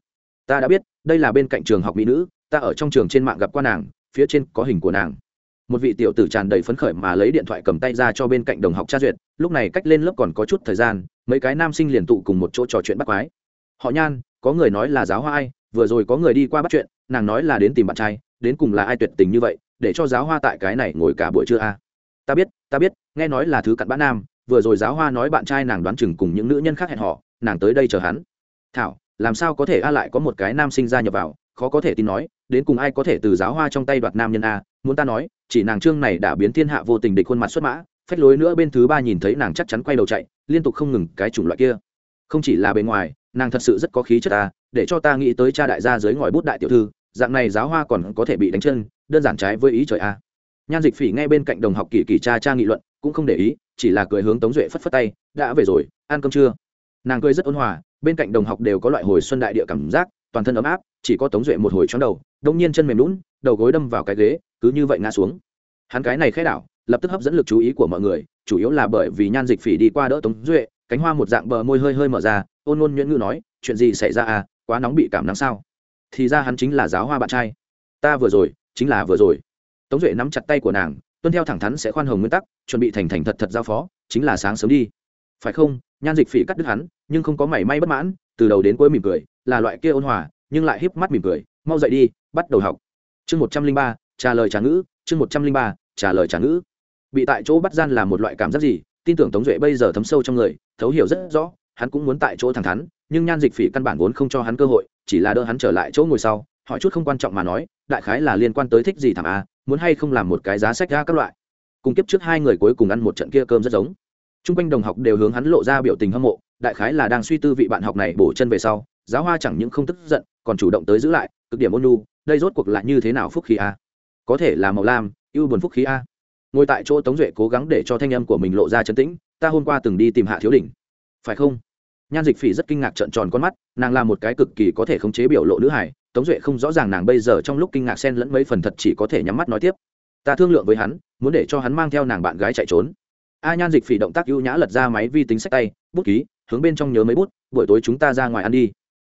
Ta đã biết, đây là bên cạnh trường học mỹ nữ, ta ở trong trường trên mạng gặp qua nàng, phía trên có hình của nàng. Một vị tiểu tử tràn đầy phấn khởi mà lấy điện thoại cầm tay ra cho bên cạnh đồng học tra duyệt, lúc này cách lên lớp còn có chút thời gian, mấy cái nam sinh liền tụ cùng một chỗ trò chuyện bắt quái. Họ nhan, có người nói là giáo hoa ai, vừa rồi có người đi qua bắt chuyện, nàng nói là đến tìm bạn trai, đến cùng là ai tuyệt tình như vậy, để cho giáo hoa tại cái này ngồi cả buổi trưa a. À? ta biết ta biết, nghe nói là thứ cặn bã nam, vừa rồi giáo hoa nói bạn trai nàng đoán chừng cùng những nữ nhân khác hẹn họ nàng tới đây chờ hắn thảo, làm sao có thể a lại có một cái nam sinh ra nhập vào, khó có thể tin nói, đến cùng ai có thể từ giáo hoa trong tay đoạt nam nhân a, muốn ta nói, chỉ nàng trương này đã biến thiên hạ vô tình địch khuôn mặt xuất mã, phách lối nữa bên thứ ba nhìn thấy nàng chắc chắn quay đầu chạy, liên tục không ngừng cái chủng loại kia. Không chỉ là bề ngoài, nàng thật sự rất có khí chất ta để cho ta nghĩ tới cha đại gia dưới ngòi bút đại tiểu thư, dạng này giáo hoa còn có thể bị đánh chân, đơn giản trái với ý trời a. Nhan dịch phỉ ngay bên cạnh đồng học kỳ kỳ cha cha nghị luận, cũng không để ý, chỉ là cười hướng tống duệ phất phất tay, đã về rồi, ăn cơm chưa? Nàng cười rất ôn hòa bên cạnh đồng học đều có loại hồi xuân đại địa cảm giác, toàn thân ấm áp, chỉ có tống duệ một hồi chóng đầu, đông nhiên chân mềm lún đầu gối đâm vào cái ghế, cứ như vậy ngã xuống. Hắn cái này khẽ đảo, lập tức hấp dẫn lực chú ý của mọi người, chủ yếu là bởi vì nhan dịch phỉ đi qua đỡ tống duệ, cánh hoa một dạng bờ môi hơi hơi mở ra, ôn ôn nhuyễn ngữ nói, chuyện gì xảy ra à quá nóng bị cảm nắng sao? Thì ra hắn chính là giáo hoa bạn trai. Ta vừa rồi, chính là vừa rồi. Tống duệ nắm chặt tay của nàng, tuân theo thẳng thắn sẽ khoan hồng nguyên tắc, chuẩn bị thành thành thật thật giao phó, chính là sáng sớm đi phải không? Nhan dịch phỉ cắt đứt hắn, nhưng không có mảy may bất mãn, từ đầu đến cuối mỉm cười, là loại kia ôn hòa, nhưng lại híp mắt mỉm cười, mau dậy đi, bắt đầu học. Chương một trăm linh ba, trả lời trả ngữ, chương một trăm linh ba, trả lời trả ngữ. Bị tại chỗ bắt gian là một loại cảm giác gì? Tin tưởng tống duệ bây giờ thấm sâu trong người, thấu hiểu rất rõ, hắn cũng muốn tại chỗ thẳng thắn, nhưng nhan dịch phỉ căn bản vốn không cho hắn cơ hội, chỉ là đỡ hắn trở lại chỗ ngồi sau, hỏi chút không quan trọng mà nói, đại khái là liên quan tới thích gì thảm a, muốn hay không làm một cái giá sách ra các loại. Cùng kiếp trước hai người cuối cùng ăn một trận kia cơm rất giống t r u n g quanh đồng học đều hướng hắn lộ ra biểu tình hâm mộ, đại khái là đang suy tư vị bạn học này bổ chân về sau, giáo hoa chẳng những không tức giận, còn chủ động tới giữ lại, cực điểm ôn lu đây rốt cuộc lại như thế nào phúc khí a? Có thể là màu lam, ưu buồn phúc khí a. Ngồi tại chỗ tống duệ cố gắng để cho thanh âm của mình lộ ra chấn tĩnh, ta hôm qua từng đi tìm hạ thiếu đỉnh. Phải không? Nhan dịch phỉ rất kinh ngạc trợn tròn con mắt, nàng là một cái cực kỳ có thể khống chế biểu lộ nữ hải tống duệ không rõ ràng nàng bây giờ trong lúc kinh ngạc xen lẫn mấy phần thật chỉ có thể nhắm mắt nói tiếp. Ta thương lượng với hắn, muốn để cho hắn mang theo nàng bạn gái chạy trốn a nhan dịch phỉ động tác ưu nhã lật ra máy vi tính sách tay bút ký hướng bên trong nhớ mấy bút buổi tối chúng ta ra ngoài ăn đi.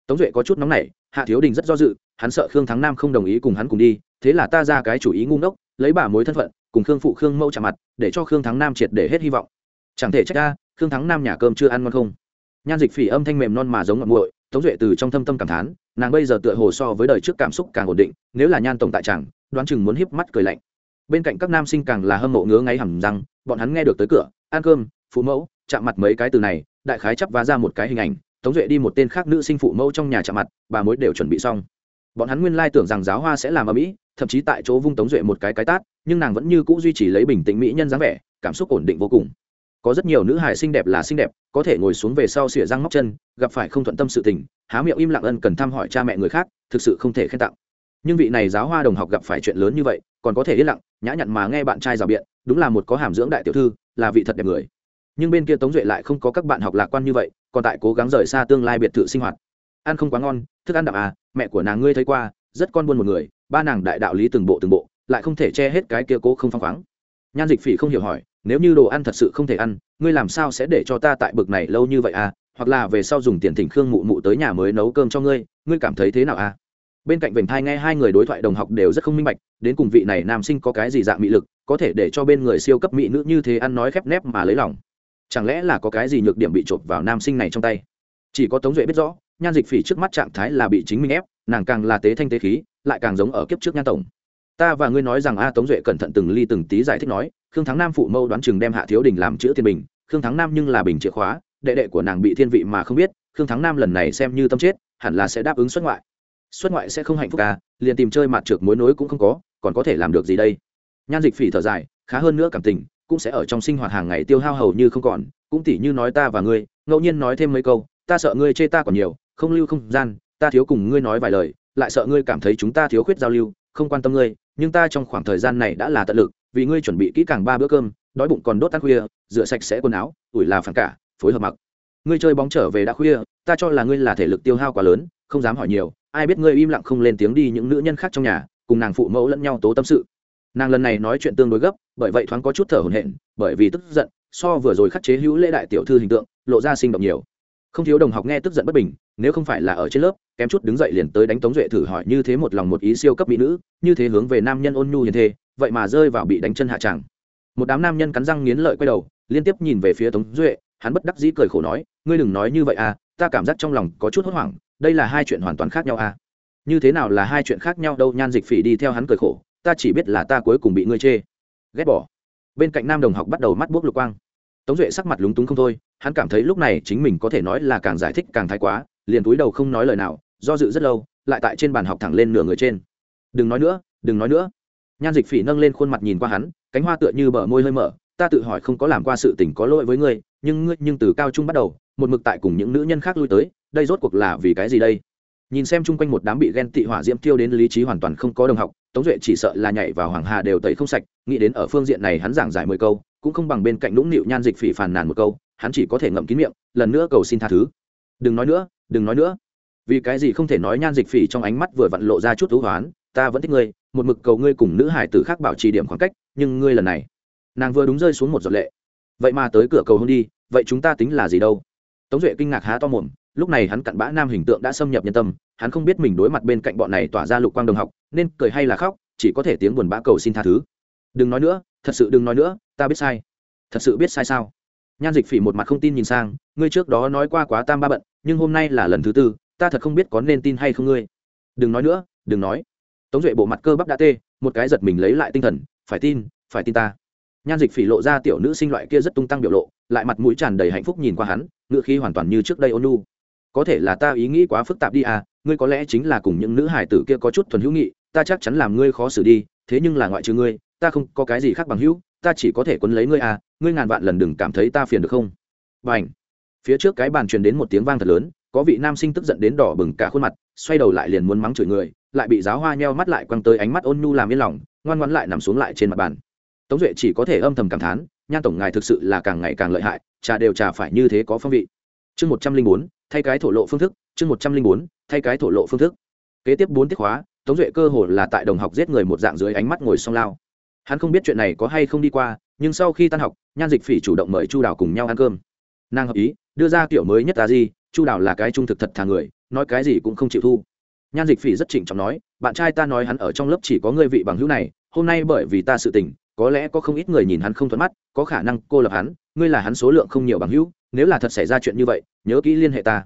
Tống duệ có chút nóng nảy hạ thiếu đình rất do dự hắn sợ khương thắng nam không đồng ý cùng hắn cùng đi thế là ta ra cái chủ ý ngu ngốc lấy bà mối thân phận cùng khương phụ khương mẫu trả mặt để cho khương thắng nam triệt để hết hy vọng. Chẳng thể trách ta, khương thắng nam nhà cơm chưa ăn ngon không? Nhan dịch phỉ âm thanh mềm non mà giống ngậm nguội tống duệ từ trong thâm tâm cảm thán nàng bây giờ tựa hồ so với đời trước cảm xúc càng ổn định nếu là nhan tổng tại chẳng đoán chừng muốn híp mắt cười lạnh bên cạnh các nam sinh càng là hâm mộ ngứa ngáy hầm răng, bọn hắn nghe được tới cửa, ăn cơm, phụ mẫu, chạm mặt mấy cái từ này, đại khái chắp vá ra một cái hình ảnh, tống duệ đi một tên khác nữ sinh phụ mẫu trong nhà chạm mặt, bà mối đều chuẩn bị xong. Bọn hắn nguyên lai tưởng rằng giáo hoa sẽ làm ở mỹ thậm chí tại chỗ vung tống duệ một cái cái tát, nhưng nàng vẫn như c ũ duy trì lấy bình tĩnh mỹ nhân dáng vẻ, cảm xúc ổn định vô cùng. Có rất nhiều nữ hài xinh đẹp là xinh đẹp, có thể ngồi xuống về sau xỉa răng móc chân, gặp phải không thuận tâm sự tình, há miệng im lặng ân cần thăm hỏi cha mẹ người khác, thực sự không thể khen tặng nhưng vị này giáo hoa đồng học gặp phải chuyện lớn như vậy, còn có thể yên lặng, nhã nhặn mà nghe bạn trai rào biện, đúng là một có hàm dưỡng đại tiểu thư, là vị thật đẹp người. Nhưng bên kia tống duệ lại không có các bạn học lạc quan như vậy, còn tại cố gắng rời xa tương lai biệt thự sinh hoạt. Ăn không quá ngon, thức ăn đậm à mẹ của nàng ngươi thấy qua, rất con buôn một người, ba nàng đại đạo lý từng bộ từng bộ, lại không thể che hết cái kia cố không phăng khoáng. Nhan dịch phỉ không hiểu hỏi, nếu như đồ ăn thật sự không thể ăn, ngươi làm sao sẽ để cho ta tại bực này lâu như vậy à hoặc là về sau dùng tiền thỉnh khương mụ mụ tới nhà mới nấu cơm cho ngươi ngươi cảm thấy thế nào à? Bên cạnh vểnh thai nghe hai người đối thoại đồng học đều rất không minh bạch, đến cùng vị này nam sinh có cái gì dạng mỹ lực, có thể để cho bên người siêu cấp mỹ nữ như thế ăn nói khép nép mà lấy lòng. Chẳng lẽ là có cái gì nhược điểm bị chộp vào nam sinh này trong tay? Chỉ có tống duệ biết rõ, nhan dịch phỉ trước mắt trạng thái là bị chính mình ép, nàng càng là tế thanh tế khí, lại càng giống ở kiếp trước nhan tổng. Ta và ngươi nói rằng a, tống duệ cẩn thận từng ly từng tí giải thích nói, khương thắng nam phụ mâu đoán chừng đem hạ thiếu đình làm chữ thiên bình, khương thắng nam nhưng là bình chìa khóa, đệ đệ của nàng bị thiên vị mà không biết, khương thắng nam lần này xem như tâm chết, hẳn là sẽ đáp ứng xuất ngoại xuất ngoại sẽ không hạnh phúc à liền tìm chơi mặt trượt mối nối cũng không có, còn có thể làm được gì đây? Nhan dịch phỉ thở dài, khá hơn nữa cảm tình, cũng sẽ ở trong sinh hoạt hàng ngày tiêu hao hầu như không còn, cũng tỉ như nói ta và ngươi, ngẫu nhiên nói thêm mấy câu, ta sợ ngươi chê ta còn nhiều, không lưu không gian, ta thiếu cùng ngươi nói vài lời, lại sợ ngươi cảm thấy chúng ta thiếu khuyết giao lưu, không quan tâm ngươi, nhưng ta trong khoảng thời gian này đã là tận lực, vì ngươi chuẩn bị kỹ càng ba bữa cơm, đói bụng còn đốt tắt khuya, rửa sạch sẽ quần áo, ủi là phản cả, phối hợp mặc. Ngươi chơi bóng trở về đã khuya ta cho là ngươi là thể lực tiêu hao quá lớn, không dám hỏi nhiều, ai biết ngươi im lặng không lên tiếng đi những nữ nhân khác trong nhà, cùng nàng phụ mẫu lẫn nhau tố tâm sự. Nàng lần này nói chuyện tương đối gấp, bởi vậy thoáng có chút thở hổn hển, bởi vì tức giận, so vừa rồi khắc chế hữu lễ đại tiểu thư hình tượng, lộ ra sinh động nhiều. Không thiếu đồng học nghe tức giận bất bình, nếu không phải là ở trên lớp, kém chút đứng dậy liền tới đánh tống duệ thử hỏi như thế một lòng một ý siêu cấp mỹ nữ, như thế hướng về nam nhân ôn nhu hiền thê, vậy mà rơi vào bị đánh chân hạ tràng. Một đám nam nhân cắn răng nghiến lợi quay đầu, liên tiếp nhìn về phía tống duệ, hắn bất đắc dĩ cười khổ nói, ngươi đừng nói như vậy à ta cảm giác trong lòng có chút hốt hoảng, đây là hai chuyện hoàn toàn khác nhau à? Như thế nào là hai chuyện khác nhau đâu? Nhan dịch phỉ đi theo hắn cười khổ, ta chỉ biết là ta cuối cùng bị ngươi chê. Ghét bỏ. Bên cạnh nam đồng học bắt đầu mắt buốc lục quang. Tống duệ sắc mặt lúng túng không thôi, hắn cảm thấy lúc này chính mình có thể nói là càng giải thích càng thái quá, liền túi đầu không nói lời nào, do dự rất lâu, lại tại trên bàn học thẳng lên nửa người trên. Đừng nói nữa, đừng nói nữa. Nhan dịch phỉ nâng lên khuôn mặt nhìn qua hắn, cánh hoa tựa như bờ môi hơi mở, ta tự hỏi không có làm qua sự tình có lỗi với ngươi nhưng ngươi nhưng từ cao trung bắt đầu, một mực tại cùng những nữ nhân khác lui tới, đây rốt cuộc là vì cái gì đây? Nhìn xem chung quanh một đám bị ghen tị hỏa diễm tiêu đến lý trí hoàn toàn không có đồng học, tống duệ chỉ sợ là nhảy vào hoàng hà đều tẩy không sạch, nghĩ đến ở phương diện này hắn giảng giải mười câu, cũng không bằng bên cạnh nũng nịu nhan dịch phỉ phàn nàn một câu, hắn chỉ có thể ngậm kín miệng, lần nữa cầu xin tha thứ. Đừng nói nữa, đừng nói nữa. Vì cái gì không thể nói nhan dịch phỉ trong ánh mắt vừa vặn lộ ra chút thú hoán, ta vẫn thích ngươi, một mực cầu ngươi cùng nữ hải tử khác bảo trì điểm khoảng cách, nhưng ngươi lần này, nàng vừa đúng rơi xuống một giọt lệ vậy mà tới cửa cầu hôn đi, vậy chúng ta tính là gì đâu? Tống duệ kinh ngạc há to mồm, lúc này hắn cặn bã nam hình tượng đã xâm nhập nhân tâm, hắn không biết mình đối mặt bên cạnh bọn này tỏa ra lục quang đồng học, nên cười hay là khóc, chỉ có thể tiếng buồn bã cầu xin tha thứ. Đừng nói nữa, thật sự đừng nói nữa, ta biết sai. Thật sự biết sai sao? Nhan dịch phỉ một mặt không tin nhìn sang, ngươi trước đó nói qua quá tam ba bận, nhưng hôm nay là lần thứ tư, ta thật không biết có nên tin hay không ngươi. Đừng nói nữa, đừng nói. Tống duệ bộ mặt cơ bắp đã tê, một cái giật mình lấy lại tinh thần, phải tin phải tin ta nhan dịch phỉ lộ ra tiểu nữ sinh loại kia rất tung tăng biểu lộ, lại mặt mũi tràn đầy hạnh phúc nhìn qua hắn ngựa khí hoàn toàn như trước đây ôn nu có thể là ta ý nghĩ quá phức tạp đi à ngươi có lẽ chính là cùng những nữ hải tử kia có chút thuần hữu nghị, ta chắc chắn làm ngươi khó xử đi, thế nhưng là ngoại trừ ngươi, ta không có cái gì khác bằng hữu, ta chỉ có thể quấn lấy ngươi à ngươi ngàn vạn lần đừng cảm thấy ta phiền được không? B à n h phía trước cái bàn truyền đến một tiếng vang thật lớn, có vị nam sinh tức giận đến đỏ bừng cả khuôn mặt, xoay đầu lại liền muốn mắng chửi người, lại bị giáo hoa nheo mắt lại quăng tới ánh mắt ôn nhu làm yên lòng, ngoan ngoãn lại nằm xuống lại trên mặt bàn tống duệ chỉ có thể âm thầm cảm thán nhan tổng ngài thực sự là càng ngày càng lợi hại trà đều trà phải như thế có phong vị. Chương một trăm linh bốn thay cái thổ lộ phương thức chương một trăm linh bốn thay cái thổ lộ phương thức. Kế tiếp bốn tiết hóa, tống duệ cơ hồ là tại đồng học giết người một dạng dưới ánh mắt ngồi song lao. Hắn không biết chuyện này có hay không đi qua nhưng sau khi tan học nhan dịch phỉ chủ động mời chu đào cùng nhau ăn cơm. Nàng hợp ý đưa ra kiểu mới nhất là gì chu đào là cái trung thực thật thà người nói cái gì cũng không chịu thu. Nhan dịch phỉ rất trịnh trọng nói bạn trai ta nói hắn ở trong lớp chỉ có ngươi vị bằng hữu này hôm nay bởi vì ta sự tình có lẽ có không ít người nhìn hắn không thuận mắt, có khả năng cô lập hắn, ngươi là hắn số lượng không nhiều bằng hữu, nếu là thật xảy ra chuyện như vậy, nhớ kỹ liên hệ ta.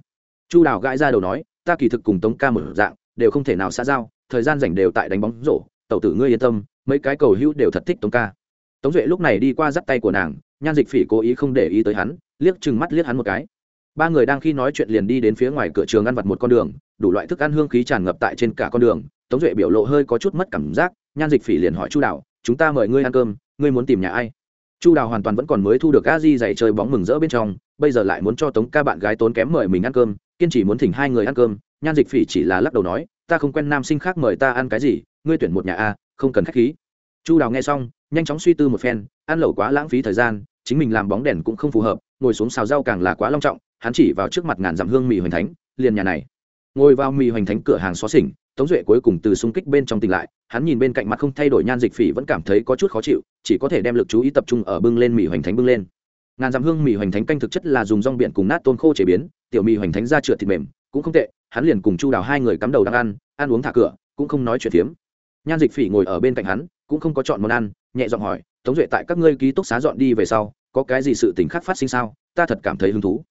Chu đào gãi ra đầu nói, ta kỳ thực cùng tống ca một dạng, đều không thể nào xa giao, thời gian rảnh đều tại đánh bóng rổ, tẩu tử ngươi yên tâm, mấy cái cầu hữu đều thật thích tống ca. Tống duệ lúc này đi qua dắt tay của nàng, nhan dịch phỉ cố ý không để ý tới hắn, liếc chừng mắt liếc hắn một cái. Ba người đang khi nói chuyện liền đi đến phía ngoài cửa trường ăn vặt một con đường, đủ loại thức ăn hương khí tràn ngập tại trên cả con đường, tống duệ biểu lộ hơi có chút mất cảm giác, nhan dịch phỉ liền hỏi chu đào chúng ta mời ngươi ăn cơm, ngươi muốn tìm nhà ai? Chu đào hoàn toàn vẫn còn mới thu được a di dạy chơi bóng mừng rỡ bên trong, bây giờ lại muốn cho tống ca bạn gái tốn kém mời mình ăn cơm, kiên chỉ muốn thỉnh hai người ăn cơm, nhan dịch phỉ chỉ là lắc đầu nói, ta không quen nam sinh khác mời ta ăn cái gì, ngươi tuyển một nhà a, không cần k h á c h khí. Chu đào nghe xong, nhanh chóng suy tư một phen, ăn lẩu quá lãng phí thời gian, chính mình làm bóng đèn cũng không phù hợp, ngồi xuống xào rau càng là quá long trọng, hắn chỉ vào trước mặt ngàn dặm hương mì hoành thánh, liền nhà này. Ngồi vào mì hoành thánh cửa hàng xó xỉnh tống duệ cuối cùng từ xung kích bên trong tỉnh lại, hắn nhìn bên cạnh mặt không thay đổi nhan dịch phỉ vẫn cảm thấy có chút khó chịu, chỉ có thể đem lực chú ý tập trung ở bưng lên mì hoành thánh bưng lên. Ngàn dặm hương mì hoành thánh canh thực chất là dùng rong biển cùng nát tôn khô chế biến, tiểu mì hoành thánh ra trượt thịt mềm, cũng không tệ, hắn liền cùng chu đào hai người cắm đầu đang ăn ăn uống thả cửa, cũng không nói chuyện phiếm. Nhan dịch phỉ ngồi ở bên cạnh hắn, cũng không có chọn món ăn, nhẹ giọng hỏi, tống duệ, tại các ngươi ký túc xá dọn đi về sau, có cái gì sự tình khác phát sinh sao? Ta thật cảm thấy hứng thú.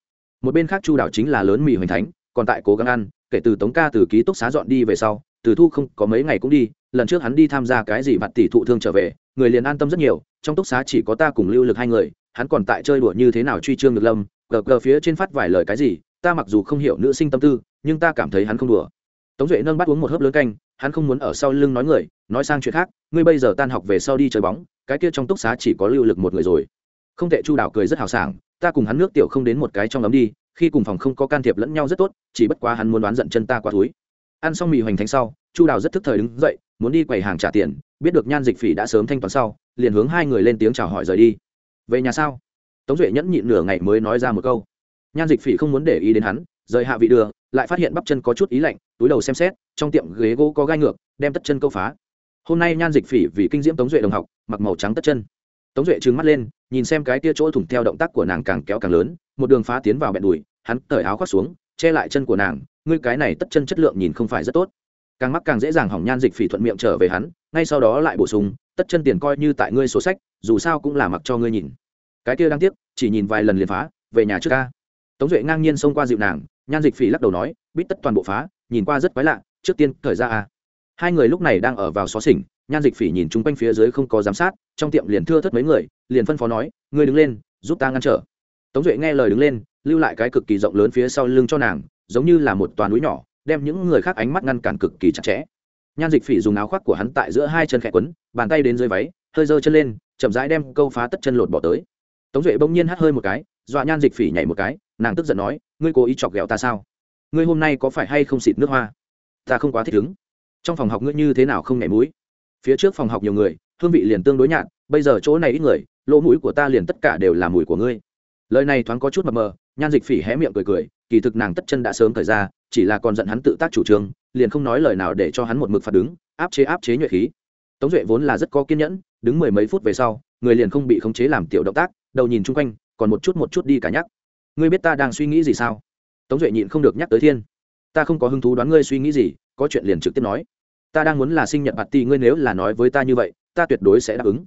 Một bên khác chu đảo chính là lớn mì hoành thánh, còn tại cố gắng ăn kể từ tống ca từ ký túc xá dọn đi về sau, từ thu không có mấy ngày cũng đi, lần trước hắn đi tham gia cái gì mặt tỷ thụ thương trở về, người liền an tâm rất nhiều, trong túc xá chỉ có ta cùng lưu lực hai người, hắn còn tại chơi đùa như thế nào truy trương được lâm, cờ cờ phía trên phát vài lời cái gì, ta mặc dù không hiểu nữ sinh tâm tư, nhưng ta cảm thấy hắn không đùa. Tống duệ nâng bắt uống một hớp lớn canh, hắn không muốn ở sau lưng nói người, nói sang chuyện khác, ngươi bây giờ tan học về sau đi chơi bóng, cái kia trong túc xá chỉ có lưu lực một người rồi. Không thể chu đảo cười rất hào sảng, ta cùng hắn nước tiểu không đến một cái trong ấm đi khi cùng phòng không có can thiệp lẫn nhau rất tốt, chỉ bất quá hắn muốn đoán giận chân ta qua túi ăn xong mì hoành thánh sau, chu đào rất thức thời đứng dậy, muốn đi quầy hàng trả tiền, biết được nhan dịch phỉ đã sớm thanh toán sau, liền hướng hai người lên tiếng chào hỏi rời đi. Về nhà sao? Tống duệ nhẫn nhịn nửa ngày mới nói ra một câu. Nhan dịch phỉ không muốn để ý đến hắn, rời hạ vị đường lại phát hiện bắp chân có chút ý lạnh, túi đầu xem xét, trong tiệm ghế gỗ có gai ngược, đem tất chân câu phá. Hôm nay nhan dịch phỉ vì kinh diễm tống duệ đồng học, mặc màu trắng tất chân. Tống duệ trừng mắt lên, nhìn xem cái tia chỗ thủng theo động tác của nàng càng kéo càng lớn một đường phá tiến vào bẹn đùi, hắn cởi áo khoác xuống, che lại chân của nàng, ngươi cái này tất chân chất lượng nhìn không phải rất tốt. Càng mắc càng dễ dàng hỏng nhan dịch phỉ thuận miệng trở về hắn, ngay sau đó lại bổ sung, tất chân tiền coi như tại ngươi số sách, dù sao cũng là mặc cho ngươi nhìn. Cái kia đáng tiếc, chỉ nhìn vài lần liền phá, về nhà trước ca. Tống duệ ngang nhiên xông qua dịu nàng, nhan dịch phỉ lắc đầu nói, bít tất toàn bộ phá, nhìn qua rất quái lạ, trước tiên thời ra a. Hai người lúc này đang ở vào xó xỉnh, nhan dịch phỉ nhìn chung quanh phía dưới không có giám sát, trong tiệm liền thưa thất mấy người, liền phân phó nói, ngươi đứng lên, giúp ta ngăn trở tống duệ nghe lời đứng lên, lưu lại cái cực kỳ rộng lớn phía sau lưng cho nàng, giống như là một toàn núi nhỏ, đem những người khác ánh mắt ngăn cản cực kỳ chặt chẽ. Nhan dịch phỉ dùng áo khoác của hắn tại giữa hai chân khẽ quấn, bàn tay đến dưới váy, hơi giơ chân lên, chậm rãi đem câu phá tất chân lột bỏ tới. Tống duệ bỗng nhiên hắt hơi một cái, dọa nhan dịch phỉ nhảy một cái, nàng tức giận nói, ngươi cố ý chọc ghẹo ta sao? Ngươi hôm nay có phải hay không xịt nước hoa? Ta không quá thích ứng trong phòng học ngươi như thế nào không nhảy mũi? Phía trước phòng học nhiều người, hương vị liền tương đối nhạt, bây giờ chỗ này ít người, lỗ mũi của ta liền tất cả đều là mùi của ngươi lời này thoáng có chút mập mờ, nhan dịch phỉ hé miệng cười cười, kỳ thực nàng tất chân đã sớm thời ra, chỉ là còn giận hắn tự tác chủ trương, liền không nói lời nào để cho hắn một mực phạt đứng, áp chế áp chế nhuệ khí. Tống duệ vốn là rất có kiên nhẫn, đứng mười mấy phút về sau, người liền không bị khống chế làm tiểu động tác, đầu nhìn chung quanh, còn một chút một chút đi cả nhắc. Ngươi biết ta đang suy nghĩ gì sao? Tống duệ nhịn không được nhắc tới thiên. Ta không có hứng thú đoán ngươi suy nghĩ gì, có chuyện liền trực tiếp nói. Ta đang muốn là sinh nhật bạt ti ngươi nếu là nói với ta như vậy, ta tuyệt đối sẽ đáp ứng.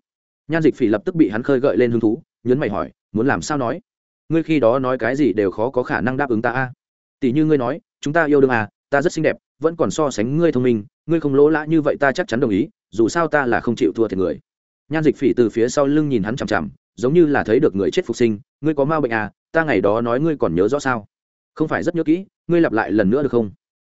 Nhan dịch phỉ lập tức bị hắn khơi gợi lên hứng thú nhấn mày hỏi, muốn làm sao nói? Ngươi khi đó nói cái gì đều khó có khả năng đáp ứng ta a. Tỷ như ngươi nói, chúng ta yêu đương à ta rất xinh đẹp, vẫn còn so sánh ngươi thông minh, ngươi không lỗ lã như vậy ta chắc chắn đồng ý, dù sao ta là không chịu thua thiệt người. Nhan dịch phỉ từ phía sau lưng nhìn hắn chằm chằm, giống như là thấy được người chết phục sinh, ngươi có ma bệnh à ta ngày đó nói ngươi còn nhớ rõ sao? Không phải rất nhớ kỹ, ngươi lặp lại lần nữa được không?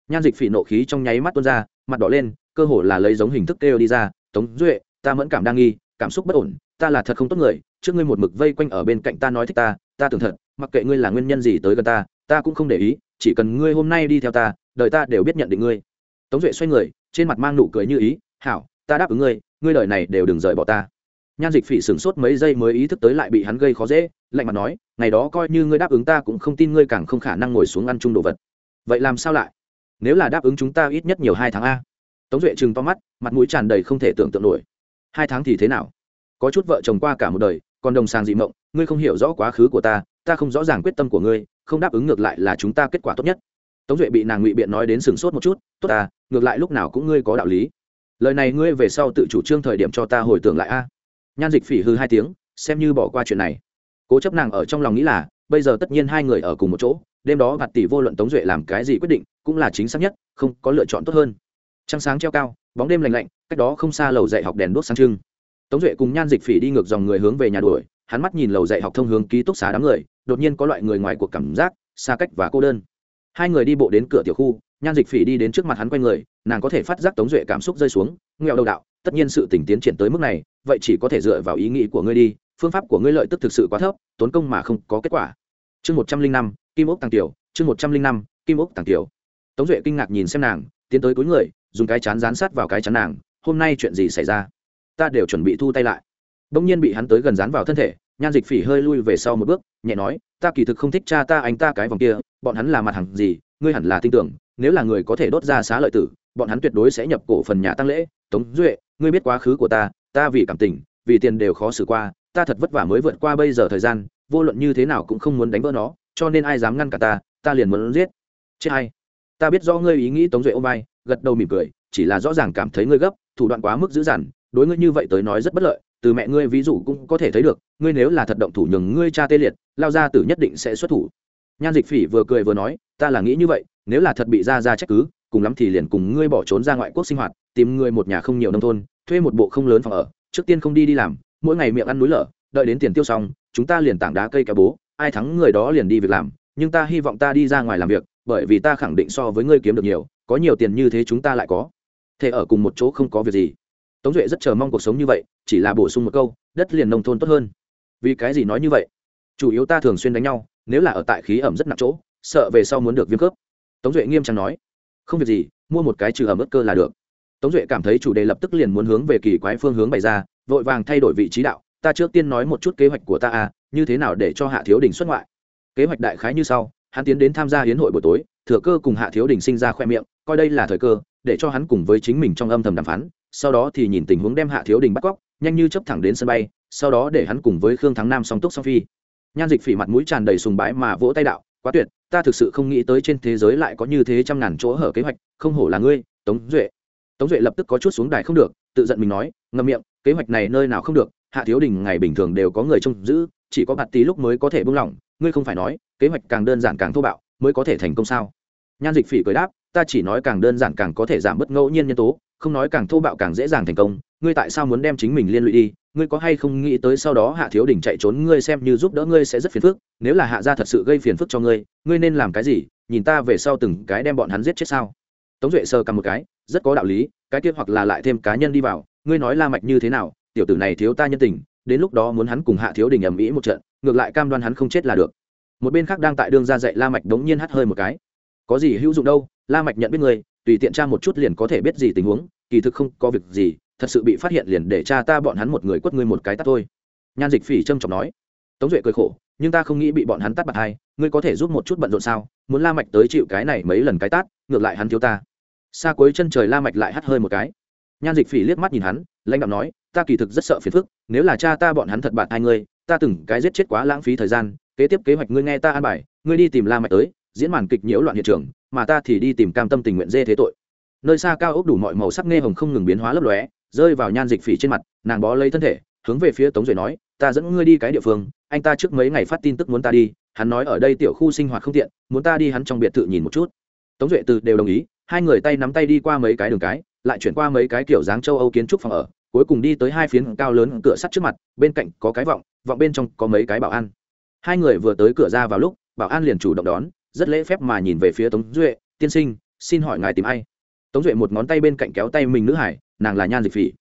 Nhan dịch phỉ nộ khí trong nháy mắt tuôn ra, mặt đỏ lên, cơ hồ là lấy giống hình thức kêu đi ra, tống duệ, ta mẫn cảm đang nghi, cảm xúc bất ổn, ta là thật không tốt người trước ngươi một mực vây quanh ở bên cạnh ta nói thích ta ta tưởng thật, mặc kệ ngươi là nguyên nhân gì tới gần ta ta cũng không để ý, chỉ cần ngươi hôm nay đi theo ta, đời ta đều biết nhận định ngươi. Tống duệ xoay người, trên mặt mang nụ cười như ý, hảo, ta đáp ứng ngươi ngươi đời này đều đừng rời bỏ ta. Nhan dịch phỉ sửng sốt mấy giây mới ý thức tới lại bị hắn gây khó dễ, lạnh mặt nói, ngày đó coi như ngươi đáp ứng ta cũng không tin ngươi càng không khả năng ngồi xuống ăn chung đồ vật. Vậy làm sao lại? Nếu là đáp ứng chúng ta ít nhất nhiều hai tháng a. Tống duệ chừng to mắt, mặt mũi tràn đầy không thể tưởng tượng nổi. Hai tháng thì thế nào? Có chút vợ chồng qua cả một đời còn đồng sàng dị mộng, ngươi không hiểu rõ quá khứ của ta ta không rõ ràng quyết tâm của ngươi, không đáp ứng ngược lại là chúng ta kết quả tốt nhất. Tống duệ bị nàng ngụy biện nói đến sừng sốt một chút, tốt ta, ngược lại lúc nào cũng ngươi có đạo lý. Lời này ngươi về sau tự chủ trương thời điểm cho ta hồi tưởng lại a. Nhan dịch phỉ hư hai tiếng, xem như bỏ qua chuyện này. Cố chấp nàng ở trong lòng nghĩ là, bây giờ tất nhiên hai người ở cùng một chỗ, đêm đó mặt tỷ vô luận tống duệ làm cái gì quyết định, cũng là chính xác nhất, không có lựa chọn tốt hơn. Trăng sáng treo cao, bóng đêm lành lạnh, cách đó không xa lầu dạy học đèn đuốc sáng trưng tống duệ cùng nhan dịch phỉ đi ngược dòng người hướng về nhà đuổi, hắn mắt nhìn lầu dạy học thông hướng ký túc xá đám người, đột nhiên có loại người ngoài cuộc cảm giác, xa cách và cô đơn. Hai người đi bộ đến cửa tiểu khu, nhan dịch phỉ đi đến trước mặt hắn q u a người, nàng có thể phát giác tống duệ cảm xúc rơi xuống, nghèo đầu đạo, tất nhiên sự tỉnh tiến triển tới mức này, vậy chỉ có thể dựa vào ý nghĩ của ngươi đi, phương pháp của ngươi lợi tức thực sự quá thấp, tốn công mà không có kết quả. Chương một trăm linh năm, kim ốc tàng tiểu, chương một trăm linh năm, kim ốc tàng tiểu. Tống duệ kinh ngạc nhìn xem nàng, tiến tới cuối người, dùng cái chán dán sát vào cái chán nàng, hôm nay chuyện gì xảy ra? Ta đều chuẩn bị thu tay lại. Bỗng nhiên bị hắn tới gần dán vào thân thể, nhan dịch phỉ hơi lui về sau một bước, nhẹ nói, ta kỳ thực không thích cha ta anh ta cái vòng kia, bọn hắn là mặt hàng gì, ngươi hẳn là tin tưởng, nếu là người có thể đốt ra xá lợi tử, bọn hắn tuyệt đối sẽ nhập cổ phần nhà tăng lễ. Tống duệ, ngươi biết quá khứ của ta ta vì cảm tình, vì tiền đều khó xử qua, ta thật vất vả mới vượt qua bây giờ thời gian, vô luận như thế nào cũng không muốn đánh vỡ nó, cho nên ai dám ngăn cả ta ta liền muốn giết. Chết hay? Ta biết do ngươi ý nghĩ tống duệ ôm vai, gật đầu mỉm cười, chỉ là rõ ràng cảm thấy ngươi gấp, thủ đoạn quá mức dữ dằn đối ngươi như vậy tới nói rất bất lợi, từ mẹ ngươi ví dụ cũng có thể thấy được, ngươi nếu là thật động thủ nhường ngươi cha tê liệt, lao ra tử nhất định sẽ xuất thủ. Nhan dịch phỉ vừa cười vừa nói, ta là nghĩ như vậy, nếu là thật bị ra ra trách cứ, cùng lắm thì liền cùng ngươi bỏ trốn ra ngoại quốc sinh hoạt, tìm ngươi một nhà không nhiều nông thôn, thuê một bộ không lớn phòng ở, trước tiên không đi đi làm, mỗi ngày miệng ăn núi lở, đợi đến tiền tiêu xong, chúng ta liền tảng đá cây kéo bố, ai thắng người đó liền đi việc làm, nhưng ta hy vọng ta đi ra ngoài làm việc, bởi vì ta khẳng định so với ngươi kiếm được nhiều, có nhiều tiền như thế chúng ta lại có. Thể ở cùng một chỗ không có việc gì tống duệ rất chờ mong cuộc sống như vậy, chỉ là bổ sung một câu, đất liền nông thôn tốt hơn. Vì cái gì nói như vậy? Chủ yếu ta thường xuyên đánh nhau, nếu là ở tại khí ẩm rất nặng chỗ, sợ về sau muốn được viêm khớp. Tống duệ nghiêm trang nói, không việc gì, mua một cái trừ ẩm ớt cơ là được. Tống duệ cảm thấy chủ đề lập tức liền muốn hướng về kỳ quái phương hướng bày ra, vội vàng thay đổi vị trí đạo, ta trước tiên nói một chút kế hoạch của ta à như thế nào để cho hạ thiếu đình xuất ngoại. Kế hoạch đại khái như sau, hắn tiến đến tham gia hiến hội buổi tối, thừa cơ cùng hạ thiếu đình sinh ra khoe miệng coi đây là thời cơ, để cho hắn cùng với chính mình trong âm thầm đàm phán, sau đó thì nhìn tình huống đem hạ thiếu đình bắt cóc, nhanh như chấp thẳng đến sân bay, sau đó để hắn cùng với khương thắng nam song túc song phi. Nhan dịch phỉ mặt mũi tràn đầy sùng bái mà vỗ tay đạo, quá tuyệt, ta thực sự không nghĩ tới trên thế giới lại có như thế trăm ngàn chỗ hở kế hoạch, không hổ là ngươi, tống duệ. Tống duệ lập tức có chút xuống đài không được, tự giận mình nói, ngậm miệng, kế hoạch này nơi nào không được, hạ thiếu đình ngày bình thường đều có người trông giữ, chỉ có bạt tí lúc mới có thể buông lỏng, ngươi không phải nói, kế hoạch càng đơn giản càng thô bạo, mới có thể thành công sao? Nhan dịch phỉ cười đáp ta chỉ nói càng đơn giản càng có thể giảm bớt ngẫu nhiên nhân tố, không nói càng thô bạo càng dễ dàng thành công. Ngươi tại sao muốn đem chính mình liên lụy đi? Ngươi có hay không nghĩ tới sau đó hạ thiếu đình chạy trốn ngươi xem như giúp đỡ ngươi sẽ rất phiền phức, nếu là hạ gia thật sự gây phiền phức cho ngươi ngươi nên làm cái gì? Nhìn ta về sau từng cái đem bọn hắn giết chết sao? Tống duệ sơ cầm một cái, rất có đạo lý, cái kia hoặc là lại thêm cá nhân đi vào, ngươi nói la mạch như thế nào? Tiểu tử này thiếu ta nhân tình, đến lúc đó muốn hắn cùng hạ thiếu đình ầm ĩ một trận, ngược lại cam đoan hắn không chết là được. Một bên khác đang tại đương ra dạy la mạch đống nhiên hắt hơi một cái. Có gì hữu dụng đâu? La mạch nhận biết ngươi, tùy tiện tra một chút liền có thể biết gì tình huống, kỳ thực không có việc gì, thật sự bị phát hiện liền để cha ta bọn hắn một người quất ngươi một cái tắt thôi. Nhan dịch phỉ trâm trọng nói. Tống duệ cười khổ, nhưng ta không nghĩ bị bọn hắn tát bạc hai, ngươi có thể giúp một chút bận rộn sao? Muốn la mạch tới chịu cái này mấy lần cái tát, ngược lại hắn thiếu ta. Xa cuối chân trời la mạch lại hắt hơi một cái. Nhan dịch phỉ liếc mắt nhìn hắn, lãnh đạo nói, ta kỳ thực rất sợ phiền phức, nếu là cha ta bọn hắn thật bạc hai ngươi, ta từng cái giết chết quá lãng phí thời gian, kế tiếp kế hoạch ngươi nghe ta an bài, ngươi đi tìm la mạch tới, diễn màn kịch nhiễu loạn hiện trường mà ta thì đi tìm cam tâm tình nguyện dê thế tội. Nơi xa cao ốc đủ mọi màu sắc nghe hồng không ngừng biến hóa lấp lóe, rơi vào nhan dịch phỉ trên mặt, nàng bó lấy thân thể, hướng về phía tống duệ nói, ta dẫn ngươi đi cái địa phương, anh ta trước mấy ngày phát tin tức muốn ta đi, hắn nói ở đây tiểu khu sinh hoạt không tiện, muốn ta đi hắn trong biệt thự nhìn một chút. Tống duệ từ đều đồng ý, hai người tay nắm tay đi qua mấy cái đường cái, lại chuyển qua mấy cái kiểu dáng châu âu kiến trúc phòng ở, cuối cùng đi tới hai phiến cao lớn cửa sắt trước mặt, bên cạnh có cái vọng vọng bên trong có mấy cái bảo an. Hai người vừa tới cửa ra vào lúc, bảo an liền chủ động đón rất lễ phép mà nhìn về phía tống duệ, tiên sinh, xin hỏi ngài tìm ai? Tống duệ một ngón tay bên cạnh kéo tay mình nữ hải, nàng là nhan dịch phỉ.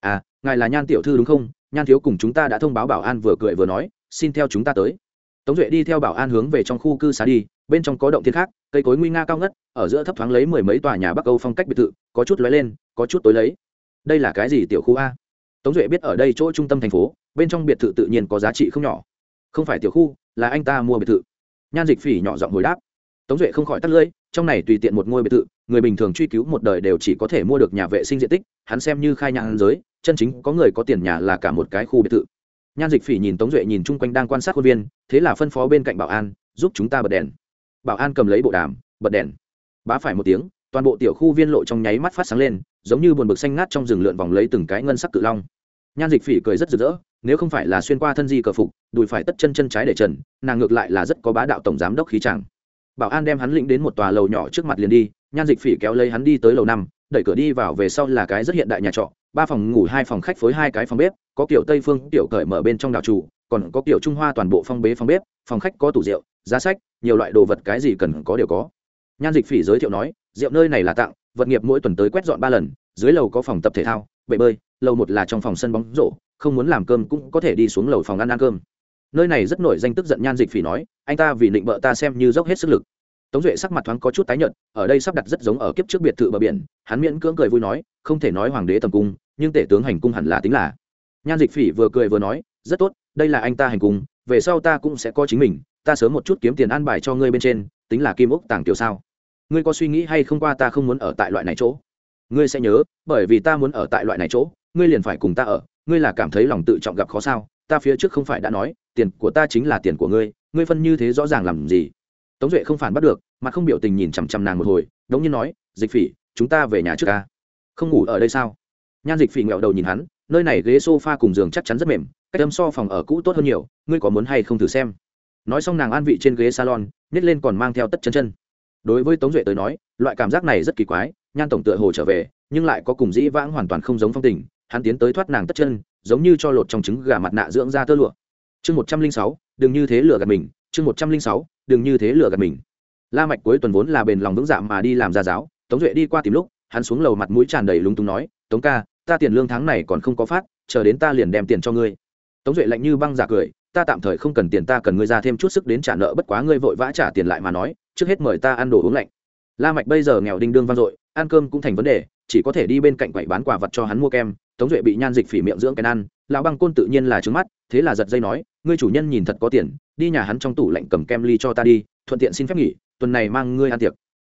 À ngài là nhan tiểu thư đúng không? Nhan thiếu cùng chúng ta đã thông báo bảo an vừa cười vừa nói, xin theo chúng ta tới. Tống duệ đi theo bảo an hướng về trong khu cư xá đi, bên trong có động thiên khác, cây cối nguy nga cao ngất, ở giữa thấp thoáng lấy mười mấy tòa nhà bắc âu phong cách biệt thự, có chút lóe lên, có chút tối lấy. Đây là cái gì tiểu khu a? Tống duệ biết ở đây chỗ trung tâm thành phố, bên trong biệt thự tự nhiên có giá trị không nhỏ. Không phải tiểu khu, là anh ta mua biệt thự nhan dịch phỉ nhỏ giọng hồi đáp. Tống duệ không khỏi tắt lưỡi, trong này tùy tiện một ngôi biệt thự, người bình thường truy cứu một đời đều chỉ có thể mua được nhà vệ sinh diện tích, hắn xem như khai nhãn giới, chân chính có người có tiền nhà là cả một cái khu biệt thự. Nhan dịch phỉ nhìn tống duệ nhìn chung quanh đang quan sát khuôn viên, thế là phân phó bên cạnh bảo an, giúp chúng ta bật đèn. Bảo an cầm lấy bộ đàm, bật đèn. Bá phải một tiếng, toàn bộ tiểu khu viên lộ trong nháy mắt phát sáng lên, giống như buồn bực xanh ngát trong rừng lượn vòng lấy từng cái ngân sắc cự long. Nhan dịch phỉ cười rất rực rỡ nếu không phải là xuyên qua thân di cờ phục, đùi phải tất chân chân trái để trần, nàng ngược lại là rất có bá đạo tổng giám đốc khí chẳng. Bảo an đem hắn lĩnh đến một tòa lầu nhỏ trước mặt liền đi, nhan dịch phỉ kéo lấy hắn đi tới lầu năm, đẩy cửa đi vào về sau là cái rất hiện đại nhà trọ, ba phòng ngủ hai phòng khách phối hai cái phòng bếp, có kiểu tây phương, kiểu cởi mở bên trong đảo chủ, còn có kiểu trung hoa toàn bộ phong bế phòng bếp, phòng khách có tủ rượu, giá sách, nhiều loại đồ vật cái gì cần có đều có. Nhan dịch phỉ giới thiệu nói, rượu nơi này là tặng, vật nghiệp mỗi tuần tới quét dọn ba lần, dưới lầu có phòng tập thể thao, bể bơi, lầu một là trong phòng sân bóng rổ không muốn làm cơm cũng có thể đi xuống lầu phòng ăn ăn cơm. Nơi này rất nổi danh tức giận nhan dịch phỉ nói, anh ta vì định bợ ta xem như dốc hết sức lực. Tống duệ sắc mặt thoáng có chút tái nhợt, ở đây sắp đặt rất giống ở kiếp trước biệt thự bờ biển, hắn miễn cưỡng cười vui nói, không thể nói hoàng đế tầm cung, nhưng tể tướng hành cung hẳn là tính là. Nhan dịch phỉ vừa cười vừa nói, rất tốt, đây là anh ta hành cung, về sau ta cũng sẽ có chính mình, ta sớm một chút kiếm tiền an bài cho ngươi bên trên, tính là kim ốc tàng tiểu sao? Ngươi có suy nghĩ hay không qua ta không muốn ở tại loại này chỗ? Ngươi sẽ nhớ, bởi vì ta muốn ở tại loại này chỗ, ngươi liền phải cùng ta ở ngươi là cảm thấy lòng tự trọng gặp khó sao? Ta phía trước không phải đã nói, tiền của ta chính là tiền của ngươi ngươi phân như thế rõ ràng làm gì? Tống duệ không phản bắt được, mà không biểu tình nhìn chằm chằm nàng một hồi, đống nhiên nói, dịch phỉ, chúng ta về nhà trước ca. Không ngủ ở đây sao? Nhan dịch phỉ nghẹo đầu nhìn hắn, nơi này ghế s o f a cùng giường chắc chắn rất mềm, cách âm so phòng ở cũ tốt hơn nhiều, ngươi có muốn hay không thử xem? Nói xong nàng an vị trên ghế salon, nhét lên còn mang theo tất chân chân. Đối với tống duệ tới nói, loại cảm giác này rất kỳ quái, nhan tổng tựa hồ trở về, nhưng lại có cùng dĩ vãng hoàn toàn không giống phong tình hắn tiến tới thoát nàng tất chân, giống như cho lột trong trứng gà mặt nạ dưỡng ra tơ lụa. Chương một trăm linh sáu, đừng như thế lừa gạt mình, chương một trăm linh sáu, đừng như thế lừa gạt mình. La mạch cuối tuần vốn là bền lòng vững dạ mà đi làm gia giáo, tống duệ đi qua tìm lúc, hắn xuống lầu mặt mũi tràn đầy lúng túng nói, tống ca, ta tiền lương tháng này còn không có phát, chờ đến ta liền đem tiền cho ngươi. Tống duệ lạnh như băng giả cười, ta tạm thời không cần tiền, ta cần ngươi ra thêm chút sức đến trả nợ, bất quá ngươi vội vã trả tiền lại mà nói, trước hết mời ta ăn đồ uống lạnh. La mạch bây giờ nghèo đinh đương vang dội, ăn cơm cũng thành vấn đề chỉ có thể đi bên cạnh quầy bán quả vật cho hắn mua kem, tống duệ bị nhan dịch phỉ miệng dưỡng cái ăn lão băng côn tự nhiên là trứng mắt, thế là giật dây nói, ngươi chủ nhân nhìn thật có tiền, đi nhà hắn trong tủ lạnh cầm kem ly cho ta đi, thuận tiện xin phép nghỉ, tuần này mang ngươi ăn tiệc.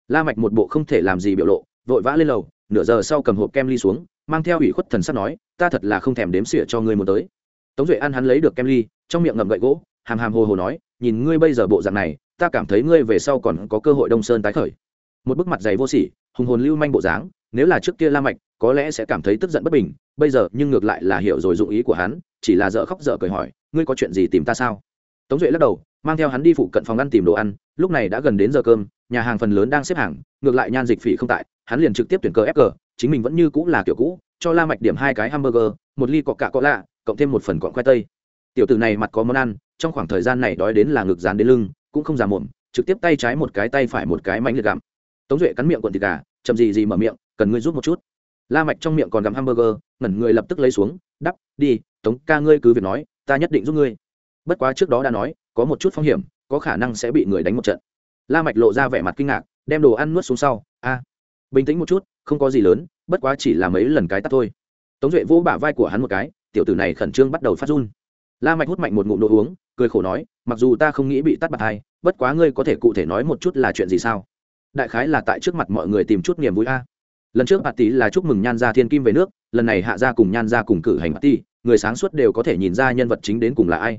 La mạch một bộ không thể làm gì biểu lộ, vội vã lên lầu, nửa giờ sau cầm hộp kem ly xuống, mang theo ủy khuất thần sắc nói, ta thật là không thèm đếm xỉa cho ngươi muốn tới. Tống duệ ăn hắn lấy được kem ly, trong miệng ngậm gậy gỗ, hàm hàm hồ hồ nói, nhìn ngươi bây giờ bộ dạng này, ta cảm thấy ngươi về sau còn có cơ hội đông sơn tái khởi. Một bức mặt dày vô sỉ, hùng hồn lưu manh bộ dáng nếu là trước kia la mạch, có lẽ sẽ cảm thấy tức giận bất bình, bây giờ nhưng ngược lại là hiểu rồi dụng ý của hắn, chỉ là dở khóc dở cười hỏi, ngươi có chuyện gì tìm ta sao? Tống duệ lắc đầu, mang theo hắn đi phụ cận phòng ăn tìm đồ ăn, lúc này đã gần đến giờ cơm, nhà hàng phần lớn đang xếp hàng, ngược lại nhan dịch phỉ không tại, hắn liền trực tiếp tuyển cờ ép cờ chính mình vẫn như cũ là kiểu cũ, cho la mạch điểm hai cái hamburger, một ly cọ cạ cọ lạ, cộng thêm một phần quọn khoai tây. Tiểu tử này mặt có món ăn, trong khoảng thời gian này đói đến là ngực dán đến lưng, cũng không giả mồm trực tiếp tay trái một cái tay phải một cái mánh liệt gặm. Tống duệ cắn miệng quần thịt gà, chậm gì gì mở miệng cần ngươi giúp một chút. La mạch trong miệng còn gặm hamburger, ngẩn người lập tức lấy xuống, đắp, đi, tống ca ngươi cứ việc nói, ta nhất định giúp ngươi. Bất quá trước đó đã nói, có một chút phong hiểm, có khả năng sẽ bị người đánh một trận. La mạch lộ ra vẻ mặt kinh ngạc, đem đồ ăn nuốt xuống sau, a, bình tĩnh một chút, không có gì lớn, bất quá chỉ là mấy lần cái tắt thôi. Tống duệ vỗ bả vai của hắn một cái, tiểu tử này khẩn trương bắt đầu phát run. La mạch hút mạnh một ngụm đồ uống, cười khổ nói, mặc dù ta không nghĩ bị tắt bạc hai, bất quá ngươi có thể cụ thể nói một chút là chuyện gì sao? Đại khái là tại trước mặt mọi người tìm chút niềm vui a lần trước bạt tỷ là chúc mừng nhan gia thiên kim về nước, lần này hạ gia cùng nhan gia cùng cử hành bạt tỷ người sáng suốt đều có thể nhìn ra nhân vật chính đến cùng là ai.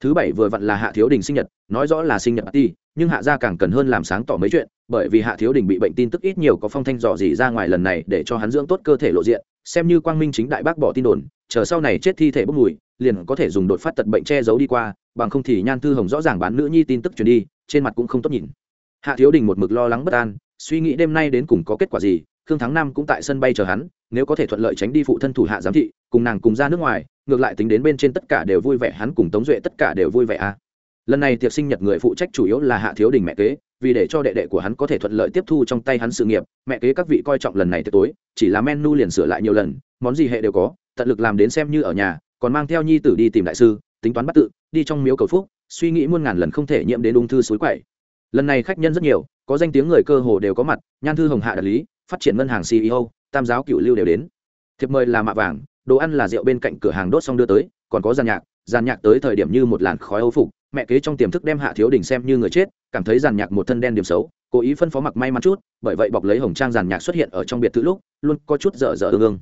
Thứ bảy vừa vặn là hạ thiếu đình sinh nhật, nói rõ là sinh nhật bạt tỷ nhưng hạ gia càng cần hơn làm sáng tỏ mấy chuyện, bởi vì hạ thiếu đình bị bệnh tin tức ít nhiều có phong thanh dò gì ra ngoài lần này để cho hắn dưỡng tốt cơ thể lộ diện, xem như quang minh chính đại bác bỏ tin đồn, chờ sau này chết thi thể bốc mùi, liền có thể dùng đột phát tật bệnh che giấu đi qua, bằng không thì nhan thư hồng rõ ràng bán nữ nhi tin tức truyền đi, trên mặt cũng không tốt nhìn. Hạ thiếu đình một mực lo lắng bất an, suy nghĩ đêm nay đến cùng có kết quả gì khương thắng nam cũng tại sân bay chờ hắn, nếu có thể thuận lợi tránh đi phụ thân thủ hạ giám thị, cùng nàng cùng ra nước ngoài, ngược lại tính đến bên trên tất cả đều vui vẻ, hắn cùng tống duệ tất cả đều vui vẻ à. Lần này tiệc sinh nhật người phụ trách chủ yếu là hạ thiếu đình mẹ kế, vì để cho đệ đệ của hắn có thể thuận lợi tiếp thu trong tay hắn sự nghiệp, mẹ kế các vị coi trọng lần này tới tối, chỉ là menu liền sửa lại nhiều lần, món gì hệ đều có, tận lực làm đến xem như ở nhà, còn mang theo nhi tử đi tìm đại sư, tính toán bắt tự, đi trong miếu cầu phúc, suy nghĩ muôn ngàn lần không thể nhiễm đến ung thư suối quậy. Lần này khách nhân rất nhiều, có danh tiếng người cơ hồ đều có mặt, nhan thư hồng hạ đại lý phát triển ngân hàng ceo tam giáo cựu lưu đều đến. Thiệp mời là mạ vàng, đồ ăn là rượu bên cạnh cửa hàng đốt xong đưa tới, còn có giàn nhạc. Giàn nhạc tới thời điểm như một làn khói âu phục, mẹ kế trong tiềm thức đem hạ thiếu đình xem như người chết, cảm thấy giàn nhạc một thân đen điểm xấu, cố ý phân phó mặc may mắn chút, bởi vậy bọc lấy hồng trang giàn nhạc xuất hiện ở trong biệt thự lúc, luôn có chút dở dở ương ương.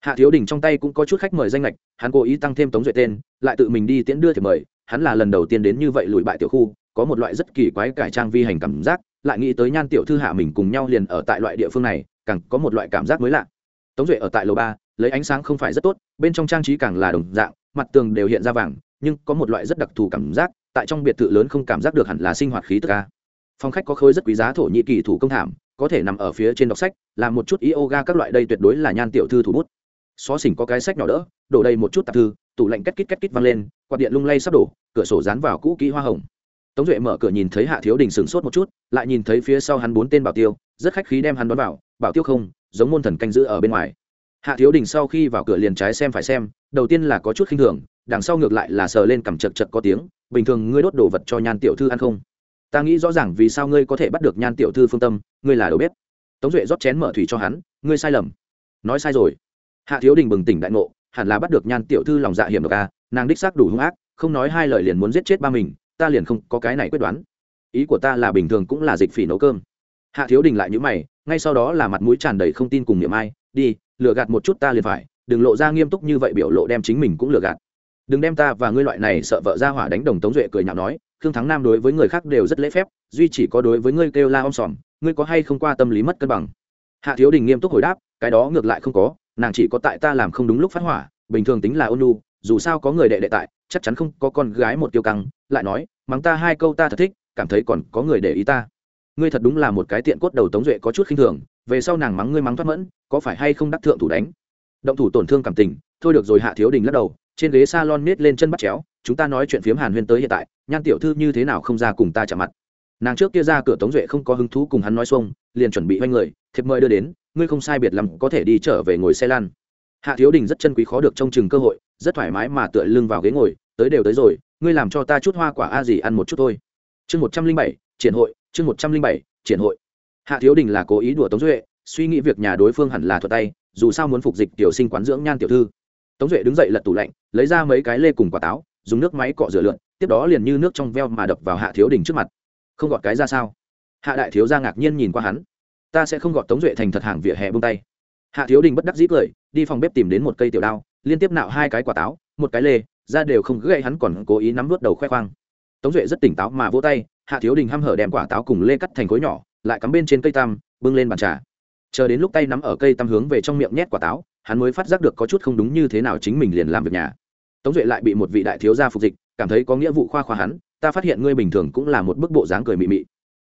Hạ thiếu đình trong tay cũng có chút khách mời danh lệch hắn cố ý tăng thêm tống duệ tên, lại tự mình đi tiễn đưa thiệp mời, hắn là lần đầu tiên đến như vậy lùi bại tiểu khu, có một loại rất kỳ quái cải trang vi hành cảm giác lại nghĩ tới nhan tiểu thư hạ mình cùng nhau liền ở tại loại địa phương này, càng có một loại cảm giác mới lạ. Tống duệ ở tại lầu ba, lấy ánh sáng không phải rất tốt, bên trong trang trí càng là đồng dạng, mặt tường đều hiện ra vàng, nhưng có một loại rất đặc thù cảm giác, tại trong biệt thự lớn không cảm giác được hẳn là sinh hoạt khí tức ca phòng khách có khối rất quý giá thổ nhĩ kỳ thủ công thảm, có thể nằm ở phía trên đọc sách, làm một chút yoga các loại đây tuyệt đối là nhan tiểu thư thủ bút. Xó xỉnh có cái sách nhỏ đỡ, đổ đầy một chút tạp thư, tủ lạnh két kít két kít văng lên, quạt điện lung lay sắp đổ, cửa sổ dán vào cũ kỹ hoa hồng tống duệ mở cửa nhìn thấy hạ thiếu đình sửng sốt một chút, lại nhìn thấy phía sau hắn bốn tên bảo tiêu, rất khách khí đem hắn đón vào, bảo tiêu không, giống môn thần canh giữ ở bên ngoài. Hạ thiếu đình sau khi vào cửa liền trái xem phải xem, đầu tiên là có chút khinh thường, đằng sau ngược lại là sờ lên cằm chật chật có tiếng, bình thường ngươi đốt đồ vật cho nhan tiểu thư ăn không? Ta nghĩ rõ ràng vì sao ngươi có thể bắt được nhan tiểu thư phương tâm, ngươi là đầu bếp. Tống duệ rót chén mở thủy cho hắn, ngươi sai lầm. Nói sai rồi. Hạ thiếu đình bừng tỉnh đại ngộ, hẳn là bắt được nhan tiểu thư lòng dạ hiểm độc a nàng đích xác đủ hung ác, không nói hai lời liền muốn giết chết ba mình ta liền không có cái này quyết đoán. Ý của ta là bình thường cũng là dịch phỉ nấu cơm. Hạ thiếu đình lại nhữ mày, ngay sau đó là mặt mũi tràn đầy không tin cùng niệm ai, đi, lừa gạt một chút ta liền phải, đừng lộ ra nghiêm túc như vậy biểu lộ đem chính mình cũng lừa gạt. Đừng đem ta và ngươi loại này sợ vợ ra hỏa đánh đồng tống duệ cười nhạo nói, khương thắng nam đối với người khác đều rất lễ phép, duy chỉ có đối với ngươi kêu la om sòm, ngươi có hay không qua tâm lý mất cân bằng? Hạ thiếu đình nghiêm túc hồi đáp, cái đó ngược lại không có, nàng chỉ có tại ta làm không đúng lúc phát hỏa, bình thường tính là ôn lu dù sao có người đệ đệ tại, chắc chắn không có con gái một tiêu căng lại nói, mắng ta hai câu ta thật thích, cảm thấy còn có người để ý ta. Ngươi thật đúng là một cái tiện cốt đầu tống duệ có chút khinh thường, về sau nàng mắng ngươi mắng thoát mẫn, có phải hay không đắc thượng thủ đánh? Động thủ tổn thương cảm tình, thôi được rồi hạ thiếu đình lắc đầu, trên ghế salon nết lên chân bắt chéo, chúng ta nói chuyện phiếm hàn huyên tới hiện tại, nhan tiểu thư như thế nào không ra cùng ta chạm mặt. Nàng trước kia ra cửa tống duệ không có hứng thú cùng hắn nói xuông, liền chuẩn bị hoanh người, thiệp mời đưa đến, ngươi không sai biệt lắm có thể đi trở về ngồi xe lan. hạ thiếu đình rất chân quý khó được trông chừng cơ hội, rất thoải mái mà tựa lưng vào ghế ngồi, tới đều tới rồi ngươi làm cho ta chút hoa quả a gì ăn một chút thôi. Chương một trăm linh bảy, triển hội, chương một trăm linh bảy, triển hội. Hạ thiếu đình là cố ý đùa tống duệ, suy nghĩ việc nhà đối phương hẳn là thuật tay, dù sao muốn phục dịch tiểu sinh quán dưỡng nhan tiểu thư. Tống duệ đứng dậy lật tủ lạnh, lấy ra mấy cái lê cùng quả táo, dùng nước máy cọ rửa lượn, tiếp đó liền như nước trong veo mà đập vào hạ thiếu đình trước mặt. Không gọt cái ra sao? Hạ đại thiếu ra ngạc nhiên nhìn qua hắn. Ta sẽ không gọt tống duệ thành thật hàng vỉa hè bông tay. Hạ thiếu đình bất đắc dĩ cười, đi phòng bếp tìm đến một cây tiểu đao, liên tiếp nạo hai cái quả táo, một cái lê ra đều không gãy hắn còn cố ý nắm nuốt đầu khoe khoang. Tống duệ rất tỉnh táo mà vỗ tay, hạ thiếu đình hăm hở đem quả táo cùng lê cắt thành khối nhỏ, lại cắm bên trên cây tam, bưng lên bàn trà. Chờ đến lúc tay nắm ở cây tam hướng về trong miệng nhét quả táo, hắn mới phát giác được có chút không đúng như thế nào chính mình liền làm việc nhà. Tống duệ lại bị một vị đại thiếu gia phục dịch, cảm thấy có nghĩa vụ khoa khoa hắn, ta phát hiện ngươi bình thường cũng là một bức bộ dáng cười mị mị.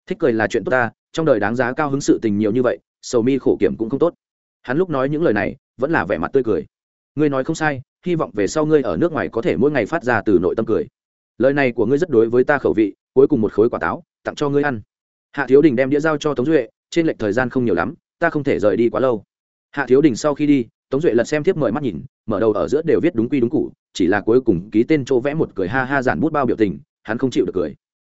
Thích cười là chuyện tốt ta, trong đời đáng giá cao hứng sự tình nhiều như vậy, sầu mi khổ kiểm cũng không tốt. Hắn lúc nói những lời này, vẫn là vẻ mặt tươi cười. Ngươi nói không sai hy vọng về sau ngươi ở nước ngoài có thể mỗi ngày phát ra từ nội tâm cười. Lời này của ngươi rất đối với ta khẩu vị, cuối cùng một khối quả táo, tặng cho ngươi ăn. Hạ thiếu đình đem đĩa giao cho tống duệ, trên lệch thời gian không nhiều lắm, ta không thể rời đi quá lâu. Hạ thiếu đình sau khi đi, tống duệ lật xem thiếp mời mắt nhìn, mở đầu ở giữa đều viết đúng quy đúng cụ chỉ là cuối cùng ký tên chỗ vẽ một cười ha ha giản bút bao biểu tình, hắn không chịu được cười.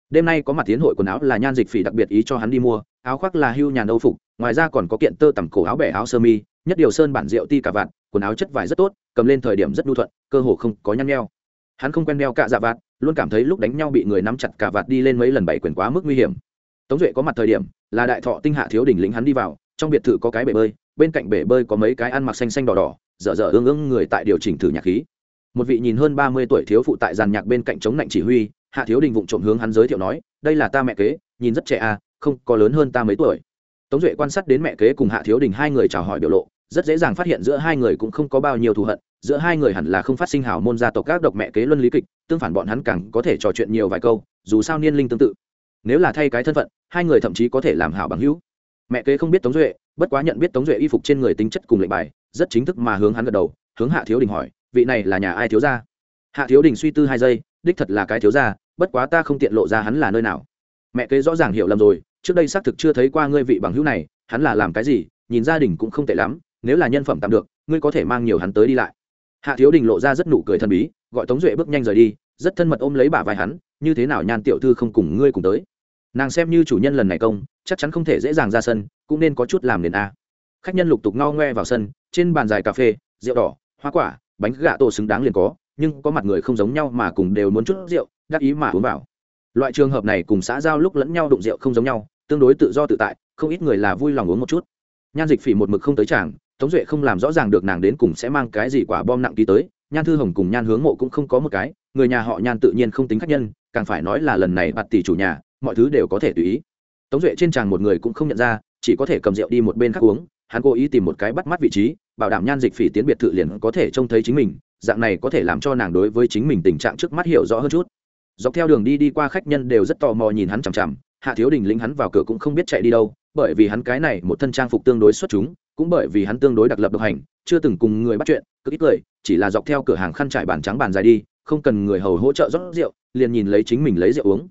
Đêm nay có mặt tiến hội quần áo là nhan dịch phỉ đặc biệt ý cho hắn đi mua, áo khoác là hưu nhàn âu phục, ngoài ra còn có kiện tơ tằm cổ áo bẻ áo sơ mi, nhất điều sơn bản rượu ti cả vạt quần áo chất vải rất tốt, cầm lên thời điểm rất nhu thuận, cơ hồ không có nhăn nheo. Hắn không quen đeo cạ dạ vạt, luôn cảm thấy lúc đánh nhau bị người nắm chặt cả vạt đi lên mấy lần bảy quyền quá mức nguy hiểm. Tống duệ có mặt thời điểm, là đại thọ tinh hạ thiếu đỉnh lính hắn đi vào, trong biệt thự có cái bể bơi, bên cạnh bể bơi có mấy cái ăn mặc xanh xanh đỏ đỏ, dở dở ương ương người tại điều chỉnh thử nhạc khí. Một vị nhìn hơn ba mươi tuổi thiếu phụ tại giàn nhạc bên cạnh chống lạnh chỉ huy, hạ thiếu đình vụng trộm hướng hắn giới thiệu nói, đây là ta mẹ kế, nhìn rất trẻ à không có lớn hơn ta mấy tuổi. Tống duệ quan sát đến mẹ kế cùng hạ thiếu đình hai người chào hỏi biểu lộ rất dễ dàng phát hiện giữa hai người cũng không có bao nhiêu thù hận, giữa hai người hẳn là không phát sinh hào môn gia tộc các độc mẹ kế luân lý kịch, tương phản bọn hắn càng có thể trò chuyện nhiều vài câu, dù sao niên linh tương tự. Nếu là thay cái thân phận, hai người thậm chí có thể làm hảo bằng hữu. Mẹ kế không biết tống duệ, bất quá nhận biết tống duệ y phục trên người tính chất cùng lệnh bài, rất chính thức mà hướng hắn gật đầu, hướng hạ thiếu đình hỏi, vị này là nhà ai thiếu gia? Hạ thiếu đình suy tư hai giây, đích thật là cái thiếu gia, bất quá ta không tiện lộ ra hắn là nơi nào. Mẹ kế rõ ràng hiểu lầm rồi, trước đây xác thực chưa thấy qua ngươi vị bằng hữu này, hắn là làm cái gì, nhìn gia đình cũng không tệ lắm nếu là nhân phẩm tạm được, ngươi có thể mang nhiều hắn tới đi lại. Hạ thiếu đình lộ ra rất nụ cười thần bí, gọi tống duệ bước nhanh rời đi, rất thân mật ôm lấy bả vai hắn, như thế nào nhan tiểu thư không cùng ngươi cùng tới? Nàng xem như chủ nhân lần này công, chắc chắn không thể dễ dàng ra sân, cũng nên có chút làm nền a. Khách nhân lục tục ngao ngoe vào sân, trên bàn dài cà phê, rượu đỏ, hoa quả, bánh gà tổ xứng đáng liền có, nhưng có mặt người không giống nhau mà cùng đều muốn chút rượu, đắc ý mà uống vào. Loại trường hợp này cùng xã giao lúc lẫn nhau đụng rượu không giống nhau, tương đối tự do tự tại, không ít người là vui lòng uống một chút. Nhan dịch phỉ một mực không tới chàng tống duệ không làm rõ ràng được nàng đến cùng sẽ mang cái gì quả bom nặng ký tới, nhan thư hồng cùng nhan hướng mộ cũng không có một cái, người nhà họ nhan tự nhiên không tính khách nhân, càng phải nói là lần này bạt tỷ chủ nhà, mọi thứ đều có thể tùy ý. Tống duệ trên tràng một người cũng không nhận ra, chỉ có thể cầm rượu đi một bên khác uống, hắn cố ý tìm một cái bắt mắt vị trí, bảo đảm nhan dịch phỉ tiến biệt thự liền có thể trông thấy chính mình, dạng này có thể làm cho nàng đối với chính mình tình trạng trước mắt hiểu rõ hơn chút. Dọc theo đường đi đi qua khách nhân đều rất tò mò nhìn hắn chằm chằm, hạ thiếu đình lính hắn vào cửa cũng không biết chạy đi đâu, bởi vì hắn cái này một thân trang phục tương đối xuất chúng cũng bởi vì hắn tương đối đặc lập độc hành, chưa từng cùng người bắt chuyện, cứ ít cười, chỉ là dọc theo cửa hàng khăn trải bàn trắng bàn dài đi, không cần người hầu hỗ trợ rót rượu, liền nhìn lấy chính mình lấy rượu uống.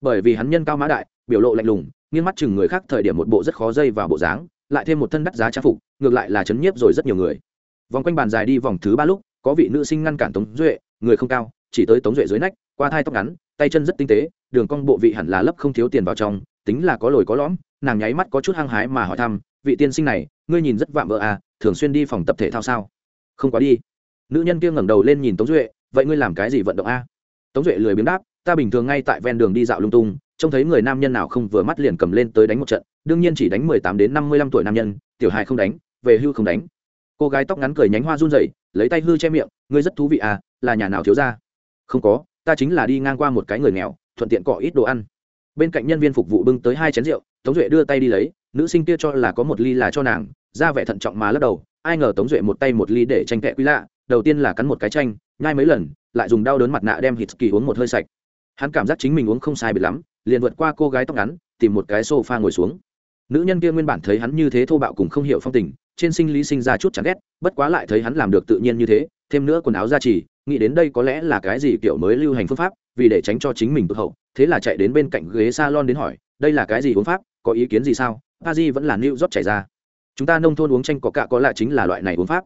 Bởi vì hắn nhân cao mã đại, biểu lộ lạnh lùng, nghiêng mắt chừng người khác thời điểm một bộ rất khó dây vào bộ dáng, lại thêm một thân đắt giá trang phục, ngược lại là chấn nhiếp rồi rất nhiều người. Vòng quanh bàn dài đi vòng thứ ba lúc, có vị nữ sinh ngăn cản tống duệ, người không cao, chỉ tới tống duệ dưới nách, qua thai tóc ngắn, tay chân rất tinh tế, đường cong bộ vị hẳn là lấp không thiếu tiền vào trong, tính là có lồi có lõm, nàng nháy mắt có chút hăng hái mà hỏi thăm vị tiên sinh này, ngươi nhìn rất vạm vỡ à thường xuyên đi phòng tập thể thao sao? Không quá đi. Nữ nhân kia ngẩng đầu lên nhìn tống duệ, vậy ngươi làm cái gì vận động a à? tống duệ lười biếng đáp, ta bình thường ngay tại ven đường đi dạo lung tung, trông thấy người nam nhân nào không vừa mắt liền cầm lên tới đánh một trận, đương nhiên chỉ đánh mười tám đến năm mươi lăm tuổi nam nhân, tiểu hài không đánh, về hưu không đánh. Cô gái tóc ngắn cười nhánh hoa run rẩy, lấy tay hư che miệng, ngươi rất thú vị à là nhà nào thiếu ra không có, ta chính là đi ngang qua một cái người nghèo, thuận tiện cọ ít đồ ăn. Bên cạnh nhân viên phục vụ bưng tới hai chén rượu, tống duệ đưa tay đi lấy nữ sinh kia cho là có một ly là cho nàng ra vẻ thận trọng mà lắc đầu ai ngờ tống duệ một tay một ly để tranh kẹ quý lạ đầu tiên là cắn một cái tranh, nhai mấy lần lại dùng đau đớn mặt nạ đem hít kỳ uống một hơi sạch. Hắn cảm giác chính mình uống không sai biệt lắm liền vượt qua cô gái tóc ngắn tìm một cái sofa ngồi xuống. Nữ nhân kia nguyên bản thấy hắn như thế thô bạo cùng không hiểu phong tình trên sinh lý sinh ra chút chán ghét bất quá lại thấy hắn làm được tự nhiên như thế thêm nữa quần áo ra chỉ nghĩ đến đây có lẽ là cái gì kiểu mới lưu hành phương pháp vì để tránh cho chính mình tụt hậu thế là chạy đến bên cạnh ghế salon đến hỏi đây là cái gì uống pháp có ý kiến gì sao? A vẫn là new rót chảy ra. Chúng ta nông thôn uống chanh có cạ có lại chính là loại này uống pháp.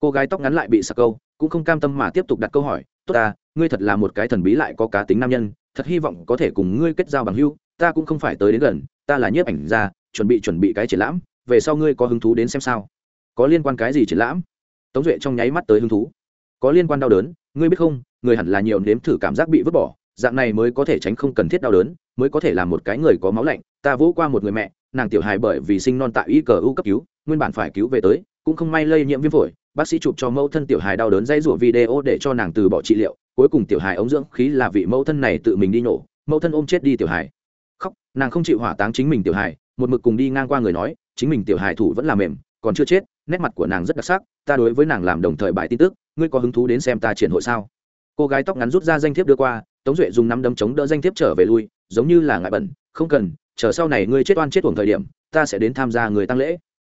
Cô gái tóc ngắn lại bị sặc câu, cũng không cam tâm mà tiếp tục đặt câu hỏi, tốt ta, ngươi thật là một cái thần bí lại có cá tính nam nhân, thật hy vọng có thể cùng ngươi kết giao bằng hữu. ta cũng không phải tới đến gần, ta là nhiếp ảnh gia, chuẩn bị chuẩn bị cái triển lãm, về sau ngươi có hứng thú đến xem sao. Có liên quan cái gì triển lãm? Tống duệ trong nháy mắt tới hứng thú. Có liên quan đau đớn, ngươi biết không, người hẳn là nhiều nếm thử cảm giác bị vứt bỏ, dạng này mới có thể tránh không cần thiết đau đớn, mới có thể làm một cái người có máu lạnh, ta vỗ qua một người mẹ nàng tiểu hài bởi vì sinh non tại y cờ u cấp cứu, nguyên bản phải cứu về tới, cũng không may lây nhiễm viêm phổi, bác sĩ chụp cho mẫu thân tiểu hài đau đớn dây rủa video để cho nàng từ bỏ trị liệu, cuối cùng tiểu hài ống dưỡng khí là vị mẫu thân này tự mình đi nổ mẫu thân ôm chết đi tiểu hài. Khóc, nàng không chịu hỏa táng chính mình tiểu hài, một mực cùng đi ngang qua người nói, chính mình tiểu hài thủ vẫn là mềm, còn chưa chết, nét mặt của nàng rất đặc sắc, ta đối với nàng làm đồng thời bài tin tức, ngươi có hứng thú đến xem ta triển hội sao? Cô gái tóc ngắn rút ra danh thiếp đưa qua, tống duệ dùng nắm đấm chống đỡ danh thiếp trở về lui, giống như là ngại bẩn, không cần chờ sau này ngươi chết oan chết tuồng thời điểm, ta sẽ đến tham gia người tăng lễ.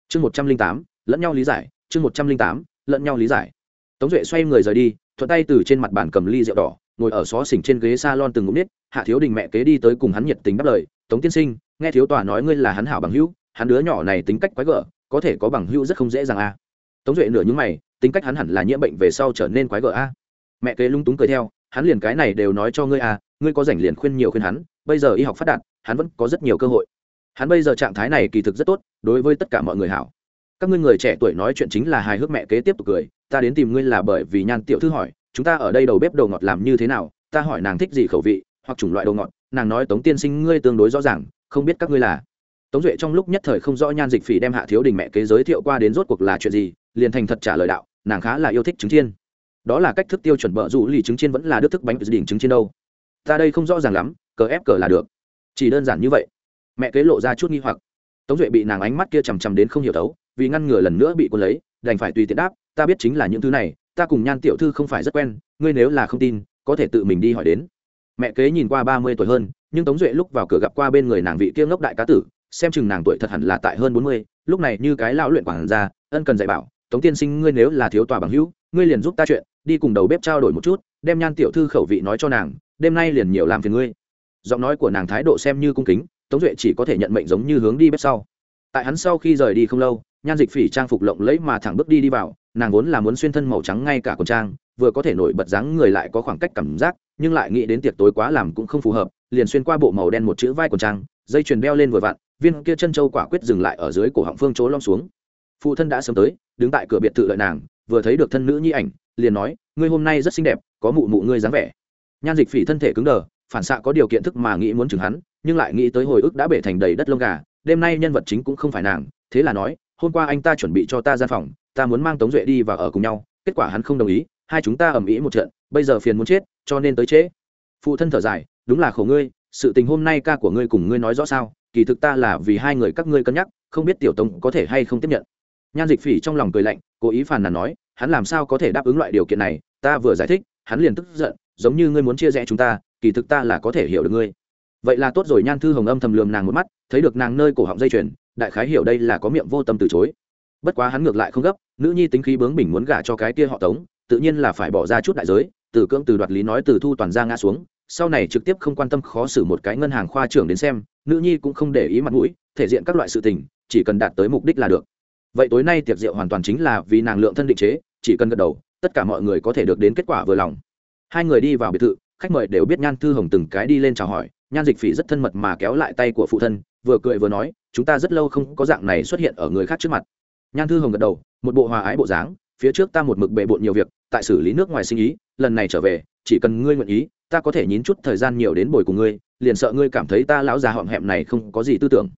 Chương một trăm linh tám, lẫn nhau lý giải, chương một trăm linh tám, lẫn nhau lý giải. Tống duệ xoay người rời đi, thuận tay từ trên mặt bàn cầm ly rượu đỏ, ngồi ở xó xỉnh trên ghế s a lon từng ngụm nít, hạ thiếu đình mẹ kế đi tới cùng hắn nhiệt tình đáp lời, tống tiên sinh, nghe thiếu tòa nói ngươi là hắn hảo bằng hữu, hắn đứa nhỏ này tính cách quái gở, có thể có bằng hữu rất không dễ dàng a tống duệ nửa nhúng mày, tính cách hắn hẳn là nhiễm bệnh về sau trở nên quái gở a mẹ kế lung túng cười theo, hắn liền cái này đều nói cho ngươi à ngươi có rảnh liền khuyên nhiều khuyên hắn, bây giờ y học phát đạt hắn vẫn có rất nhiều cơ hội. Hắn bây giờ trạng thái này kỳ thực rất tốt, đối với tất cả mọi người hảo. Các ngươi người trẻ tuổi nói chuyện chính là hài hước mẹ kế tiếp tục cười, ta đến tìm ngươi là bởi vì nhan tiểu thư hỏi, chúng ta ở đây đầu bếp đồ ngọt làm như thế nào, ta hỏi nàng thích gì khẩu vị, hoặc chủng loại đồ ngọt, nàng nói tống tiên sinh ngươi tương đối rõ ràng, không biết các ngươi là. Tống duệ trong lúc nhất thời không rõ nhan dịch phỉ đem hạ thiếu đình mẹ kế giới thiệu qua đến rốt cuộc là chuyện gì, liền thành thật trả lời đạo, nàng khá là yêu thích trứng chiên. Đó là cách thức tiêu chuẩn bợ rủ lì trứng chiên vẫn là đức thức bánh đỉnh trứng chiên đâu. Ta đây không rõ ràng lắm, cờ ép cờ là được chỉ đơn giản như vậy, mẹ kế lộ ra chút nghi hoặc. Tống duệ bị nàng ánh mắt kia chằm chằm đến không hiểu thấu, vì ngăn ngừa lần nữa bị quân lấy, đành phải tùy tiện đáp, ta biết chính là những thứ này, ta cùng nhan tiểu thư không phải rất quen, ngươi nếu là không tin, có thể tự mình đi hỏi đến. Mẹ kế nhìn qua ba mươi tuổi hơn, nhưng tống duệ lúc vào cửa gặp qua bên người nàng vị kia ngốc đại cá tử, xem chừng nàng tuổi thật hẳn là tại hơn bốn mươi, lúc này như cái lão luyện quản gia, ân cần dạy bảo, tống tiên sinh, ngươi nếu là thiếu tòa bằng hữu, ngươi liền giúp ta chuyện, đi cùng đầu bếp trao đổi một chút, đem nhan tiểu thư khẩu vị nói cho nàng, đêm nay liền nhiều làm phiền ngươi giọng nói của nàng thái độ xem như cung kính, tống duệ chỉ có thể nhận mệnh giống như hướng đi bếp sau. Tại hắn sau khi rời đi không lâu, nhan dịch phỉ trang phục lộng lẫy mà thẳng bước đi đi vào, nàng vốn là muốn xuyên thân màu trắng ngay cả quần trang, vừa có thể nổi bật dáng người lại có khoảng cách cảm giác, nhưng lại nghĩ đến tiệc tối quá làm cũng không phù hợp, liền xuyên qua bộ màu đen một chữ vai quần trang, dây chuyền đeo lên vừa vặn, viên kia chân châu quả quyết dừng lại ở dưới cổ họng phương chỗ lom xuống. Phụ thân đã sớm tới, đứng tại cửa biệt thự lợi nàng, vừa thấy được thân nữ nhi ảnh, liền nói, ngươi hôm nay rất xinh đẹp, có mụ mụ ngươi dáng vẻ. Nhan dịch phỉ thân thể cứng đờ phản xạ có điều kiện thức mà nghĩ muốn chừng hắn, nhưng lại nghĩ tới hồi ức đã bể thành đầy đất lông gà, đêm nay nhân vật chính cũng không phải nàng, thế là nói, hôm qua anh ta chuẩn bị cho ta gian phòng, ta muốn mang tống duệ đi và ở cùng nhau, kết quả hắn không đồng ý, hai chúng ta ầm ĩ một trận, bây giờ phiền muốn chết, cho nên tới trễ. Phụ thân thở dài, đúng là khổ ngươi, sự tình hôm nay ca của ngươi cùng ngươi nói rõ sao, kỳ thực ta là vì hai người các ngươi cân nhắc, không biết tiểu tống có thể hay không tiếp nhận. Nhan dịch phỉ trong lòng cười lạnh, cố ý phàn nàn nói, hắn làm sao có thể đáp ứng loại điều kiện này, ta vừa giải thích, hắn liền tức giận, giống như ngươi muốn chia rẽ chúng ta kỳ thực ta là có thể hiểu được ngươi. Vậy là tốt rồi, nhan thư hồng âm thầm lườm nàng một mắt, thấy được nàng nơi cổ họng dây chuyền, đại khái hiểu đây là có miệng vô tâm từ chối. Bất quá hắn ngược lại không gấp, nữ nhi tính khí bướng bỉnh muốn gả cho cái kia họ tống, tự nhiên là phải bỏ ra chút đại giới, từ cưỡng từ đoạt lý nói từ thu toàn ra ngã xuống, sau này trực tiếp không quan tâm khó xử một cái ngân hàng khoa trưởng đến xem, nữ nhi cũng không để ý mặt mũi, thể diện các loại sự tình, chỉ cần đạt tới mục đích là được. Vậy tối nay tiệc rượu hoàn toàn chính là vì nàng lượng thân định chế, chỉ cần gật đầu, tất cả mọi người có thể được đến kết quả vừa lòng. Hai người đi vào biệt thự khách mời đều biết nhan thư hồng từng cái đi lên chào hỏi, nhan dịch phỉ rất thân mật mà kéo lại tay của phụ thân, vừa cười vừa nói, chúng ta rất lâu không có dạng này xuất hiện ở người khác trước mặt. Nhan thư hồng gật đầu, một bộ hòa ái bộ dáng, phía trước ta một mực bệ bộn nhiều việc, tại xử lý nước ngoài sinh ý, lần này trở về, chỉ cần ngươi nguyện ý, ta có thể nhín chút thời gian nhiều đến bồi cùng ngươi, liền sợ ngươi cảm thấy ta lão già họm hẹm này không có gì tư tưởng.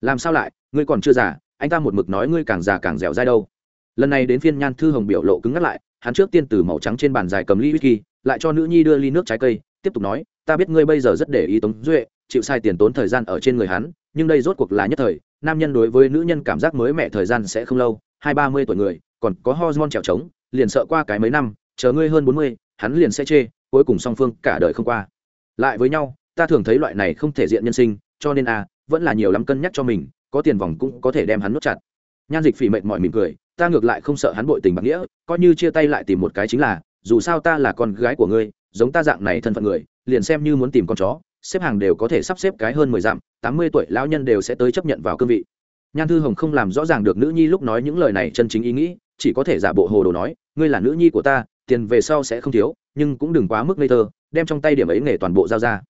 Làm sao lại, ngươi còn chưa già, anh ta một mực nói ngươi càng già càng dẻo dai đâu. Lần này đến phiên nhan thư hồng biểu lộ cứng ngắt lại, hắn trước tiên từ màu trắng trên bàn dài cầm ly whisky lại cho nữ nhi đưa ly nước trái cây tiếp tục nói ta biết ngươi bây giờ rất để ý tống duệ chịu sai tiền tốn thời gian ở trên người hắn nhưng đây rốt cuộc là nhất thời nam nhân đối với nữ nhân cảm giác mới mẹ thời gian sẽ không lâu hai ba mươi tuổi người còn có hormone trèo trống liền sợ qua cái mấy năm chờ ngươi hơn bốn mươi hắn liền sẽ chê cuối cùng song phương cả đời không qua. Lại với nhau ta thường thấy loại này không thể diện nhân sinh cho nên a à, vẫn là nhiều lắm cân nhắc cho mình có tiền vòng cũng có thể đem hắn nuốt chặt. Nhan dịch phỉ mệt mỏi mỉm cười ta ngược lại không sợ hắn bội tình bạc nghĩa coi như chia tay lại tìm một cái chính là dù sao ta là con gái của ngươi, giống ta dạng này thân phận người, liền xem như muốn tìm con chó, xếp hàng đều có thể sắp xếp cái hơn mười dặm, tám mươi tuổi lão nhân đều sẽ tới chấp nhận vào cương vị. Nhan thư hồng không làm rõ ràng được nữ nhi lúc nói những lời này chân chính ý nghĩ, chỉ có thể giả bộ hồ đồ nói, ngươi là nữ nhi của ta, tiền về sau sẽ không thiếu, nhưng cũng đừng quá mức ngây thơ, đem trong tay điểm ấy nghề toàn bộ giao ra.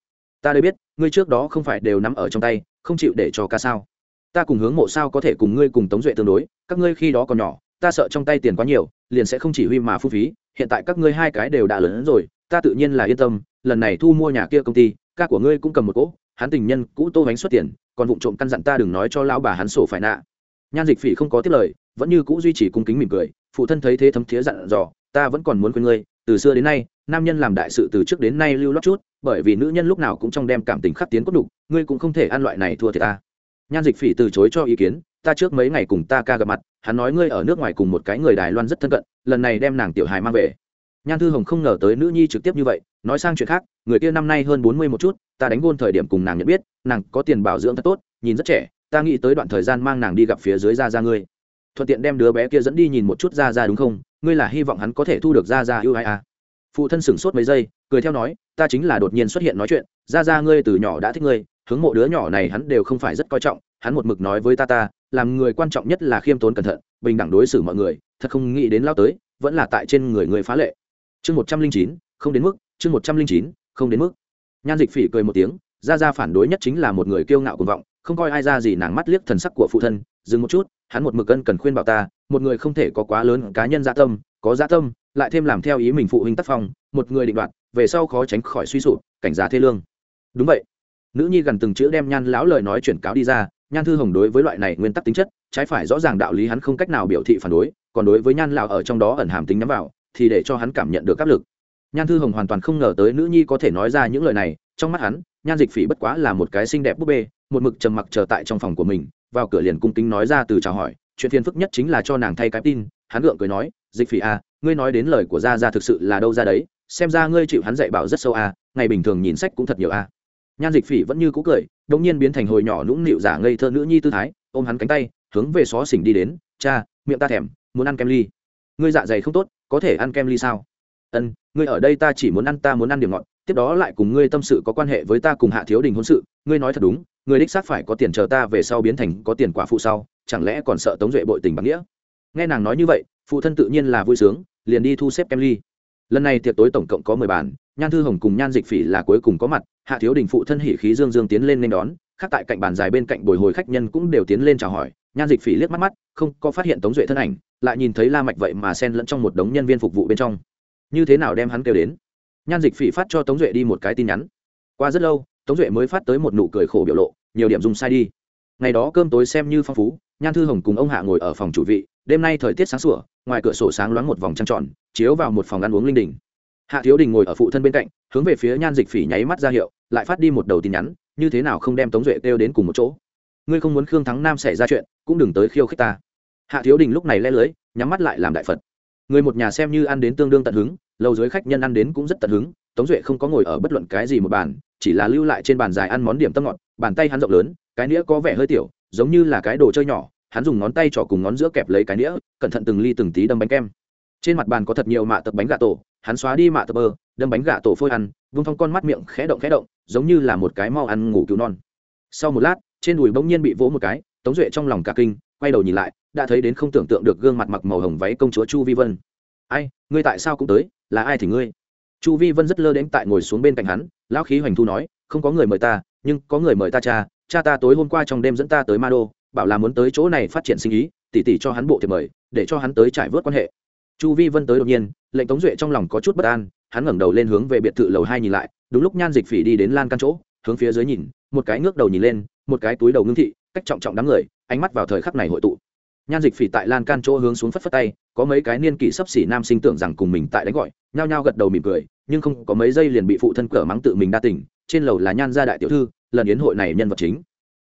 Ta đây biết, ngươi trước đó không phải đều nắm ở trong tay, không chịu để cho ca sao. Ta cùng hướng mộ sao có thể cùng ngươi cùng tống duệ tương đối, các ngươi khi đó còn nhỏ, ta sợ trong tay tiền quá nhiều liền sẽ không chỉ huy mà phung phí, hiện tại các ngươi hai cái đều đã lớn rồi, ta tự nhiên là yên tâm, lần này thu mua nhà kia công ty, ca của ngươi cũng cầm một cỗ, hắn tình nhân cũ tô bánh xuất tiền, còn vụ trộm căn dặn ta đừng nói cho lão bà hắn sổ phải nạ. Nhan dịch phỉ không có tiết lời, vẫn như cũ duy trì cung kính mỉm cười, phụ thân thấy thế thấm thiế dặn dò, ta vẫn còn muốn khuyên ngươi, từ xưa đến nay, nam nhân làm đại sự từ trước đến nay lưu lót chút, bởi vì nữ nhân lúc nào cũng trong đem cảm tình khắc tiến cốt đục ngươi cũng không thể ăn loại này thua thiệt ta. Nhan dịch phỉ từ chối cho ý kiến ta trước mấy ngày cùng ta ca gặp mặt, hắn nói ngươi ở nước ngoài cùng một cái người đài loan rất thân cận, lần này đem nàng tiểu hài mang về. Nhan thư hồng không ngờ tới nữ nhi trực tiếp như vậy, nói sang chuyện khác, người kia năm nay hơn bốn mươi một chút, ta đánh gôn thời điểm cùng nàng nhận biết, nàng có tiền bảo dưỡng thật tốt, nhìn rất trẻ, ta nghĩ tới đoạn thời gian mang nàng đi gặp phía dưới ra ra ngươi. Thuận tiện đem đứa bé kia dẫn đi nhìn một chút ra ra đúng không? Ngươi là hy vọng hắn có thể thu được ra ra yêu ai à? Phụ thân sửng sốt mấy giây, cười theo nói, ta chính là đột nhiên xuất hiện nói chuyện ra ra ngươi từ nhỏ đã thích ngươi, hướng mộ đứa nhỏ này hắn đều không phải rất coi trọng hắn một mực nói với ta ta, làm người quan trọng nhất là khiêm tốn cẩn thận, bình đẳng đối xử mọi người, thật không nghĩ đến lao tới, vẫn là tại trên người người phá lệ. Chương một trăm linh chín, không đến mức, chương một trăm linh chín, không đến mức. Nhan dịch phỉ cười một tiếng, ra ra phản đối nhất chính là một người kiêu ngạo cuồng vọng, không coi ai ra gì nàng mắt liếc thần sắc của phụ thân, dừng một chút, hắn một mực cân cần khuyên bảo ta, một người không thể có quá lớn cá nhân dạ tâm, có dạ tâm, lại thêm làm theo ý mình phụ huynh tác phong, một người định đoạt, về sau khó tránh khỏi suy sụp, cảnh giá thê lương. Đúng vậy. Nữ nhi gần từng chữ đem nhan lão lời nói chuyển cáo đi ra nhan thư hồng đối với loại này nguyên tắc tính chất, trái phải rõ ràng đạo lý hắn không cách nào biểu thị phản đối, còn đối với nhan lão ở trong đó ẩn hàm tính nhắm vào, thì để cho hắn cảm nhận được áp lực. Nhan thư hồng hoàn toàn không ngờ tới nữ nhi có thể nói ra những lời này, trong mắt hắn, nhan dịch phỉ bất quá là một cái xinh đẹp búp bê, một mực trầm mặc chờ tại trong phòng của mình, vào cửa liền cung kính nói ra từ chào hỏi, chuyện phiền phức nhất chính là cho nàng thay cái tin, hắn gượng cười nói, dịch phỉ à ngươi nói đến lời của gia gia thực sự là đâu ra đấy, xem ra ngươi chịu hắn dạy bảo rất sâu à ngày bình thường nhìn sách cũng thật nhiều à nhan dịch phỉ vẫn như cũ cười đông nhiên biến thành hồi nhỏ nũng nịu giả ngây thơ nữ nhi tư thái, ôm hắn cánh tay, hướng về xó xỉnh đi đến, cha, miệng ta thèm, muốn ăn kem ly. Ngươi dạ dày không tốt, có thể ăn kem ly sao? Ân, ngươi ở đây ta chỉ muốn ăn, ta muốn ăn điểm ngọt, tiếp đó lại cùng ngươi tâm sự có quan hệ với ta cùng hạ thiếu đình hôn sự, ngươi nói thật đúng ngươi đích xác phải có tiền chờ ta về sau biến thành có tiền quả phụ sau, chẳng lẽ còn sợ tống duệ bội tình bằng nghĩa? Nghe nàng nói như vậy, phụ thân tự nhiên là vui sướng, liền đi thu xếp kem ly lần này tiệc tối tổng cộng có mười bàn, nhan thư hồng cùng nhan dịch phỉ là cuối cùng có mặt, hạ thiếu đình phụ thân hỉ khí dương dương tiến lên nên đón, khác tại cạnh bàn dài bên cạnh bồi hồi khách nhân cũng đều tiến lên chào hỏi. Nhan dịch phỉ liếc mắt mắt, không có phát hiện tống duệ thân ảnh, lại nhìn thấy la mạch vậy mà xen lẫn trong một đống nhân viên phục vụ bên trong. Như thế nào đem hắn kêu đến? Nhan dịch phỉ phát cho tống duệ đi một cái tin nhắn. Qua rất lâu, tống duệ mới phát tới một nụ cười khổ biểu lộ, nhiều điểm dùng sai đi. Ngày đó cơm tối xem như phong phú, nhan thư hồng cùng ông hạ ngồi ở phòng chủ vị, đêm nay thời tiết sáng sủa, ngoài cửa sổ sáng loáng một vòng trăng tròn chiếu vào một phòng ăn uống linh đình. Hạ thiếu đình ngồi ở phụ thân bên cạnh, hướng về phía nhan dịch phỉ nháy mắt ra hiệu, lại phát đi một đầu tin nhắn, như thế nào không đem tống duệ kêu đến cùng một chỗ? Ngươi không muốn khương thắng nam xảy ra chuyện, cũng đừng tới khiêu khích ta. Hạ thiếu đình lúc này le lưới, nhắm mắt lại làm đại phật. Người một nhà xem như ăn đến tương đương tận hứng, lâu dưới khách nhân ăn đến cũng rất tận hứng, tống duệ không có ngồi ở bất luận cái gì một bàn, chỉ là lưu lại trên bàn dài ăn món điểm tâm ngọt, bàn tay hắn rộng lớn, cái nĩa có vẻ hơi tiểu, giống như là cái đồ chơi nhỏ, hắn dùng ngón tay trỏ cùng ngón giữa kẹp lấy cái nĩa, cẩn thận từng ly từng tí đâm bánh kem trên mặt bàn có thật nhiều mạ tập bánh gà tổ, hắn xóa đi mạ tập bơ, đâm bánh gà tổ phôi ăn, vung thong con mắt miệng khẽ động khẽ động, giống như là một cái mau ăn ngủ cứu non. Sau một lát, trên đùi bỗng nhiên bị vỗ một cái, tống duệ trong lòng cả kinh, quay đầu nhìn lại, đã thấy đến không tưởng tượng được gương mặt mặc màu hồng váy công chúa chu vi vân. Ai, ngươi tại sao cũng tới, là ai thì ngươi? Chu vi vân rất lơ đến tại ngồi xuống bên cạnh hắn, lão khí hoành thu nói, không có người mời ta, nhưng có người mời ta cha cha ta tối hôm qua trong đêm dẫn ta tới ma đô, bảo là muốn tới chỗ này phát triển sinh ý, tỉ tỉ cho hắn bộ thiệp mời, để cho hắn tới trải vớt quan hệ chu vi vân tới đột nhiên, lệnh tống duệ trong lòng có chút bất an, hắn ngẩng đầu lên hướng về biệt thự lầu hai nhìn lại, đúng lúc nhan dịch phỉ đi đến lan căn chỗ, hướng phía dưới nhìn, một cái ngước đầu nhìn lên, một cái túi đầu ngưng thị, cách trọng trọng đám người, ánh mắt vào thời khắc này hội tụ. Nhan dịch phỉ tại lan can chỗ hướng xuống phất phất tay, có mấy cái niên kỷ sấp xỉ nam sinh tưởng rằng cùng mình tại đánh gọi, nhao nhao gật đầu mỉm cười, nhưng không có mấy giây liền bị phụ thân cờ mắng tự mình đa tỉnh trên lầu là nhan gia đại tiểu thư, lần yến hội này nhân vật chính.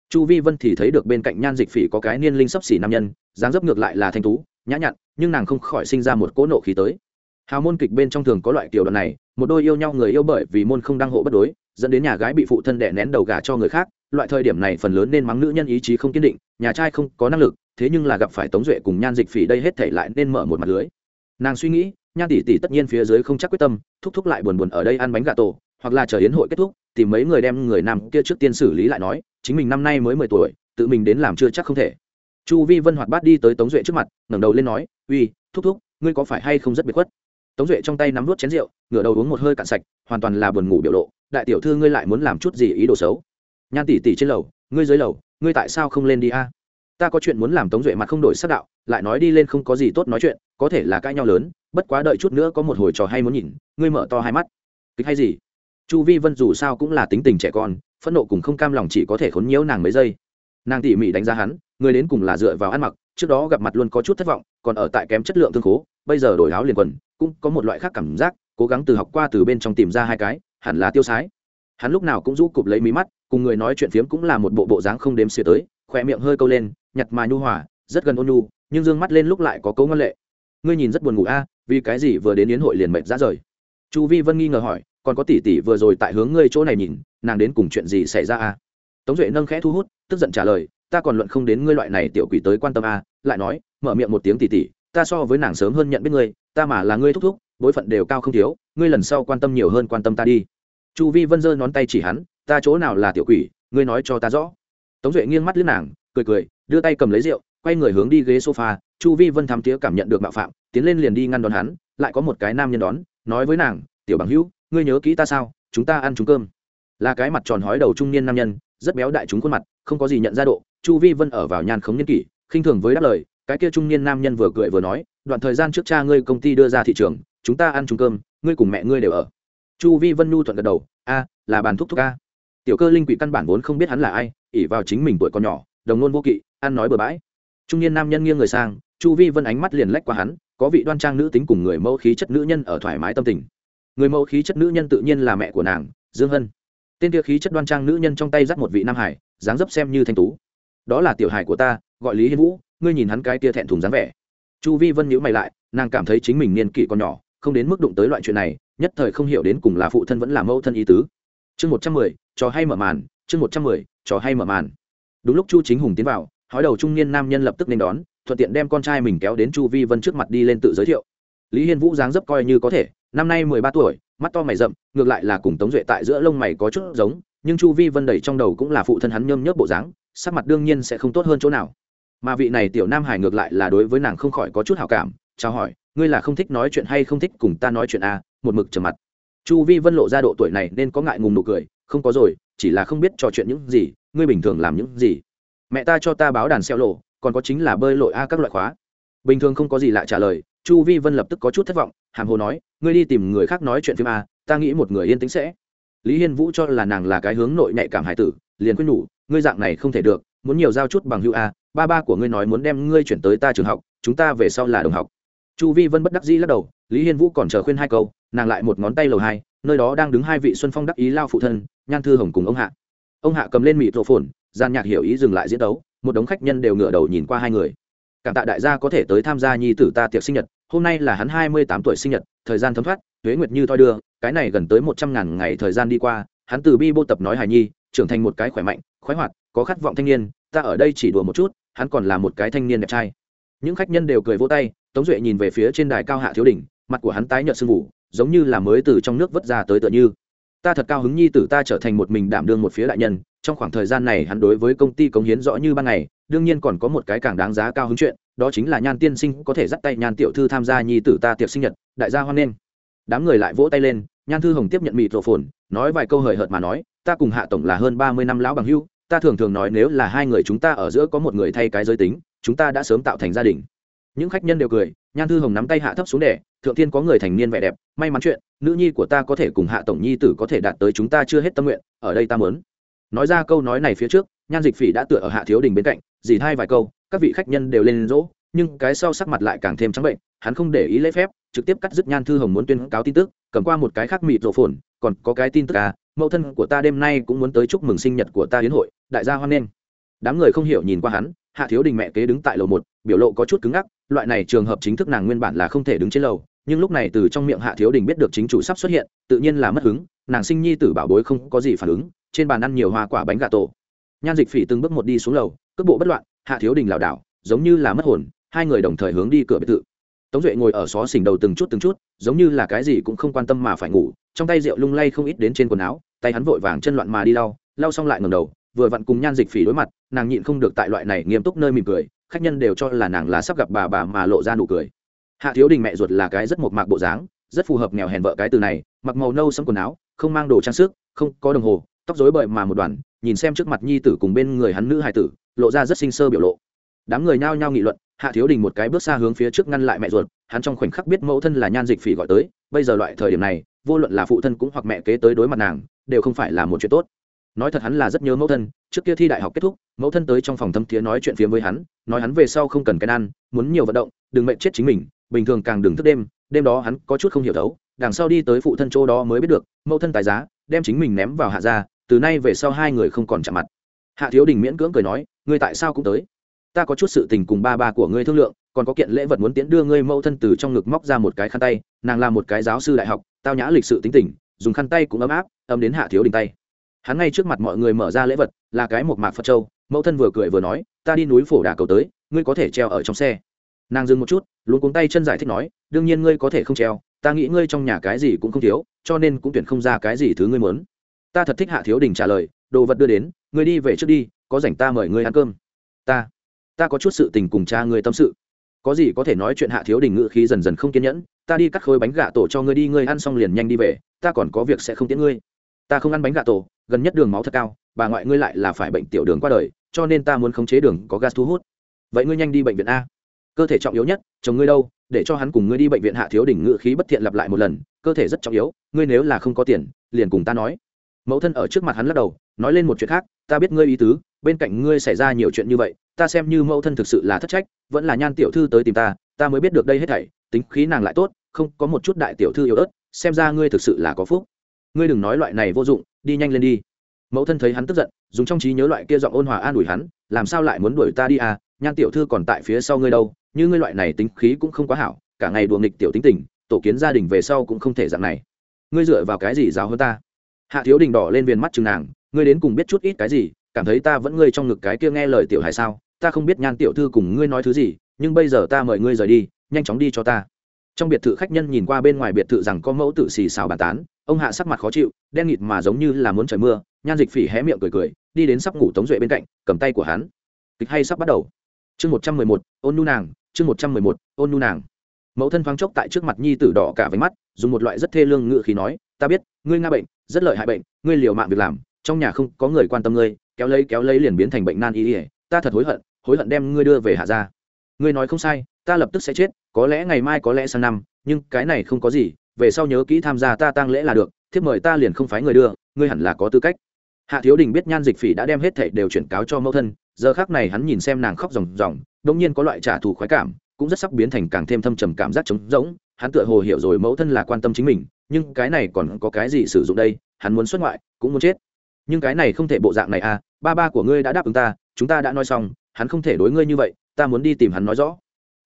Chu vi vân thì thấy được bên cạnh nhan dịch phỉ có cái niên linh sấp xỉ nam nhân, dáng dấp ngược lại là thanh tú nhã nhặn, nhưng nàng không khỏi sinh ra một cỗ nộ khí tới. Hào môn kịch bên trong thường có loại kiểu đoạn này, một đôi yêu nhau người yêu bởi vì môn không đăng hộ bất đối, dẫn đến nhà gái bị phụ thân đẻ nén đầu gà cho người khác, loại thời điểm này phần lớn nên mắng nữ nhân ý chí không kiên định, nhà trai không có năng lực, thế nhưng là gặp phải tống duệ cùng nhan dịch phỉ đây hết thể lại nên mở một mặt lưới. Nàng suy nghĩ nhan tỷ tỷ tất nhiên phía dưới không chắc quyết tâm, thúc thúc lại buồn buồn ở đây ăn bánh gà tổ, hoặc là chờ yến hội kết thúc, tìm mấy người đem người nam kia trước tiên xử lý lại nói, chính mình năm nay mới mười tuổi, tự mình đến làm chưa chắc không thể chu vi vân hoạt bát đi tới tống duệ trước mặt, ngẩng đầu lên nói, uy, thúc thúc, ngươi có phải hay không rất biệt khuất? Tống duệ trong tay nắm vút chén rượu, ngửa đầu uống một hơi cạn sạch, hoàn toàn là buồn ngủ biểu lộ, đại tiểu thư ngươi lại muốn làm chút gì ý đồ xấu? Nhan tỷ tỷ trên lầu, ngươi dưới lầu, ngươi tại sao không lên đi a? Ta có chuyện muốn làm. Tống duệ mặt không đổi sắc đạo, lại nói đi lên không có gì tốt nói chuyện, có thể là cãi nhau lớn, bất quá đợi chút nữa có một hồi trò hay muốn nhìn, ngươi mở to hai mắt. Kịch hay gì? Chu vi vân dù sao cũng là tính tình trẻ con, phẫn nộ cùng không cam lòng chỉ có thể khốn nhiễu nàng mấy giây. Nàng tỉ mỉ đánh giá hắn người đến cùng là dựa vào ăn mặc, trước đó gặp mặt luôn có chút thất vọng, còn ở tại kém chất lượng thương khố, bây giờ đổi áo liền quần, cũng có một loại khác cảm giác, cố gắng từ học qua từ bên trong tìm ra hai cái, hẳn là tiêu sái. Hắn lúc nào cũng rũ cụp lấy mí mắt, cùng người nói chuyện phiếm cũng là một bộ bộ dáng không đếm xỉa tới khỏe miệng hơi câu lên, nhặt mà nhu hòa, rất gần ôn nhu, nhưng d ư ơ n g mắt lên lúc lại có cấu ngân lệ. Ngươi nhìn rất buồn ngủ a, vì cái gì vừa đến yến hội liền mệt ra rời? Chu vi vân nghi ngờ hỏi, còn có tỷ tỷ vừa rồi tại hướng ngươi chỗ này nhìn, nàng đến cùng chuyện gì xảy ra a? Tống duệ nâng khẽ thu hút, tức giận trả lời ta còn luận không đến ngươi loại này tiểu quỷ tới quan tâm a lại nói mở miệng một tiếng tỉ tỉ, ta so với nàng sớm hơn nhận biết ngươi ta mà là ngươi thúc thúc bối phận đều cao không thiếu ngươi lần sau quan tâm nhiều hơn quan tâm ta đi. Chu vi vân giơ ngón tay chỉ hắn ta chỗ nào là tiểu quỷ ngươi nói cho ta rõ. Tống duệ nghiêng mắt lướt nàng cười cười đưa tay cầm lấy rượu quay người hướng đi ghế sofa chu vi vân thắm tía cảm nhận được mạo phạm tiến lên liền đi ngăn đón hắn lại có một cái nam nhân đón nói với nàng tiểu bằng hữu ngươi nhớ kỹ ta sao chúng ta ăn chúng cơm. Là cái mặt tròn hói đầu trung niên nam nhân rất béo đại chúng khuôn mặt không có gì nhận ra độ, chu vi vân ở vào nhàn khống nhân kỷ, khinh thường với đáp lời, cái kia trung niên nam nhân vừa cười vừa nói, đoạn thời gian trước cha ngươi công ty đưa ra thị trường, chúng ta ăn chung cơm, ngươi cùng mẹ ngươi đều ở. Chu vi vân nhu thuận gật đầu, a, là bàn thúc thúc a. Tiểu cơ linh quỷ căn bản vốn không biết hắn là ai ỉ vào chính mình tuổi còn nhỏ, đồng nôn vô kỵ, ăn nói bừa bãi. Trung niên nam nhân nghiêng người sang, chu vi vân ánh mắt liền lách qua hắn, có vị đoan trang nữ tính cùng người mẫu khí chất nữ nhân ở thoải mái tâm tình. Người mẫu khí chất nữ nhân tự nhiên là mẹ của nàng, dương hân. Tên kia khí chất đoan trang nữ nhân trong tay dắt một vị nam hải dáng dấp xem như thanh tú. Đó là tiểu hải của ta, gọi lý hiên vũ, ngươi nhìn hắn cái tia thẹn thùng dáng vẻ. Chu vi vân nhíu mày lại, nàng cảm thấy chính mình niên kỷ còn nhỏ, không đến mức đụng tới loại chuyện này, nhất thời không hiểu đến cùng là phụ thân vẫn là mẫu thân ý tứ. Chương một trăm mười, trò hay mở màn, chương một trăm mười, trò hay mở màn. Đúng lúc chu chính hùng tiến vào, hói đầu trung niên nam nhân lập tức nên đón, thuận tiện đem con trai mình kéo đến chu vi vân trước mặt đi lên tự giới thiệu. Lý hiên vũ dáng dấp coi như có thể, năm nay mười ba tuổi, mắt to mày rậm, ngược lại là cùng tống duệ tại giữa lông mày có chút giống nhưng chu vi vân đẩy trong đầu cũng là phụ thân hắn nhơm nhớp bộ dáng sắc mặt đương nhiên sẽ không tốt hơn chỗ nào. Mà vị này tiểu nam hải ngược lại là đối với nàng không khỏi có chút hào cảm chào hỏi ngươi là không thích nói chuyện hay không thích cùng ta nói chuyện à, một mực trầm mặt. Chu vi vân lộ ra độ tuổi này nên có ngại ngùng nụ cười không có rồi chỉ là không biết trò chuyện những gì ngươi bình thường làm những gì. Mẹ ta cho ta báo đàn xeo lộ còn có chính là bơi lội a các loại khóa. Bình thường không có gì lạ trả lời chu vi vân lập tức có chút thất vọng hàm hồ nói ngươi đi tìm người khác nói chuyện phim a ta nghĩ một người yên tĩnh sẽ lý hiên vũ cho là nàng là cái hướng nội nhạy cảm hải tử, liền quyết nhủ, ngươi dạng này không thể được, muốn nhiều giao chút bằng hữu a, ba ba của ngươi nói muốn đem ngươi chuyển tới ta trường học, chúng ta về sau là đồng học. Chu vi vân bất đắc dĩ lắc đầu, lý hiên vũ còn chờ khuyên hai câu, nàng lại một ngón tay lầu hai, nơi đó đang đứng hai vị xuân phong đắc ý lao phụ thân, nhan thư hồng cùng ông hạ. Ông hạ cầm lên mịt rộ phồn gian nhạc hiểu ý dừng lại diễn đấu, một đống khách nhân đều ngửa đầu nhìn qua hai người. Cảm tạ đại gia có thể tới tham gia nhi tử ta tiệc sinh nhật, hôm nay là hắn hai mươi tám tuổi sinh nhật, thời gian thấm thoát, tuế nguyệt như thoi đưa cái này gần tới một trăm ngàn ngày thời gian đi qua hắn từ bi bô tập nói hài nhi trưởng thành một cái khỏe mạnh khoái hoạt có khát vọng thanh niên ta ở đây chỉ đùa một chút hắn còn là một cái thanh niên đẹp trai. Những khách nhân đều cười vỗ tay tống duệ nhìn về phía trên đài cao hạ thiếu đỉnh mặt của hắn tái nhợt sương mù, giống như là mới từ trong nước vớt ra tới tựa như. Ta thật cao hứng nhi tử ta trở thành một mình đảm đương một phía đại nhân trong khoảng thời gian này hắn đối với công ty cống hiến rõ như ban ngày đương nhiên còn có một cái càng đáng giá cao hứng chuyện đó chính là nhan tiên sinh có thể dắt tay nhan tiểu thư tham gia nhi tử ta tiệc sinh nhật đại gia hoan nghênh đám người lại vỗ tay lên, nhan thư hồng tiếp nhận mịt rộ phồn nói vài câu hời hợt mà nói, ta cùng hạ tổng là hơn ba mươi năm lão bằng hưu, ta thường thường nói nếu là hai người chúng ta ở giữa có một người thay cái giới tính, chúng ta đã sớm tạo thành gia đình. Những khách nhân đều cười, nhan thư hồng nắm tay hạ thấp xuống đẻ thượng thiên có người thành niên vẻ đẹp, may mắn chuyện, nữ nhi của ta có thể cùng hạ tổng nhi tử có thể đạt tới chúng ta chưa hết tâm nguyện, ở đây ta mớn nói ra câu nói này phía trước, nhan dịch phỉ đã tựa ở hạ thiếu đình bên cạnh, dì hai vài câu, các vị khách nhân đều lên rỗ, nhưng cái sau sắc mặt lại càng thêm trắng bệnh hắn không để ý lễ phép, trực tiếp cắt dứt nhan thư hồng muốn tuyên cáo tin tức, cầm qua một cái khác mịt rộ phồn, còn có cái tin tức à mẫu thân của ta đêm nay cũng muốn tới chúc mừng sinh nhật của ta hiến hội, đại gia hoan nghênh. Đám người không hiểu nhìn qua hắn, hạ thiếu đình mẹ kế đứng tại lầu một, biểu lộ có chút cứng ngắc, loại này trường hợp chính thức nàng nguyên bản là không thể đứng trên lầu, nhưng lúc này từ trong miệng hạ thiếu đình biết được chính chủ sắp xuất hiện, tự nhiên là mất hứng, nàng sinh nhi tử bảo bối không có gì phản ứng, trên bàn ăn nhiều hoa quả bánh gà tổ. Nhan dịch phỉ từng bước một đi xuống lầu, cước bộ bất loạn, hạ thiếu đình lảo đảo, giống như là mất hồn, hai người đồng thời hướng đi cửa biệt thự tống duệ ngồi ở xó xỉnh đầu từng chút từng chút, giống như là cái gì cũng không quan tâm mà phải ngủ, trong tay rượu lung lay không ít đến trên quần áo, tay hắn vội vàng chân loạn mà đi lau lau xong lại ngầm đầu, vừa vặn cùng nhan dịch phỉ đối mặt, nàng nhịn không được tại loại này nghiêm túc nơi mỉm cười, khách nhân đều cho là nàng là sắp gặp bà bà mà lộ ra nụ cười. Hạ thiếu đình mẹ ruột là cái rất mộc mạc bộ dáng, rất phù hợp nghèo hèn vợ cái từ này, mặc màu nâu sẫm quần áo, không mang đồ trang sức, không có đồng hồ, tóc rối bời mà một đoàn, nhìn xem trước mặt nhi tử cùng bên người hắn nữ hài tử, lộ ra rất sinh sơ biểu lộ đám người nhao nhao nghị luận, hạ thiếu đình một cái bước xa hướng phía trước ngăn lại mẹ ruột, hắn trong khoảnh khắc biết mẫu thân là nhan dịch phỉ gọi tới, bây giờ loại thời điểm này, vô luận là phụ thân cũng hoặc mẹ kế tới đối mặt nàng, đều không phải là một chuyện tốt. Nói thật hắn là rất nhớ mẫu thân, trước kia thi đại học kết thúc, mẫu thân tới trong phòng thâm thiế nói chuyện phiếm với hắn, nói hắn về sau không cần cái ăn muốn nhiều vận động, đừng mệnh chết chính mình, bình thường càng đừng thức đêm đêm đó hắn có chút không hiểu thấu, đằng sau đi tới phụ thân chỗ đó mới biết được, mẫu thân tài giá, đem chính mình ném vào hạ gia, từ nay về sau hai người không còn chạm mặt. Hạ thiếu đình miễn cưỡng cười nói, ngươi tại sao cũng tới? Ta có chút sự tình cùng ba ba của ngươi thương lượng, còn có kiện lễ vật muốn tiễn đưa ngươi mẫu thân từ trong ngực móc ra một cái khăn tay, nàng là một cái giáo sư đại học, tao nhã lịch sự tính tình, dùng khăn tay cũng ấm áp, ấm đến hạ thiếu đình tay. Hắn ngay trước mặt mọi người mở ra lễ vật, là cái một mạc phật châu, mẫu thân vừa cười vừa nói, ta đi núi phổ đà cầu tới, ngươi có thể treo ở trong xe. Nàng dừng một chút luôn cuống tay chân giải thích nói, đương nhiên ngươi có thể không treo, ta nghĩ ngươi trong nhà cái gì cũng không thiếu, cho nên cũng tuyển không ra cái gì thứ ngươi muốn. Ta thật thích hạ thiếu đình trả lời, đồ vật đưa đến, ngươi đi về trước đi, có rảnh ta mời ngươi ăn cơm. Ta ta có chút sự tình cùng cha ngươi tâm sự. Có gì có thể nói chuyện hạ thiếu đình ngự khí dần dần không kiên nhẫn, ta đi cắt khối bánh gà tổ cho ngươi đi, ngươi ăn xong liền nhanh đi về, ta còn có việc sẽ không tiễn ngươi. Ta không ăn bánh gà tổ, gần nhất đường máu thật cao, bà ngoại ngươi lại là phải bệnh tiểu đường qua đời, cho nên ta muốn khống chế đường có gas thu hút. Vậy ngươi nhanh đi bệnh viện a. Cơ thể trọng yếu nhất, chồng ngươi đâu, để cho hắn cùng ngươi đi bệnh viện hạ thiếu đỉnh ngự khí bất thiện lặp lại một lần, cơ thể rất trọng yếu, ngươi nếu là không có tiền, liền cùng ta nói. Mẫu thân ở trước mặt hắn lắc đầu, nói lên một chuyện khác, ta biết ngươi ý tứ, bên cạnh ngươi xảy ra nhiều chuyện như vậy ta xem như mẫu thân thực sự là thất trách, vẫn là nhan tiểu thư tới tìm ta ta mới biết được đây hết thảy, tính khí nàng lại tốt, không có một chút đại tiểu thư yếu ớt, xem ra ngươi thực sự là có phúc. Ngươi đừng nói loại này vô dụng, đi nhanh lên đi. Mẫu thân thấy hắn tức giận, dùng trong trí nhớ loại kia giọng ôn hòa an ủi hắn, làm sao lại muốn đuổi ta đi à nhan tiểu thư còn tại phía sau ngươi đâu, như ngươi loại này tính khí cũng không quá hảo, cả ngày đùa nghịch tiểu tính tình, tổ kiến gia đình về sau cũng không thể dạng này. Ngươi dựa vào cái gì giáo hơn ta? Hạ thiếu đình đỏ lên viền mắt chừng nàng, ngươi đến cùng biết chút ít cái gì, cảm thấy ta vẫn ngươi trong ngực cái kia nghe lời tiểu hài sao? Ta không biết nhan tiểu thư cùng ngươi nói thứ gì, nhưng bây giờ ta mời ngươi rời đi, nhanh chóng đi cho ta. Trong biệt thự khách nhân nhìn qua bên ngoài biệt thự rằng có mẫu tự xì xào bàn tán, ông hạ sắc mặt khó chịu, đen nghịt mà giống như là muốn trời mưa, nhan dịch phỉ hé miệng cười cười, đi đến sắp ngủ tống duệ bên cạnh, cầm tay của hắn. Kịch hay sắp bắt đầu. Chương một trăm mười một, ôn nu nàng, chương một trăm mười một, ôn nu nàng. Mẫu thân thoáng chốc tại trước mặt nhi tử đỏ cả váy mắt, dùng một loại rất thê lương ngự khí nói, ta biết, ngươi nga bệnh, rất lợi hại bệnh, ngươi liều mạng việc làm, trong nhà không có người quan tâm ngươi, kéo lấy kéo lấy liền biến thành bệnh nan y ỉa ta thật hối hận hối hận đem ngươi đưa về hạ gia. Ngươi nói không sai, ta lập tức sẽ chết, có lẽ ngày mai có lẽ sang năm, nhưng cái này không có gì, về sau nhớ kỹ tham gia ta tang lễ là được, thiếp mời ta liền không phái người đưa, ngươi hẳn là có tư cách. Hạ thiếu đình biết nhan dịch phỉ đã đem hết thảy đều chuyển cáo cho mẫu thân, giờ khác này hắn nhìn xem nàng khóc ròng ròng đông nhiên có loại trả thù khoái cảm, cũng rất sắp biến thành càng thêm thâm trầm cảm giác trống rỗng, hắn tựa hồ hiểu rồi mẫu thân là quan tâm chính mình, nhưng cái này còn có cái gì sử dụng đây, hắn muốn xuất ngoại, cũng muốn chết. Nhưng cái này không thể bộ dạng này à ba ba của ngươi đã đáp ứng ta chúng ta đã nói xong, hắn không thể đối ngươi như vậy, ta muốn đi tìm hắn nói rõ.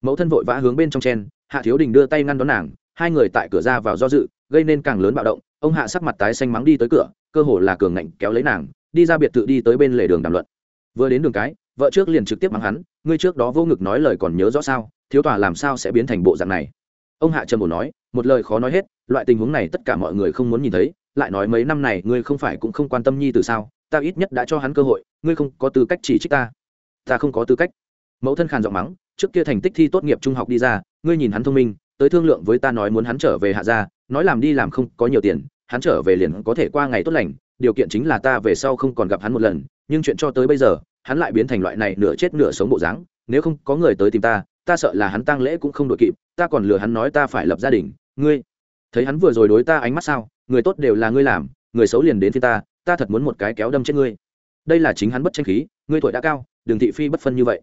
Mẫu thân vội vã hướng bên trong chen, hạ thiếu đình đưa tay ngăn đón nàng, hai người tại cửa ra vào do dự, gây nên càng lớn bạo động, ông hạ sắc mặt tái xanh mắng đi tới cửa, cơ hồ là cường ngạnh kéo lấy nàng, đi ra biệt thự đi tới bên lề đường đàm luận. Vừa đến đường cái, vợ trước liền trực tiếp mắng hắn, ngươi trước đó vô ngực nói lời còn nhớ rõ sao, thiếu tòa làm sao sẽ biến thành bộ dạng này. Ông hạ trầm bổ nói, một lời khó nói hết, loại tình huống này tất cả mọi người không muốn nhìn thấy, lại nói mấy năm này ngươi không phải cũng không quan tâm nhi từ sao ta ít nhất đã cho hắn cơ hội, ngươi không có tư cách chỉ trích ta. Ta không có tư cách. Mẫu thân khàn giọng mắng, trước kia thành tích thi tốt nghiệp trung học đi ra, ngươi nhìn hắn thông minh, tới thương lượng với ta nói muốn hắn trở về hạ gia, nói làm đi làm không, có nhiều tiền, hắn trở về liền có thể qua ngày tốt lành, điều kiện chính là ta về sau không còn gặp hắn một lần, nhưng chuyện cho tới bây giờ, hắn lại biến thành loại này nửa chết nửa sống bộ dáng, nếu không có người tới tìm ta ta sợ là hắn tang lễ cũng không đội kịp, ta còn lừa hắn nói ta phải lập gia đình, ngươi, thấy hắn vừa rồi đối ta ánh mắt sao, người tốt đều là ngươi làm, người xấu liền đến phía ta ta thật muốn một cái kéo đâm chết ngươi. Đây là chính hắn bất tranh khí, ngươi tuổi đã cao đừng thị phi bất phân như vậy.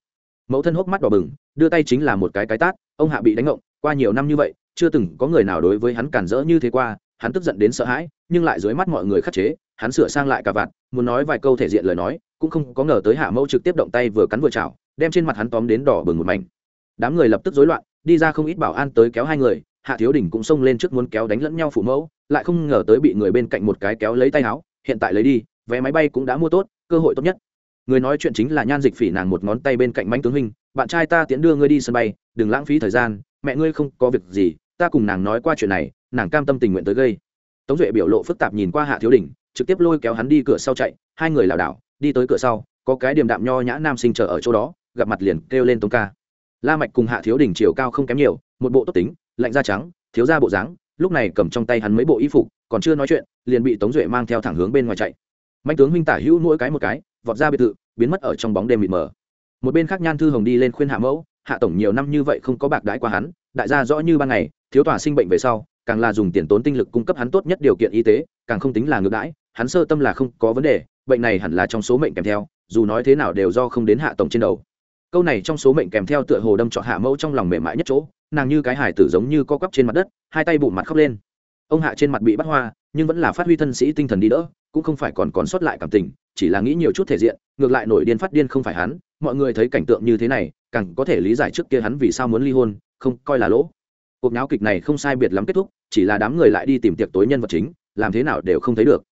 Mẫu thân hốc mắt đỏ bừng, đưa tay chính là một cái cái tát, ông hạ bị đánh ngộng, qua nhiều năm như vậy, chưa từng có người nào đối với hắn cản rỡ như thế qua, hắn tức giận đến sợ hãi, nhưng lại dưới mắt mọi người khắc chế, hắn sửa sang lại cả vạt, muốn nói vài câu thể diện lời nói, cũng không có ngờ tới hạ mẫu trực tiếp động tay vừa cắn vừa chảo, đem trên mặt hắn tóm đến đỏ bừng một mảnh. Đám người lập tức rối loạn, đi ra không ít bảo an tới kéo hai người, hạ thiếu đình cũng xông lên trước muốn kéo đánh lẫn nhau phụ mẫu, lại không ngờ tới bị người bên cạnh một cái kéo lấy tay áo hiện tại lấy đi, vé máy bay cũng đã mua tốt, cơ hội tốt nhất. Người nói chuyện chính là nhan dịch phỉ nàng một ngón tay bên cạnh manh tướng huynh bạn trai ta tiễn đưa ngươi đi sân bay, đừng lãng phí thời gian, mẹ ngươi không có việc gì, ta cùng nàng nói qua chuyện này, nàng cam tâm tình nguyện tới gây. Tống duệ biểu lộ phức tạp nhìn qua hạ thiếu đình, trực tiếp lôi kéo hắn đi cửa sau chạy, hai người lảo đảo, đi tới cửa sau, có cái điểm đạm nho nhã nam sinh chờ ở chỗ đó, gặp mặt liền kêu lên tống ca. La mạch cùng hạ thiếu đình chiều cao không kém nhiều, một bộ tốt tính, lạnh da trắng, thiếu da bộ dáng, lúc này cầm trong tay hắn mấy bộ y phục còn chưa nói chuyện, liền bị tống duệ mang theo thẳng hướng bên ngoài chạy. Mạnh tướng huynh tả hữu mỗi cái một cái, vọt ra biệt thự, biến mất ở trong bóng đêm mịt mờ. Một bên khác nhan thư hồng đi lên khuyên hạ mẫu, hạ tổng, nhiều năm như vậy không có bạc đãi qua hắn, đại gia rõ như ban ngày, thiếu tòa sinh bệnh về sau, càng là dùng tiền tốn tinh lực cung cấp hắn tốt nhất điều kiện y tế, càng không tính là ngược đãi, hắn sơ tâm là không có vấn đề, bệnh này hẳn là trong số mệnh kèm theo, dù nói thế nào đều do không đến hạ tổng trên đầu. Câu này trong số mệnh kèm theo tựa hồ đâm trọ hạ mẫu trong lòng mềm mại nhất chỗ, nàng như cái hải tử giống như co quắp trên mặt đất, hai tay bụng mặt khóc lên ông hạ trên mặt bị bắt hoa, nhưng vẫn là phát huy thân sĩ tinh thần đi đỡ, cũng không phải còn còn sót lại cảm tình, chỉ là nghĩ nhiều chút thể diện, ngược lại nổi điên phát điên không phải hắn, mọi người thấy cảnh tượng như thế này, càng có thể lý giải trước kia hắn vì sao muốn ly hôn, không coi là lỗ. Cuộc náo kịch này không sai biệt lắm kết thúc, chỉ là đám người lại đi tìm tiệc tối nhân vật chính, làm thế nào đều không thấy được.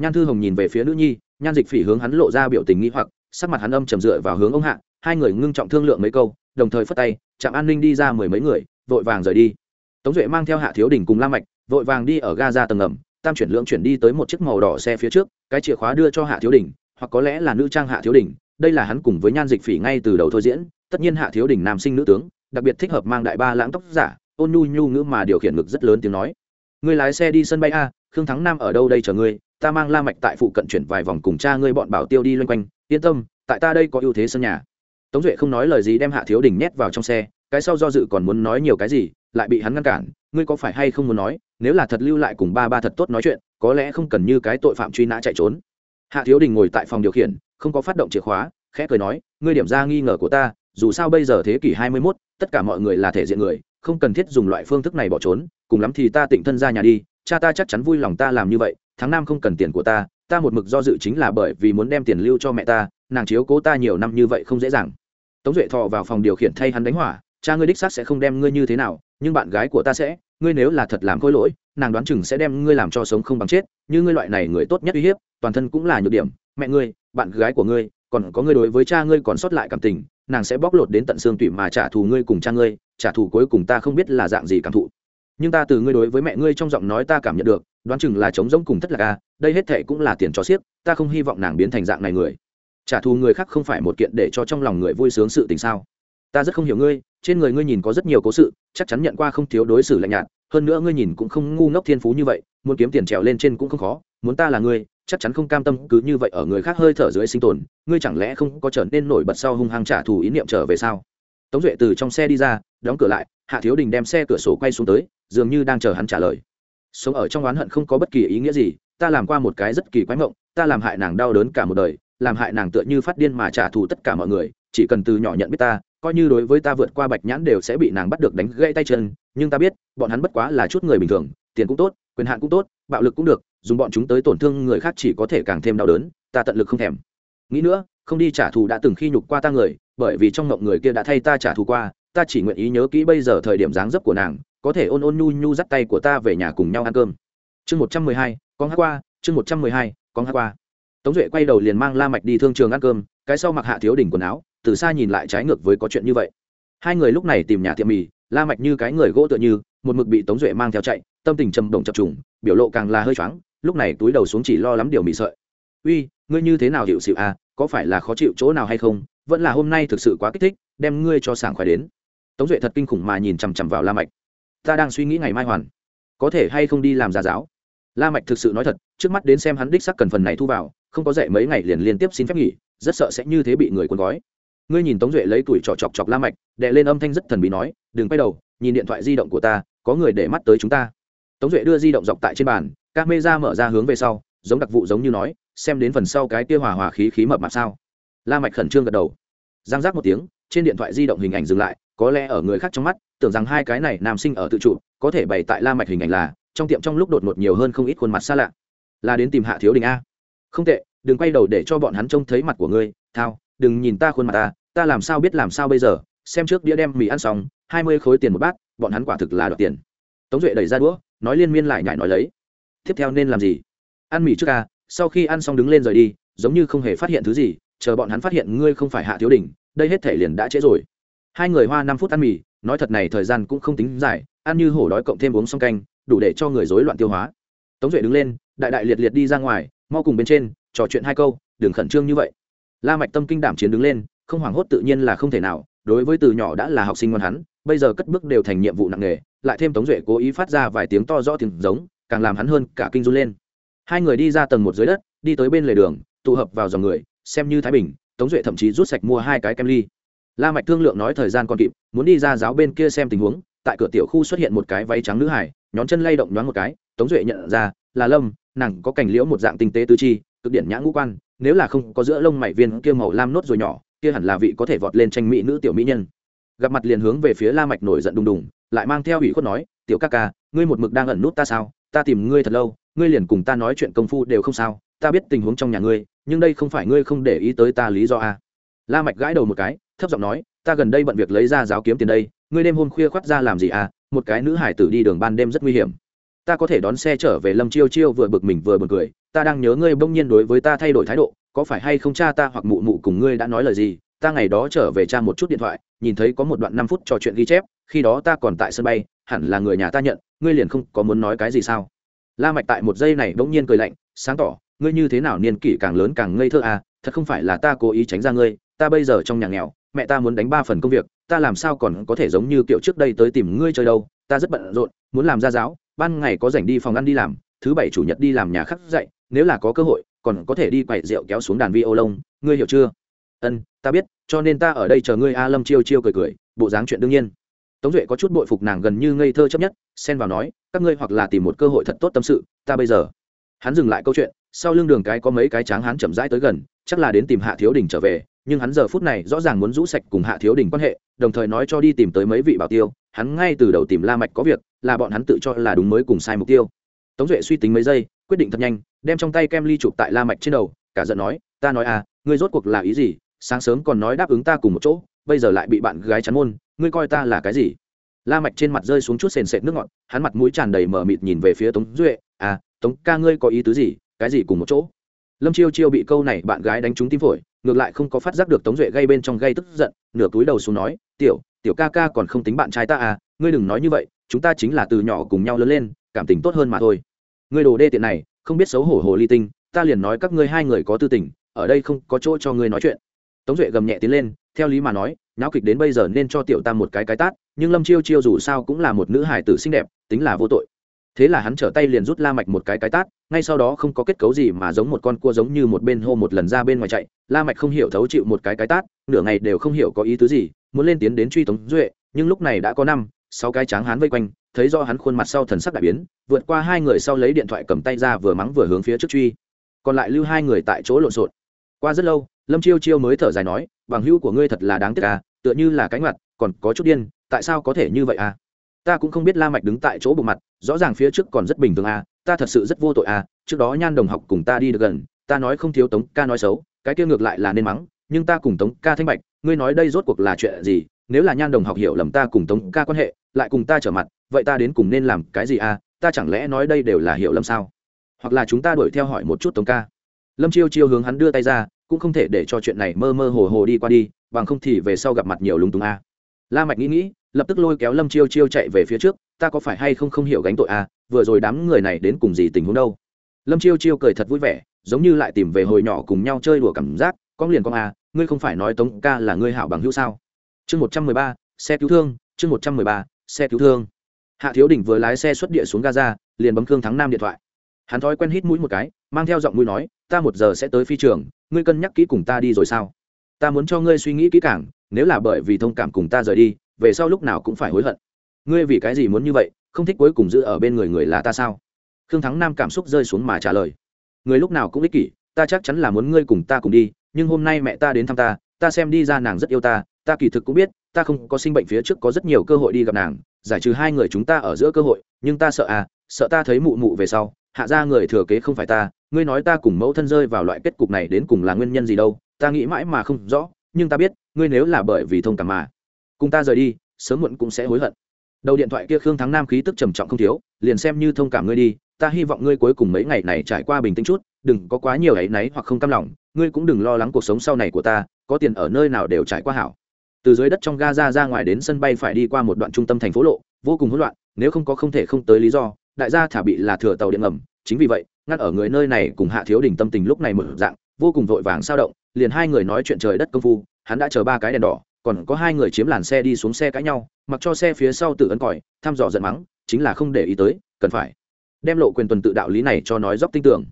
Nhan thư hồng nhìn về phía nữ nhi, nhan dịch phỉ hướng hắn lộ ra biểu tình nghĩ hoặc, sắc mặt hắn âm trầm dựa vào hướng ông hạ, hai người ngưng trọng thương lượng mấy câu, đồng thời phất tay, trạm an ninh đi ra mười mấy người, vội vàng rời đi. Tống duệ mang theo hạ thiếu đình cùng la mạch vội vàng đi ở ga ra tầng ngầm, tam chuyển lượng chuyển đi tới một chiếc màu đỏ xe phía trước, cái chìa khóa đưa cho hạ thiếu đình, hoặc có lẽ là nữ trang hạ thiếu đình, đây là hắn cùng với nhan dịch phỉ ngay từ đầu thôi diễn, tất nhiên hạ thiếu đình nam sinh nữ tướng, đặc biệt thích hợp mang đại ba lãng tóc giả, ôn nhu nhu ngữ mà điều khiển ngực rất lớn tiếng nói. Người lái xe đi sân bay a, khương thắng nam ở đâu đây chờ ngươi, ta mang la mạch tại phụ cận chuyển vài vòng cùng cha ngươi bọn bảo tiêu đi loanh quanh, yên tâm, tại ta đây có ưu thế sân nhà. Tống duệ không nói lời gì đem hạ thiếu đình nhét vào trong xe, cái sau do dự còn muốn nói nhiều cái gì, lại bị hắn ngăn cản ngươi có phải hay không muốn nói nếu là thật lưu lại cùng ba ba thật tốt nói chuyện có lẽ không cần như cái tội phạm truy nã chạy trốn. Hạ thiếu đình ngồi tại phòng điều khiển không có phát động chìa khóa khẽ cười nói ngươi điểm ra nghi ngờ của ta dù sao bây giờ thế kỷ hai mươi 21, tất cả mọi người là thể diện người không cần thiết dùng loại phương thức này bỏ trốn cùng lắm thì ta tịnh thân ra nhà đi cha ta chắc chắn vui lòng ta làm như vậy tháng năm không cần tiền của ta ta một mực do dự chính là bởi vì muốn đem tiền lưu cho mẹ ta nàng chiếu cố ta nhiều năm như vậy không dễ dàng. Tống duệ thọ vào phòng điều khiển thay hắn đánh hỏa cha ngươi đích xác sẽ không đem ngươi như thế nào, nhưng bạn gái của ta sẽ, ngươi nếu là thật làm khôi lỗi, nàng đoán chừng sẽ đem ngươi làm cho sống không bằng chết, như ngươi loại này người tốt nhất uy hiếp, toàn thân cũng là nhược điểm. Mẹ ngươi, bạn gái của ngươi, còn có ngươi đối với cha ngươi còn sót lại cảm tình, nàng sẽ bóc lột đến tận xương tủy mà trả thù ngươi cùng cha ngươi, trả thù cuối cùng ta không biết là dạng gì cảm thụ. Nhưng ta từ ngươi đối với mẹ ngươi trong giọng nói ta cảm nhận được, đoán chừng là chống giống cùng thất lạc a đây hết thệ cũng là tiền cho xiếc ta không hy vọng nàng biến thành dạng này người. Trả thù người khác không phải một kiện để cho trong lòng người vui sướng sự tình sao? Ta rất không hiểu ngươi trên người ngươi nhìn có rất nhiều cố sự, chắc chắn nhận qua không thiếu đối xử lạnh nhạt, hơn nữa ngươi nhìn cũng không ngu ngốc thiên phú như vậy, muốn kiếm tiền trèo lên trên cũng không khó, muốn ta là ngươi, chắc chắn không cam tâm cứ như vậy ở người khác hơi thở dưới sinh tồn, ngươi chẳng lẽ không có trở nên nổi bật sau hung hăng trả thù ý niệm trở về sao? Tống duệ từ trong xe đi ra, đóng cửa lại, hạ thiếu đình đem xe cửa sổ quay xuống tới, dường như đang chờ hắn trả lời. Sống ở trong oán hận không có bất kỳ ý nghĩa gì, ta làm qua một cái rất kỳ quái mộng, ta làm hại nàng đau đớn cả một đời, làm hại nàng tựa như phát điên mà trả thù tất cả mọi người, chỉ cần từ nhỏ nhận biết ta coi như đối với ta vượt qua bạch nhãn đều sẽ bị nàng bắt được đánh gãy tay chân, nhưng ta biết, bọn hắn bất quá là chút người bình thường, tiền cũng tốt, quyền hạn cũng tốt, bạo lực cũng được, dùng bọn chúng tới tổn thương người khác chỉ có thể càng thêm đau đớn, ta tận lực không thèm. Nghĩ nữa, không đi trả thù đã từng khi nhục qua ta người, bởi vì trong ngộng người kia đã thay ta trả thù qua, ta chỉ nguyện ý nhớ kỹ bây giờ thời điểm dáng dấp của nàng, có thể ôn ôn nhu nhu dắt tay của ta về nhà cùng nhau ăn cơm. Chương một trăm mười hai, con hát qua, chương một trăm mười hai, con hát qua. Tống duệ quay đầu liền mang la mạch đi thương trường ăn cơm, cái sau mặc hạ thiếu đỉnh quần áo từ xa nhìn lại trái ngược với có chuyện như vậy. Hai người lúc này tìm nhà tiệm mì, la mạch như cái người gỗ tựa như, một mực bị tống duệ mang theo chạy, tâm tình trầm động chập trùng, biểu lộ càng là hơi choáng, lúc này túi đầu xuống chỉ lo lắm điều mì sợi. Uy, ngươi như thế nào hiểu xịu à có phải là khó chịu chỗ nào hay không? Vẫn là hôm nay thực sự quá kích thích, đem ngươi cho sảng khoái đến. Tống duệ thật kinh khủng mà nhìn chằm chằm vào la mạch. Ta đang suy nghĩ ngày mai hoàn. Có thể hay không đi làm gia giáo? La mạch thực sự nói thật, trước mắt đến xem hắn đích xác cần phần này thu vào, không có dạy mấy ngày liền liên tiếp xin phép nghỉ, rất sợ sẽ như thế bị người cuốn gói ngươi nhìn tống duệ lấy tuổi trọ chọc chọc la mạch đệ lên âm thanh rất thần bí nói, đừng quay đầu, nhìn điện thoại di động của ta, có người để mắt tới chúng ta. Tống duệ đưa di động dọc tại trên bàn các mê ra mở ra hướng về sau, giống đặc vụ giống như nói, xem đến phần sau cái kia hòa hòa khí khí mập mạp sao. La mạch khẩn trương gật đầu. Giang giác một tiếng, trên điện thoại di động hình ảnh dừng lại, có lẽ ở người khác trong mắt, tưởng rằng hai cái này nam sinh ở tự trụ có thể bày tại la mạch hình ảnh là, trong tiệm trong lúc đột ngột nhiều hơn không ít khuôn mặt xa lạ. Là đến tìm hạ thiếu đình a. Không tệ, đừng quay đầu để cho bọn hắn trông thấy mặt của ngươi, thao đừng nhìn ta khuôn mặt ta ta làm sao biết làm sao bây giờ? Xem trước đĩa đem mì ăn xong, hai mươi khối tiền một bát, bọn hắn quả thực là đoạt tiền. Tống duệ đẩy ra đũa, nói liên miên lại nhại nói lấy. Tiếp theo nên làm gì? Ăn mì trước ca sau khi ăn xong đứng lên rời đi, giống như không hề phát hiện thứ gì, chờ bọn hắn phát hiện ngươi không phải hạ thiếu đình, đây hết thể liền đã trễ rồi. Hai người hoa năm phút ăn mì, nói thật này thời gian cũng không tính dài, ăn như hổ đói cộng thêm uống xong canh, đủ để cho người rối loạn tiêu hóa. Tống duệ đứng lên, đại đại liệt liệt đi ra ngoài, mau cùng bên trên, trò chuyện hai câu, đừng khẩn trương như vậy la mạch tâm kinh đảm chiến đứng lên, không hoảng hốt tự nhiên là không thể nào, đối với từ nhỏ đã là học sinh ngoan hắn, bây giờ cất bước đều thành nhiệm vụ nặng nề, lại thêm tống duệ cố ý phát ra vài tiếng to rõ tiếng giống, càng làm hắn hơn cả kinh run lên. Hai người đi ra tầng một dưới đất, đi tới bên lề đường, tụ hợp vào dòng người, xem như thái bình, tống duệ thậm chí rút sạch mua hai cái kem ly. La mạch thương lượng nói thời gian còn kịp, muốn đi ra giáo bên kia xem tình huống, tại cửa tiểu khu xuất hiện một cái váy trắng nữ hải nhón chân lay động nhoáng một cái, tống duệ nhận ra, là lâm, nàng có cảnh liễu một dạng tinh tế tứ chi, cực điển nhã ngũ quan nếu là không có giữa lông mày viên kia màu lam nốt rồi nhỏ, kia hẳn là vị có thể vọt lên tranh mỹ nữ tiểu mỹ nhân. Gặp mặt liền hướng về phía la mạch nổi giận đùng đùng, lại mang theo ủy khuất nói, tiểu ca ca, ngươi một mực đang ẩn nút ta sao? Ta tìm ngươi thật lâu, ngươi liền cùng ta nói chuyện công phu đều không sao, ta biết tình huống trong nhà ngươi, nhưng đây không phải ngươi không để ý tới ta lý do a à. la mạch gãi đầu một cái, thấp giọng nói, ta gần đây bận việc lấy ra giáo kiếm tiền đây, ngươi đêm hôm khuya khoắt ra làm gì à? Một cái nữ hải tử đi đường ban đêm rất nguy hiểm. Ta có thể đón xe trở về lâm chiêu chiêu vừa bực mình vừa bực cười ta đang nhớ ngươi bỗng nhiên đối với ta thay đổi thái độ, có phải hay không cha ta hoặc mụ mụ cùng ngươi đã nói lời gì? Ta ngày đó trở về cha một chút điện thoại, nhìn thấy có một đoạn năm phút trò chuyện ghi chép, khi đó ta còn tại sân bay, hẳn là người nhà ta nhận, ngươi liền không có muốn nói cái gì sao? La mạch tại một giây này bỗng nhiên cười lạnh, sáng tỏ, ngươi như thế nào niên kỷ càng lớn càng ngây thơ à thật không phải là ta cố ý tránh ra ngươi, ta bây giờ trong nhà nghèo, mẹ ta muốn đánh ba phần công việc, ta làm sao còn có thể giống như kiểu trước đây tới tìm ngươi chơi đâu, ta rất bận rộn, muốn làm gia giáo, ban ngày có rảnh đi phòng ăn đi làm thứ bảy chủ nhật đi làm nhà khắc dạy, nếu là có cơ hội, còn có thể đi quậy rượu kéo xuống đàn vi ô lông ngươi hiểu chưa? Ân, ta biết, cho nên ta ở đây chờ ngươi a lâm chiêu chiêu cười cười, bộ dáng chuyện đương nhiên. Tống duệ có chút bội phục nàng gần như ngây thơ chấp nhất, xen vào nói, các ngươi hoặc là tìm một cơ hội thật tốt tâm sự, ta bây giờ. Hắn dừng lại câu chuyện, sau lưng đường cái có mấy cái tráng hắn chậm rãi tới gần, chắc là đến tìm hạ thiếu đình trở về, nhưng hắn giờ phút này rõ ràng muốn rũ sạch cùng hạ thiếu đình quan hệ, đồng thời nói cho đi tìm tới mấy vị bảo tiêu, hắn ngay từ đầu tìm la mạch có việc, là bọn hắn tự cho là đúng mới cùng sai mục tiêu tống duệ suy tính mấy giây, quyết định thật nhanh, đem trong tay kem ly chụp tại la mạch trên đầu, cả giận nói, ta nói à ngươi rốt cuộc là ý gì? Sáng sớm còn nói đáp ứng ta cùng một chỗ, bây giờ lại bị bạn gái chắn môn, ngươi coi ta là cái gì? La mạch trên mặt rơi xuống chút sền sệt nước ngọt, hắn mặt mũi tràn đầy mờ mịt nhìn về phía tống duệ à tống ca ngươi có ý tứ gì? Cái gì cùng một chỗ? Lâm chiêu chiêu bị câu này bạn gái đánh trúng tim phổi, ngược lại không có phát giác được tống duệ gây bên trong gây tức giận, nửa túi đầu xuống nói, tiểu tiểu ca ca còn không tính bạn trai ta à ngươi đừng nói như vậy, chúng ta chính là từ nhỏ cùng nhau lớn lên cảm tình tốt hơn mà thôi. Ngươi đồ đê tiện này, không biết xấu hổ hồ ly tinh, ta liền nói các ngươi hai người có tư tình, ở đây không có chỗ cho ngươi nói chuyện. Tống duệ gầm nhẹ tiến lên, theo lý mà nói nháo kịch đến bây giờ nên cho tiểu tam một cái cái tát, nhưng lâm chiêu chiêu dù sao cũng là một nữ hài tử xinh đẹp, tính là vô tội. Thế là hắn trở tay liền rút la mạch một cái cái tát, ngay sau đó không có kết cấu gì mà giống một con cua giống như một bên hô một lần ra bên ngoài chạy, la mạch không hiểu thấu chịu một cái cái tát, nửa ngày đều không hiểu có ý tứ gì, muốn lên tiến đến truy tống duệ, nhưng lúc này đã có năm, sáu cái tráng hắn vây quanh thấy do hắn khuôn mặt sau thần sắc đại biến, vượt qua hai người sau lấy điện thoại cầm tay ra vừa mắng vừa hướng phía trước truy. Còn lại lưu hai người tại chỗ lộn xộn. Qua rất lâu, lâm chiêu chiêu mới thở dài nói, bằng hữu của ngươi thật là đáng tiếc à tựa như là cánh mặt còn có chút điên, tại sao có thể như vậy à? Ta cũng không biết la mạch đứng tại chỗ bụng mặt, rõ ràng phía trước còn rất bình thường à ta thật sự rất vô tội à trước đó nhan đồng học cùng ta đi được gần, ta nói không thiếu tống ca nói xấu, cái kia ngược lại là nên mắng, nhưng ta cùng tống ca thanh bạch, ngươi nói đây rốt cuộc là chuyện gì, nếu là nhan đồng học hiểu lầm ta cùng tống ca quan hệ lại cùng ta trở mặt, vậy ta đến cùng nên làm cái gì à? Ta chẳng lẽ nói đây đều là hiểu lầm sao? Hoặc là chúng ta đuổi theo hỏi một chút tống ca. Lâm chiêu chiêu hướng hắn đưa tay ra, cũng không thể để cho chuyện này mơ mơ hồ hồ đi qua đi, bằng không thì về sau gặp mặt nhiều lúng túng a. La mạch nghĩ nghĩ, lập tức lôi kéo lâm chiêu chiêu chạy về phía trước, ta có phải hay không không hiểu gánh tội a vừa rồi đám người này đến cùng gì tình huống đâu? Lâm chiêu chiêu cười thật vui vẻ, giống như lại tìm về hồi nhỏ cùng nhau chơi đùa cảm giác, con liền con a ngươi không phải nói tống ca là ngươi hảo bằng hữu sao? Chương một trăm mười ba, xe cứu thương, chương một trăm mười ba xe cứu thương. Hạ thiếu đình vừa lái xe xuất địa xuống gaza, liền bấm khương thắng nam điện thoại. Hắn thói quen hít mũi một cái, mang theo giọng mũi nói, ta một giờ sẽ tới phi trường, ngươi cân nhắc kỹ cùng ta đi rồi sao? Ta muốn cho ngươi suy nghĩ kỹ càng, nếu là bởi vì thông cảm cùng ta rời đi, về sau lúc nào cũng phải hối hận. Ngươi vì cái gì muốn như vậy, không thích cuối cùng giữ ở bên người người là ta sao? Khương thắng nam cảm xúc rơi xuống mà trả lời người lúc nào cũng ích kỷ, ta chắc chắn là muốn ngươi cùng ta cùng đi, nhưng hôm nay mẹ ta đến thăm ta ta xem đi ra nàng rất yêu ta ta kỳ thực cũng biết ta không có sinh bệnh phía trước có rất nhiều cơ hội đi gặp nàng, giải trừ hai người chúng ta ở giữa cơ hội, nhưng ta sợ à sợ ta thấy mụ mụ về sau, hạ ra người thừa kế không phải ta, ngươi nói ta cùng mẫu thân rơi vào loại kết cục này đến cùng là nguyên nhân gì đâu, ta nghĩ mãi mà không rõ, nhưng ta biết, ngươi nếu là bởi vì thông cảm mà, cùng ta rời đi, sớm muộn cũng sẽ hối hận. Đầu điện thoại kia khương thắng nam khí tức trầm trọng không thiếu, liền xem như thông cảm ngươi đi, ta hy vọng ngươi cuối cùng mấy ngày này trải qua bình tĩnh chút, đừng có quá nhiều áy náy hoặc không cam lòng, ngươi cũng đừng lo lắng cuộc sống sau này của ta, có tiền ở nơi nào đều trải qua hảo từ dưới đất trong Gaza ra ra ngoài đến sân bay phải đi qua một đoạn trung tâm thành phố lộ, vô cùng hỗn loạn, nếu không có không thể không tới lý do, đại gia thả bị là thừa tàu điện ngầm, chính vì vậy ngắt ở người nơi này cùng hạ thiếu đình tâm tình lúc này mở dạng, vô cùng vội vàng sao động, liền hai người nói chuyện trời đất công phu, hắn đã chờ ba cái đèn đỏ, còn có hai người chiếm làn xe đi xuống xe cãi nhau, mặc cho xe phía sau tự ấn còi, thăm dò giận mắng, chính là không để ý tới, cần phải đem lộ quyền tuần tự đạo lý này cho nói dốc tin tưởng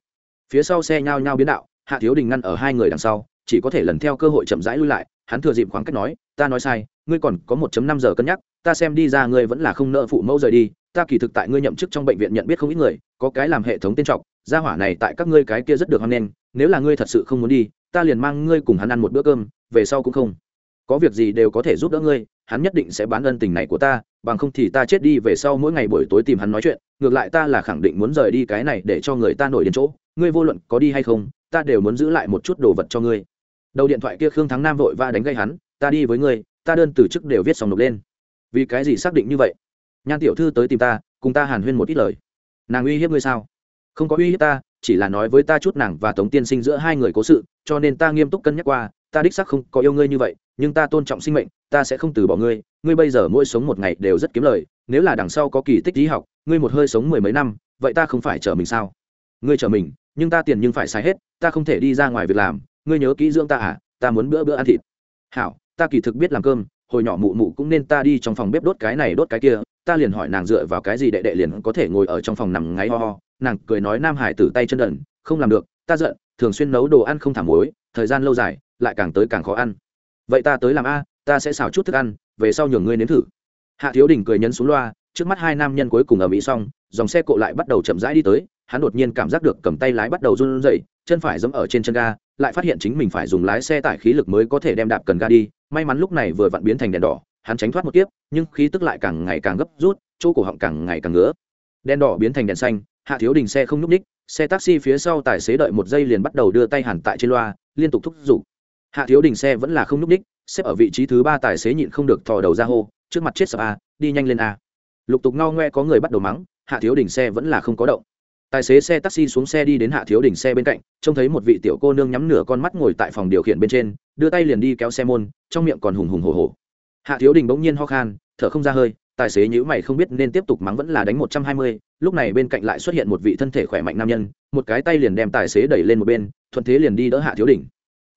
phía sau xe nhao nhao biến đạo, hạ thiếu đình ngăn ở hai người đằng sau chỉ có thể lần theo cơ hội chậm rãi lui lại, hắn thừa dịp khoảng cách nói, ta nói sai, ngươi còn có một năm giờ cân nhắc, ta xem đi ra ngươi vẫn là không nợ phụ mẫu rời đi, ta kỳ thực tại ngươi nhậm chức trong bệnh viện nhận biết không ít người, có cái làm hệ thống tên trọc, gia hỏa này tại các ngươi cái kia rất được hoan nghênh, nếu là ngươi thật sự không muốn đi, ta liền mang ngươi cùng hắn ăn một bữa cơm, về sau cũng không có việc gì đều có thể giúp đỡ ngươi, hắn nhất định sẽ bán ân tình này của ta, bằng không thì ta chết đi về sau mỗi ngày buổi tối tìm hắn nói chuyện, ngược lại ta là khẳng định muốn rời đi cái này để cho người ta nổi đến chỗ, ngươi vô luận có đi hay không, ta đều muốn giữ lại một chút đồ vật cho ngươi đầu điện thoại kia khương thắng nam vội va đánh gây hắn, ta đi với ngươi, ta đơn từ chức đều viết xong nộp lên. Vì cái gì xác định như vậy? Nhan tiểu thư tới tìm ta, cùng ta hàn huyên một ít lời. Nàng uy hiếp ngươi sao? Không có uy hiếp ta, chỉ là nói với ta chút nàng và tống tiên sinh giữa hai người cố sự, cho nên ta nghiêm túc cân nhắc qua, ta đích sắc không có yêu ngươi như vậy, nhưng ta tôn trọng sinh mệnh, ta sẽ không từ bỏ ngươi ngươi bây giờ mỗi sống một ngày đều rất kiếm lời, nếu là đằng sau có kỳ tích lý học, ngươi một hơi sống mười mấy năm, vậy ta không phải chở mình sao? Ngươi chở mình, nhưng ta tiền nhưng phải xài hết, ta không thể đi ra ngoài việc làm ngươi nhớ kỹ dưỡng ta à ta muốn bữa bữa ăn thịt. Hảo, ta kỳ thực biết làm cơm, hồi nhỏ mụ mụ cũng nên ta đi trong phòng bếp đốt cái này đốt cái kia, ta liền hỏi nàng dựa vào cái gì đệ đệ liền có thể ngồi ở trong phòng nằm ngáy ho ho, nàng cười nói nam hải tử tay chân đần, không làm được, ta giận, thường xuyên nấu đồ ăn không thảm muối, thời gian lâu dài, lại càng tới càng khó ăn. Vậy ta tới làm a, ta sẽ xào chút thức ăn, về sau nhường ngươi nếm thử. Hạ thiếu đình cười nhấn xuống loa, trước mắt hai nam nhân cuối cùng ở mỹ xong, dòng xe cộ lại bắt đầu chậm rãi đi tới, hắn đột nhiên cảm giác được cầm tay lái bắt đầu run rẩy, chân phải giẫm ở trên chân ga lại phát hiện chính mình phải dùng lái xe tải khí lực mới có thể đem đạp cần ga đi. May mắn lúc này vừa vặn biến thành đèn đỏ, hắn tránh thoát một kiếp, nhưng khí tức lại càng ngày càng gấp rút, chỗ cổ họng càng ngày càng ngứa. Đèn đỏ biến thành đèn xanh, hạ thiếu đình xe không nhúc ních xe taxi phía sau tài xế đợi một giây liền bắt đầu đưa tay hẳn tại trên loa, liên tục thúc giục. Hạ thiếu đình xe vẫn là không nhúc ních xếp ở vị trí thứ ba tài xế nhịn không được thò đầu ra hô, trước mặt chết sập a, đi nhanh lên a. Lục tục ngao ngoe có người bắt đầu mắng, hạ thiếu đình xe vẫn là không có động tài xế xe taxi xuống xe đi đến hạ thiếu đỉnh xe bên cạnh, trông thấy một vị tiểu cô nương nhắm nửa con mắt ngồi tại phòng điều khiển bên trên, đưa tay liền đi kéo xe môn, trong miệng còn hùng hùng hồ hồ hạ thiếu đình bỗng nhiên ho khan, thở không ra hơi, tài xế nhữ mày không biết nên tiếp tục mắng vẫn là đánh một trăm hai mươi, lúc này bên cạnh lại xuất hiện một vị thân thể khỏe mạnh nam nhân, một cái tay liền đem tài xế đẩy lên một bên, thuận thế liền đi đỡ hạ thiếu đình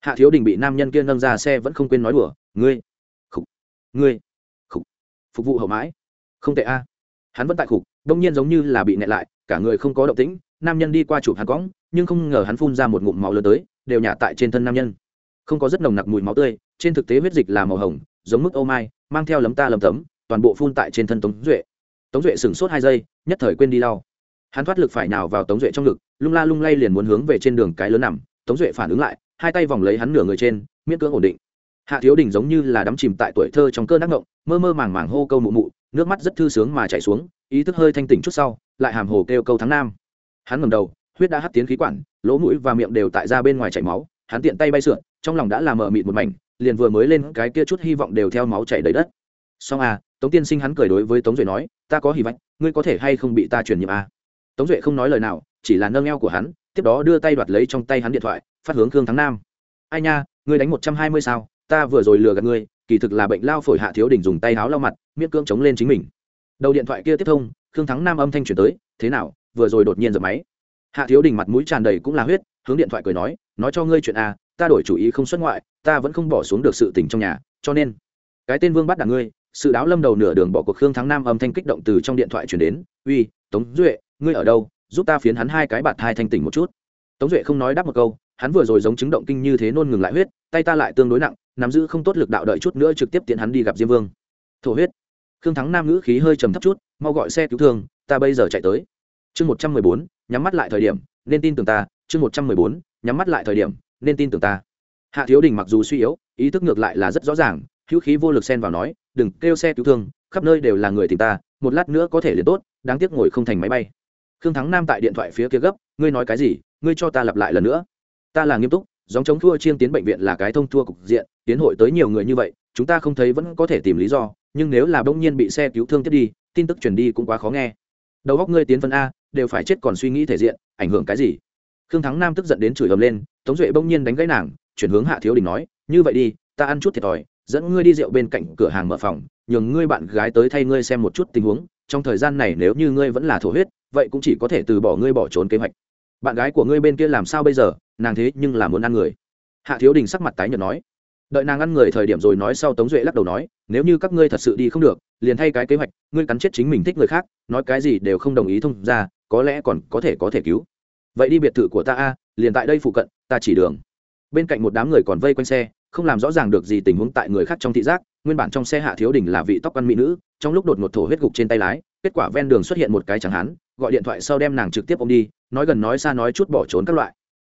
hạ thiếu đình bị nam nhân kia nâng ra xe vẫn không quên nói đùa, ngươi, khục ngươi, khục, phục vụ hậu mãi, không tệ a. Hắn vẫn tại khục đông nhiên giống như là bị nẹ lại cả người không có động tĩnh, nam nhân đi qua chụp hắn cõng, nhưng không ngờ hắn phun ra một ngụm máu lớn tới, đều nhả tại trên thân nam nhân. Không có rất nồng nặc mùi máu tươi, trên thực tế huyết dịch là màu hồng, giống mức ô mai, mang theo lấm ta lấm tấm, toàn bộ phun tại trên thân tống duệ. Tống duệ sửng sốt hai giây, nhất thời quên đi lau. Hắn thoát lực phải nào vào tống duệ trong ngực, lung la lung lay liền muốn hướng về trên đường cái lớn nằm. Tống duệ phản ứng lại, hai tay vòng lấy hắn nửa người trên, miễn cưỡng ổn định. Hạ thiếu đình giống như là đắm chìm tại tuổi thơ trong cơn ác ngộng mơ mơ màng màng hô câu mụ mụ, nước mắt rất thư sướng mà chảy xuống ý thức hơi thanh tỉnh chút sau, lại hàm hồ kêu câu thắng nam. Hắn ngầm đầu, huyết đã hắt tiến khí quản, lỗ mũi và miệng đều tại ra bên ngoài chảy máu, hắn tiện tay bay sượn, trong lòng đã làm mờ mịt một mảnh, liền vừa mới lên cái kia chút hy vọng đều theo máu chảy đầy đất. Song à tống tiên sinh hắn cười đối với tống duệ nói, ta có hy vọng, ngươi có thể hay không bị ta truyền nhiệm à. tống duệ không nói lời nào, chỉ là nâng eo của hắn, tiếp đó đưa tay đoạt lấy trong tay hắn điện thoại, phát hướng khương thắng nam. Ai nha, ngươi đánh một trăm hai mươi sao, ta vừa rồi lừa gạt ngươi, kỳ thực là bệnh lao phổi hạ thiếu đỉnh dùng tay háo lau mặt, miễn cưỡng chống lên chính mình đầu điện thoại kia tiếp thông, khương thắng nam âm thanh chuyển tới, thế nào, vừa rồi đột nhiên giật máy? Hạ thiếu đình mặt mũi tràn đầy cũng là huyết, hướng điện thoại cười nói nói cho ngươi chuyện à ta đổi chủ ý không xuất ngoại, ta vẫn không bỏ xuống được sự tình trong nhà, cho nên cái tên vương bắt đảng ngươi. Sự đáo lâm đầu nửa đường bỏ cuộc khương thắng nam âm thanh kích động từ trong điện thoại chuyển đến, uy, tống duệ, ngươi ở đâu? Giúp ta phiến hắn hai cái bạt hai thanh tỉnh một chút. Tống duệ không nói đáp một câu, hắn vừa rồi giống chứng động kinh như thế nôn ngừng lại huyết, tay ta lại tương đối nặng, nắm giữ không tốt lực đạo đợi chút nữa trực tiếp tiện hắn đi gặp diêm vương. Thổ huyết khương thắng nam ngữ khí hơi trầm thấp chút, mau gọi xe cứu thương, ta bây giờ chạy tới. Chương một trăm mười bốn, nhắm mắt lại thời điểm, nên tin tưởng ta. Chương một trăm mười bốn, nhắm mắt lại thời điểm, nên tin tưởng ta. Hạ thiếu đình mặc dù suy yếu, ý thức ngược lại là rất rõ ràng, hữu khí vô lực xen vào nói, đừng kêu xe cứu thương, khắp nơi đều là người tìm ta, một lát nữa có thể liền tốt, đáng tiếc ngồi không thành máy bay. Khương thắng nam tại điện thoại phía kia gấp, ngươi nói cái gì? Ngươi cho ta lặp lại lần nữa. Ta là nghiêm túc dòng chống thua chiên tiến bệnh viện là cái thông thua cục diện, tiến hội tới nhiều người như vậy, chúng ta không thấy vẫn có thể tìm lý do nhưng nếu là bỗng nhiên bị xe cứu thương tiếp đi, tin tức truyền đi cũng quá khó nghe. Đầu góc ngươi tiến phân a, đều phải chết còn suy nghĩ thể diện, ảnh hưởng cái gì? Khương thắng nam tức giận đến chửi ầm lên, tống duệ bỗng nhiên đánh gãy nàng, chuyển hướng hạ thiếu đình nói, như vậy đi, ta ăn chút thiệt thòi, dẫn ngươi đi rượu bên cạnh cửa hàng mở phòng, nhường ngươi bạn gái tới thay ngươi xem một chút tình huống, trong thời gian này nếu như ngươi vẫn là thổ huyết, vậy cũng chỉ có thể từ bỏ ngươi bỏ trốn kế hoạch. Bạn gái của ngươi bên kia làm sao bây giờ, nàng thế nhưng là muốn ăn người. Hạ thiếu đình sắc mặt tái nhợt nói đợi nàng ăn người thời điểm rồi nói sau tống duệ lắc đầu nói, nếu như các ngươi thật sự đi không được, liền thay cái kế hoạch, ngươi cắn chết chính mình thích người khác, nói cái gì đều không đồng ý thông ra, có lẽ còn có thể có thể cứu. Vậy đi biệt thự của ta a, liền tại đây phụ cận, ta chỉ đường. Bên cạnh một đám người còn vây quanh xe, không làm rõ ràng được gì tình huống tại người khác trong thị giác, nguyên bản trong xe hạ thiếu đình là vị tóc ăn mỹ nữ, trong lúc đột ngột thổ huyết gục trên tay lái, kết quả ven đường xuất hiện một cái chẳng hán gọi điện thoại sau đem nàng trực tiếp ôm đi, nói gần nói xa nói chút bỏ trốn các loại.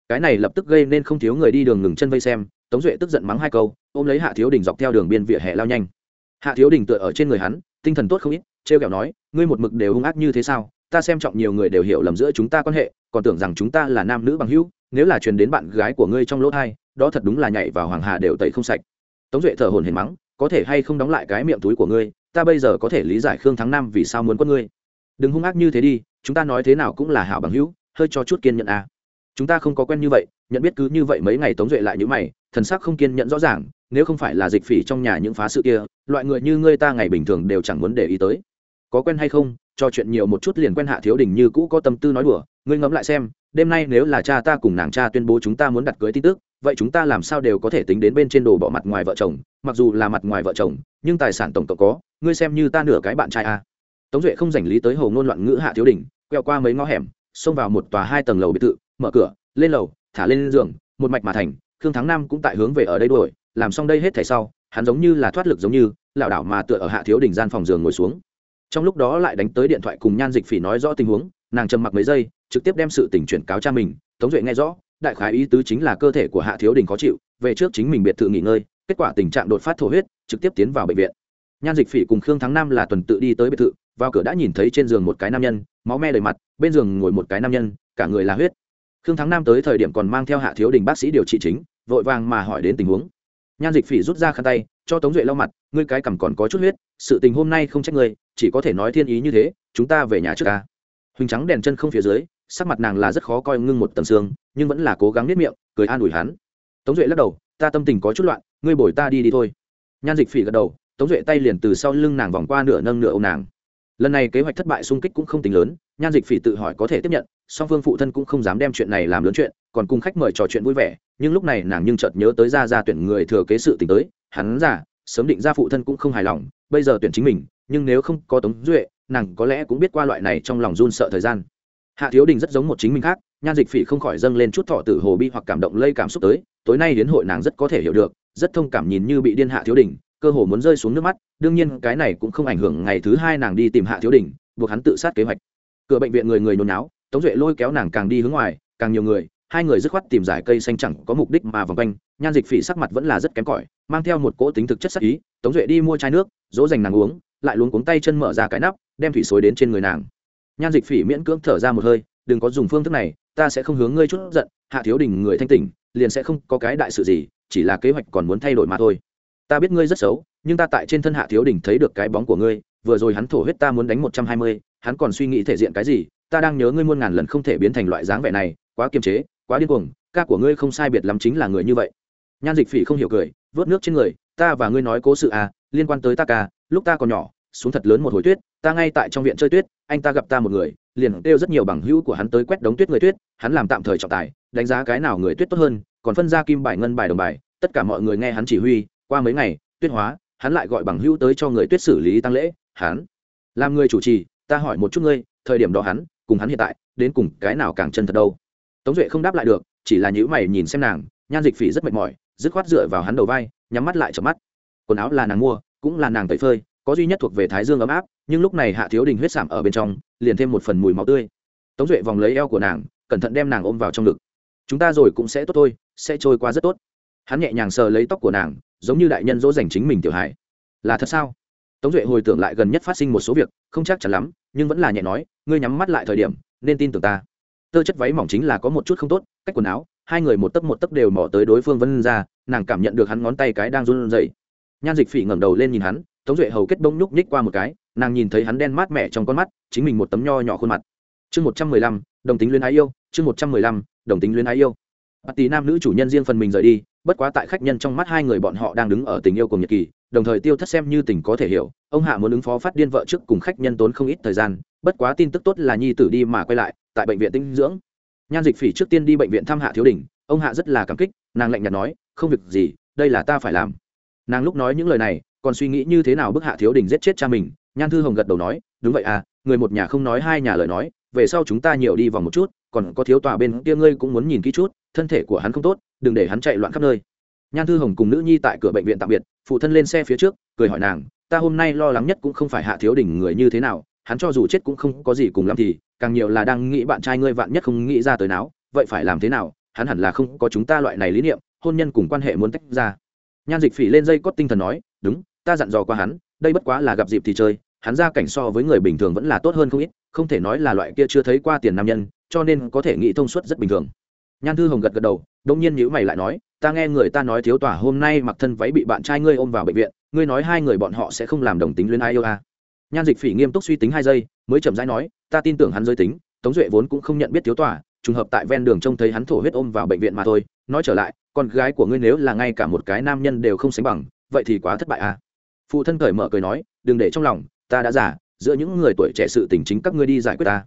Cái này lập tức gây nên không thiếu người đi đường ngừng chân vây xem tống duệ tức giận mắng hai câu, ôm lấy hạ thiếu đình dọc theo đường biên vỉa hè lao nhanh. Hạ thiếu đình tựa ở trên người hắn, tinh thần tốt không ít, trêu kẹo nói, ngươi một mực đều hung ác như thế sao? Ta xem trọng nhiều người đều hiểu lầm giữa chúng ta quan hệ, còn tưởng rằng chúng ta là nam nữ bằng hữu, nếu là truyền đến bạn gái của ngươi trong lỗ thai, đó thật đúng là nhảy vào hoàng hà đều tẩy không sạch. Tống duệ thở hồn hển mắng, có thể hay không đóng lại cái miệng túi của ngươi, ta bây giờ có thể lý giải khương thắng Nam vì sao muốn quân ngươi. Đừng hung ác như thế đi, chúng ta nói thế nào cũng là hảo bằng hữu, hơi cho chút kiên nhẫn à. chúng ta không có quen như vậy, nhận biết cứ như vậy mấy ngày tống duệ lại như mày thần sắc không kiên nhẫn rõ ràng, nếu không phải là dịch phỉ trong nhà những phá sự kia, loại người như ngươi ta ngày bình thường đều chẳng muốn để ý tới có quen hay không cho chuyện nhiều một chút liền quen hạ thiếu đình như cũ có tâm tư nói đùa, ngươi ngẫm lại xem, đêm nay nếu là cha ta cùng nàng cha tuyên bố chúng ta muốn đặt cưới tin tức, vậy chúng ta làm sao đều có thể tính đến bên trên đồ bỏ mặt ngoài vợ chồng, mặc dù là mặt ngoài vợ chồng, nhưng tài sản tổng cộng có, ngươi xem như ta nửa cái bạn trai a à. tống duệ không dành lý tới hồ ngôn loạn ngữ hạ thiếu đình, quẹo qua mấy ngõ hẻm, xông vào một tòa hai tầng lầu biệt thự, mở cửa, lên lầu, thả lên giường, một mạch mà thành khương thắng nam cũng tại hướng về ở đây đuổi, làm xong đây hết thảy sau, hắn giống như là thoát lực giống như, lảo đảo mà tựa ở hạ thiếu đình gian phòng giường ngồi xuống. Trong lúc đó lại đánh tới điện thoại cùng nhan dịch phỉ nói rõ tình huống, nàng trầm mặc mấy giây, trực tiếp đem sự tình chuyển cáo cha mình, tống duệ nghe rõ, đại khái ý tứ chính là cơ thể của hạ thiếu đình khó chịu, về trước chính mình biệt thự nghỉ ngơi, kết quả tình trạng đột phát thổ huyết, trực tiếp tiến vào bệnh viện. Nhan dịch phỉ cùng khương thắng nam là tuần tự đi tới biệt thự, vào cửa đã nhìn thấy trên giường một cái nam nhân, máu me đầy mặt, bên giường ngồi một cái nam nhân, cả người là huyết. Khương thắng nam tới thời điểm còn mang theo hạ thiếu đình bác sĩ điều trị chính vội vàng mà hỏi đến tình huống. Nhan dịch phỉ rút ra khăn tay, cho tống duệ lau mặt, ngươi cái cằm còn có chút huyết, sự tình hôm nay không trách ngươi, chỉ có thể nói thiên ý như thế, chúng ta về nhà trước ca. Huỳnh trắng đèn chân không phía dưới, sắc mặt nàng là rất khó coi ngưng một tầng xương, nhưng vẫn là cố gắng nếp miệng, cười an ủi hắn. Tống duệ lắc đầu, ta tâm tình có chút loạn, ngươi bồi ta đi đi thôi. Nhan dịch phỉ gật đầu, tống duệ tay liền từ sau lưng nàng vòng qua nửa nâng nửa ô nàng. Lần này kế hoạch thất bại xung kích cũng không tính lớn, nhan dịch phỉ tự hỏi có thể tiếp nhận song phương phụ thân cũng không dám đem chuyện này làm lớn chuyện, còn cùng khách mời trò chuyện vui vẻ, nhưng lúc này nàng nhưng chợt nhớ tới ra ra tuyển người thừa kế sự t tới, hắn già, sớm định ra phụ thân cũng không hài lòng, bây giờ tuyển chính mình, nhưng nếu không có tống duệ, nàng có lẽ cũng biết qua loại này trong lòng run sợ thời gian. Hạ thiếu đình rất giống một chính mình khác, nhan dịch phỉ không khỏi dâng lên chút thọ tử hồ bi hoặc cảm động lây cảm xúc tới, tối nay đến hội nàng rất có thể hiểu được, rất thông cảm nhìn như bị điên hạ thiếu đình, cơ hồ muốn rơi xuống nước mắt, đương nhiên cái này cũng không ảnh hưởng ngày thứ hai nàng đi tìm hạ thiếu đình, buộc hắn tự sát kế hoạch. Cửa bệnh viện người người nôn náo tống duệ lôi kéo nàng càng đi hướng ngoài, càng nhiều người, hai người dứt khoát tìm giải cây xanh chẳng có mục đích mà vòng quanh, nhan dịch phỉ sắc mặt vẫn là rất kém cỏi, mang theo một cỗ tính thực chất sắc ý, tống duệ đi mua chai nước, dỗ dành nàng uống, lại luống cuống tay chân mở ra cái nắp, đem thủy xối đến trên người nàng. Nhan dịch phỉ miễn cưỡng thở ra một hơi, đừng có dùng phương thức này, ta sẽ không hướng ngươi chút giận, hạ thiếu đình người thanh tỉnh, liền sẽ không có cái đại sự gì, chỉ là kế hoạch còn muốn thay đổi mà thôi. Ta biết ngươi rất xấu, nhưng ta tại trên thân hạ thiếu đình thấy được cái bóng của ngươi, vừa rồi hắn thổ huyết ta muốn đánh một trăm hai mươi, hắn còn suy nghĩ thể diện cái gì ta đang nhớ ngươi muôn ngàn lần không thể biến thành loại dáng vẻ này, quá kiềm chế, quá điên cuồng, ca của ngươi không sai biệt lắm chính là người như vậy. Nhan dịch phỉ không hiểu cười, vớt nước trên người, ta và ngươi nói cố sự à liên quan tới ta ca, lúc ta còn nhỏ, xuống thật lớn một hồi tuyết, ta ngay tại trong viện chơi tuyết, anh ta gặp ta một người, liền kêu rất nhiều bằng hữu của hắn tới quét đống tuyết người tuyết, hắn làm tạm thời trọng tài, đánh giá cái nào người tuyết tốt hơn, còn phân ra kim bài, ngân bài, đồng bài, tất cả mọi người nghe hắn chỉ huy, qua mấy ngày, tuyết hóa, hắn lại gọi bằng hữu tới cho người tuyết xử lý tăng lễ, hắn làm người chủ trì, ta hỏi một chút ngươi, thời điểm đó hắn cùng hắn hiện tại, đến cùng cái nào càng chân thật đâu. Tống duệ không đáp lại được, chỉ là nhữ mày nhìn xem nàng, nhan dịch phỉ rất mệt mỏi, dứt khoát dựa vào hắn đầu vai, nhắm mắt lại chợp mắt. Quần áo là nàng mua, cũng là nàng tẩy phơi, có duy nhất thuộc về thái dương ấm áp, nhưng lúc này hạ thiếu đình huyết sảm ở bên trong, liền thêm một phần mùi máu tươi. Tống duệ vòng lấy eo của nàng, cẩn thận đem nàng ôm vào trong ngực. Chúng ta rồi cũng sẽ tốt thôi, sẽ trôi qua rất tốt. Hắn nhẹ nhàng sờ lấy tóc của nàng, giống như đại nhân dỗ dành chính mình tiểu hải là thật sao? Tống duệ hồi tưởng lại gần nhất phát sinh một số việc, không chắc chắn lắm, nhưng vẫn là nhẹ nói ngươi nhắm mắt lại thời điểm, nên tin tưởng ta. Tơ chất váy mỏng chính là có một chút không tốt, cách quần áo, hai người một tấc một tấc đều mỏ tới đối phương vân ra, nàng cảm nhận được hắn ngón tay cái đang run rẩy. Nhan dịch phỉ ngẩng đầu lên nhìn hắn, tống duệ hầu kết bông nhúc nhích qua một cái, nàng nhìn thấy hắn đen mát mẻ trong con mắt, chính mình một tấm nho nhỏ khuôn mặt. Chương một trăm mười lăm, đồng tính luyến ái yêu, chương một trăm mười lăm, đồng tính luyến ái yêu. Bát tì nam nữ chủ nhân riêng phần mình rời đi, bất quá tại khách nhân trong mắt hai người bọn họ đang đứng ở tình yêu cùng nhật kỳ, đồng thời tiêu thất xem như tình có thể hiểu, ông hạ muốn ứng phó phát điên vợ trước cùng khách nhân tốn không ít thời gian bất quá tin tức tốt là nhi tử đi mà quay lại, tại bệnh viện tinh dưỡng. Nhan dịch phỉ trước tiên đi bệnh viện thăm hạ thiếu đình, ông hạ rất là cảm kích, nàng lạnh nhạt nói, không việc gì, đây là ta phải làm. Nàng lúc nói những lời này, còn suy nghĩ như thế nào bức hạ thiếu đình giết chết cha mình, nhan thư hồng gật đầu nói, đúng vậy à người một nhà không nói hai nhà lời nói, về sau chúng ta nhiều đi vòng một chút, còn có thiếu tòa bên kia ngươi cũng muốn nhìn kỹ chút, thân thể của hắn không tốt, đừng để hắn chạy loạn khắp nơi. Nhan thư hồng cùng nữ nhi tại cửa bệnh viện tạm biệt, phụ thân lên xe phía trước, cười hỏi nàng, ta hôm nay lo lắng nhất cũng không phải hạ thiếu đình người như thế nào hắn cho dù chết cũng không có gì cùng lắm thì, càng nhiều là đang nghĩ bạn trai ngươi vạn nhất không nghĩ ra tới nào vậy phải làm thế nào? Hắn hẳn là không có chúng ta loại này lý niệm, hôn nhân cùng quan hệ muốn tách ra. Nhan dịch phỉ lên dây cót tinh thần nói, đúng, ta dặn dò qua hắn, đây bất quá là gặp dịp thì chơi, hắn ra cảnh so với người bình thường vẫn là tốt hơn không ít, không thể nói là loại kia chưa thấy qua tiền nam nhân, cho nên có thể nghĩ thông suốt rất bình thường. Nhan thư hồng gật gật đầu đông nhiên nhữ mày lại nói, ta nghe người ta nói thiếu tỏa hôm nay mặc thân váy bị bạn trai ngươi ôm vào bệnh viện, ngươi nói hai người bọn họ sẽ không làm đồng tính luyến ai yêu à nhan dịch phỉ nghiêm túc suy tính hai giây, mới chậm rãi nói, ta tin tưởng hắn giới tính, tống duệ vốn cũng không nhận biết thiếu tòa, trùng hợp tại ven đường trông thấy hắn thổ huyết ôm vào bệnh viện mà thôi. Nói trở lại, con gái của ngươi nếu là ngay cả một cái nam nhân đều không sánh bằng, vậy thì quá thất bại à? Phụ thân cởi mở cười nói, đừng để trong lòng, ta đã giả giữa những người tuổi trẻ sự tình chính các ngươi đi giải quyết ta.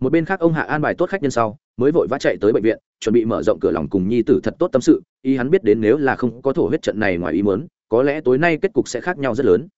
Một bên khác ông hạ an bài tốt khách nhân sau, mới vội vã chạy tới bệnh viện, chuẩn bị mở rộng cửa lòng cùng nhi tử thật tốt tâm sự Y hắn biết đến nếu là không có thổ huyết trận này ngoài ý muốn, có lẽ tối nay kết cục sẽ khác nhau rất lớn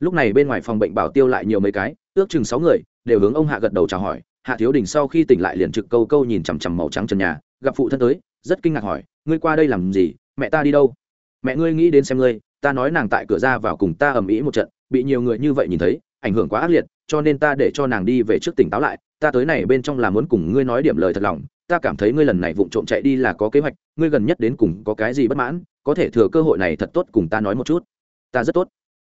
lúc này bên ngoài phòng bệnh bảo tiêu lại nhiều mấy cái, ước chừng sáu người, đều hướng ông hạ gật đầu chào hỏi. Hạ thiếu đình sau khi tỉnh lại liền trực câu câu nhìn chằm chằm màu trắng trần nhà, gặp phụ thân tới, rất kinh ngạc hỏi, ngươi qua đây làm gì? Mẹ ta đi đâu? Mẹ ngươi nghĩ đến xem ngươi, ta nói nàng tại cửa ra vào cùng ta ầm ĩ một trận, bị nhiều người như vậy nhìn thấy, ảnh hưởng quá ác liệt, cho nên ta để cho nàng đi về trước tỉnh táo lại, ta tới này bên trong là muốn cùng ngươi nói điểm lời thật lòng, ta cảm thấy ngươi lần này vụng trộm chạy đi là có kế hoạch, ngươi gần nhất đến cùng có cái gì bất mãn, có thể thừa cơ hội này thật tốt cùng ta nói một chút. Ta rất tốt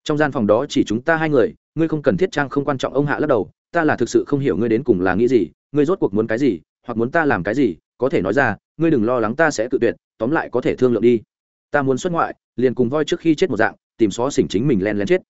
trong gian phòng đó chỉ chúng ta hai người, ngươi không cần thiết trang không quan trọng, ông hạ lắc đầu, ta là thực sự không hiểu ngươi đến cùng là nghĩ gì, ngươi rốt cuộc muốn cái gì, hoặc muốn ta làm cái gì, có thể nói ra, ngươi đừng lo lắng ta sẽ tự tuyệt, tóm lại có thể thương lượng đi. Ta muốn xuất ngoại, liền cùng voi trước khi chết một dạng, tìm xó xỉnh chính mình len lén chết.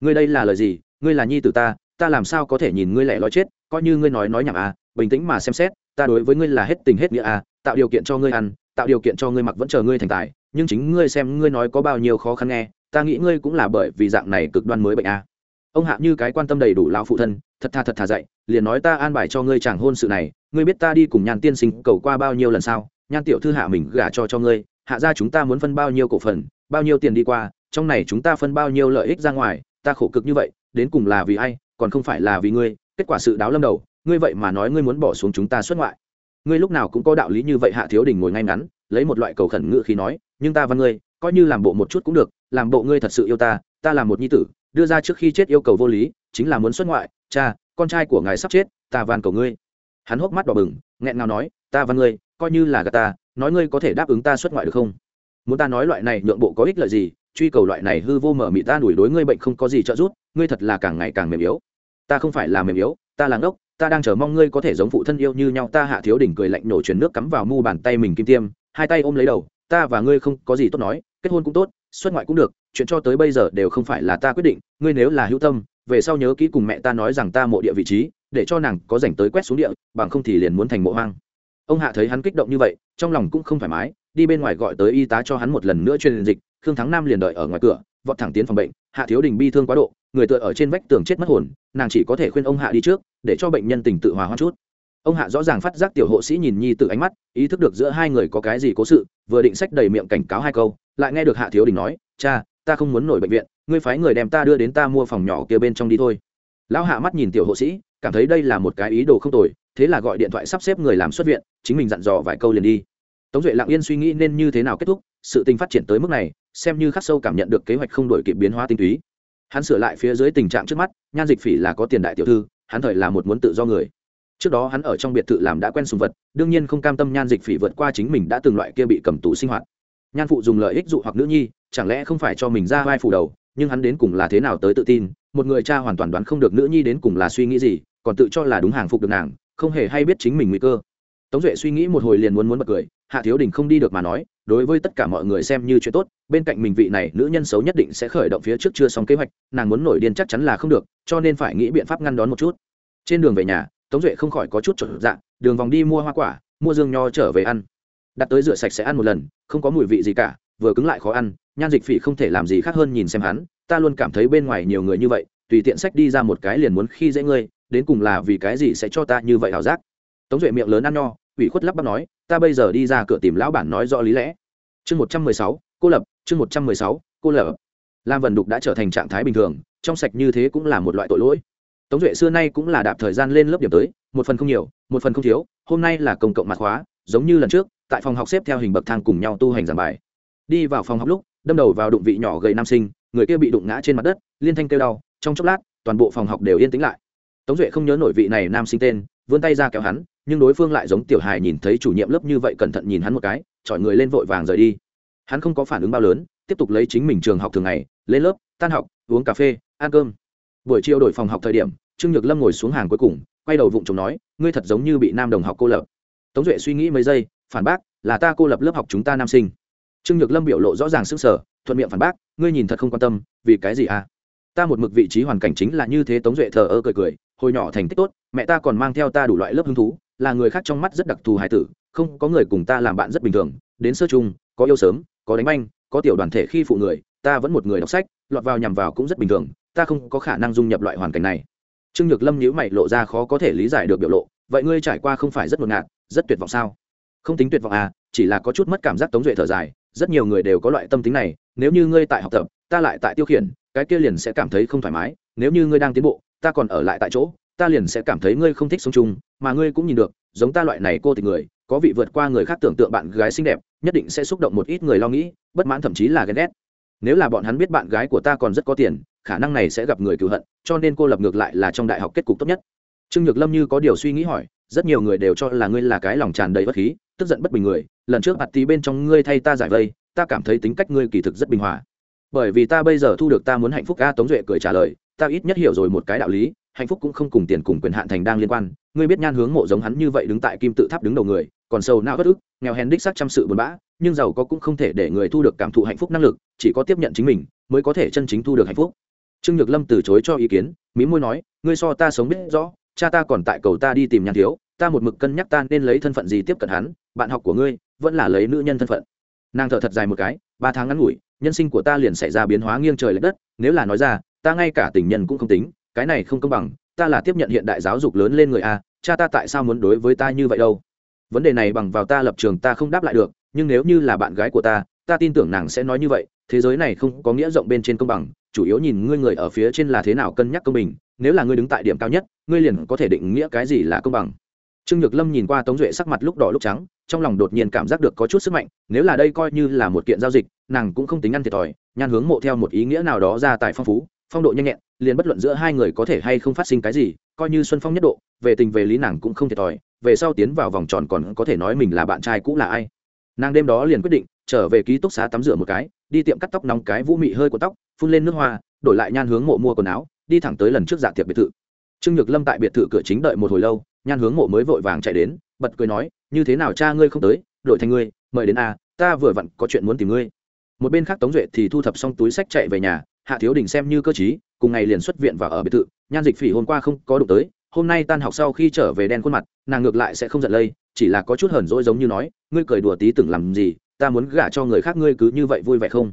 Ngươi đây là lời gì, ngươi là nhi tử ta ta làm sao có thể nhìn ngươi lẻ loi chết, coi như ngươi nói nói nhảm à bình tĩnh mà xem xét, ta đối với ngươi là hết tình hết nghĩa à tạo điều kiện cho ngươi ăn, tạo điều kiện cho ngươi mặc vẫn chờ ngươi thành tài, nhưng chính ngươi xem ngươi nói có bao nhiêu khó khăn nghe ta nghĩ ngươi cũng là bởi vì dạng này cực đoan mới bệnh à. ông hạ như cái quan tâm đầy đủ lão phụ thân, thật tha thật thà dạy, liền nói ta an bài cho ngươi chàng hôn sự này, ngươi biết ta đi cùng nhan tiên sinh cầu qua bao nhiêu lần sao nhan tiểu thư hạ mình gả cho cho ngươi, hạ ra chúng ta muốn phân bao nhiêu cổ phần, bao nhiêu tiền đi qua, trong này chúng ta phân bao nhiêu lợi ích ra ngoài, ta khổ cực như vậy, đến cùng là vì ai, còn không phải là vì ngươi, kết quả sự đáo lâm đầu, ngươi vậy mà nói ngươi muốn bỏ xuống chúng ta xuất ngoại ngươi lúc nào cũng có đạo lý như vậy hạ thiếu đình ngồi ngay ngắn, lấy một loại cầu khẩn ngự khi nói, nhưng ta văn ngươi, coi như làm bộ một chút cũng được làm bộ ngươi thật sự yêu ta ta là một nhi tử, đưa ra trước khi chết yêu cầu vô lý, chính là muốn xuất ngoại, cha, con trai của ngài sắp chết, ta van cầu ngươi. Hắn hốc mắt đỏ bừng, nghẹn ngào nói, ta và ngươi, coi như là gà ta, nói ngươi có thể đáp ứng ta xuất ngoại được không? Muốn ta nói loại này nhượng bộ có ích lợi gì, truy cầu loại này hư vô mở mị ta đuổi đối ngươi bệnh không có gì trợ giúp, ngươi thật là càng ngày càng mềm yếu. Ta không phải là mềm yếu, ta là ngốc, ta đang chờ mong ngươi có thể giống phụ thân yêu như nhau, ta hạ thiếu đỉnh cười lạnh nổ chuyển nước cắm vào mu bàn tay mình kim tiêm, hai tay ôm lấy đầu, ta và ngươi không có gì tốt nói, kết hôn cũng tốt xuất ngoại cũng được, chuyện cho tới bây giờ đều không phải là ta quyết định, ngươi nếu là hữu tâm, về sau nhớ kỹ cùng mẹ ta nói rằng ta mộ địa vị trí, để cho nàng có dành tới quét xuống địa, bằng không thì liền muốn thành mộ hoang. Ông hạ thấy hắn kích động như vậy, trong lòng cũng không thoải mái, đi bên ngoài gọi tới y tá cho hắn một lần nữa truyền dịch, khương thắng nam liền đợi ở ngoài cửa, vọt thẳng tiến phòng bệnh, hạ thiếu đình bi thương quá độ, người tựa ở trên vách tường chết mất hồn, nàng chỉ có thể khuyên ông hạ đi trước, để cho bệnh nhân tình tự hòa hoa chút. Ông hạ rõ ràng phát giác tiểu hộ sĩ nhìn nhi từ ánh mắt, ý thức được giữa hai người có cái gì cố sự, vừa định sách đầy miệng cảnh cáo hai câu lại nghe được hạ thiếu đình nói, cha, ta không muốn nổi bệnh viện, ngươi phái người đem ta đưa đến ta mua phòng nhỏ kia bên trong đi thôi. Lão hạ mắt nhìn tiểu hộ sĩ, cảm thấy đây là một cái ý đồ không tồi, thế là gọi điện thoại sắp xếp người làm xuất viện, chính mình dặn dò vài câu liền đi. Tống duệ lặng yên suy nghĩ nên như thế nào kết thúc, sự tình phát triển tới mức này, xem như khắc sâu cảm nhận được kế hoạch không đổi kịp biến hóa tinh túy. Hắn sửa lại phía dưới tình trạng trước mắt, nhan dịch phỉ là có tiền đại tiểu thư, hắn thời là một muốn tự do người. Trước đó hắn ở trong biệt thự làm đã quen sùng vật, đương nhiên không cam tâm nhan dịch phỉ vượt qua chính mình đã từng loại kia bị cầm tù sinh hoạt nhan phụ dùng lợi ích dụ hoặc nữ nhi, chẳng lẽ không phải cho mình ra vai phủ đầu, nhưng hắn đến cùng là thế nào tới tự tin? Một người cha hoàn toàn đoán không được nữ nhi đến cùng là suy nghĩ gì, còn tự cho là đúng hàng phục được nàng, không hề hay biết chính mình nguy cơ. Tống duệ suy nghĩ một hồi liền muốn muốn bật cười, hạ thiếu đình không đi được mà nói, đối với tất cả mọi người xem như chuyện tốt, bên cạnh mình vị này nữ nhân xấu nhất định sẽ khởi động phía trước chưa xong kế hoạch, nàng muốn nổi điên chắc chắn là không được, cho nên phải nghĩ biện pháp ngăn đón một chút. Trên đường về nhà, tống duệ không khỏi có chút trở dạng đường vòng đi mua hoa quả, mua dương nho trở về ăn đặt tới rửa sạch sẽ ăn một lần, không có mùi vị gì cả, vừa cứng lại khó ăn, nhan dịch phỉ không thể làm gì khác hơn nhìn xem hắn, ta luôn cảm thấy bên ngoài nhiều người như vậy, tùy tiện sách đi ra một cái liền muốn khi dễ ngươi, đến cùng là vì cái gì sẽ cho ta như vậy ảo giác? Tống duệ miệng lớn ăn nho, ủy khuất lắp bắp nói, ta bây giờ đi ra cửa tìm lão bản nói rõ lý lẽ. Chương một trăm mười sáu, cô lập, chương một trăm mười sáu, cô lập. Lam vần đục đã trở thành trạng thái bình thường, trong sạch như thế cũng là một loại tội lỗi. Tống duệ xưa nay cũng là đạp thời gian lên lớp điểm tới, một phần không nhiều, một phần không thiếu, hôm nay là công cộng mặt khóa giống như lần trước, tại phòng học xếp theo hình bậc thang cùng nhau tu hành giảng bài. Đi vào phòng học lúc, đâm đầu vào đụng vị nhỏ gầy nam sinh, người kia bị đụng ngã trên mặt đất, liên thanh kêu đau, trong chốc lát, toàn bộ phòng học đều yên tĩnh lại. Tống duệ không nhớ nổi vị này nam sinh tên, vươn tay ra kéo hắn, nhưng đối phương lại giống tiểu hài nhìn thấy chủ nhiệm lớp như vậy cẩn thận nhìn hắn một cái, chọi người lên vội vàng rời đi. Hắn không có phản ứng bao lớn, tiếp tục lấy chính mình trường học thường ngày, lên lớp, tan học, uống cà phê, ăn cơm. Buổi chiều đổi phòng học thời điểm, trương nhược lâm ngồi xuống hàng cuối cùng, quay đầu vụng chồng nói, ngươi thật giống như bị nam đồng học cô lập tống duệ suy nghĩ mấy giây, phản bác, là ta cô lập lớp học chúng ta nam sinh. Trương nhược lâm biểu lộ rõ ràng sức sở thuận miệng phản bác, ngươi nhìn thật không quan tâm, vì cái gì à? Ta một mực vị trí hoàn cảnh chính là như thế. Tống duệ thờ ơ cười cười, hồi nhỏ thành tích tốt, mẹ ta còn mang theo ta đủ loại lớp hứng thú, là người khác trong mắt rất đặc thù hài tử, không có người cùng ta làm bạn rất bình thường, đến sơ chung có yêu sớm, có đánh banh, có tiểu đoàn thể khi phụ người, ta vẫn một người đọc sách, lọt vào nhằm vào cũng rất bình thường, ta không có khả năng dung nhập loại hoàn cảnh này. Trương nhược lâm nhíu mày lộ ra khó có thể lý giải được biểu lộ vậy ngươi trải qua không phải rất ngột ngạt, rất tuyệt vọng sao? Không tính tuyệt vọng à chỉ là có chút mất cảm giác tống duệ thở dài, rất nhiều người đều có loại tâm tính này, nếu như ngươi tại học tập, ta lại tại tiêu khiển, cái kia liền sẽ cảm thấy không thoải mái, nếu như ngươi đang tiến bộ, ta còn ở lại tại chỗ, ta liền sẽ cảm thấy ngươi không thích sống chung, mà ngươi cũng nhìn được, giống ta loại này cô tình người, có vị vượt qua người khác tưởng tượng bạn gái xinh đẹp, nhất định sẽ xúc động một ít người lo nghĩ, bất mãn thậm chí là ghen ghét. Nếu là bọn hắn biết bạn gái của ta còn rất có tiền, khả năng này sẽ gặp người cựu hận, cho nên cô lập ngược lại là trong đại học kết cục tốt nhất trương nhược lâm như có điều suy nghĩ hỏi, rất nhiều người đều cho là ngươi là cái lòng tràn đầy bất khí, tức giận bất bình người, lần trước mặt tí bên trong ngươi thay ta giải vây, ta cảm thấy tính cách ngươi kỳ thực rất bình hòa. Bởi vì ta bây giờ thu được ta muốn hạnh phúc ca tống duệ cười trả lời, ta ít nhất hiểu rồi một cái đạo lý, hạnh phúc cũng không cùng tiền cùng quyền hạn thành đang liên quan, ngươi biết nhan hướng mộ giống hắn như vậy đứng tại kim tự tháp đứng đầu người, còn sâu não bất ức, nghèo hèn đích sắc chăm sự buồn bã, nhưng giàu có cũng không thể để người thu được cảm thụ hạnh phúc năng lực, chỉ có tiếp nhận chính mình mới có thể chân chính thu được hạnh phúc. Trương nhược lâm từ chối cho ý kiến, mí môi nói, ngươi so ta sống biết rõ cha ta còn tại cầu ta đi tìm nhan thiếu, ta một mực cân nhắc ta nên lấy thân phận gì tiếp cận hắn, bạn học của ngươi vẫn là lấy nữ nhân thân phận. Nàng thở thật dài một cái, ba tháng ngắn ngủi, nhân sinh của ta liền xảy ra biến hóa nghiêng trời l ệ đất, nếu là nói ra, ta ngay cả tình nhân cũng không tính, cái này không công bằng, ta là tiếp nhận hiện đại giáo dục lớn lên người a, cha ta tại sao muốn đối với ta như vậy đâu? Vấn đề này bằng vào ta lập trường ta không đáp lại được, nhưng nếu như là bạn gái của ta ta tin tưởng nàng sẽ nói như vậy thế giới này không có nghĩa rộng bên trên công bằng, chủ yếu nhìn ngươi người ở phía trên là thế nào cân nhắc công bình, nếu là ngươi đứng tại điểm cao nhất, ngươi liền có thể định nghĩa cái gì là công bằng. Trương nhược lâm nhìn qua tống duệ sắc mặt lúc đỏ lúc trắng, trong lòng đột nhiên cảm giác được có chút sức mạnh, nếu là đây coi như là một kiện giao dịch, nàng cũng không tính ăn thiệt thòi, nhan hướng mộ theo một ý nghĩa nào đó ra tài phong phú, phong độ nhanh nhẹn, liền bất luận giữa hai người có thể hay không phát sinh cái gì, coi như xuân phong nhất độ, về tình về lý nàng cũng không thiệt thòi, về sau tiến vào vòng tròn còn có thể nói mình là bạn trai cũ là ai. Nàng đêm đó liền quyết định, trở về ký túc xá tắm rửa một cái đi tiệm cắt tóc nóng cái vũ mị hơi của tóc, phun lên nước hoa, đổi lại nhan hướng mộ mua quần áo, đi thẳng tới lần trước dạ tiệc biệt thự. Trương nhược lâm tại biệt thự cửa chính đợi một hồi lâu, nhan hướng mộ mới vội vàng chạy đến, bật cười nói, như thế nào cha ngươi không tới, đổi thành ngươi, mời đến a, ta vừa vặn có chuyện muốn tìm ngươi. Một bên khác tống duệ thì thu thập xong túi sách chạy về nhà, hạ thiếu đình xem như cơ chí cùng ngày liền xuất viện và ở biệt thự, nhan dịch phỉ hôm qua không có đụng tới, hôm nay tan học sau khi trở về đen khuôn mặt, nàng ngược lại sẽ không giận lây, chỉ là có chút hờn dỗi giống như nói, ngươi cười đùa tí từng làm gì ta muốn gả cho người khác ngươi cứ như vậy vui vẻ không?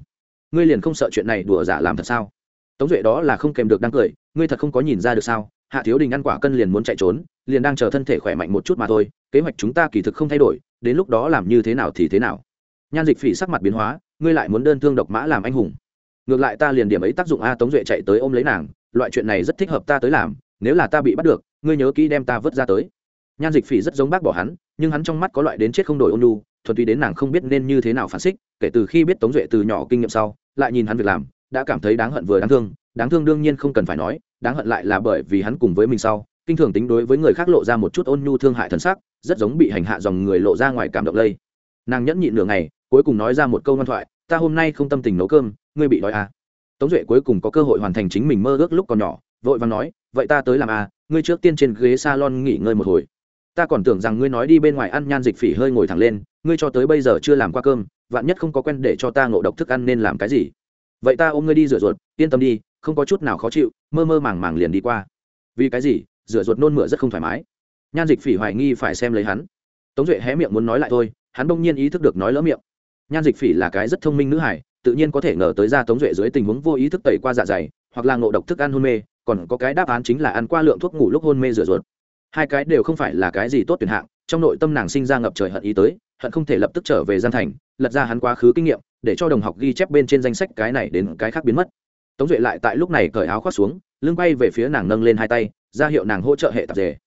Ngươi liền không sợ chuyện này đùa giả làm thật sao? Tống duệ đó là không kèm được đang cười, ngươi thật không có nhìn ra được sao? Hạ thiếu đình ăn quả cân liền muốn chạy trốn, liền đang chờ thân thể khỏe mạnh một chút mà thôi, kế hoạch chúng ta kỳ thực không thay đổi, đến lúc đó làm như thế nào thì thế nào. Nhan dịch phỉ sắc mặt biến hóa, ngươi lại muốn đơn thương độc mã làm anh hùng. Ngược lại ta liền điểm ấy tác dụng a, tống duệ chạy tới ôm lấy nàng, loại chuyện này rất thích hợp ta tới làm, nếu là ta bị bắt được, ngươi nhớ kỹ đem ta vớt ra tới. Nhan dịch phỉ rất giống bác bỏ hắn, nhưng hắn trong mắt có loại đến chết không đổi ôn lu thuần túy đến nàng không biết nên như thế nào phản xích, kể từ khi biết tống duệ từ nhỏ kinh nghiệm sau, lại nhìn hắn việc làm, đã cảm thấy đáng hận vừa đáng thương đáng thương đương nhiên không cần phải nói, đáng hận lại là bởi vì hắn cùng với mình sau, kinh thường tính đối với người khác lộ ra một chút ôn nhu thương hại thân sắc, rất giống bị hành hạ dòng người lộ ra ngoài cảm động lây nàng nhẫn nhịn nửa ngày, cuối cùng nói ra một câu ngoan thoại, ta hôm nay không tâm tình nấu cơm, ngươi bị đói à. tống duệ cuối cùng có cơ hội hoàn thành chính mình mơ ước lúc còn nhỏ, vội và nói, vậy ta tới làm à ngươi trước tiên trên ghế salon nghỉ ngơi một hồi ta còn tưởng rằng ngươi nói đi bên ngoài ăn nhan dịch phỉ hơi ngồi thẳng lên ngươi cho tới bây giờ chưa làm qua cơm, vạn nhất không có quen để cho ta ngộ độc thức ăn nên làm cái gì? Vậy ta ôm ngươi đi rửa ruột, yên tâm đi, không có chút nào khó chịu, mơ mơ màng màng liền đi qua. Vì cái gì? Rửa ruột nôn mửa rất không thoải mái. Nhan dịch phỉ hoài nghi phải xem lấy hắn. Tống duệ hé miệng muốn nói lại thôi, hắn bỗng nhiên ý thức được nói lỡ miệng. Nhan dịch phỉ là cái rất thông minh nữ hải tự nhiên có thể ngờ tới ra tống duệ dưới tình huống vô ý thức tẩy qua dạ dày, hoặc là ngộ độc thức ăn hôn mê, còn có cái đáp án chính là ăn qua lượng thuốc ngủ lúc hôn mê rửa ruột. Hai cái đều không phải là cái gì tốt tuyển hạng, trong nội tâm nàng sinh ra ngập trời hận ý tới hận không thể lập tức trở về gian thành, lật ra hắn quá khứ kinh nghiệm, để cho đồng học ghi chép bên trên danh sách cái này đến cái khác biến mất. Tống duệ lại tại lúc này cởi áo khoác xuống, lưng bay về phía nàng nâng lên hai tay, ra hiệu nàng hỗ trợ hệ tạp dề.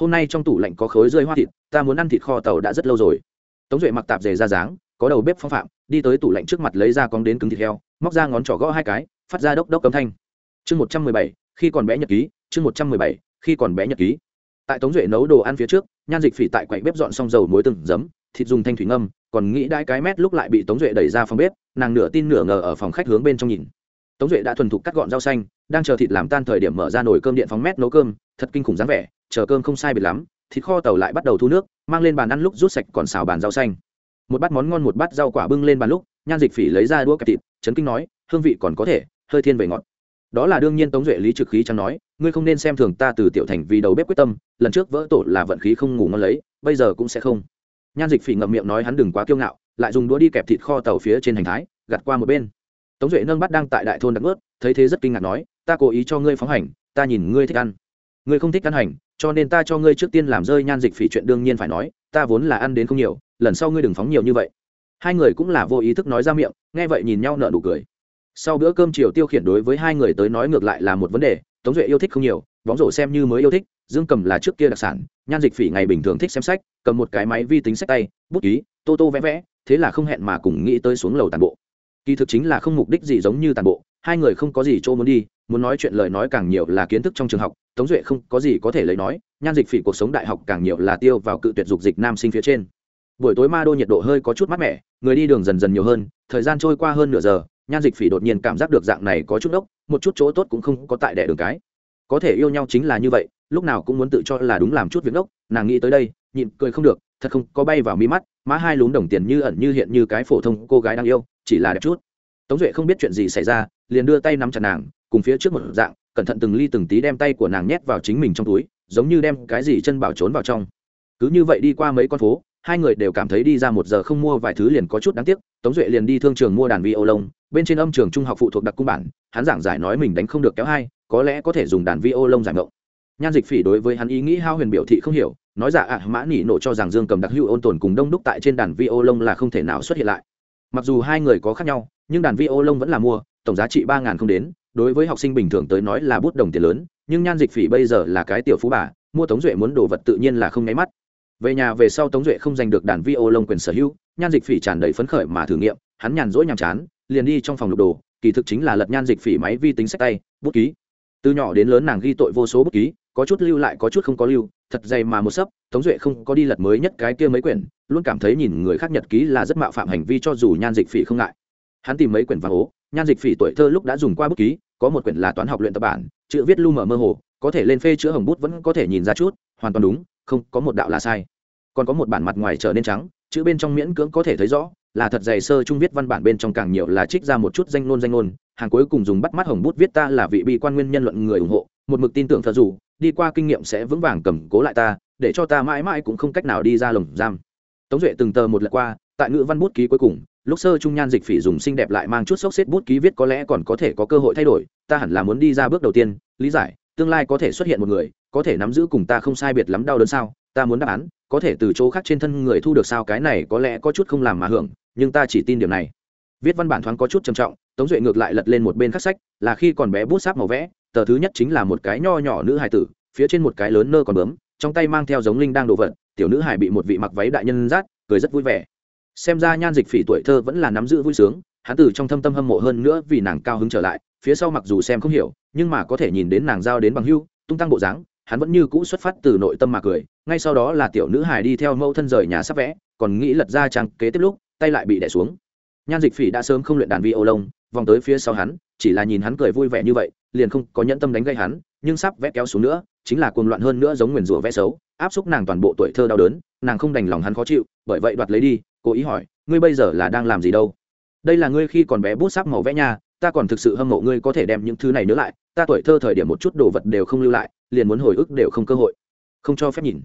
Hôm nay trong tủ lạnh có khối rơi hoa thịt, ta muốn ăn thịt kho tàu đã rất lâu rồi. Tống duệ mặc tạp dề ra dáng, có đầu bếp phong phạm, đi tới tủ lạnh trước mặt lấy ra con đến cứng thịt heo, móc ra ngón trỏ gõ hai cái, phát ra đốc đốc cấm thanh. Chương một trăm mười bảy, khi còn bé nhật ký, chương một trăm mười bảy, khi còn bé nhật ký. Tại tống duệ nấu đồ ăn phía trước, nhan dịch phỉ tại quậy bếp dọn xong dầu muối từng giấm thịt dùng thanh thủy ngâm, còn nghĩ đãi cái mét lúc lại bị tống duệ đẩy ra phòng bếp, nàng nửa tin nửa ngờ ở phòng khách hướng bên trong nhìn. Tống duệ đã thuần thục cắt gọn rau xanh, đang chờ thịt làm tan thời điểm mở ra nồi cơm điện phóng mét nấu cơm, thật kinh khủng dáng vẻ, chờ cơm không sai biệt lắm, thịt kho tàu lại bắt đầu thu nước, mang lên bàn ăn lúc rút sạch còn xào bàn rau xanh. Một bát món ngon một bát rau quả bưng lên bàn lúc, nhan dịch phỉ lấy ra đũa kẹp thịt, chấn kinh nói, hương vị còn có thể, hơi thiên về ngọt. Đó là đương nhiên tống duệ lý trực khí chẳng nói, ngươi không nên xem thường ta từ tiểu thành vì đầu bếp quyết tâm, lần trước vỡ tổ là vận khí không ngủ ngon lấy, bây giờ cũng sẽ không nhan dịch phỉ ngậm miệng nói hắn đừng quá kiêu ngạo, lại dùng đũa đi kẹp thịt kho tàu phía trên hành thái gặt qua một bên. Tống duệ nâng bắt đang tại đại thôn đặc ướt thấy thế rất kinh ngạc nói, ta cố ý cho ngươi phóng hành, ta nhìn ngươi thích ăn. Ngươi không thích ăn hành, cho nên ta cho ngươi trước tiên làm rơi nhan dịch phỉ chuyện đương nhiên phải nói, ta vốn là ăn đến không nhiều, lần sau ngươi đừng phóng nhiều như vậy. Hai người cũng là vô ý thức nói ra miệng, nghe vậy nhìn nhau nợ nụ cười. Sau bữa cơm chiều tiêu khiển đối với hai người tới nói ngược lại là một vấn đề, tống duệ yêu thích không nhiều, bóng rổ xem như mới yêu thích, dương cầm là trước kia đặc sản nhan dịch phỉ ngày bình thường thích xem sách, cầm một cái máy vi tính sách tay, bút ký, tô tô vẽ vẽ, thế là không hẹn mà cùng nghĩ tới xuống lầu tàn bộ. Kỳ thực chính là không mục đích gì giống như tàn bộ, hai người không có gì chỗ muốn đi, muốn nói chuyện lời nói càng nhiều là kiến thức trong trường học, tống duệ không có gì có thể lấy nói, nhan dịch phỉ cuộc sống đại học càng nhiều là tiêu vào cự tuyệt dục dịch nam sinh phía trên. Buổi tối ma đô nhiệt độ hơi có chút mát mẻ, người đi đường dần dần nhiều hơn, thời gian trôi qua hơn nửa giờ, nhan dịch phỉ đột nhiên cảm giác được dạng này có chút ốc, một chút chỗ tốt cũng không có tại đẻ đường cái. Có thể yêu nhau chính là như vậy lúc nào cũng muốn tự cho là đúng làm chút việc ngốc, nàng nghĩ tới đây, nhịn cười không được, thật không, có bay vào mi mắt, má hai lún đồng tiền như ẩn như hiện như cái phổ thông cô gái đang yêu, chỉ là đẹp chút. Tống duệ không biết chuyện gì xảy ra, liền đưa tay nắm chặt nàng, cùng phía trước một dạng, cẩn thận từng ly từng tí đem tay của nàng nhét vào chính mình trong túi, giống như đem cái gì chân bảo trốn vào trong. Cứ như vậy đi qua mấy con phố, hai người đều cảm thấy đi ra một giờ không mua vài thứ liền có chút đáng tiếc, tống duệ liền đi thương trường mua đàn vi ô lông bên trên âm trường trung học phụ thuộc đặc cung bản, hắn giảng giải nói mình đánh không được kéo hai, có lẽ có thể dùng đàn vi ô lông giải mộng nhan dịch phỉ đối với hắn ý nghĩ hao huyền biểu thị không hiểu, nói giả ạ à, mã nỉ nộ cho rằng dương cầm đặc hữu ôn tồn cùng đông đúc tại trên đàn vi ô lông là không thể nào xuất hiện lại. Mặc dù hai người có khác nhau, nhưng đàn vi ô lông vẫn là mua, tổng giá trị ba ngàn không đến, đối với học sinh bình thường tới nói là bút đồng tiền lớn, nhưng nhan dịch phỉ bây giờ là cái tiểu phú bà, mua tống duệ muốn đồ vật tự nhiên là không nháy mắt. Về nhà về sau tống duệ không giành được đàn vi ô lông quyền sở hữu, nhan dịch phỉ tràn đầy phấn khởi mà thử nghiệm, hắn nhàn rỗi nhàm chán, liền đi trong phòng lục đồ, kỳ thực chính là lật nhan dịch phỉ máy vi tính sách tay, bút ký. Từ nhỏ đến lớn nàng ghi tội vô số bút ký có chút lưu lại, có chút không có lưu, thật dày mà một sấp, tống duệ không có đi lật mới nhất cái kia mấy quyển, luôn cảm thấy nhìn người khác nhật ký là rất mạo phạm hành vi cho dù nhan dịch phỉ không ngại. Hắn tìm mấy quyển vàng hố nhan dịch phỉ tuổi thơ lúc đã dùng qua bút ký, có một quyển là toán học luyện tập bản, chữ viết lu mở mơ hồ, có thể lên phê chữa hồng bút vẫn có thể nhìn ra chút, hoàn toàn đúng, không, có một đạo là sai. Còn có một bản mặt ngoài trở nên trắng, chữ bên trong miễn cưỡng có thể thấy rõ, là thật dày sơ trung viết văn bản bên trong càng nhiều là trích ra một chút danh ngôn danh ngôn, hàng cuối cùng dùng bắt mắt hồng bút viết ta là vị bi quan nguyên nhân luận người ủng hộ một mực tin tưởng thợ dù đi qua kinh nghiệm sẽ vững vàng cầm cố lại ta, để cho ta mãi mãi cũng không cách nào đi ra lồng giam. Tống duệ từng tờ một lượt qua, tại ngữ văn bút ký cuối cùng, lúc sơ trung nhan dịch phỉ dùng xinh đẹp lại mang chút sốc xếp bút ký viết có lẽ còn có thể có cơ hội thay đổi, ta hẳn là muốn đi ra bước đầu tiên, lý giải, tương lai có thể xuất hiện một người, có thể nắm giữ cùng ta không sai biệt lắm đau đớn sao, ta muốn đáp án, có thể từ chỗ khác trên thân người thu được sao cái này có lẽ có chút không làm mà hưởng, nhưng ta chỉ tin điều này. Viết văn bản thoáng có chút trầm trọng, tống duệ ngược lại lật lên một bên khắc sách, là khi còn bé bút sáp màu vẽ tờ thứ nhất chính là một cái nho nhỏ nữ hài tử, phía trên một cái lớn nơ còn bướm, trong tay mang theo giống linh đang đồ vật, tiểu nữ hài bị một vị mặc váy đại nhân rát cười rất vui vẻ. Xem ra nhan dịch phỉ tuổi thơ vẫn là nắm giữ vui sướng, hắn từ trong thâm tâm hâm mộ hơn nữa vì nàng cao hứng trở lại, phía sau mặc dù xem không hiểu, nhưng mà có thể nhìn đến nàng giao đến bằng hưu, tung tăng bộ dáng, hắn vẫn như cũ xuất phát từ nội tâm mà cười, ngay sau đó là tiểu nữ hài đi theo mẫu thân rời nhà sắp vẽ, còn nghĩ lật ra trang kế tiếp lúc, tay lại bị đẻ xuống. Nhan dịch phỉ đã sớm không luyện đàn vi ô lông, vòng tới phía sau hắn, chỉ là nhìn hắn cười vui vẻ như vậy liền không có nhẫn tâm đánh gây hắn, nhưng sắp vẽ kéo xuống nữa, chính là cuồng loạn hơn nữa giống nguyền rủa vẽ xấu, áp xúc nàng toàn bộ tuổi thơ đau đớn, nàng không đành lòng hắn khó chịu, bởi vậy đoạt lấy đi, cố ý hỏi, ngươi bây giờ là đang làm gì đâu? Đây là ngươi khi còn bé bút sắc màu vẽ nha, ta còn thực sự hâm mộ ngươi có thể đem những thứ này nhớ lại, ta tuổi thơ thời điểm một chút đồ vật đều không lưu lại, liền muốn hồi ức đều không cơ hội. Không cho phép nhìn.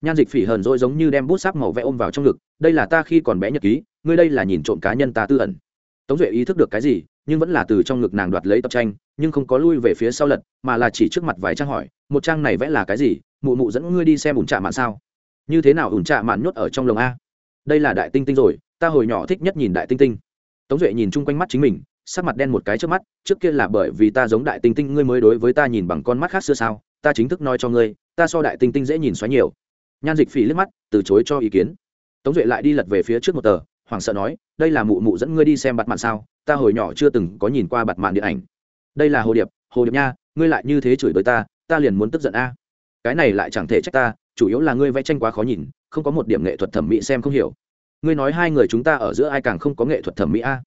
Nhan dịch phỉ hờn dỗi giống như đem bút sắc màu vẽ ôm vào trong ngực, đây là ta khi còn bé nhật ký, ngươi đây là nhìn trộm cá nhân ta tư ẩn. Tống duệ ý thức được cái gì nhưng vẫn là từ trong ngực nàng đoạt lấy tập tranh, nhưng không có lui về phía sau lật, mà là chỉ trước mặt vài trang hỏi, một trang này vẽ là cái gì? Mụ mụ dẫn ngươi đi xem ủn trạ mạn sao? Như thế nào ủn trạ mạn nhốt ở trong lồng a? Đây là đại tinh tinh rồi, ta hồi nhỏ thích nhất nhìn đại tinh tinh. Tống duệ nhìn chung quanh mắt chính mình, sắc mặt đen một cái trước mắt, trước kia là bởi vì ta giống đại tinh tinh, ngươi mới đối với ta nhìn bằng con mắt khác xưa sao? Ta chính thức nói cho ngươi, ta so đại tinh tinh dễ nhìn xoáy nhiều. Nhan dịch phỉ liếc mắt, từ chối cho ý kiến. Tống duệ lại đi lật về phía trước một tờ, hoảng sợ nói, đây là mụ mụ dẫn ngươi đi xem bặt mạn sao? Ta hồi nhỏ chưa từng có nhìn qua bạt mạng điện ảnh. Đây là hồ điệp hồ điệp nha, ngươi lại như thế chửi tới ta ta liền muốn tức giận a. Cái này lại chẳng thể trách ta, chủ yếu là ngươi vẽ tranh quá khó nhìn, không có một điểm nghệ thuật thẩm mỹ xem không hiểu. Ngươi nói hai người chúng ta ở giữa ai càng không có nghệ thuật thẩm mỹ a?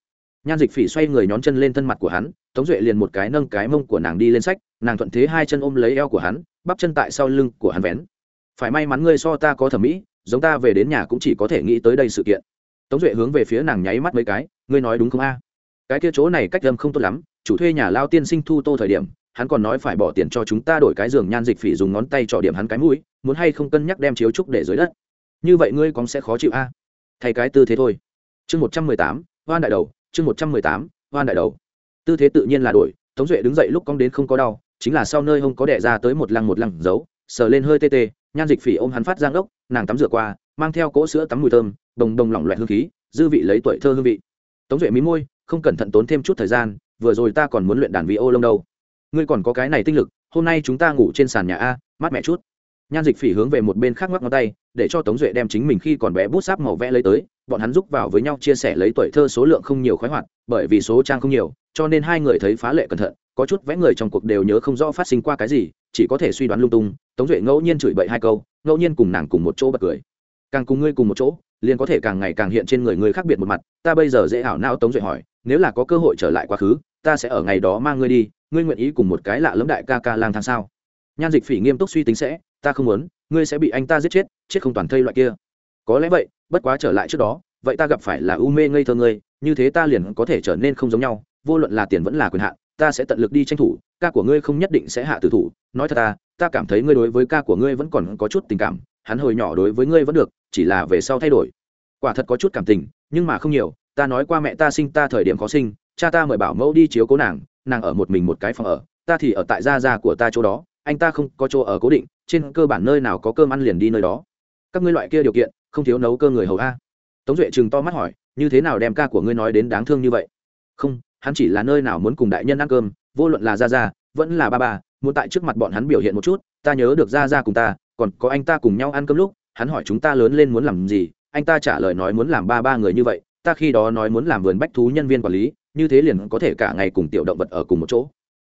Nhan dịch phỉ xoay người nhón chân lên thân mặt của hắn, tống duệ liền một cái nâng cái mông của nàng đi lên sách, nàng thuận thế hai chân ôm lấy eo của hắn, bắp chân tại sau lưng của hắn vén. Phải may mắn ngươi so ta có thẩm mỹ, giống ta về đến nhà cũng chỉ có thể nghĩ tới đây sự kiện. Tống duệ hướng về phía nàng nháy mắt mấy cái, ngươi nói đúng không a? Cái kia chỗ này cách âm không tốt lắm, chủ thuê nhà lao tiên sinh thu tô thời điểm, hắn còn nói phải bỏ tiền cho chúng ta đổi cái giường nhan dịch phỉ dùng ngón tay trọ điểm hắn cái mũi, muốn hay không cân nhắc đem chiếu trúc để dưới đất. Như vậy ngươi cũng sẽ khó chịu a. Thay cái tư thế thôi. Chương một trăm mười tám, hoan đại đầu, chương một trăm mười tám, hoan đại đầu. Tư thế tự nhiên là đổi, tống duệ đứng dậy lúc cong đến không có đau, chính là sau nơi không có đẻ ra tới một lăng một lăng giấu sờ lên hơi tê tê, nhan dịch phỉ ôm hắn phát giang ốc, nàng tắm rửa qua, mang theo cỗ sữa tắm mùi thơm, đồng đồng lỏng loại hương khí, dư vị lấy tuổi thơ hương vị. Tống duệ mí môi không cẩn thận tốn thêm chút thời gian, vừa rồi ta còn muốn luyện đàn vị ô lông đâu. Ngươi còn có cái này tinh lực, hôm nay chúng ta ngủ trên sàn nhà a, mát mẹ chút. Nhan dịch phỉ hướng về một bên khác ngoắc ngón tay, để cho tống duệ đem chính mình khi còn bé bút sáp màu vẽ lấy tới, bọn hắn giúp vào với nhau chia sẻ lấy tuổi thơ số lượng không nhiều khoái hoạt, bởi vì số trang không nhiều, cho nên hai người thấy phá lệ cẩn thận, có chút vẽ người trong cuộc đều nhớ không rõ phát sinh qua cái gì, chỉ có thể suy đoán lung tung, tống duệ ngẫu nhiên chửi bậy hai câu, ngẫu nhiên cùng nàng cùng một chỗ bật cười. Càng cùng ngươi cùng một chỗ, liền có thể càng ngày càng hiện trên người người khác biệt một mặt, ta bây giờ dễ ảo não tống duệ hỏi nếu là có cơ hội trở lại quá khứ, ta sẽ ở ngày đó mang ngươi đi, ngươi nguyện ý cùng một cái lạ lẫm đại ca ca lang thang sao? Nhan dịch phỉ nghiêm túc suy tính sẽ, ta không muốn, ngươi sẽ bị anh ta giết chết chết không toàn thây loại kia. Có lẽ vậy, bất quá trở lại trước đó, vậy ta gặp phải là u mê ngây thơ ngươi, như thế ta liền có thể trở nên không giống nhau, vô luận là tiền vẫn là quyền hạn, ta sẽ tận lực đi tranh thủ, ca của ngươi không nhất định sẽ hạ tử thủ, nói thật ta ta cảm thấy ngươi đối với ca của ngươi vẫn còn có chút tình cảm, hắn hồi nhỏ đối với ngươi vẫn được, chỉ là về sau thay đổi. Quả thật có chút cảm tình, nhưng mà không nhiều ta nói qua mẹ ta sinh ta thời điểm khó sinh, cha ta mời bảo mẫu đi chiếu cố nàng nàng ở một mình một cái phòng ở, ta thì ở tại gia gia của ta chỗ đó, anh ta không có chỗ ở cố định, trên cơ bản nơi nào có cơm ăn liền đi nơi đó. Các ngươi loại kia điều kiện, không thiếu nấu cơ người hầu a. Tống duệ chừng to mắt hỏi, như thế nào đem ca của ngươi nói đến đáng thương như vậy? Không, hắn chỉ là nơi nào muốn cùng đại nhân ăn cơm, vô luận là gia gia, vẫn là ba ba, muốn tại trước mặt bọn hắn biểu hiện một chút, ta nhớ được gia gia cùng ta, còn có anh ta cùng nhau ăn cơm lúc, hắn hỏi chúng ta lớn lên muốn làm gì, anh ta trả lời nói muốn làm ba ba người như vậy ta khi đó nói muốn làm vườn bách thú nhân viên quản lý, như thế liền có thể cả ngày cùng tiểu động vật ở cùng một chỗ.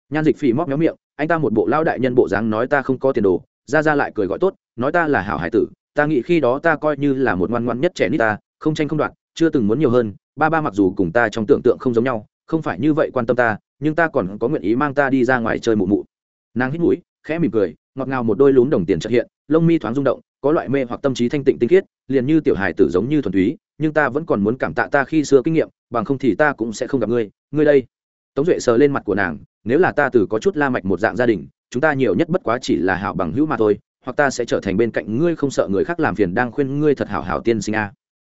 Nhan dịch phỉ móc méo miệng, anh ta một bộ lao đại nhân bộ dáng nói ta không có tiền đồ, ra ra lại cười gọi tốt, nói ta là hảo hải tử, ta nghĩ khi đó ta coi như là một ngoan ngoan nhất trẻ nít ta, không tranh không đoạn chưa từng muốn nhiều hơn, ba ba mặc dù cùng ta trong tưởng tượng không giống nhau, không phải như vậy quan tâm ta, nhưng ta còn có nguyện ý mang ta đi ra ngoài chơi mụ mụ. Nàng hít mũi, khẽ mỉm cười, ngọt ngào một đôi lún đồng tiền trợ hiện, lông mi thoáng rung động, có loại mê hoặc tâm trí thanh tịnh tinh khiết, liền như tiểu hài tử giống như thuần túy nhưng ta vẫn còn muốn cảm tạ ta khi xưa kinh nghiệm, bằng không thì ta cũng sẽ không gặp ngươi. Ngươi đây. Tống duệ sờ lên mặt của nàng, nếu là ta từ có chút la mạch một dạng gia đình, chúng ta nhiều nhất bất quá chỉ là hảo bằng hữu mà thôi, hoặc ta sẽ trở thành bên cạnh ngươi không sợ người khác làm phiền đang khuyên ngươi thật hảo hảo tiên sinh a.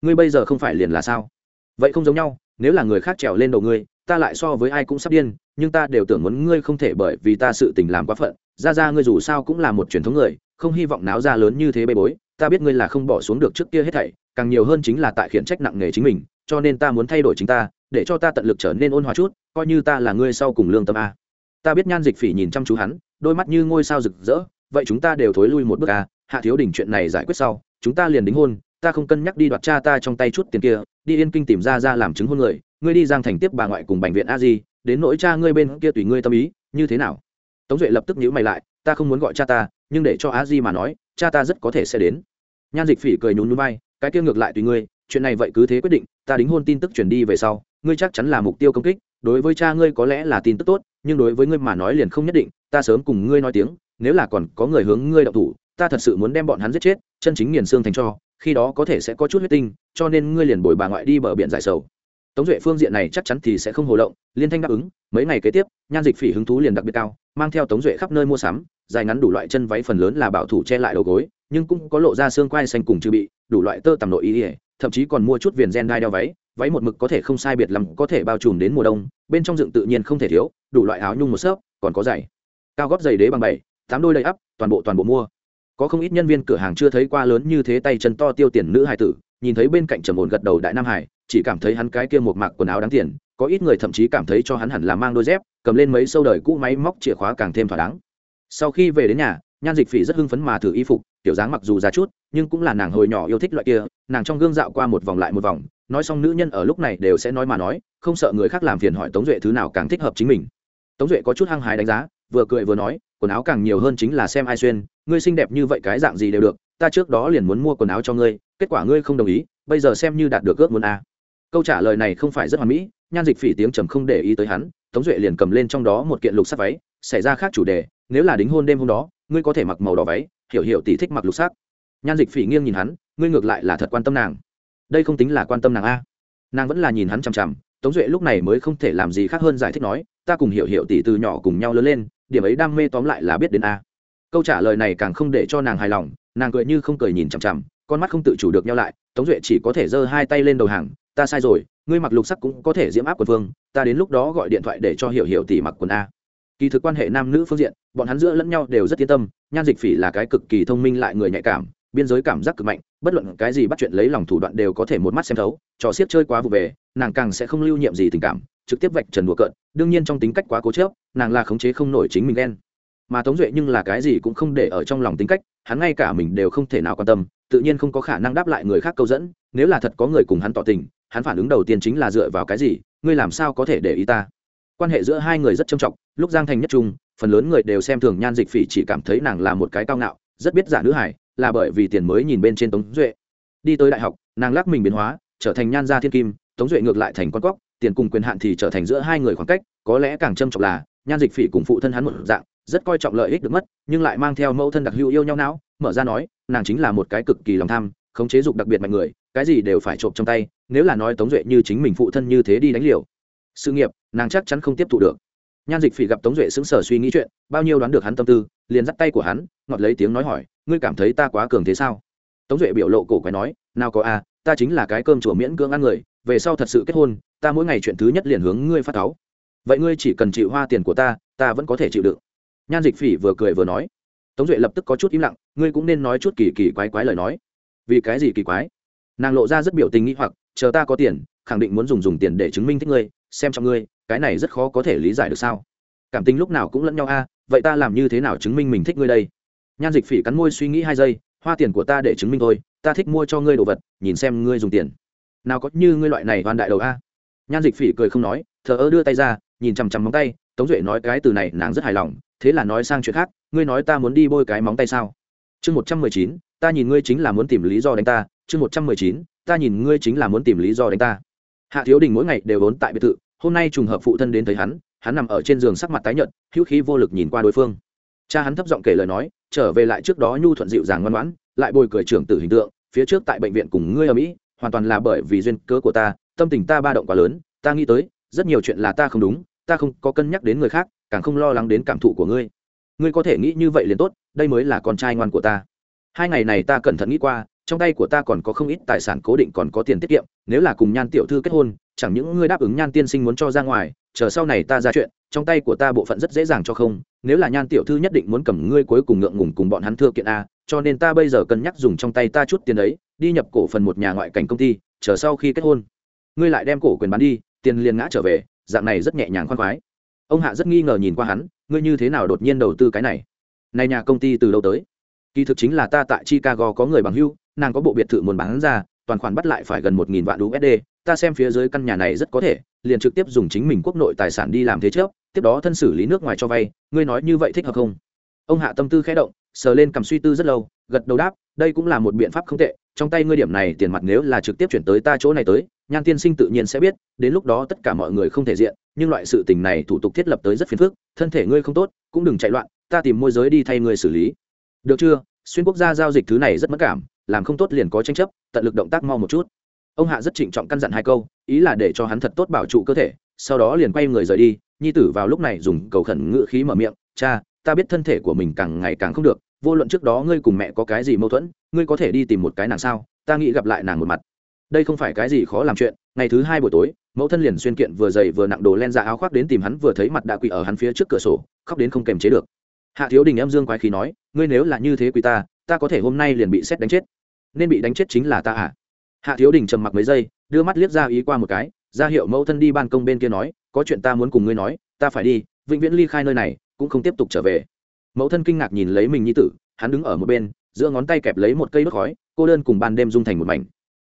Ngươi bây giờ không phải liền là sao? Vậy không giống nhau, nếu là người khác trèo lên đầu ngươi, ta lại so với ai cũng sắp điên, nhưng ta đều tưởng muốn ngươi không thể bởi vì ta sự tình làm quá phận. Ra ra ngươi dù sao cũng là một truyền thống người, không hy vọng náo ra lớn như thế bê bối ta biết ngươi là không bỏ xuống được trước kia hết thảy, càng nhiều hơn chính là tại khiển trách nặng nề chính mình, cho nên ta muốn thay đổi chính ta, để cho ta tận lực trở nên ôn hòa chút, coi như ta là ngươi sau cùng lương tâm a. Ta biết nhan dịch phỉ nhìn chăm chú hắn, đôi mắt như ngôi sao rực rỡ, vậy chúng ta đều thối lui một bước a, hạ thiếu đình chuyện này giải quyết sau, chúng ta liền đính hôn, ta không cân nhắc đi đoạt cha ta trong tay chút tiền kia, đi yên kinh tìm ra ra làm chứng hôn người, ngươi đi giang thành tiếp bà ngoại cùng bệnh viện a di, đến nỗi cha ngươi bên kia tùy ngươi tâm ý, như thế nào? Tống duệ lập tức nhíu mày lại, ta không muốn gọi cha ta, nhưng để cho a di mà nói, cha ta rất có thể sẽ đến nhan dịch phỉ cười nhún núi bay cái kia ngược lại tùy ngươi, chuyện này vậy cứ thế quyết định, ta đính hôn tin tức truyền đi về sau, ngươi chắc chắn là mục tiêu công kích, đối với cha ngươi có lẽ là tin tức tốt, nhưng đối với ngươi mà nói liền không nhất định, ta sớm cùng ngươi nói tiếng, nếu là còn có người hướng ngươi đậu thủ, ta thật sự muốn đem bọn hắn giết chết, chân chính nghiền xương thành cho, khi đó có thể sẽ có chút huyết tinh, cho nên ngươi liền bồi bà ngoại đi bờ biển giải sầu. Tống duệ phương diện này chắc chắn thì sẽ không hồ động liên thanh đáp ứng, mấy ngày kế tiếp, nhan dịch phỉ hứng thú liền đặc biệt cao, mang theo tống duệ khắp nơi mua sắm, dài ngắn đủ loại chân váy phần lớn là bảo thủ che lại đầu gối nhưng cũng có lộ ra xương quai xanh cùng chưa bị, đủ loại tơ tằm nội ý ỉa thậm chí còn mua chút viền gen đai đeo váy váy một mực có thể không sai biệt lắm, có thể bao trùm đến mùa đông, bên trong dựng tự nhiên không thể thiếu, đủ loại áo nhung một xớp còn có giày. Cao góp giày đế bằng bảy, tám đôi đầy ắp, toàn bộ toàn bộ mua. Có không ít nhân viên cửa hàng chưa thấy qua lớn như thế tay chân to tiêu tiền nữ hải tử, nhìn thấy bên cạnh trầm ổn gật đầu đại nam hải chỉ cảm thấy hắn cái kia một mạc quần áo đáng tiền, có ít người thậm chí cảm thấy cho hắn hẳn là mang đôi dép, cầm lên mấy sâu đời cũ máy móc chìa khóa càng thêm thỏa đáng. Sau khi về đến nhà nhan dịch phỉ rất hưng phấn mà thử y phục tiểu dáng mặc dù già chút, nhưng cũng là nàng hồi nhỏ yêu thích loại kia, nàng trong gương dạo qua một vòng lại một vòng, nói xong nữ nhân ở lúc này đều sẽ nói mà nói, không sợ người khác làm phiền hỏi tống duệ thứ nào càng thích hợp chính mình. Tống duệ có chút hăng hái đánh giá, vừa cười vừa nói, quần áo càng nhiều hơn chính là xem ai xuyên, ngươi xinh đẹp như vậy cái dạng gì đều được, ta trước đó liền muốn mua quần áo cho ngươi, kết quả ngươi không đồng ý, bây giờ xem như đạt được ước muốn a. Câu trả lời này không phải rất hoàn mỹ, nhan dịch phỉ tiếng trầm không để ý tới hắn, tống duệ liền cầm lên trong đó một kiện lục sắt váy xảy ra khác chủ đề, nếu là đính hôn đêm hôm đó ngươi có thể mặc màu đỏ váy, hiểu hiểu tỷ thích mặc lục sắc. Nhan dịch phỉ nghiêng nhìn hắn, ngươi ngược lại là thật quan tâm nàng. Đây không tính là quan tâm nàng a. Nàng vẫn là nhìn hắn chằm chằm, tống duệ lúc này mới không thể làm gì khác hơn giải thích nói, ta cùng hiểu hiểu tỷ từ nhỏ cùng nhau lớn lên, điểm ấy đam mê tóm lại là biết đến a. Câu trả lời này càng không để cho nàng hài lòng, nàng cười như không cười nhìn chằm chằm, con mắt không tự chủ được nhau lại, tống duệ chỉ có thể giơ hai tay lên đầu hàng, ta sai rồi, ngươi mặc lục sắc cũng có thể diễm áp quần vương, ta đến lúc đó gọi điện thoại để cho hiểu hiểu tỷ mặc quần a kỳ thực quan hệ nam nữ phương diện, bọn hắn giữa lẫn nhau đều rất yên tâm, nhan dịch phỉ là cái cực kỳ thông minh lại người nhạy cảm, biên giới cảm giác cực mạnh, bất luận cái gì bắt chuyện lấy lòng thủ đoạn đều có thể một mắt xem thấu, trò xiết chơi quá vụ về, nàng càng sẽ không lưu nhiệm gì tình cảm, trực tiếp vạch trần đùa cợt, đương nhiên trong tính cách quá cố chớp nàng là khống chế không nổi chính mình ghen. Mà tống duệ nhưng là cái gì cũng không để ở trong lòng tính cách, hắn ngay cả mình đều không thể nào quan tâm, tự nhiên không có khả năng đáp lại người khác câu dẫn, nếu là thật có người cùng hắn tỏ tình, hắn phản ứng đầu tiên chính là dựa vào cái gì, ngươi làm sao có thể để ý ta? Quan hệ giữa hai người rất trầm trọng, lúc giang thành nhất trung, phần lớn người đều xem thường nhan dịch phỉ chỉ cảm thấy nàng là một cái cao ngạo, rất biết giả nữ hải là bởi vì tiền mới nhìn bên trên tống duệ. Đi tới đại học, nàng lắc mình biến hóa, trở thành nhan gia thiên kim, tống duệ ngược lại thành con cóc, tiền cùng quyền hạn thì trở thành giữa hai người khoảng cách, có lẽ càng trầm trọng là, nhan dịch phỉ cùng phụ thân hắn một dạng, rất coi trọng lợi ích được mất, nhưng lại mang theo mẫu thân đặc hữu yêu nhau não, mở ra nói, nàng chính là một cái cực kỳ lòng tham, khống chế dục đặc biệt mạnh người, cái gì đều phải trộm trong tay, nếu là nói tống duệ như chính mình phụ thân như thế đi đánh liều sự nghiệp nàng chắc chắn không tiếp thụ được. Nhan dịch phỉ gặp tống duệ sững sờ suy nghĩ chuyện bao nhiêu đoán được hắn tâm tư liền dắt tay của hắn ngọt lấy tiếng nói hỏi ngươi cảm thấy ta quá cường thế sao? Tống duệ biểu lộ cổ quái nói nào có a à, ta chính là cái cơm chùa miễn cưỡng ăn người về sau thật sự kết hôn ta mỗi ngày chuyện thứ nhất liền hướng ngươi phát táo. vậy ngươi chỉ cần chịu hoa tiền của ta ta vẫn có thể chịu đựng. Nhan dịch phỉ vừa cười vừa nói. Tống duệ lập tức có chút im lặng ngươi cũng nên nói chút kỳ kỳ quái quái lời nói. Vì cái gì kỳ quái? Nàng lộ ra rất biểu tình nghĩ hoặc chờ ta có tiền khẳng định muốn dùng dùng tiền để chứng minh thích ngươi xem trong ngươi, cái này rất khó có thể lý giải được sao? Cảm tình lúc nào cũng lẫn nhau a, vậy ta làm như thế nào chứng minh mình thích ngươi đây? Nhan dịch phỉ cắn môi suy nghĩ hai giây, hoa tiền của ta để chứng minh thôi, ta thích mua cho ngươi đồ vật, nhìn xem ngươi dùng tiền. Nào có như ngươi loại này hoàn đại đầu a. Nhan dịch phỉ cười không nói, thờ ơ đưa tay ra, nhìn chằm chằm móng tay, tống duệ nói cái từ này nàng rất hài lòng, thế là nói sang chuyện khác, ngươi nói ta muốn đi bôi cái móng tay sao? Chương một trăm mười chín, ta nhìn ngươi chính là muốn tìm lý do đánh ta, chương một trăm mười chín, ta nhìn ngươi chính là muốn tìm lý do đánh ta hạ thiếu đình mỗi ngày đều vốn tại biệt thự, hôm nay trùng hợp phụ thân đến thấy hắn hắn nằm ở trên giường sắc mặt tái nhợt, hữu khí vô lực nhìn qua đối phương. Cha hắn thấp giọng kể lời nói, trở về lại trước đó nhu thuận dịu dàng ngoan ngoãn, lại bồi cười trưởng tử hình tượng, phía trước tại bệnh viện cùng ngươi ở mỹ, hoàn toàn là bởi vì duyên cớ của ta, tâm tình ta ba động quá lớn, ta nghĩ tới, rất nhiều chuyện là ta không đúng, ta không có cân nhắc đến người khác, càng không lo lắng đến cảm thụ của ngươi. Ngươi có thể nghĩ như vậy liền tốt, đây mới là con trai ngoan của ta. Hai ngày này ta cẩn thận nghĩ qua trong tay của ta còn có không ít tài sản cố định còn có tiền tiết kiệm, nếu là cùng nhan tiểu thư kết hôn, chẳng những ngươi đáp ứng nhan tiên sinh muốn cho ra ngoài, chờ sau này ta ra chuyện, trong tay của ta bộ phận rất dễ dàng cho không, nếu là nhan tiểu thư nhất định muốn cầm ngươi cuối cùng ngượng ngùng cùng bọn hắn thưa kiện a, cho nên ta bây giờ cân nhắc dùng trong tay ta chút tiền ấy, đi nhập cổ phần một nhà ngoại cảnh công ty, chờ sau khi kết hôn. Ngươi lại đem cổ quyền bán đi, tiền liền ngã trở về, dạng này rất nhẹ nhàng khoan khoái. Ông hạ rất nghi ngờ nhìn qua hắn, ngươi như thế nào đột nhiên đầu tư cái này? Này nhà công ty từ đâu tới? Kỳ thực chính là ta tại chicago có người bằng hưu nàng có bộ biệt thự muốn bán ra, toàn khoản bắt lại phải gần một nghìn vạn usd ta xem phía dưới căn nhà này rất có thể, liền trực tiếp dùng chính mình quốc nội tài sản đi làm thế trước, tiếp đó thân xử lý nước ngoài cho vay, ngươi nói như vậy thích hợp không? Ông hạ tâm tư khẽ động, sờ lên cầm suy tư rất lâu, gật đầu đáp, đây cũng là một biện pháp không tệ, trong tay ngươi điểm này tiền mặt nếu là trực tiếp chuyển tới ta chỗ này tới, nhan tiên sinh tự nhiên sẽ biết, đến lúc đó tất cả mọi người không thể diện, nhưng loại sự tình này thủ tục thiết lập tới rất phiền phức, thân thể ngươi không tốt, cũng đừng chạy loạn, ta tìm môi giới đi thay ngươi xử lý. Được chưa? Xuyên quốc gia giao dịch thứ này rất mất cảm làm không tốt liền có tranh chấp, tận lực động tác mau một chút. Ông hạ rất trịnh trọng căn dặn hai câu, ý là để cho hắn thật tốt bảo trụ cơ thể, sau đó liền quay người rời đi, nhi tử vào lúc này dùng cầu khẩn ngự khí mở miệng, cha, ta biết thân thể của mình càng ngày càng không được, vô luận trước đó ngươi cùng mẹ có cái gì mâu thuẫn, ngươi có thể đi tìm một cái nàng sao, ta nghĩ gặp lại nàng một mặt. Đây không phải cái gì khó làm chuyện, ngày thứ hai buổi tối, mẫu thân liền xuyên kiện vừa dày vừa nặng đồ len ra áo khoác đến tìm hắn vừa thấy mặt đã quỳ ở hắn phía trước cửa sổ, khóc đến không kềm chế được. Hạ thiếu đình em dương quái khí nói, ngươi nếu là như thế quỳ ta ta có thể hôm nay liền bị xét đánh chết nên bị đánh chết chính là ta à? Hạ thiếu đình trầm mặc mấy giây, đưa mắt liếc ra ý qua một cái, ra hiệu mẫu thân đi ban công bên kia nói, có chuyện ta muốn cùng ngươi nói, ta phải đi, vĩnh viễn ly khai nơi này, cũng không tiếp tục trở về. Mẫu thân kinh ngạc nhìn lấy mình như tử, hắn đứng ở một bên, giữa ngón tay kẹp lấy một cây đốt khói, cô đơn cùng ban đêm dung thành một mảnh.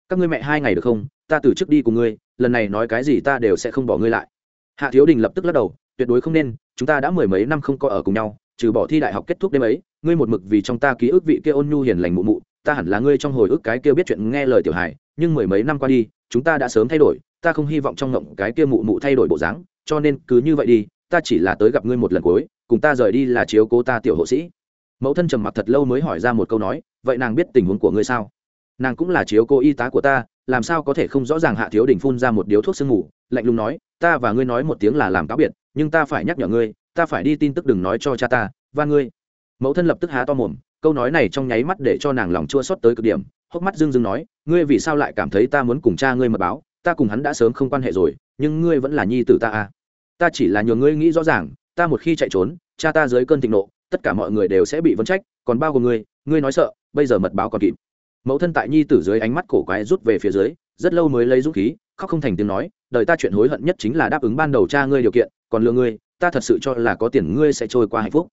Các ngươi mẹ hai ngày được không? Ta từ trước đi cùng ngươi, lần này nói cái gì ta đều sẽ không bỏ ngươi lại. Hạ thiếu đình lập tức lắc đầu, tuyệt đối không nên, chúng ta đã mười mấy năm không có ở cùng nhau, trừ bỏ thi đại học kết thúc đêm ấy, ngươi một mực vì trong ta ký ức vị kia ôn nhu hiền lành mụ mụ ta hẳn là ngươi trong hồi ức cái kia biết chuyện nghe lời tiểu hài, nhưng mười mấy năm qua đi, chúng ta đã sớm thay đổi, ta không hy vọng trong ngộng cái kia mụ mụ thay đổi bộ dáng, cho nên cứ như vậy đi, ta chỉ là tới gặp ngươi một lần cuối, cùng ta rời đi là chiếu cố ta tiểu hộ sĩ. Mẫu thân trầm mặc thật lâu mới hỏi ra một câu nói, vậy nàng biết tình huống của ngươi sao? Nàng cũng là chiếu cố y tá của ta, làm sao có thể không rõ ràng hạ thiếu đình phun ra một điếu thuốc sương ngủ lạnh lùng nói, ta và ngươi nói một tiếng là làm cáo biệt, nhưng ta phải nhắc nhở ngươi, ta phải đi tin tức đừng nói cho cha ta, và ngươi. Mẫu thân lập tức há to mồm câu nói này trong nháy mắt để cho nàng lòng chua xót tới cực điểm, hốc mắt dưng dưng nói, ngươi vì sao lại cảm thấy ta muốn cùng cha ngươi mật báo? Ta cùng hắn đã sớm không quan hệ rồi, nhưng ngươi vẫn là nhi tử ta à? Ta chỉ là nhờ ngươi nghĩ rõ ràng, ta một khi chạy trốn, cha ta dưới cơn thịnh nộ, tất cả mọi người đều sẽ bị vấn trách, còn bao gồm ngươi ngươi nói sợ, bây giờ mật báo còn kịp. Mẫu thân tại nhi tử dưới ánh mắt cổ quái rút về phía dưới, rất lâu mới lấy dũng khí, khóc không thành tiếng nói, đời ta chuyện hối hận nhất chính là đáp ứng ban đầu cha ngươi điều kiện, còn lừa ngươi, ta thật sự cho là có tiền ngươi sẽ trôi qua hạnh phúc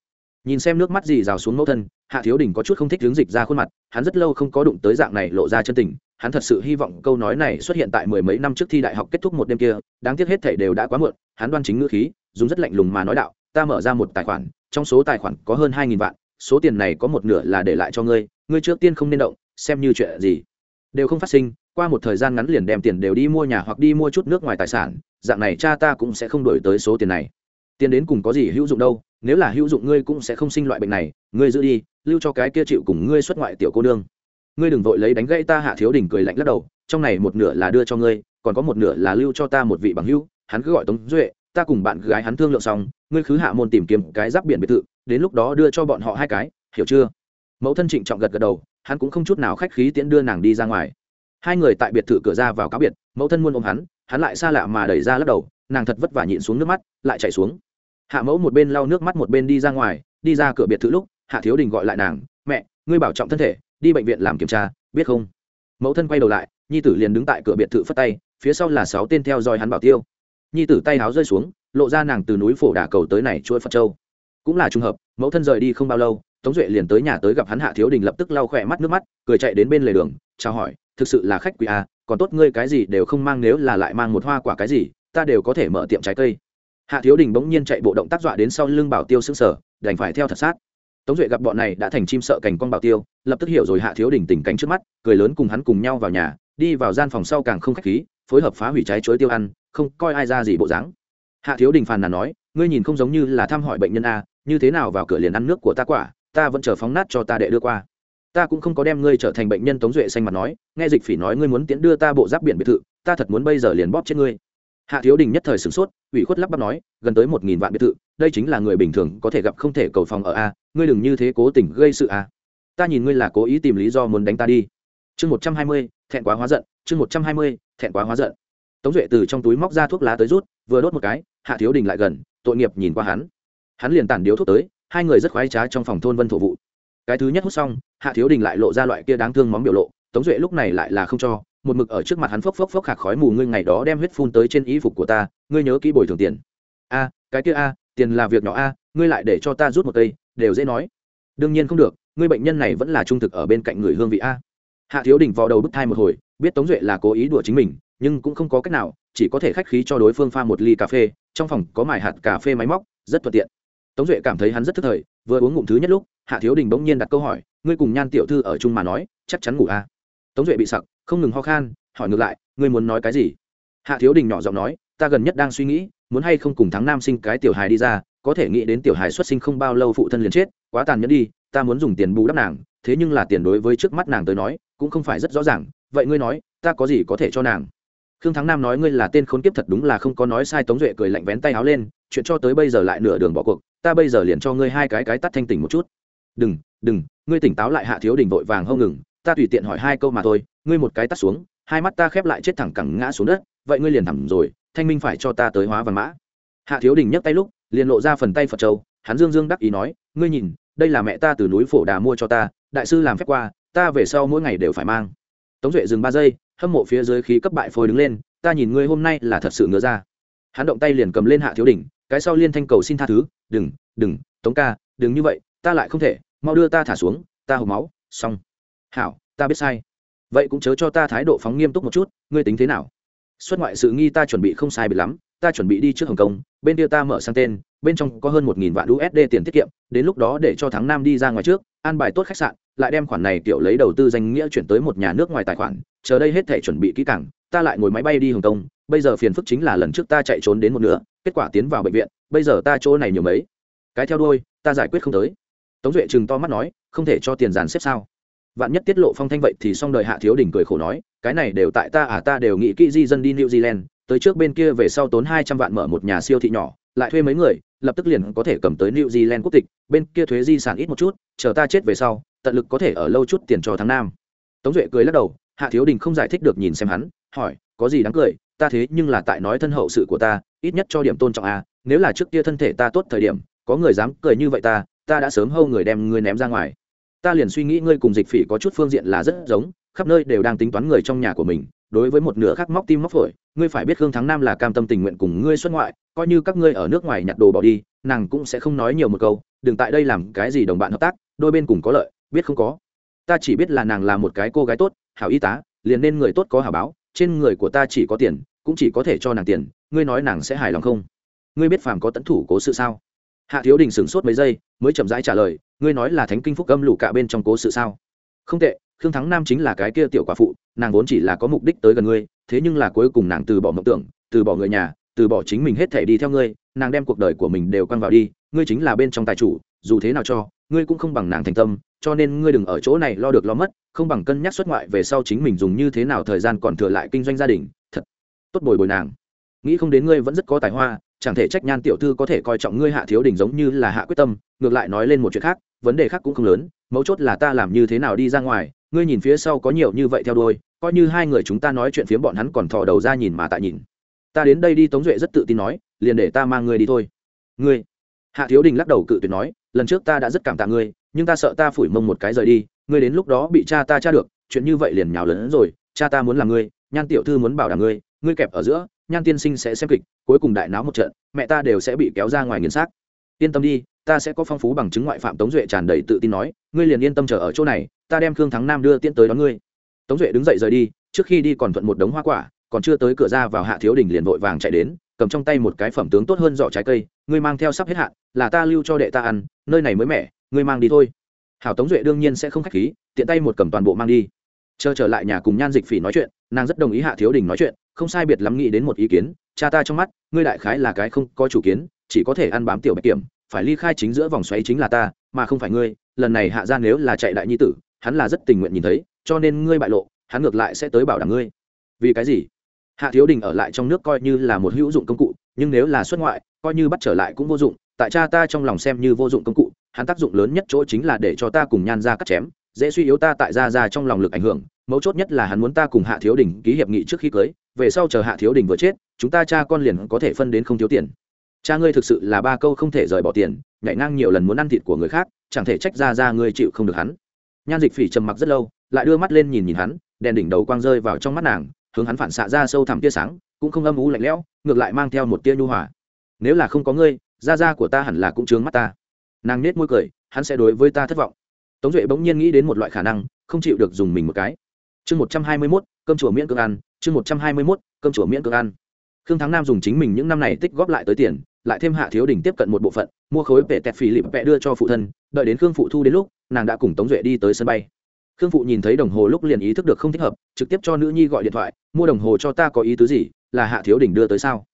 nhìn xem nước mắt gì rào xuống mẫu thân, hạ thiếu đình có chút không thích hướng dịch ra khuôn mặt, hắn rất lâu không có đụng tới dạng này lộ ra chân tình, hắn thật sự hy vọng câu nói này xuất hiện tại mười mấy năm trước thi đại học kết thúc một đêm kia, đáng tiếc hết thể đều đã quá muộn, hắn đoan chính ngữ khí, dùng rất lạnh lùng mà nói đạo, ta mở ra một tài khoản, trong số tài khoản có hơn hai nghìn vạn, số tiền này có một nửa là để lại cho ngươi ngươi trước tiên không nên động, xem như chuyện gì. Đều không phát sinh, qua một thời gian ngắn liền đem tiền đều đi mua nhà hoặc đi mua chút nước ngoài tài sản, dạng này cha ta cũng sẽ không đổi tới số tiền này tiền đến cùng có gì hữu dụng đâu, nếu là hữu dụng ngươi cũng sẽ không sinh loại bệnh này, ngươi giữ đi, lưu cho cái kia chịu cùng ngươi xuất ngoại tiểu cô nương. Ngươi đừng vội lấy đánh gãy ta hạ thiếu đình cười lạnh lắc đầu, trong này một nửa là đưa cho ngươi, còn có một nửa là lưu cho ta một vị bằng hữu, hắn cứ gọi tống duệ, ta cùng bạn gái hắn thương lượng xong, ngươi khứ hạ môn tìm kiếm cái giáp biển biệt thự, đến lúc đó đưa cho bọn họ hai cái, hiểu chưa? Mẫu thân trịnh trọng gật gật đầu, hắn cũng không chút nào khách khí tiễn đưa nàng đi ra ngoài. Hai người tại biệt thự cửa ra vào cáo biệt, mẫu thân muôn ôm hắn hắn lại xa lạ mà đẩy ra lắc đầu nàng thật vất vả nhịn xuống nước mắt lại chạy xuống. Hạ mẫu một bên lau nước mắt một bên đi ra ngoài đi ra cửa biệt thự lúc hạ thiếu đình gọi lại nàng mẹ ngươi bảo trọng thân thể đi bệnh viện làm kiểm tra biết không? Mẫu thân quay đầu lại nhi tử liền đứng tại cửa biệt thự phất tay phía sau là sáu tên theo dõi hắn bảo tiêu. Nhi tử tay háo rơi xuống lộ ra nàng từ núi phổ đà cầu tới này chuỗi phật châu. Cũng là trùng hợp mẫu thân rời đi không bao lâu tống duệ liền tới nhà tới gặp hắn hạ thiếu đình lập tức lau khỏe mắt nước mắt cười chạy đến bên lề đường chào hỏi thực sự là khách quý à, còn tốt ngươi cái gì đều không mang nếu là lại mang một hoa quả cái gì ta đều có thể mở tiệm trái cây. Hạ thiếu đình bỗng nhiên chạy bộ động tác dọa đến sau lưng bảo tiêu xứng sở đành phải theo thật sát. Tống duệ gặp bọn này đã thành chim sợ cành con bảo tiêu, lập tức hiểu rồi hạ thiếu đình tình cảnh trước mắt, cười lớn cùng hắn cùng nhau vào nhà, đi vào gian phòng sau càng không khách khí, phối hợp phá hủy trái chuối tiêu ăn, không coi ai ra gì bộ dáng. Hạ thiếu đình phàn nàn nói, ngươi nhìn không giống như là thăm hỏi bệnh nhân a, như thế nào vào cửa liền ăn nước của ta quả, ta vẫn chờ phóng nát cho ta đệ đưa qua. Ta cũng không có đem ngươi trở thành bệnh nhân. Tống duệ xanh mặt nói, nghe dịch phỉ nói ngươi muốn tiễn đưa ta bộ giáp biển biệt thự, ta thật muốn bây giờ liền bóp chết ngươi hạ thiếu đình nhất thời sửng sốt, ủy khuất lắp bắp nói, gần tới một nghìn vạn biệt thự, đây chính là người bình thường có thể gặp không thể cầu phòng ở a, ngươi đừng như thế cố tình gây sự a. Ta nhìn ngươi là cố ý tìm lý do muốn đánh ta đi. Chương một trăm hai mươi, thẹn quá hóa giận, chương một trăm hai mươi, thẹn quá hóa giận. Tống duệ từ trong túi móc ra thuốc lá tới rút, vừa đốt một cái, hạ thiếu đình lại gần, tội nghiệp nhìn qua hắn. Hắn liền tản điếu thuốc tới, hai người rất khoái trá trong phòng thôn vân thổ vụ. Cái thứ nhất hút xong, hạ thiếu đình lại lộ ra loại kia đáng thương móng biểu lộ, tống duệ lúc này lại là không cho một mực ở trước mặt hắn phốc phốc phốc khạc khói mù, ngươi ngày đó đem huyết phun tới trên y phục của ta, ngươi nhớ kỹ bồi thường tiền. A, cái kia a, tiền là việc nhỏ a, ngươi lại để cho ta rút một cây, đều dễ nói. Đương nhiên không được, ngươi bệnh nhân này vẫn là trung thực ở bên cạnh người hương vị a. Hạ thiếu đình vào đầu bức thai một hồi, biết tống duệ là cố ý đùa chính mình, nhưng cũng không có cách nào, chỉ có thể khách khí cho đối phương pha một ly cà phê, trong phòng có mài hạt cà phê máy móc, rất thuận tiện. Tống duệ cảm thấy hắn rất thức thời, vừa uống ngụm thứ nhất lúc, hạ thiếu đình bỗng nhiên đặt câu hỏi, ngươi cùng nhan tiểu thư ở chung mà nói, chắc chắn ngủ a tống duệ bị sặc, không ngừng ho khan, hỏi ngược lại, ngươi muốn nói cái gì? Hạ thiếu đình nhỏ giọng nói, ta gần nhất đang suy nghĩ, muốn hay không cùng Thắng nam sinh cái tiểu hài đi ra, có thể nghĩ đến tiểu hài xuất sinh không bao lâu phụ thân liền chết, quá tàn nhẫn đi, ta muốn dùng tiền bù đắp nàng, thế nhưng là tiền đối với trước mắt nàng tới nói, cũng không phải rất rõ ràng, vậy ngươi nói, ta có gì có thể cho nàng? Khương thắng nam nói, ngươi là tên khốn kiếp thật đúng là không có nói sai. Tống duệ cười lạnh vén tay áo lên, chuyện cho tới bây giờ lại nửa đường bỏ cuộc, ta bây giờ liền cho ngươi hai cái cái tắt thanh tỉnh một chút. Đừng đừng, ngươi tỉnh táo lại. Hạ thiếu đình vội vàng hông ngừng ta tùy tiện hỏi hai câu mà thôi ngươi một cái tắt xuống hai mắt ta khép lại chết thẳng cẳng ngã xuống đất vậy ngươi liền thẳng rồi thanh minh phải cho ta tới hóa văn mã. Hạ thiếu đình nhấc tay lúc liền lộ ra phần tay phật châu hắn dương dương đắc ý nói ngươi nhìn đây là mẹ ta từ núi phổ đà mua cho ta đại sư làm phép qua ta về sau mỗi ngày đều phải mang. Tống duệ dừng ba giây hâm mộ phía dưới khí cấp bại phôi đứng lên ta nhìn ngươi hôm nay là thật sự ngứa ra. Hắn động tay liền cầm lên hạ thiếu Đình, cái sau liên thanh cầu xin tha thứ đừng đừng tống ca đừng như vậy ta lại không thể mau đưa ta thả xuống ta hộp máu xong hảo, ta biết sai. Vậy cũng chớ cho ta thái độ phóng nghiêm túc một chút, ngươi tính thế nào? Xuất ngoại sự nghi ta chuẩn bị không sai bị lắm, ta chuẩn bị đi trước hồng kông, bên kia ta mở sang tên, bên trong có hơn một nghìn vạn usd tiền tiết kiệm, đến lúc đó để cho tháng năm đi ra ngoài trước, an bài tốt khách sạn, lại đem khoản này kiểu lấy đầu tư danh nghĩa chuyển tới một nhà nước ngoài tài khoản, chờ đây hết thể chuẩn bị kỹ càng, ta lại ngồi máy bay đi hồng kông, bây giờ phiền phức chính là lần trước ta chạy trốn đến một nửa, kết quả tiến vào bệnh viện, bây giờ ta chỗ này nhiều mấy? Cái theo đôi ta giải quyết không tới. Tống duệ chừng to mắt nói, không thể cho tiền dàn xếp sao? Vạn nhất tiết lộ phong thanh vậy thì xong đời hạ thiếu đình cười khổ nói, cái này đều tại ta à ta đều nghĩ kỹ di dân đi new zealand, tới trước bên kia về sau tốn hai trăm vạn mở một nhà siêu thị nhỏ, lại thuê mấy người, lập tức liền có thể cầm tới new zealand quốc tịch, bên kia thuế di sản ít một chút, chờ ta chết về sau, tận lực có thể ở lâu chút tiền cho tháng nam. Tống duệ cười lắc đầu, hạ thiếu đình không giải thích được nhìn xem hắn, hỏi, có gì đáng cười, ta thế nhưng là tại nói thân hậu sự của ta, ít nhất cho điểm tôn trọng à nếu là trước kia thân thể ta tốt thời điểm, có người dám cười như vậy ta ta đã sớm hâu người đem ngươi ném ra ngoài ta liền suy nghĩ ngươi cùng dịch phỉ có chút phương diện là rất giống, khắp nơi đều đang tính toán người trong nhà của mình, đối với một nửa khác móc tim móc phổi, ngươi phải biết khương thắng nam là cam tâm tình nguyện cùng ngươi xuất ngoại, coi như các ngươi ở nước ngoài nhặt đồ bỏ đi, nàng cũng sẽ không nói nhiều một câu, đừng tại đây làm cái gì đồng bạn hợp tác, đôi bên cùng có lợi, biết không có. Ta chỉ biết là nàng là một cái cô gái tốt, hảo y tá, liền nên người tốt có hảo báo, trên người của ta chỉ có tiền, cũng chỉ có thể cho nàng tiền, ngươi nói nàng sẽ hài lòng không? Ngươi biết phàm có tấn thủ cố sự sao? Hạ thiếu đình sửng sốt mấy giây, mới chậm rãi trả lời, ngươi nói là thánh kinh phúc âm lũ cả bên trong cố sự sao? Không tệ, khương thắng nam chính là cái kia tiểu quả phụ, nàng vốn chỉ là có mục đích tới gần ngươi, thế nhưng là cuối cùng nàng từ bỏ mộng tưởng, từ bỏ người nhà, từ bỏ chính mình hết thể đi theo ngươi, nàng đem cuộc đời của mình đều quăng vào đi, ngươi chính là bên trong tài chủ, dù thế nào cho, ngươi cũng không bằng nàng thành tâm, cho nên ngươi đừng ở chỗ này lo được lo mất, không bằng cân nhắc xuất ngoại về sau chính mình dùng như thế nào thời gian còn thừa lại kinh doanh gia đình, thật tốt bồi bồi nàng. Nghĩ không đến ngươi vẫn rất có tài hoa chẳng thể trách nhan tiểu thư có thể coi trọng ngươi hạ thiếu đình giống như là hạ quyết tâm, ngược lại nói lên một chuyện khác, vấn đề khác cũng không lớn, mấu chốt là ta làm như thế nào đi ra ngoài, ngươi nhìn phía sau có nhiều như vậy theo đôi coi như hai người chúng ta nói chuyện phiếm bọn hắn còn thò đầu ra nhìn mà tại nhìn. Ta đến đây đi, tống duệ rất tự tin nói, liền để ta mang ngươi đi thôi. Ngươi? Hạ thiếu đình lắc đầu cự tuyệt nói, lần trước ta đã rất cảm tạ ngươi, nhưng ta sợ ta phủi mông một cái rời đi, ngươi đến lúc đó bị cha ta tra được, chuyện như vậy liền nhào lớn rồi, cha ta muốn làm ngươi, nhan tiểu thư muốn bảo đảm ngươi ngươi kẹp ở giữa nhan tiên sinh sẽ xem kịch, cuối cùng đại náo một trận, mẹ ta đều sẽ bị kéo ra ngoài nghiền xác. Yên tâm đi, ta sẽ có phong phú bằng chứng ngoại phạm tống duệ tràn đầy tự tin nói, ngươi liền yên tâm chờ ở chỗ này, ta đem khương thắng nam đưa tiễn tới đón ngươi. Tống duệ đứng dậy rời đi, trước khi đi còn thuận một đống hoa quả, còn chưa tới cửa ra vào hạ thiếu đình liền vội vàng chạy đến, cầm trong tay một cái phẩm tướng tốt hơn giỏ trái cây, ngươi mang theo sắp hết hạn, là ta lưu cho đệ ta ăn, nơi này mới mẻ, ngươi mang đi thôi. Hảo tống duệ đương nhiên sẽ không k h á c h khí, tiện tay một cầm toàn bộ mang đi. Chờ trở lại nhà cùng nhan dịch phỉ nói chuyện, nàng rất đồng ý hạ thiếu đình nói chuyện không sai biệt lắm nghĩ đến một ý kiến, cha ta trong mắt, ngươi đại khái là cái không có chủ kiến, chỉ có thể ăn bám tiểu bạch kiểm, phải ly khai chính giữa vòng xoáy chính là ta, mà không phải ngươi, lần này hạ ra nếu là chạy đại nhi tử, hắn là rất tình nguyện nhìn thấy, cho nên ngươi bại lộ, hắn ngược lại sẽ tới bảo đảm ngươi. Vì cái gì? Hạ thiếu đình ở lại trong nước coi như là một hữu dụng công cụ, nhưng nếu là xuất ngoại, coi như bắt trở lại cũng vô dụng, tại cha ta trong lòng xem như vô dụng công cụ, hắn tác dụng lớn nhất chỗ chính là để cho ta cùng nhan ra cắt chém, dễ suy yếu ta tại ra ra trong lòng lực ảnh hưởng, mấu chốt nhất là hắn muốn ta cùng hạ thiếu đình ký hiệp nghị trước khi cưới về sau chờ hạ thiếu đình vừa chết, chúng ta cha con liền có thể phân đến không thiếu tiền. Cha ngươi thực sự là ba câu không thể rời bỏ tiền, nhảy ngang nhiều lần muốn ăn thịt của người khác, chẳng thể trách ra ra ngươi chịu không được hắn. Nhan dịch phỉ trầm mặc rất lâu, lại đưa mắt lên nhìn nhìn hắn, đèn đỉnh đầu quang rơi vào trong mắt nàng, hướng hắn phản xạ ra sâu thẳm tia sáng, cũng không âm u lạnh lẽo, ngược lại mang theo một tia nhu hòa. Nếu là không có ngươi, da da của ta hẳn là cũng chướng mắt ta. Nàng nết môi cười, hắn sẽ đối với ta thất vọng. Tống duệ bỗng nhiên nghĩ đến một loại khả năng, không chịu được dùng mình một cái. Chương một trăm hai mươi mốt, cơm chùa miễn cưỡng ăn chương một trăm hai mươi mốt, cơm chùa miễn cưỡng ăn. Khương thắng nam dùng chính mình những năm này tích góp lại tới tiền, lại thêm hạ thiếu đình tiếp cận một bộ phận, mua khối vệ tẹt phì lịp vẽ đưa cho phụ thân, đợi đến khương phụ thu đến lúc, nàng đã cùng tống duệ đi tới sân bay. Khương phụ nhìn thấy đồng hồ lúc liền ý thức được không thích hợp, trực tiếp cho nữ nhi gọi điện thoại, mua đồng hồ cho ta có ý tứ gì, là hạ thiếu đình đưa tới sao?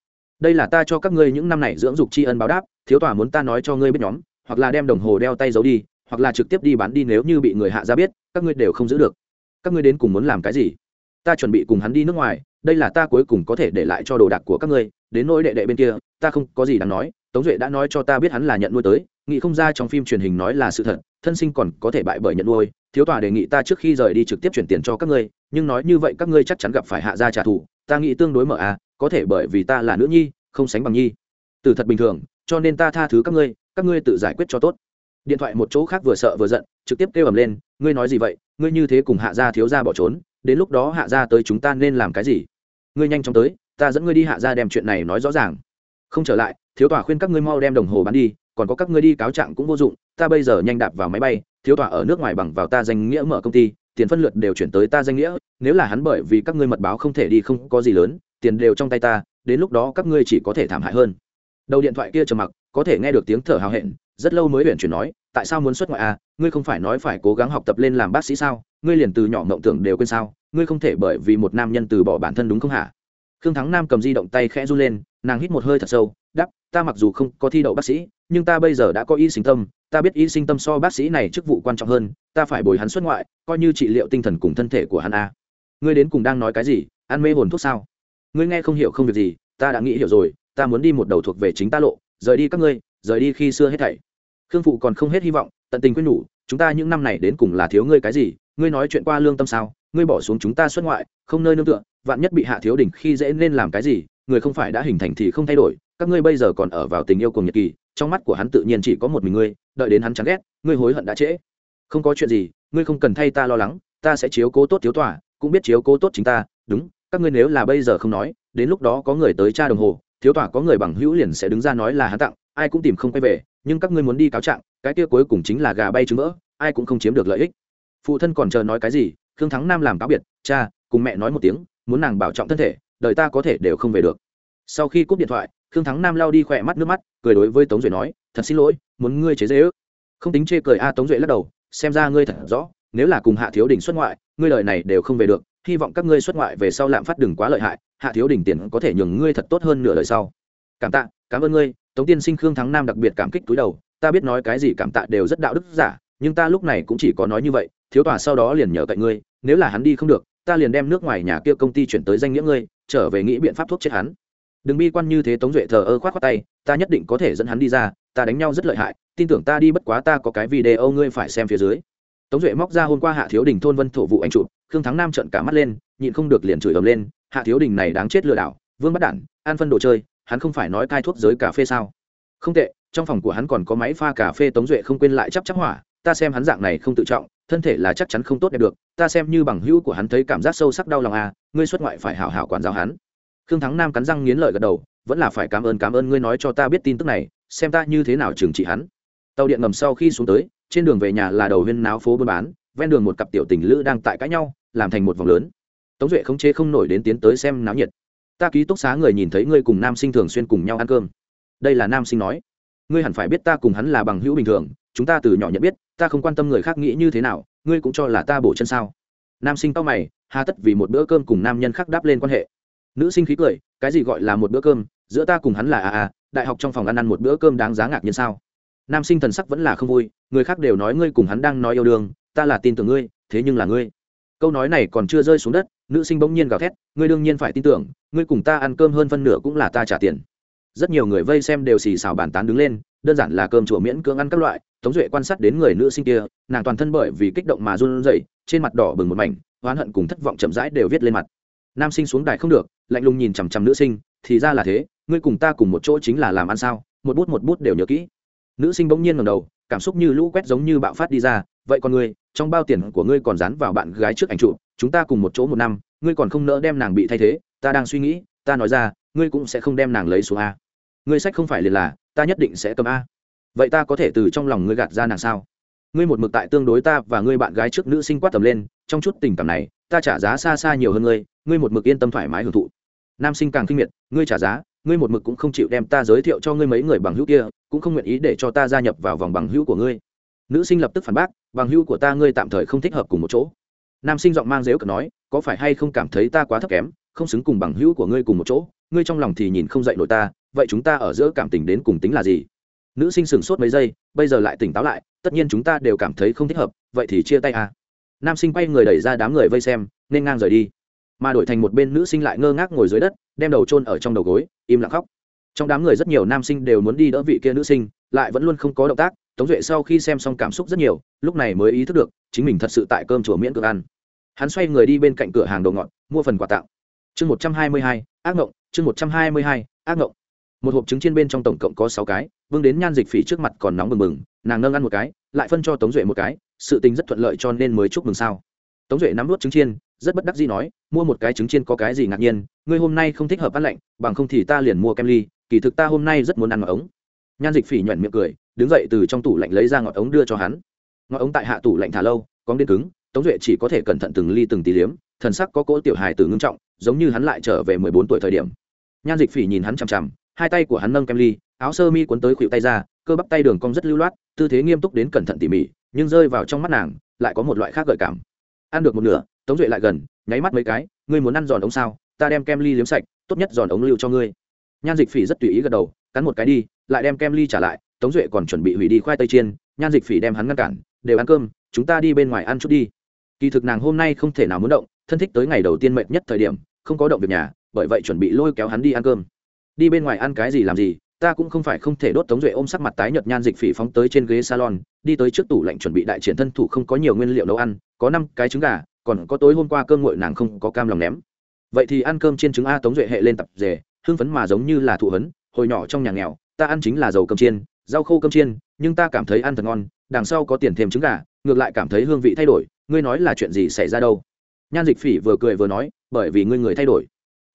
Đây là ta cho các ngươi những năm này dưỡng dục tri ân báo đáp, thiếu tòa muốn ta nói cho ngươi biết nhóm, hoặc là đem đồng hồ đeo tay giấu đi, hoặc là trực tiếp đi bán đi nếu như bị người hạ ra biết, các ngươi đều không giữ được. Các ngươi đến cùng muốn làm cái gì? Ta chuẩn bị cùng hắn đi nước ngoài, đây là ta cuối cùng có thể để lại cho đồ đạc của các ngươi, đến nỗi đệ đệ bên kia, ta không có gì đáng nói, tống duệ đã nói cho ta biết hắn là nhận nuôi tới nghị không ra trong phim truyền hình nói là sự thật, thân sinh còn có thể bại bởi nhận nuôi, thiếu tòa đề nghị ta trước khi rời đi trực tiếp chuyển tiền cho các ngươi, nhưng nói như vậy các ngươi chắc chắn gặp phải hạ gia trả thù, ta nghĩ tương đối mở à có thể bởi vì ta là nữ nhi, không sánh bằng nhi. Từ thật bình thường, cho nên ta tha thứ các ngươi các ngươi tự giải quyết cho tốt. Điện thoại một chỗ khác vừa sợ vừa giận, trực tiếp kêu ầm lên, ngươi nói gì vậy? Ngươi như thế cùng hạ gia thiếu gia bỏ trốn đến lúc đó hạ gia tới chúng ta nên làm cái gì? Ngươi nhanh chóng tới, ta dẫn ngươi đi hạ gia đem chuyện này nói rõ ràng. Không trở lại, thiếu tòa khuyên các ngươi mau đem đồng hồ bán đi, còn có các ngươi đi cáo trạng cũng vô dụng, ta bây giờ nhanh đạp vào máy bay, thiếu tòa ở nước ngoài bằng vào ta danh nghĩa mở công ty, tiền phân lượt đều chuyển tới ta danh nghĩa, nếu là hắn bởi vì các ngươi mật báo không thể đi không có gì lớn, tiền đều trong tay ta, đến lúc đó các ngươi chỉ có thể thảm hại hơn. Đầu điện thoại kia trầm mặc, có thể nghe được tiếng thở hào hẹn, rất lâu mới huyện chuyển nói, tại sao muốn xuất ngoại à? Ngươi không phải nói phải cố gắng học tập lên làm bác sĩ sao? Ngươi liền từ nhỏ mộng tưởng đều quên sao? Ngươi không thể bởi vì một nam nhân từ bỏ bản thân đúng không hả? Khương thắng nam cầm di động tay khẽ run lên, nàng hít một hơi thật sâu đắp ta mặc dù không có thi đậu bác sĩ, nhưng ta bây giờ đã có y sinh tâm, ta biết y sinh tâm so bác sĩ này chức vụ quan trọng hơn, ta phải bồi hắn xuất ngoại, coi như trị liệu tinh thần cùng thân thể của hắn a. Ngươi đến cùng đang nói cái gì? Ăn mê hồn thuốc sao? Ngươi nghe không hiểu không việc gì, ta đã nghĩ hiểu rồi, ta muốn đi một đầu thuộc về chính ta lộ, rời đi các ngươi, rời đi khi xưa hết thảy. Khương phụ còn không hết hy vọng, tận tình quyết nhủ, chúng ta những năm này đến cùng là thiếu ngươi cái gì ngươi nói chuyện qua lương tâm sao? Ngươi bỏ xuống chúng ta xuất ngoại, không nơi nương tựa, vạn nhất bị hạ thiếu đỉnh khi dễ nên làm cái gì? Người không phải đã hình thành thì không thay đổi, các ngươi bây giờ còn ở vào tình yêu cùng nhật kỳ, trong mắt của hắn tự nhiên chỉ có một mình ngươi, đợi đến hắn chán ghét, ngươi hối hận đã trễ. Không có chuyện gì, ngươi không cần thay ta lo lắng, ta sẽ chiếu cố tốt thiếu tòa, cũng biết chiếu cố tốt chính ta, đúng, các ngươi nếu là bây giờ không nói, đến lúc đó có người tới tra đồng hồ, thiếu tòa có người bằng hữu liền sẽ đứng ra nói là hắn tặng, ai cũng tìm không quay về, nhưng các ngươi muốn đi cáo trạng, cái kia cuối cùng chính là gà bay trứng vỡ ai cũng không chiếm được lợi ích phụ thân còn chờ nói cái gì, khương thắng nam làm cáo biệt, cha, cùng mẹ nói một tiếng, muốn nàng bảo trọng thân thể đợi ta có thể đều không về được. Sau khi cúp điện thoại, khương thắng nam lao đi khỏe mắt nước mắt, cười đối với tống duệ nói, thật xin lỗi, muốn ngươi chế dễ ước. Không tính chê cười a, tống duệ lắc đầu, xem ra ngươi thật rõ, nếu là cùng hạ thiếu đình xuất ngoại, ngươi lời này đều không về được, hy vọng các ngươi xuất ngoại về sau lạm phát đừng quá lợi hại, hạ thiếu đình tiền có thể nhường ngươi thật tốt hơn nửa lời sau. Cảm tạ, cảm ơn ngươi. Tống tiên sinh khương thắng nam đặc biệt cảm kích túi đầu, ta biết nói cái gì cảm tạ đều rất đạo đức giả, nhưng ta lúc này cũng chỉ có nói như vậy thiếu tòa sau đó liền nhờ cậy ngươi, nếu là hắn đi không được, ta liền đem nước ngoài nhà kia công ty chuyển tới danh nghĩa ngươi, trở về nghĩ biện pháp thuốc chết hắn. Đừng bi quan như thế tống duệ thờ ơ khoát khoát tay, ta nhất định có thể dẫn hắn đi ra, ta đánh nhau rất lợi hại, tin tưởng ta đi bất quá ta có cái video ngươi phải xem phía dưới. Tống duệ móc ra hôm qua hạ thiếu đình thôn vân thổ vụ anh chụp, khương thắng nam trận cả mắt lên, nhịn không được liền chửi ầm lên, hạ thiếu đình này đáng chết lừa đảo, vương bắt đản an phân đồ chơi, hắn không phải nói cai thuốc giới cà phê sao? Không tệ, trong phòng của hắn còn có máy pha cà phê tống duệ không quên lại chắp chắp hỏa, ta xem hắn dạng này không tự trọng thân thể là chắc chắn không tốt đẹp được, ta xem như bằng hữu của hắn thấy cảm giác sâu sắc đau lòng à ngươi xuất ngoại phải hảo hảo quản giáo hắn. Khương thắng nam cắn răng nghiến lợi gật đầu, vẫn là phải cảm ơn cảm ơn ngươi nói cho ta biết tin tức này, xem ta như thế nào trừng trị hắn. Tàu điện ngầm sau khi xuống tới, trên đường về nhà là đầu huyên náo phố buôn bán, ven đường một cặp tiểu tình lữ đang tại cãi nhau, làm thành một vòng lớn. Tống duệ không chế không nổi đến tiến tới xem náo nhiệt. Ta ký túc xá người nhìn thấy ngươi cùng nam sinh thường xuyên cùng nhau ăn cơm. Đây là nam sinh nói. Ngươi hẳn phải biết ta cùng hắn là bằng hữu bình thường chúng ta từ nhỏ nhận biết, ta không quan tâm người khác nghĩ như thế nào, ngươi cũng cho là ta bổ chân sao? Nam sinh tao mày, hà tất vì một bữa cơm cùng nam nhân khác đáp lên quan hệ. Nữ sinh khí cười, cái gì gọi là một bữa cơm, giữa ta cùng hắn là à à đại học trong phòng ăn ăn một bữa cơm đáng giá ngạc nhiên sao? Nam sinh thần sắc vẫn là không vui, người khác đều nói ngươi cùng hắn đang nói yêu đương, ta là tin tưởng ngươi, thế nhưng là ngươi. Câu nói này còn chưa rơi xuống đất, nữ sinh bỗng nhiên gào thét, ngươi đương nhiên phải tin tưởng, ngươi cùng ta ăn cơm hơn phân nửa cũng là ta trả tiền. Rất nhiều người vây xem đều xì xào bàn tán đứng lên, đơn giản là cơm chùa miễn cưỡng ăn các loại tống duệ quan sát đến người nữ sinh kia, nàng toàn thân bởi vì kích động mà run rẩy, trên mặt đỏ bừng một mảnh, oán hận cùng thất vọng chậm rãi đều viết lên mặt. Nam sinh xuống đài không được, lạnh lùng nhìn chằm chằm nữ sinh, thì ra là thế, ngươi cùng ta cùng một chỗ chính là làm ăn sao? Một bút một bút đều nhớ kỹ. Nữ sinh bỗng nhiên ngầm đầu, cảm xúc như lũ quét giống như bạo phát đi ra, vậy còn ngươi, trong bao tiền của ngươi còn dán vào bạn gái trước ảnh trụ chúng ta cùng một chỗ một năm, ngươi còn không nỡ đem nàng bị thay thế, ta đang suy nghĩ, ta nói ra, ngươi cũng sẽ không đem nàng lấy xuống a. Ngươi sách không phải liền là, ta nhất định sẽ cầm a vậy ta có thể từ trong lòng ngươi gạt ra nàng sao? Ngươi một mực tại tương đối ta và ngươi bạn gái trước nữ sinh quát tầm lên, trong chút tình cảm này, ta trả giá xa xa nhiều hơn ngươi ngươi một mực yên tâm thoải mái hưởng thụ. Nam sinh càng kinh miệt, ngươi trả giá, ngươi một mực cũng không chịu đem ta giới thiệu cho ngươi mấy người bằng hữu kia, cũng không nguyện ý để cho ta gia nhập vào vòng bằng hữu của ngươi. Nữ sinh lập tức phản bác, bằng hữu của ta ngươi tạm thời không thích hợp cùng một chỗ. Nam sinh giọng mang dếu cờ nói, có phải hay không cảm thấy ta quá thấp kém, không xứng cùng bằng hữu của ngươi cùng một chỗ, ngươi trong lòng thì nhìn không dậy nổi ta, vậy chúng ta ở giữa cảm tình đến cùng tính là gì? Nữ sinh sửng sốt mấy giây, bây giờ lại tỉnh táo lại, tất nhiên chúng ta đều cảm thấy không thích hợp, vậy thì chia tay à. nam sinh quay người đẩy ra đám người vây xem, nên ngang rời đi. Mà đổi thành một bên nữ sinh lại ngơ ngác ngồi dưới đất, đem đầu chôn ở trong đầu gối, im lặng khóc. Trong đám người rất nhiều nam sinh đều muốn đi đỡ vị kia nữ sinh, lại vẫn luôn không có động tác, tống duệ sau khi xem xong cảm xúc rất nhiều, lúc này mới ý thức được, chính mình thật sự tại cơm chùa miễn cưỡng ăn. Hắn xoay người đi bên cạnh cửa hàng đồ ngọt, mua phần quà tặng. Chương một trăm hai mươi hai, ác ngộng, chương một trăm hai mươi hai, ác ngộng. Một hộp trứng chiên bên trong tổng cộng có sáu cái vương đến nhan dịch phỉ trước mặt còn nóng bừng bừng, nàng nâng ăn một cái, lại phân cho tống duệ một cái, sự tình rất thuận lợi cho nên mới chúc mừng sao. Tống duệ nắm nuốt trứng chiên, rất bất đắc dĩ nói, mua một cái trứng chiên có cái gì ngạc nhiên, ngươi hôm nay không thích hợp ăn lạnh, bằng không thì ta liền mua kem ly, kỳ thực ta hôm nay rất muốn ăn ngọt ống. Nhan dịch phỉ nhuận miệng cười, đứng dậy từ trong tủ lạnh lấy ra ngọt ống đưa cho hắn. Ngọt ống tại hạ tủ lạnh thả lâu cóng đến cứng, tống duệ chỉ có thể cẩn thận từng ly từng tí liếm, thần sắc có cỗ tiểu hài từ ngưng trọng, giống như hắn lại trở về mười bốn tuổi thời điểm. Nhan dịch phỉ nhìn hắn chằm chằm, hai tay của hắn nâng kem ly áo sơ mi cuốn tới khuỵu tay ra, cơ bắp tay đường cong rất lưu loát, tư thế nghiêm túc đến cẩn thận tỉ mỉ, nhưng rơi vào trong mắt nàng, lại có một loại khác gợi cảm. Ăn được một nửa, tống duệ lại gần, nháy mắt mấy cái, ngươi muốn ăn giòn ống sao? Ta đem kem ly liếm sạch, tốt nhất giòn ống lưu cho ngươi. Nhan dịch phỉ rất tùy ý gật đầu, cắn một cái đi, lại đem kem ly trả lại, tống duệ còn chuẩn bị hủy đi khoai tây chiên, nhan dịch phỉ đem hắn ngăn cản, đều ăn cơm, chúng ta đi bên ngoài ăn chút đi. Kỳ thực nàng hôm nay không thể nào muốn động, thân thích tới ngày đầu tiên mệt nhất thời điểm, không có động việc nhà, bởi vậy chuẩn bị lôi kéo hắn đi ăn cơm. Đi bên ngoài ăn cái gì làm gì ta cũng không phải không thể đốt tống duệ ôm sắc mặt tái nhợt nhan dịch phỉ phóng tới trên ghế salon, đi tới trước tủ lạnh chuẩn bị đại triển thân thủ không có nhiều nguyên liệu nấu ăn, có năm cái trứng gà, còn có tối hôm qua cơm nguội nàng không có cam lòng ném. Vậy thì ăn cơm trên trứng a tống duệ hệ lên tập rể hưng phấn mà giống như là thụ hấn, hồi nhỏ trong nhà nghèo, ta ăn chính là dầu cơm chiên, rau khô cơm chiên, nhưng ta cảm thấy ăn thật ngon, đằng sau có tiền thêm trứng gà, ngược lại cảm thấy hương vị thay đổi, ngươi nói là chuyện gì xảy ra đâu? Nhan dịch phỉ vừa cười vừa nói, bởi vì ngươi người thay đổi.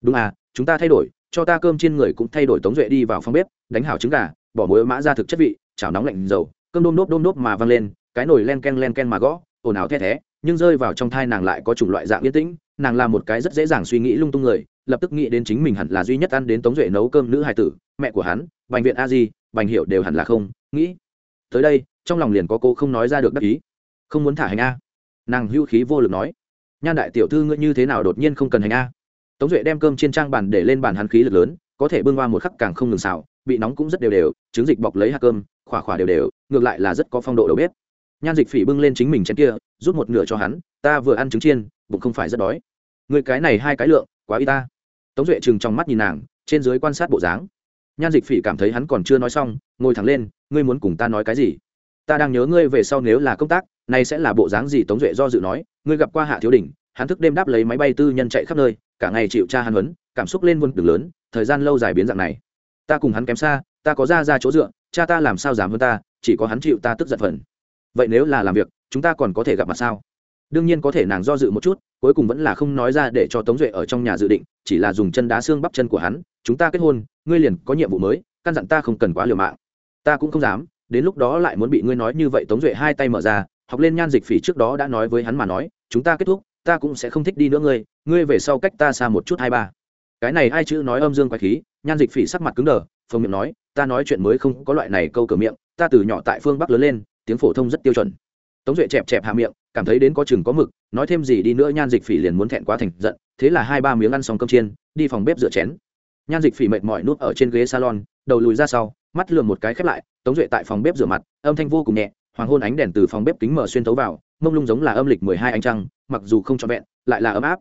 Đúng à chúng ta thay đổi cho ta cơm trên người cũng thay đổi tống duệ đi vào phòng bếp, đánh hảo trứng gà, bỏ muối mã ra thực chất vị, chảo nóng lạnh dầu, cơm đôm đốp đôm đốp mà văng lên, cái nồi len ken len ken mà gõ, ồn ào the thé, nhưng rơi vào trong thai nàng lại có chủng loại dạng yên tĩnh, nàng là một cái rất dễ dàng suy nghĩ lung tung người, lập tức nghĩ đến chính mình hẳn là duy nhất ăn đến tống duệ nấu cơm nữ hài tử, mẹ của hắn bệnh viện a di, bành hiệu đều hẳn là không, nghĩ. Tới đây, trong lòng liền có cô không nói ra được đắc ý. Không muốn thả hành a. Nàng hưu khí vô lực nói. Nhan đại tiểu thư ngươi như thế nào đột nhiên không cần hành a? Tống duệ đem cơm trên trang bàn để lên bàn hắn khí lực lớn, có thể bưng qua một khắc càng không ngừng xào, bị nóng cũng rất đều đều, trứng dịch bọc lấy hạt cơm, khỏa khỏa đều đều, ngược lại là rất có phong độ đầu bếp. Nhan dịch phỉ bưng lên chính mình chén kia, rút một nửa cho hắn, ta vừa ăn trứng chiên, bụng không phải rất đói. Người cái này hai cái lượng, quá y ta. Tống duệ chừng trong mắt nhìn nàng, trên dưới quan sát bộ dáng. Nhan dịch phỉ cảm thấy hắn còn chưa nói xong, ngồi thẳng lên, ngươi muốn cùng ta nói cái gì? Ta đang nhớ ngươi về sau nếu là công tác nay sẽ là bộ dáng gì? Tống duệ do dự nói, ngươi gặp qua hạ thiếu đình hắn thức đêm đáp lấy máy bay tư nhân chạy khắp nơi cả ngày chịu cha hắn huấn, cảm xúc lên vươn đường lớn, thời gian lâu dài biến dạng này. Ta cùng hắn kém xa, ta có ra ra chỗ dựa, cha ta làm sao dám hơn ta, chỉ có hắn chịu ta tức giận phần vậy nếu là làm việc, chúng ta còn có thể gặp mặt sao? Đương nhiên có thể nàng do dự một chút, cuối cùng vẫn là không nói ra để cho tống duệ ở trong nhà dự định, chỉ là dùng chân đá xương bắp chân của hắn, chúng ta kết hôn, ngươi liền có nhiệm vụ mới, căn dặn ta không cần quá liều mạng. Ta cũng không dám. Đến lúc đó lại muốn bị ngươi nói như vậy, tống duệ hai tay mở ra, học lên nhan dịch phỉ trước đó đã nói với hắn mà nói, chúng ta kết thúc ta cũng sẽ không thích đi nữa ngươi ngươi về sau cách ta xa một chút hai ba. Cái này ai chữ nói âm dương quái khí, nhan dịch phỉ sắc mặt cứng đờ, phồng miệng nói, ta nói chuyện mới không có loại này câu cửa miệng, ta từ nhỏ tại phương bắc lớn lên, tiếng phổ thông rất tiêu chuẩn. Tống duệ chẹp chẹp hạ miệng, cảm thấy đến có chừng có mực, nói thêm gì đi nữa nhan dịch phỉ liền muốn thẹn quá thành giận, thế là hai ba miếng ăn xong cơm chiên, đi phòng bếp rửa chén. Nhan dịch phỉ mệt mỏi nuốt ở trên ghế salon, đầu lùi ra sau, mắt lườm một cái khép lại, tống duệ tại phòng bếp rửa mặt, âm thanh vô cùng nhẹ hoàng hôn ánh đèn từ phòng bếp kính mở xuyên thấu vào, mông lung giống là âm lịch mười hai ánh trăng, mặc dù không trọn vẹn, lại là ấm áp.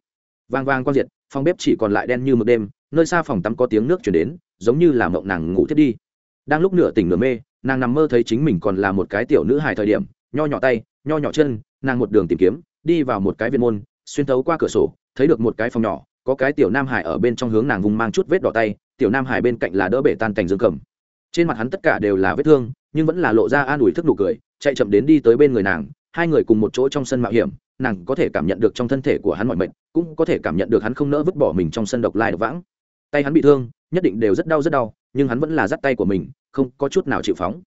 Vang vang quang diệt, phòng bếp chỉ còn lại đen như mực đêm, nơi xa phòng tắm có tiếng nước chuyển đến, giống như là mộng nàng ngủ thiết đi. Đang lúc nửa tỉnh nửa mê, nàng nằm mơ thấy chính mình còn là một cái tiểu nữ hài thời điểm, nho nhỏ tay, nho nhỏ chân, nàng một đường tìm kiếm, đi vào một cái viện môn, xuyên thấu qua cửa sổ, thấy được một cái phòng nhỏ, có cái tiểu nam hải ở bên trong hướng nàng vùng mang chút vết đỏ tay, tiểu nam hải bên cạnh là đỡ bể tan cảnh dương cầm. Trên mặt hắn tất cả đều là vết thương, nhưng vẫn là lộ ra an ủi thức nụ cười chạy chậm đến đi tới bên người nàng, hai người cùng một chỗ trong sân mạo hiểm, nàng có thể cảm nhận được trong thân thể của hắn mọi mệnh cũng có thể cảm nhận được hắn không nỡ vứt bỏ mình trong sân độc lai độc vãng. Tay hắn bị thương, nhất định đều rất đau rất đau, nhưng hắn vẫn là dắt tay của mình, không có chút nào chịu phóng.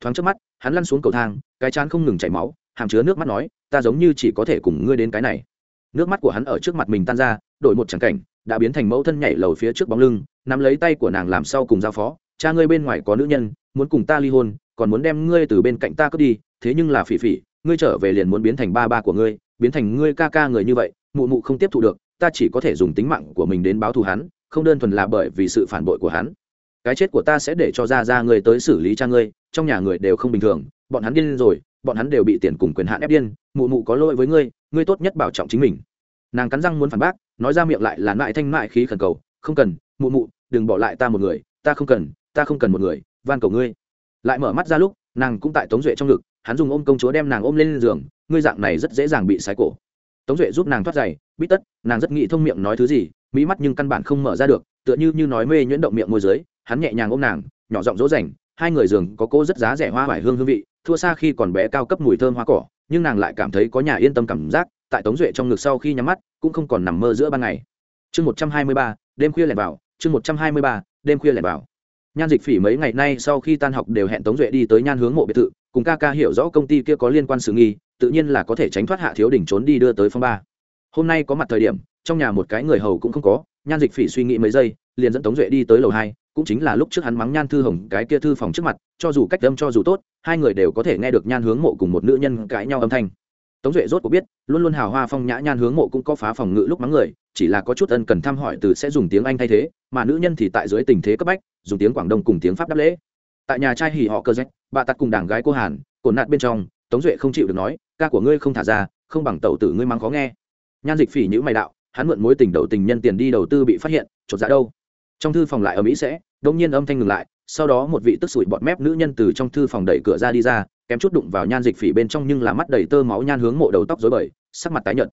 Thoáng trước mắt, hắn lăn xuống cầu thang, cái chán không ngừng chảy máu, hàm chứa nước mắt nói, ta giống như chỉ có thể cùng ngươi đến cái này. Nước mắt của hắn ở trước mặt mình tan ra, đổi một tràng cảnh, đã biến thành mẫu thân nhảy lầu phía trước bóng lưng, nắm lấy tay của nàng làm sau cùng giao phó, cha ngươi bên ngoài có nữ nhân, muốn cùng ta ly hôn còn muốn đem ngươi từ bên cạnh ta cướp đi, thế nhưng là phỉ phỉ, ngươi trở về liền muốn biến thành ba ba của ngươi, biến thành ngươi ca ca người như vậy, mụ mụ không tiếp thụ được, ta chỉ có thể dùng tính mạng của mình đến báo thù hắn, không đơn thuần là bởi vì sự phản bội của hắn. Cái chết của ta sẽ để cho ra ra người tới xử lý cha ngươi, trong nhà người đều không bình thường, bọn hắn điên rồi, bọn hắn đều bị tiền cùng quyền hạn ép điên, mụ mụ có lỗi với ngươi ngươi tốt nhất bảo trọng chính mình. Nàng cắn răng muốn phản bác, nói ra miệng lại là mại thanh mại khí khẩn cầu, không cần, mụ mụ, đừng bỏ lại ta một người, ta không cần, ta không cần một người, van cầu ngươi lại mở mắt ra lúc, nàng cũng tại tống duệ trong ngực, hắn dùng ôm công chúa đem nàng ôm lên giường, ngươi dạng này rất dễ dàng bị sái cổ. Tống duệ giúp nàng thoát giày, bít tất, nàng rất nghĩ thông miệng nói thứ gì, mỹ mắt nhưng căn bản không mở ra được, tựa như như nói mê nhuyễn động miệng môi dưới, hắn nhẹ nhàng ôm nàng, nhỏ giọng dỗ dành, hai người giường có cô rất giá rẻ hoa vải hương hương vị, thua xa khi còn bé cao cấp mùi thơm hoa cỏ, nhưng nàng lại cảm thấy có nhà yên tâm cảm giác, tại tống duệ trong ngực sau khi nhắm mắt, cũng không còn nằm mơ giữa ban ngày. Chương một trăm hai mươi ba, đêm khuya lẻn vào, chương một trăm hai mươi ba, đêm khuya lẻn vào nhan dịch phỉ mấy ngày nay sau khi tan học đều hẹn tống duệ đi tới nhan hướng mộ biệt thự, cùng ca ca hiểu rõ công ty kia có liên quan sự nghi, tự nhiên là có thể tránh thoát hạ thiếu đỉnh trốn đi đưa tới phong ba. Hôm nay có mặt thời điểm, trong nhà một cái người hầu cũng không có, nhan dịch phỉ suy nghĩ mấy giây, liền dẫn tống duệ đi tới lầu hai, cũng chính là lúc trước hắn mắng nhan thư hồng cái kia thư phòng trước mặt, cho dù cách âm cho dù tốt, hai người đều có thể nghe được nhan hướng mộ cùng một nữ nhân cãi nhau âm thanh tống duệ rốt cuộc biết, luôn luôn hào hoa phong nhã nhan hướng mộ cũng có phá phòng ngự lúc mắng người, chỉ là có chút ân cần thăm hỏi từ sẽ dùng tiếng anh thay thế, mà nữ nhân thì tại dưới tình thế cấp bách, dùng tiếng quảng đông cùng tiếng pháp đáp lễ. Tại nhà trai hỉ họ cơ rách bà tặc cùng đảng gái cô hàn, cồn nạt bên trong, tống duệ không chịu được nói, ca của ngươi không thả ra, không bằng tẩu tử ngươi mắng khó nghe. Nhan dịch phỉ nhữ mày đạo, hắn mượn mối tình đầu tình nhân tiền đi đầu tư bị phát hiện, chột dạ đâu? Trong thư phòng lại ở mỹ sẽ, đông nhiên âm thanh ngừng lại, sau đó một vị tức sủi bọt mép nữ nhân từ trong thư phòng đẩy cửa ra đi ra kém chút đụng vào nhan dịch phỉ bên trong nhưng là mắt đầy tơ máu nhan hướng mộ đầu tóc dối bời, sắc mặt tái nhợt.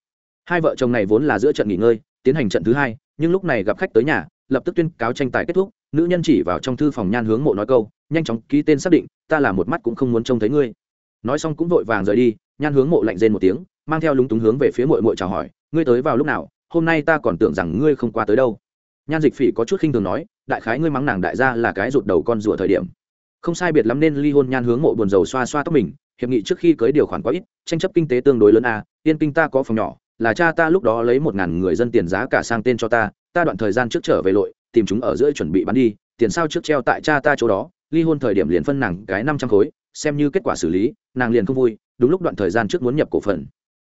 Hai vợ chồng này vốn là giữa trận nghỉ ngơi, tiến hành trận thứ hai, nhưng lúc này gặp khách tới nhà, lập tức tuyên cáo tranh tài kết thúc, nữ nhân chỉ vào trong thư phòng nhan hướng mộ nói câu, nhanh chóng ký tên xác định, ta là một mắt cũng không muốn trông thấy ngươi. Nói xong cũng vội vàng rời đi, nhan hướng mộ lạnh rên một tiếng, mang theo lúng túng hướng về phía mội mội chào hỏi, ngươi tới vào lúc nào? Hôm nay ta còn tưởng rằng ngươi không qua tới đâu. Nhan dịch phỉ có chút khinh thường nói, đại khái ngươi mắng nàng đại gia là cái rụt đầu con rùa thời điểm không sai biệt lắm nên ly hôn nhan hướng mộ buồn dầu xoa xoa tóc mình hiệp nghị trước khi cưới điều khoản quá ít tranh chấp kinh tế tương đối lớn a à, yên kinh ta có phòng nhỏ là cha ta lúc đó lấy một ngàn người dân tiền giá cả sang tên cho ta ta đoạn thời gian trước trở về lội tìm chúng ở giữa chuẩn bị bán đi tiền sao trước treo tại cha ta chỗ đó ly hôn thời điểm liền phân nàng cái năm trăm khối xem như kết quả xử lý nàng liền không vui đúng lúc đoạn thời gian trước muốn nhập cổ phần.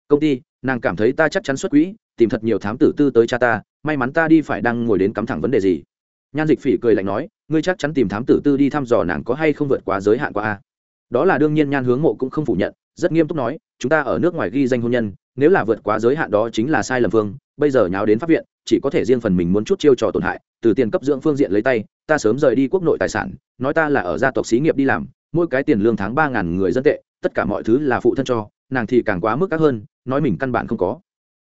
Công ty nàng cảm thấy ta chắc chắn xuất quỹ tìm thật nhiều thám tử tư tới cha ta may mắn ta đi phải đang ngồi đến cắm thẳng vấn đề gì nhan dịch phỉ cười lạnh nói, ngươi chắc chắn tìm thám tử tư đi thăm dò nàng có hay không vượt quá giới hạn qua a. Đó là đương nhiên nhan hướng mộ cũng không phủ nhận, rất nghiêm túc nói, chúng ta ở nước ngoài ghi danh hôn nhân, nếu là vượt quá giới hạn đó chính là sai lầm phương bây giờ nháo đến pháp viện, chỉ có thể riêng phần mình muốn chút chiêu trò tổn hại, từ tiền cấp dưỡng phương diện lấy tay, ta sớm rời đi quốc nội tài sản, nói ta là ở gia tộc xí nghiệp đi làm, mỗi cái tiền lương tháng ba ngàn người dân tệ, tất cả mọi thứ là phụ thân cho, nàng thì càng quá mức các hơn, nói mình căn bản không có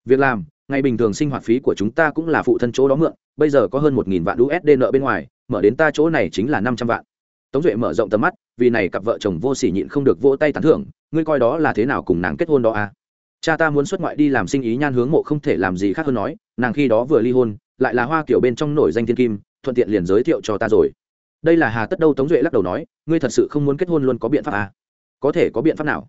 việc làm ngày bình thường sinh hoạt phí của chúng ta cũng là phụ thân chỗ đó mượn, bây giờ có hơn một nghìn vạn usd nợ bên ngoài, mở đến ta chỗ này chính là năm trăm vạn. Tống duệ mở rộng tầm mắt, vì này cặp vợ chồng vô sỉ nhịn không được vỗ tay tán thưởng, ngươi coi đó là thế nào cùng nàng kết hôn đó à? Cha ta muốn xuất ngoại đi làm sinh ý nhan hướng mộ không thể làm gì khác hơn nói, nàng khi đó vừa ly hôn, lại là hoa kiểu bên trong nổi danh thiên kim, thuận tiện liền giới thiệu cho ta rồi. Đây là hà tất đâu tống duệ lắc đầu nói, ngươi thật sự không muốn kết hôn luôn có biện pháp à? Có thể có biện pháp nào?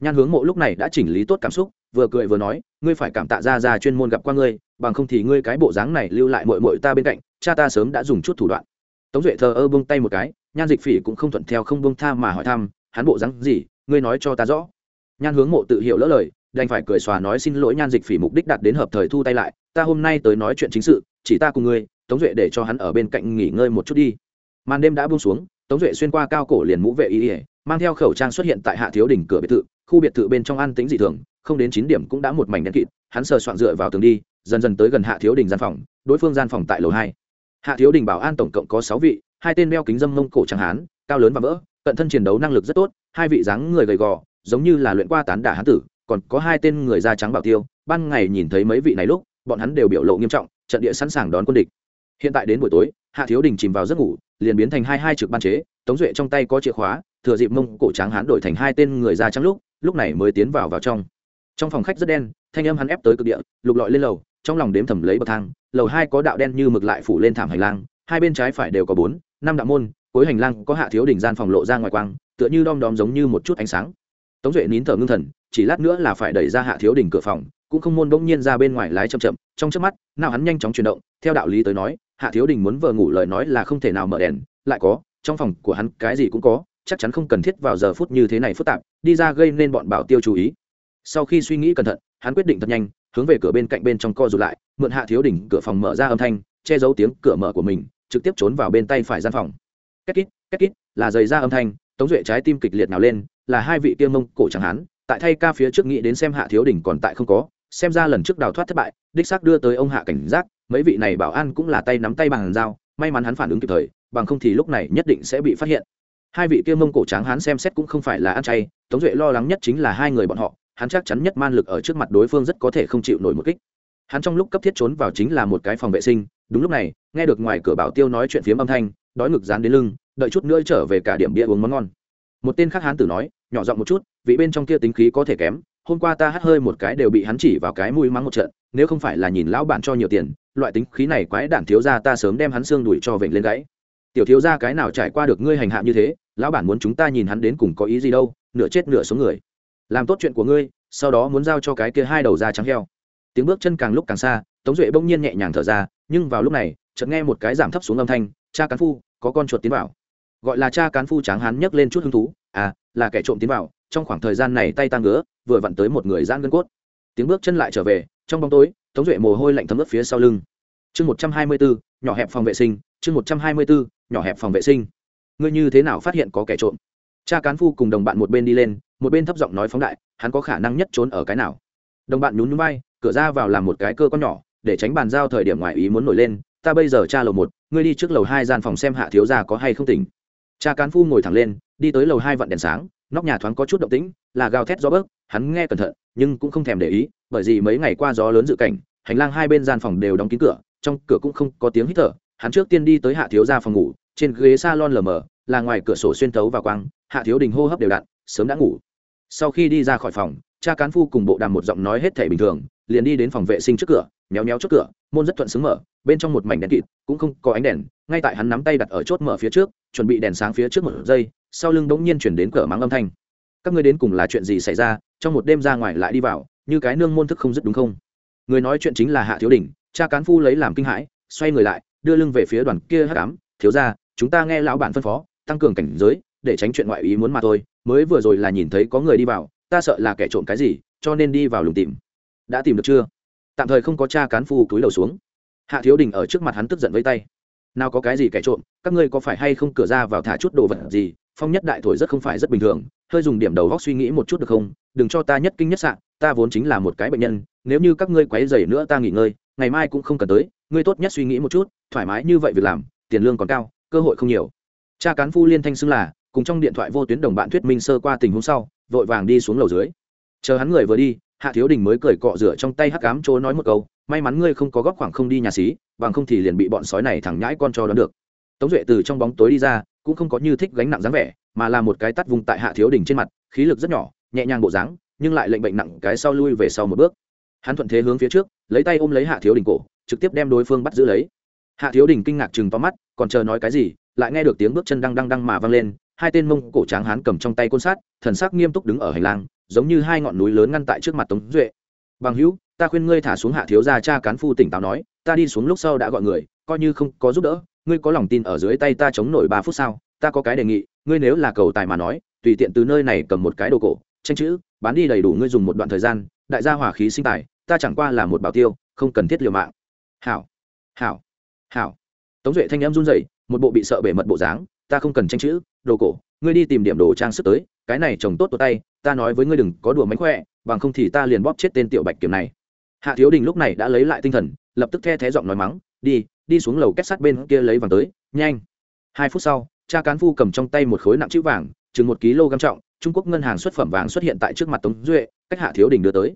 Nhan hướng mộ lúc này đã chỉnh lý tốt cảm xúc vừa cười vừa nói, ngươi phải cảm tạ ra ra chuyên môn gặp qua ngươi, bằng không thì ngươi cái bộ dáng này lưu lại mội mội ta bên cạnh, cha ta sớm đã dùng chút thủ đoạn. Tống duệ thờ ơ bông tay một cái, nhan dịch phỉ cũng không thuận theo không bông tha mà hỏi thăm, hắn bộ dáng gì? Ngươi nói cho ta rõ. Nhan hướng mộ tự hiểu lỡ lời, đành phải cười xòa nói, xin lỗi nhan dịch phỉ mục đích đạt đến hợp thời thu tay lại, ta hôm nay tới nói chuyện chính sự, chỉ ta cùng ngươi, tống duệ để cho hắn ở bên cạnh nghỉ ngơi một chút đi. Màn đêm đã buông xuống, tống duệ xuyên qua cao cổ liền mũ vệ y ỉa mang theo khẩu trang xuất hiện tại hạ thiếu đỉnh cửa biệt thự, khu biệt thự bên trong an tính dị thường không đến chín điểm cũng đã một mảnh đen kịt, hắn sờ soạn dựa vào tường đi, dần dần tới gần hạ thiếu đình gian phòng, đối phương gian phòng tại lầu hai. Hạ thiếu đình bảo an tổng cộng có sáu vị, hai tên đeo kính dâm mông cổ trắng hán, cao lớn và vỡ cận thân chiến đấu năng lực rất tốt, hai vị dáng người gầy gò, giống như là luyện qua tán đả hán tử, còn có hai tên người da trắng bảo tiêu, ban ngày nhìn thấy mấy vị này lúc, bọn hắn đều biểu lộ nghiêm trọng, trận địa sẵn sàng đón quân địch. Hiện tại đến buổi tối, hạ thiếu đình chìm vào giấc ngủ, liền biến thành hai hai trực ban chế, tống duệ trong tay có chìa khóa, thừa dịp mông cổ tráng hán đổi thành hai tên người da trắng lúc lúc này mới tiến vào vào trong trong phòng khách rất đen, thanh âm hắn ép tới cực địa, lục lọi lên lầu, trong lòng đếm thầm lấy bậc thang, lầu hai có đạo đen như mực lại phủ lên thảm hành lang, hai bên trái phải đều có bốn, năm đạo môn, cuối hành lang có hạ thiếu đỉnh gian phòng lộ ra ngoài quang, tựa như đom đóm giống như một chút ánh sáng. Tống duệ nín thở ngưng thần, chỉ lát nữa là phải đẩy ra hạ thiếu đỉnh cửa phòng, cũng không môn bỗng nhiên ra bên ngoài lái chậm chậm, trong chớp mắt, nào hắn nhanh chóng chuyển động, theo đạo lý tới nói, hạ thiếu đình muốn vờ ngủ lời nói là không thể nào mở đèn, lại có, trong phòng của hắn cái gì cũng có, chắc chắn không cần thiết vào giờ phút như thế này phức tạp, đi ra gây nên bọn bảo tiêu chú ý sau khi suy nghĩ cẩn thận, hắn quyết định thật nhanh, hướng về cửa bên cạnh bên trong co rụt lại, mượn hạ thiếu đỉnh cửa phòng mở ra âm thanh, che giấu tiếng cửa mở của mình, trực tiếp trốn vào bên tay phải gian phòng. Két kít két kít là giày ra âm thanh, tống duệ trái tim kịch liệt nào lên, là hai vị tiêu mông cổ chẳng hắn tại thay ca phía trước nghĩ đến xem hạ thiếu đỉnh còn tại không có, xem ra lần trước đào thoát thất bại, đích xác đưa tới ông hạ cảnh giác, mấy vị này bảo an cũng là tay nắm tay bằng dao, may mắn hắn phản ứng kịp thời, bằng không thì lúc này nhất định sẽ bị phát hiện. Hai vị kia mông cổ tráng hắn xem xét cũng không phải là ăn chay, tống duệ lo lắng nhất chính là hai người bọn họ hắn chắc chắn nhất man lực ở trước mặt đối phương rất có thể không chịu nổi một kích. Hắn trong lúc cấp thiết trốn vào chính là một cái phòng vệ sinh, đúng lúc này, nghe được ngoài cửa bảo tiêu nói chuyện phiếm âm thanh, đói ngực dán đến lưng, đợi chút nữa trở về cả điểm bia uống món ngon. Một tên khác hắn tử nói, nhỏ giọng một chút, vị bên trong kia tính khí có thể kém, hôm qua ta hắt hơi một cái đều bị hắn chỉ vào cái mũi mắng một trận, nếu không phải là nhìn lão bản cho nhiều tiền, loại tính khí này quái đản thiếu ra ta sớm đem hắn xương đuổi cho vểnh lên gãy. Tiểu thiếu ra cái nào trải qua được ngươi hành hạ như thế, lão bản muốn chúng ta nhìn hắn đến cùng có ý gì đâu, nửa chết nửa số người làm tốt chuyện của ngươi, sau đó muốn giao cho cái kia hai đầu da trắng heo. Tiếng bước chân càng lúc càng xa, tống duệ bỗng nhiên nhẹ nhàng thở ra, nhưng vào lúc này, chợt nghe một cái giảm thấp xuống âm thanh, cha cán phu, có con chuột tiến vào. Gọi là cha cán phu tráng hắn nhấc lên chút hứng thú à là kẻ trộm tiến vào, trong khoảng thời gian này tay tăng ngứa, vừa vặn tới một người giãn gân cốt. Tiếng bước chân lại trở về, trong bóng tối, tống duệ mồ hôi lạnh thấm ướt phía sau lưng. Chương một trăm hai mươi bốn, nhỏ hẹp phòng vệ sinh, chương một trăm hai mươi bốn, nhỏ hẹp phòng vệ sinh. Ngươi như thế nào phát hiện có kẻ trộm? Cha cán phu cùng đồng bạn một bên đi lên một bên thấp giọng nói phóng đại, hắn có khả năng nhất trốn ở cái nào? Đồng bạn nhún nhún bay cửa ra vào làm một cái cơ con nhỏ, để tránh bàn giao thời điểm ngoài ý muốn nổi lên, ta bây giờ cha lầu một, ngươi đi trước lầu hai gian phòng xem hạ thiếu gia có hay không tỉnh. Cha cán phu ngồi thẳng lên, đi tới lầu hai vặn đèn sáng, nóc nhà thoáng có chút động tĩnh, là gào thét gió bấc, hắn nghe cẩn thận, nhưng cũng không thèm để ý, bởi vì mấy ngày qua gió lớn dự cảnh, hành lang hai bên gian phòng đều đóng kín cửa, trong cửa cũng không có tiếng hít thở, hắn trước tiên đi tới hạ thiếu gia phòng ngủ, trên ghế salon lờ mờ, là ngoài cửa sổ xuyên tấu và quang, hạ thiếu đình hô hấp đều đặn, sớm đã ngủ sau khi đi ra khỏi phòng, cha cán phu cùng bộ đàm một giọng nói hết thể bình thường, liền đi đến phòng vệ sinh trước cửa, méo méo trước cửa, môn rất thuận xứng mở, bên trong một mảnh đèn kịt, cũng không có ánh đèn, ngay tại hắn nắm tay đặt ở chốt mở phía trước, chuẩn bị đèn sáng phía trước một giây, sau lưng bỗng nhiên chuyển đến cửa mắng âm thanh. Các ngươi đến cùng là chuyện gì xảy ra? Trong một đêm ra ngoài lại đi vào, như cái nương môn thức không dứt đúng không? Người nói chuyện chính là hạ thiếu đình, cha cán phu lấy làm kinh hãi, xoay người lại, đưa lưng về phía đoàn kia hắc ám, thiếu ra chúng ta nghe lão bản phân phó, tăng cường cảnh giới, để tránh chuyện ngoại ý muốn mà thôi mới vừa rồi là nhìn thấy có người đi vào, ta sợ là kẻ trộm cái gì, cho nên đi vào lùng tìm. Đã tìm được chưa? Tạm thời không có cha cán phu túi đầu xuống. Hạ thiếu đình ở trước mặt hắn tức giận với tay. Nào có cái gì kẻ trộm, các ngươi có phải hay không cửa ra vào thả chút đồ vật gì, phong nhất đại thổi rất không phải rất bình thường, hơi dùng điểm đầu góc suy nghĩ một chút được không? Đừng cho ta nhất kinh nhất sạn ta vốn chính là một cái bệnh nhân, nếu như các ngươi quấy dày nữa ta nghỉ ngơi, ngày mai cũng không cần tới, ngươi tốt nhất suy nghĩ một chút, thoải mái như vậy việc làm, tiền lương còn cao, cơ hội không nhiều. Cha cán phu liên thanh xưng là cùng trong điện thoại vô tuyến đồng bạn thuyết minh sơ qua tình huống sau, vội vàng đi xuống lầu dưới. Chờ hắn người vừa đi, hạ thiếu đình mới cười cọ rửa trong tay hắc cám chỗ nói một câu, may mắn ngươi không có góc khoảng không đi nhà xí, bằng không thì liền bị bọn sói này thẳng nhãi con cho đón được. Tống duệ từ trong bóng tối đi ra, cũng không có như thích gánh nặng dáng vẻ, mà là một cái tắt vùng tại hạ thiếu đình trên mặt, khí lực rất nhỏ, nhẹ nhàng bộ dáng, nhưng lại lệnh bệnh nặng cái sau lui về sau một bước. Hắn thuận thế hướng phía trước, lấy tay ôm lấy hạ thiếu đình cổ, trực tiếp đem đối phương bắt giữ lấy. Hạ thiếu đình kinh ngạc chừng to mắt, còn chờ nói cái gì? Lại nghe được tiếng bước chân đăng đăng đăng mà vang lên hai tên mông cổ tráng hán cầm trong tay côn sát, thần sắc nghiêm túc đứng ở hành lang, giống như hai ngọn núi lớn ngăn tại trước mặt tống duệ. Bằng hữu, ta khuyên ngươi thả xuống hạ thiếu gia cha cán phu tỉnh táo nói, ta đi xuống lúc sau đã gọi người, coi như không có giúp đỡ, ngươi có lòng tin ở dưới tay ta chống nổi ba phút sau ta có cái đề nghị, ngươi nếu là cầu tài mà nói, tùy tiện từ nơi này cầm một cái đồ cổ, tranh chữ, bán đi đầy đủ ngươi dùng một đoạn thời gian, đại gia hỏa khí sinh tài, ta chẳng qua là một bảo tiêu, không cần thiết liều mạng. Hảo hảo hảo. Tống duệ thanh em run rẩy, một bộ bị sợ bể mật bộ dáng, ta không cần tranh chữ đồ cổ, ngươi đi tìm điểm đồ trang sức tới, cái này trồng tốt tột tay, ta nói với ngươi đừng có đùa mánh khỏe, bằng không thì ta liền bóp chết tên tiểu bạch kiểm này. Hạ thiếu đình lúc này đã lấy lại tinh thần, lập tức the thé giọng nói mắng, đi đi xuống lầu kết sắt bên kia lấy vàng tới, nhanh. Hai phút sau, cha cán phu cầm trong tay một khối nặng chữ vàng, chừng một kg trọng, trung quốc ngân hàng xuất phẩm vàng xuất hiện tại trước mặt tống duệ, cách hạ thiếu đình đưa tới.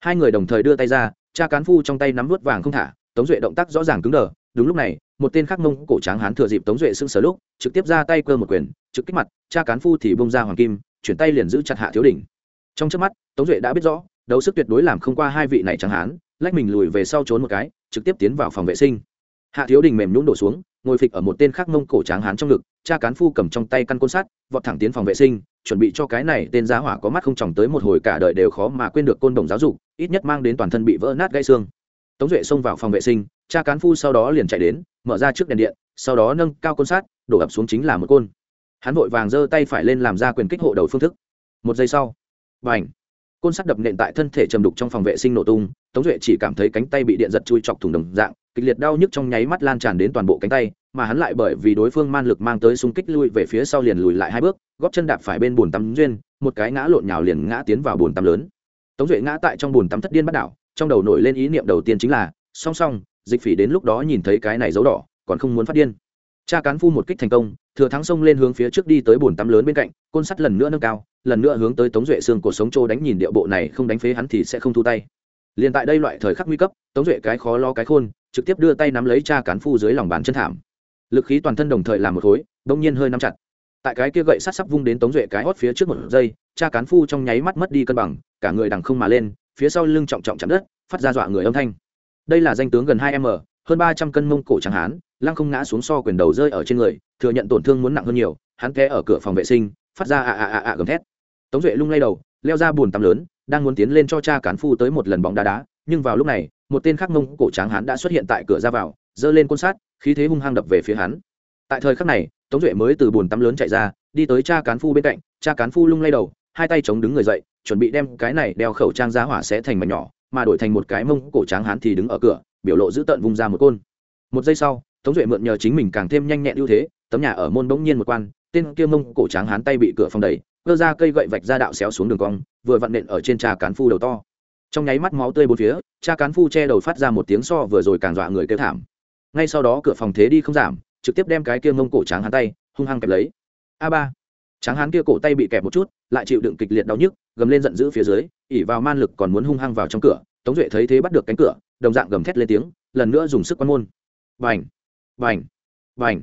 Hai người đồng thời đưa tay ra, cha cán phu trong tay nắm vút vàng không thả, tống duệ động tác rõ ràng cứng đờ, đúng lúc này, một tên khắc mông cổ tráng hán thừa dịp tống duệ sưng sờ lúc, trực tiếp ra tay cơ một quyền trực kích mặt cha cán phu thì bông ra hoàng kim chuyển tay liền giữ chặt hạ thiếu đỉnh. trong trước mắt tống duệ đã biết rõ đấu sức tuyệt đối làm không qua hai vị này chẳng hán lách mình lùi về sau trốn một cái trực tiếp tiến vào phòng vệ sinh. Hạ thiếu đình mềm nhún đổ xuống ngồi phịch ở một tên khác mông cổ tráng hán trong ngực cha cán phu cầm trong tay căn côn sắt vọt thẳng tiến phòng vệ sinh chuẩn bị cho cái này tên giá hỏa có mắt không chòng tới một hồi cả đời đều khó mà quên được côn đồng giáo dục ít nhất mang đến toàn thân bị vỡ nát gãy xương. Tống duệ xông vào phòng vệ sinh cha cán phu sau đó liền chạy đến mở ra trước đèn điện sau đó nâng cao côn sắt, đổ ập xuống chính là một côn hắn vội vàng giơ tay phải lên làm ra quyền kích hộ đầu phương thức. Một giây sau và h côn sắt đập nện tại thân thể trầm đục trong phòng vệ sinh nổ tung, tống duệ chỉ cảm thấy cánh tay bị điện giật chui chọc thủng đồng dạng, kịch liệt đau nhức trong nháy mắt lan tràn đến toàn bộ cánh tay, mà hắn lại bởi vì đối phương man lực mang tới xung kích lui về phía sau liền lùi lại hai bước, góp chân đạp phải bên bồn tắm duyên, một cái ngã lộn nhào liền ngã tiến vào bồn tắm lớn. Tống duệ ngã tại trong bồn tắm thất điên bắt đảo, trong đầu nổi lên ý niệm đầu tiên chính là, song song, dịch phỉ đến lúc đó nhìn thấy cái này dấu đỏ, còn không muốn phát điên cha cán phu một kích thành công, thừa thắng xông lên hướng phía trước đi tới bồn tắm lớn bên cạnh, côn sắt lần nữa nâng cao, lần nữa hướng tới tống duệ xương cuộc sống trô đánh nhìn điệu bộ này không đánh phế hắn thì sẽ không thu tay. Liền tại đây loại thời khắc nguy cấp, tống duệ cái khó lo cái khôn, trực tiếp đưa tay nắm lấy cha cán phu dưới lòng bàn chân thảm. Lực khí toàn thân đồng thời làm một khối đông nhiên hơi nắm chặt. Tại cái kia gậy sắt sắp vung đến tống duệ cái hót phía trước một giây, cha cán phu trong nháy mắt mất đi cân bằng, cả người đằng không mà lên, phía sau lưng trọng trọng chạm đất, phát ra dọa người âm thanh. Đây là danh tướng gần hai m, hơn ba trăm cân mông cổ chẳng hán lăng không ngã xuống so quyền đầu rơi ở trên người, thừa nhận tổn thương muốn nặng hơn nhiều, hắn té ở cửa phòng vệ sinh, phát ra ạ ạ ạ ạ gầm thét. Tống duệ lung lay đầu, leo ra bùn tắm lớn, đang muốn tiến lên cho cha cán phu tới một lần bóng đá đá, nhưng vào lúc này, một tên khắc mông cổ tráng hắn đã xuất hiện tại cửa ra vào, giơ lên côn sát khí thế hung hăng đập về phía hắn. Tại thời khắc này, tống duệ mới từ bùn tắm lớn chạy ra, đi tới cha cán phu bên cạnh, cha cán phu lung lay đầu, hai tay chống đứng người dậy, chuẩn bị đem cái này đeo khẩu trang ra hỏa sẽ thành mảnh nhỏ, mà đổi thành một cái mông cổ tráng hắn thì đứng ở cửa, biểu lộ dữ tợn vung ra một côn. Một giây sau tống duệ mượn nhờ chính mình càng thêm nhanh nhẹn ưu thế, tấm nhà ở môn bỗng nhiên một quan, tên kia mông cổ tráng hán tay bị cửa phòng đầy cơ ra cây gậy vạch ra đạo xéo xuống đường cong, vừa vặn nện ở trên trà cán phu đầu to. Trong nháy mắt máu tươi bốn phía cha cán phu che đầu phát ra một tiếng so vừa rồi càng dọa người kêu thảm. Ngay sau đó cửa phòng thế đi không giảm, trực tiếp đem cái kia mông cổ tráng hán tay, hung hăng kẹp lấy. A ba. Tráng hán kia cổ tay bị kẹp một chút, lại chịu đựng kịch liệt đau nhức, gầm lên giận dữ phía dưới, ỉ vào man lực còn muốn hung hăng vào trong cửa, tống duệ thấy thế bắt được cánh cửa, đồng dạng gầm thét lên tiếng, lần nữa dùng sức quan môn. Vành vành vành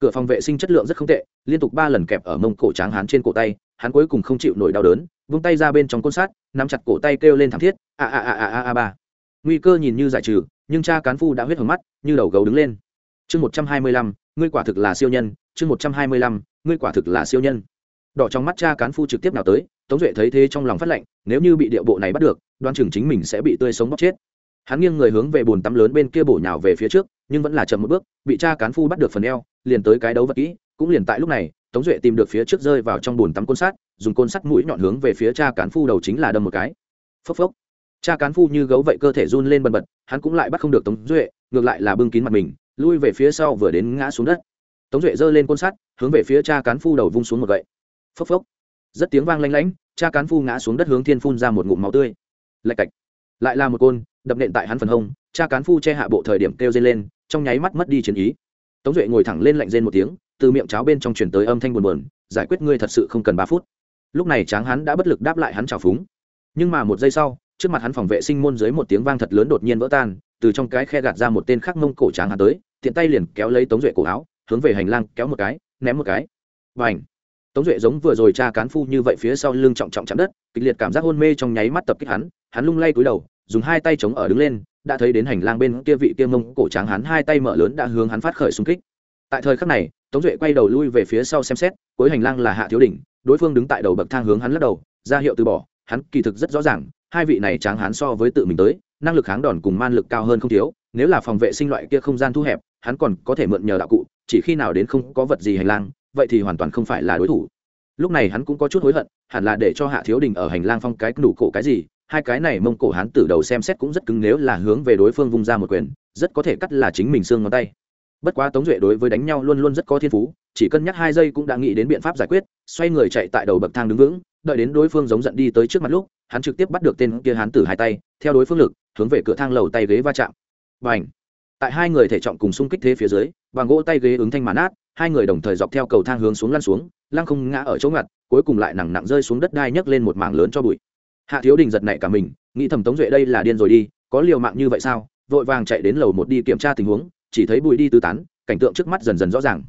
cửa phòng vệ sinh chất lượng rất không tệ, liên tục ba lần kẹp ở mông cổ tráng hán trên cổ tay, hắn cuối cùng không chịu nổi đau đớn, vung tay ra bên trong côn sát, nắm chặt cổ tay kêu lên thảm thiết, a a a a a a, ba! Nguy cơ nhìn như giải trừ, nhưng cha cán phu đã huyết hồng mắt, như đầu gấu đứng lên. Chương một trăm hai mươi lăm, ngươi quả thực là siêu nhân, chương một trăm hai mươi lăm, ngươi quả thực là siêu nhân. Đỏ trong mắt cha cán phu trực tiếp nào tới, tống duệ thấy thế trong lòng phát lệnh, nếu như bị điệu bộ này bắt được đoan chừng chính mình sẽ bị tươi sống bóc chết hắn nghiêng người hướng về bồn tắm lớn bên kia bổ nhào về phía trước, nhưng vẫn là chậm một bước, bị cha cán phu bắt được phần eo, liền tới cái đấu vật kỹ, cũng liền tại lúc này, tống duệ tìm được phía trước rơi vào trong bồn tắm côn sắt, dùng côn sắt mũi nhọn hướng về phía cha cán phu đầu chính là đâm một cái. Phốc phốc. Cha cán phu như gấu vậy cơ thể run lên bần bật, hắn cũng lại bắt không được tống duệ, ngược lại là bưng kín mặt mình, lui về phía sau vừa đến ngã xuống đất. Tống duệ giơ lên côn sắt, hướng về phía cha cán phu đầu vung xuống một gậy. Phốc phốc. Rất tiếng vang lanh lảnh, cha cán phu ngã xuống đất hướng thiên phun ra một ngụm máu tươi. Lạch cạch. Lại là một côn đập nện tại hắn phần hông, cha cán phu che hạ bộ thời điểm kêu dây lên, trong nháy mắt mất đi chiến ý. Tống duệ ngồi thẳng lên lạnh rên một tiếng, từ miệng cháo bên trong truyền tới âm thanh buồn buồn, giải quyết ngươi thật sự không cần ba phút. Lúc này tráng hắn đã bất lực đáp lại hắn trào phúng. Nhưng mà một giây sau, trước mặt hắn phòng vệ sinh môn dưới một tiếng vang thật lớn đột nhiên vỡ tan, từ trong cái khe gạt ra một tên khắc mông cổ tráng hắn tới, tiện tay liền kéo lấy tống duệ cổ áo, hướng về hành lang kéo một cái, ném một cái. Và ảnh tống duệ giống vừa rồi cha cán phu như vậy phía sau lưng trọng trọng chạm đất, kịch liệt cảm giác hôn mê trong nháy mắt tập kích hắn hắn lung lay cúi đầu dùng hai tay chống ở đứng lên, đã thấy đến hành lang bên kia vị kia mông cổ tráng hắn hai tay mở lớn đã hướng hắn phát khởi xung kích. Tại thời khắc này, tống duệ quay đầu lui về phía sau xem xét, cuối hành lang là hạ thiếu đỉnh, đối phương đứng tại đầu bậc thang hướng hắn lắc đầu, ra hiệu từ bỏ, hắn kỳ thực rất rõ ràng, hai vị này tráng hắn so với tự mình tới, năng lực kháng đòn cùng man lực cao hơn không thiếu, nếu là phòng vệ sinh loại kia không gian thu hẹp, hắn còn có thể mượn nhờ đạo cụ, chỉ khi nào đến không có vật gì hành lang, vậy thì hoàn toàn không phải là đối thủ. Lúc này hắn cũng có chút hối hận, hẳn là để cho hạ thiếu đình ở hành lang phong cái đủ cổ cái gì hai cái này mông cổ hắn từ đầu xem xét cũng rất cứng nếu là hướng về đối phương vung ra một quyền, rất có thể cắt là chính mình xương ngón tay. Bất quá tống duệ đối với đánh nhau luôn luôn rất có thiên phú, chỉ cân nhắc hai giây cũng đã nghĩ đến biện pháp giải quyết, xoay người chạy tại đầu bậc thang đứng vững, đợi đến đối phương giống giận đi tới trước mặt lúc, hắn trực tiếp bắt được tên kia hán tử hai tay, theo đối phương lực, hướng về cửa thang lầu tay ghế va chạm. Và ảnh tại hai người thể trọng cùng xung kích thế phía dưới và gỗ tay ghế ứng thanh màn át hai người đồng thời dọc theo cầu thang hướng xuống lăn xuống, lăng không ngã ở chỗ ngặt, cuối cùng lại nặng nặng rơi xuống đất đai nhấc lên một mảng lớn cho bụi hạ thiếu đình giật nảy cả mình, nghĩ thầm tống duệ đây là điên rồi đi, có liều mạng như vậy sao? Vội vàng chạy đến lầu một đi kiểm tra tình huống, chỉ thấy bụi đi tứ tán, cảnh tượng trước mắt dần dần rõ ràng.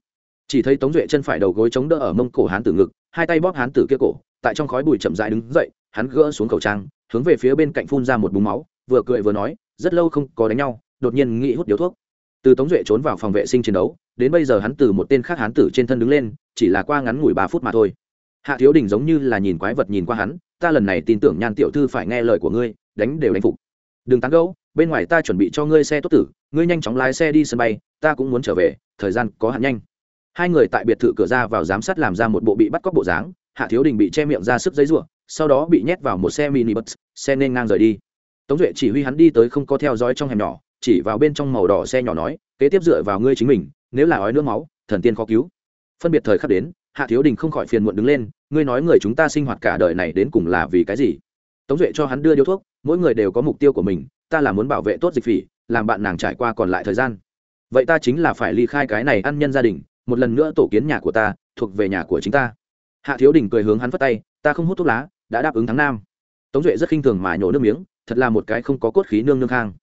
Chỉ thấy tống duệ chân phải đầu gối chống đỡ ở mông cổ hán tử ngực, hai tay bóp hán tử kia cổ, tại trong khói bụi chậm dại đứng dậy, hắn gỡ xuống khẩu trang, hướng về phía bên cạnh phun ra một búng máu, vừa cười vừa nói, rất lâu không có đánh nhau, đột nhiên nghĩ hút điếu thuốc. Từ tống duệ trốn vào phòng vệ sinh chiến đấu, đến bây giờ hắn từ một tên khác hán tử trên thân đứng lên, chỉ là qua ngắn ngủi ba phút mà thôi. Hạ thiếu đình giống như là nhìn quái vật nhìn qua hắn ta lần này tin tưởng nhan tiểu thư phải nghe lời của ngươi, đánh đều đánh phục. Đừng tán gẫu, bên ngoài ta chuẩn bị cho ngươi xe tốt tử, ngươi nhanh chóng lái xe đi sân bay, ta cũng muốn trở về, thời gian có hạn nhanh. Hai người tại biệt thự cửa ra vào giám sát làm ra một bộ bị bắt cóc bộ dáng, hạ thiếu đình bị che miệng ra sức giấy ruộng sau đó bị nhét vào một xe mini bus, xe nên ngang rời đi. Tống duệ chỉ huy hắn đi tới không có theo dõi trong hẻm nhỏ, chỉ vào bên trong màu đỏ xe nhỏ nói, kế tiếp dựa vào ngươi chính mình, nếu là ói nước máu, thần tiên khó cứu. Phân biệt thời khắc đến hạ thiếu đình không khỏi phiền muộn đứng lên, ngươi nói người chúng ta sinh hoạt cả đời này đến cùng là vì cái gì? Tống duệ cho hắn đưa điếu thuốc, mỗi người đều có mục tiêu của mình, ta là muốn bảo vệ tốt dịch phỉ, làm bạn nàng trải qua còn lại thời gian. Vậy ta chính là phải ly khai cái này ăn nhân gia đình, một lần nữa tổ kiến nhà của ta, thuộc về nhà của chính ta. Hạ thiếu đình cười hướng hắn phất tay, ta không hút thuốc lá, đã đáp ứng tháng năm. tống duệ rất khinh thường mà nhổ nước miếng, thật là một cái không có cốt khí nương nương khang.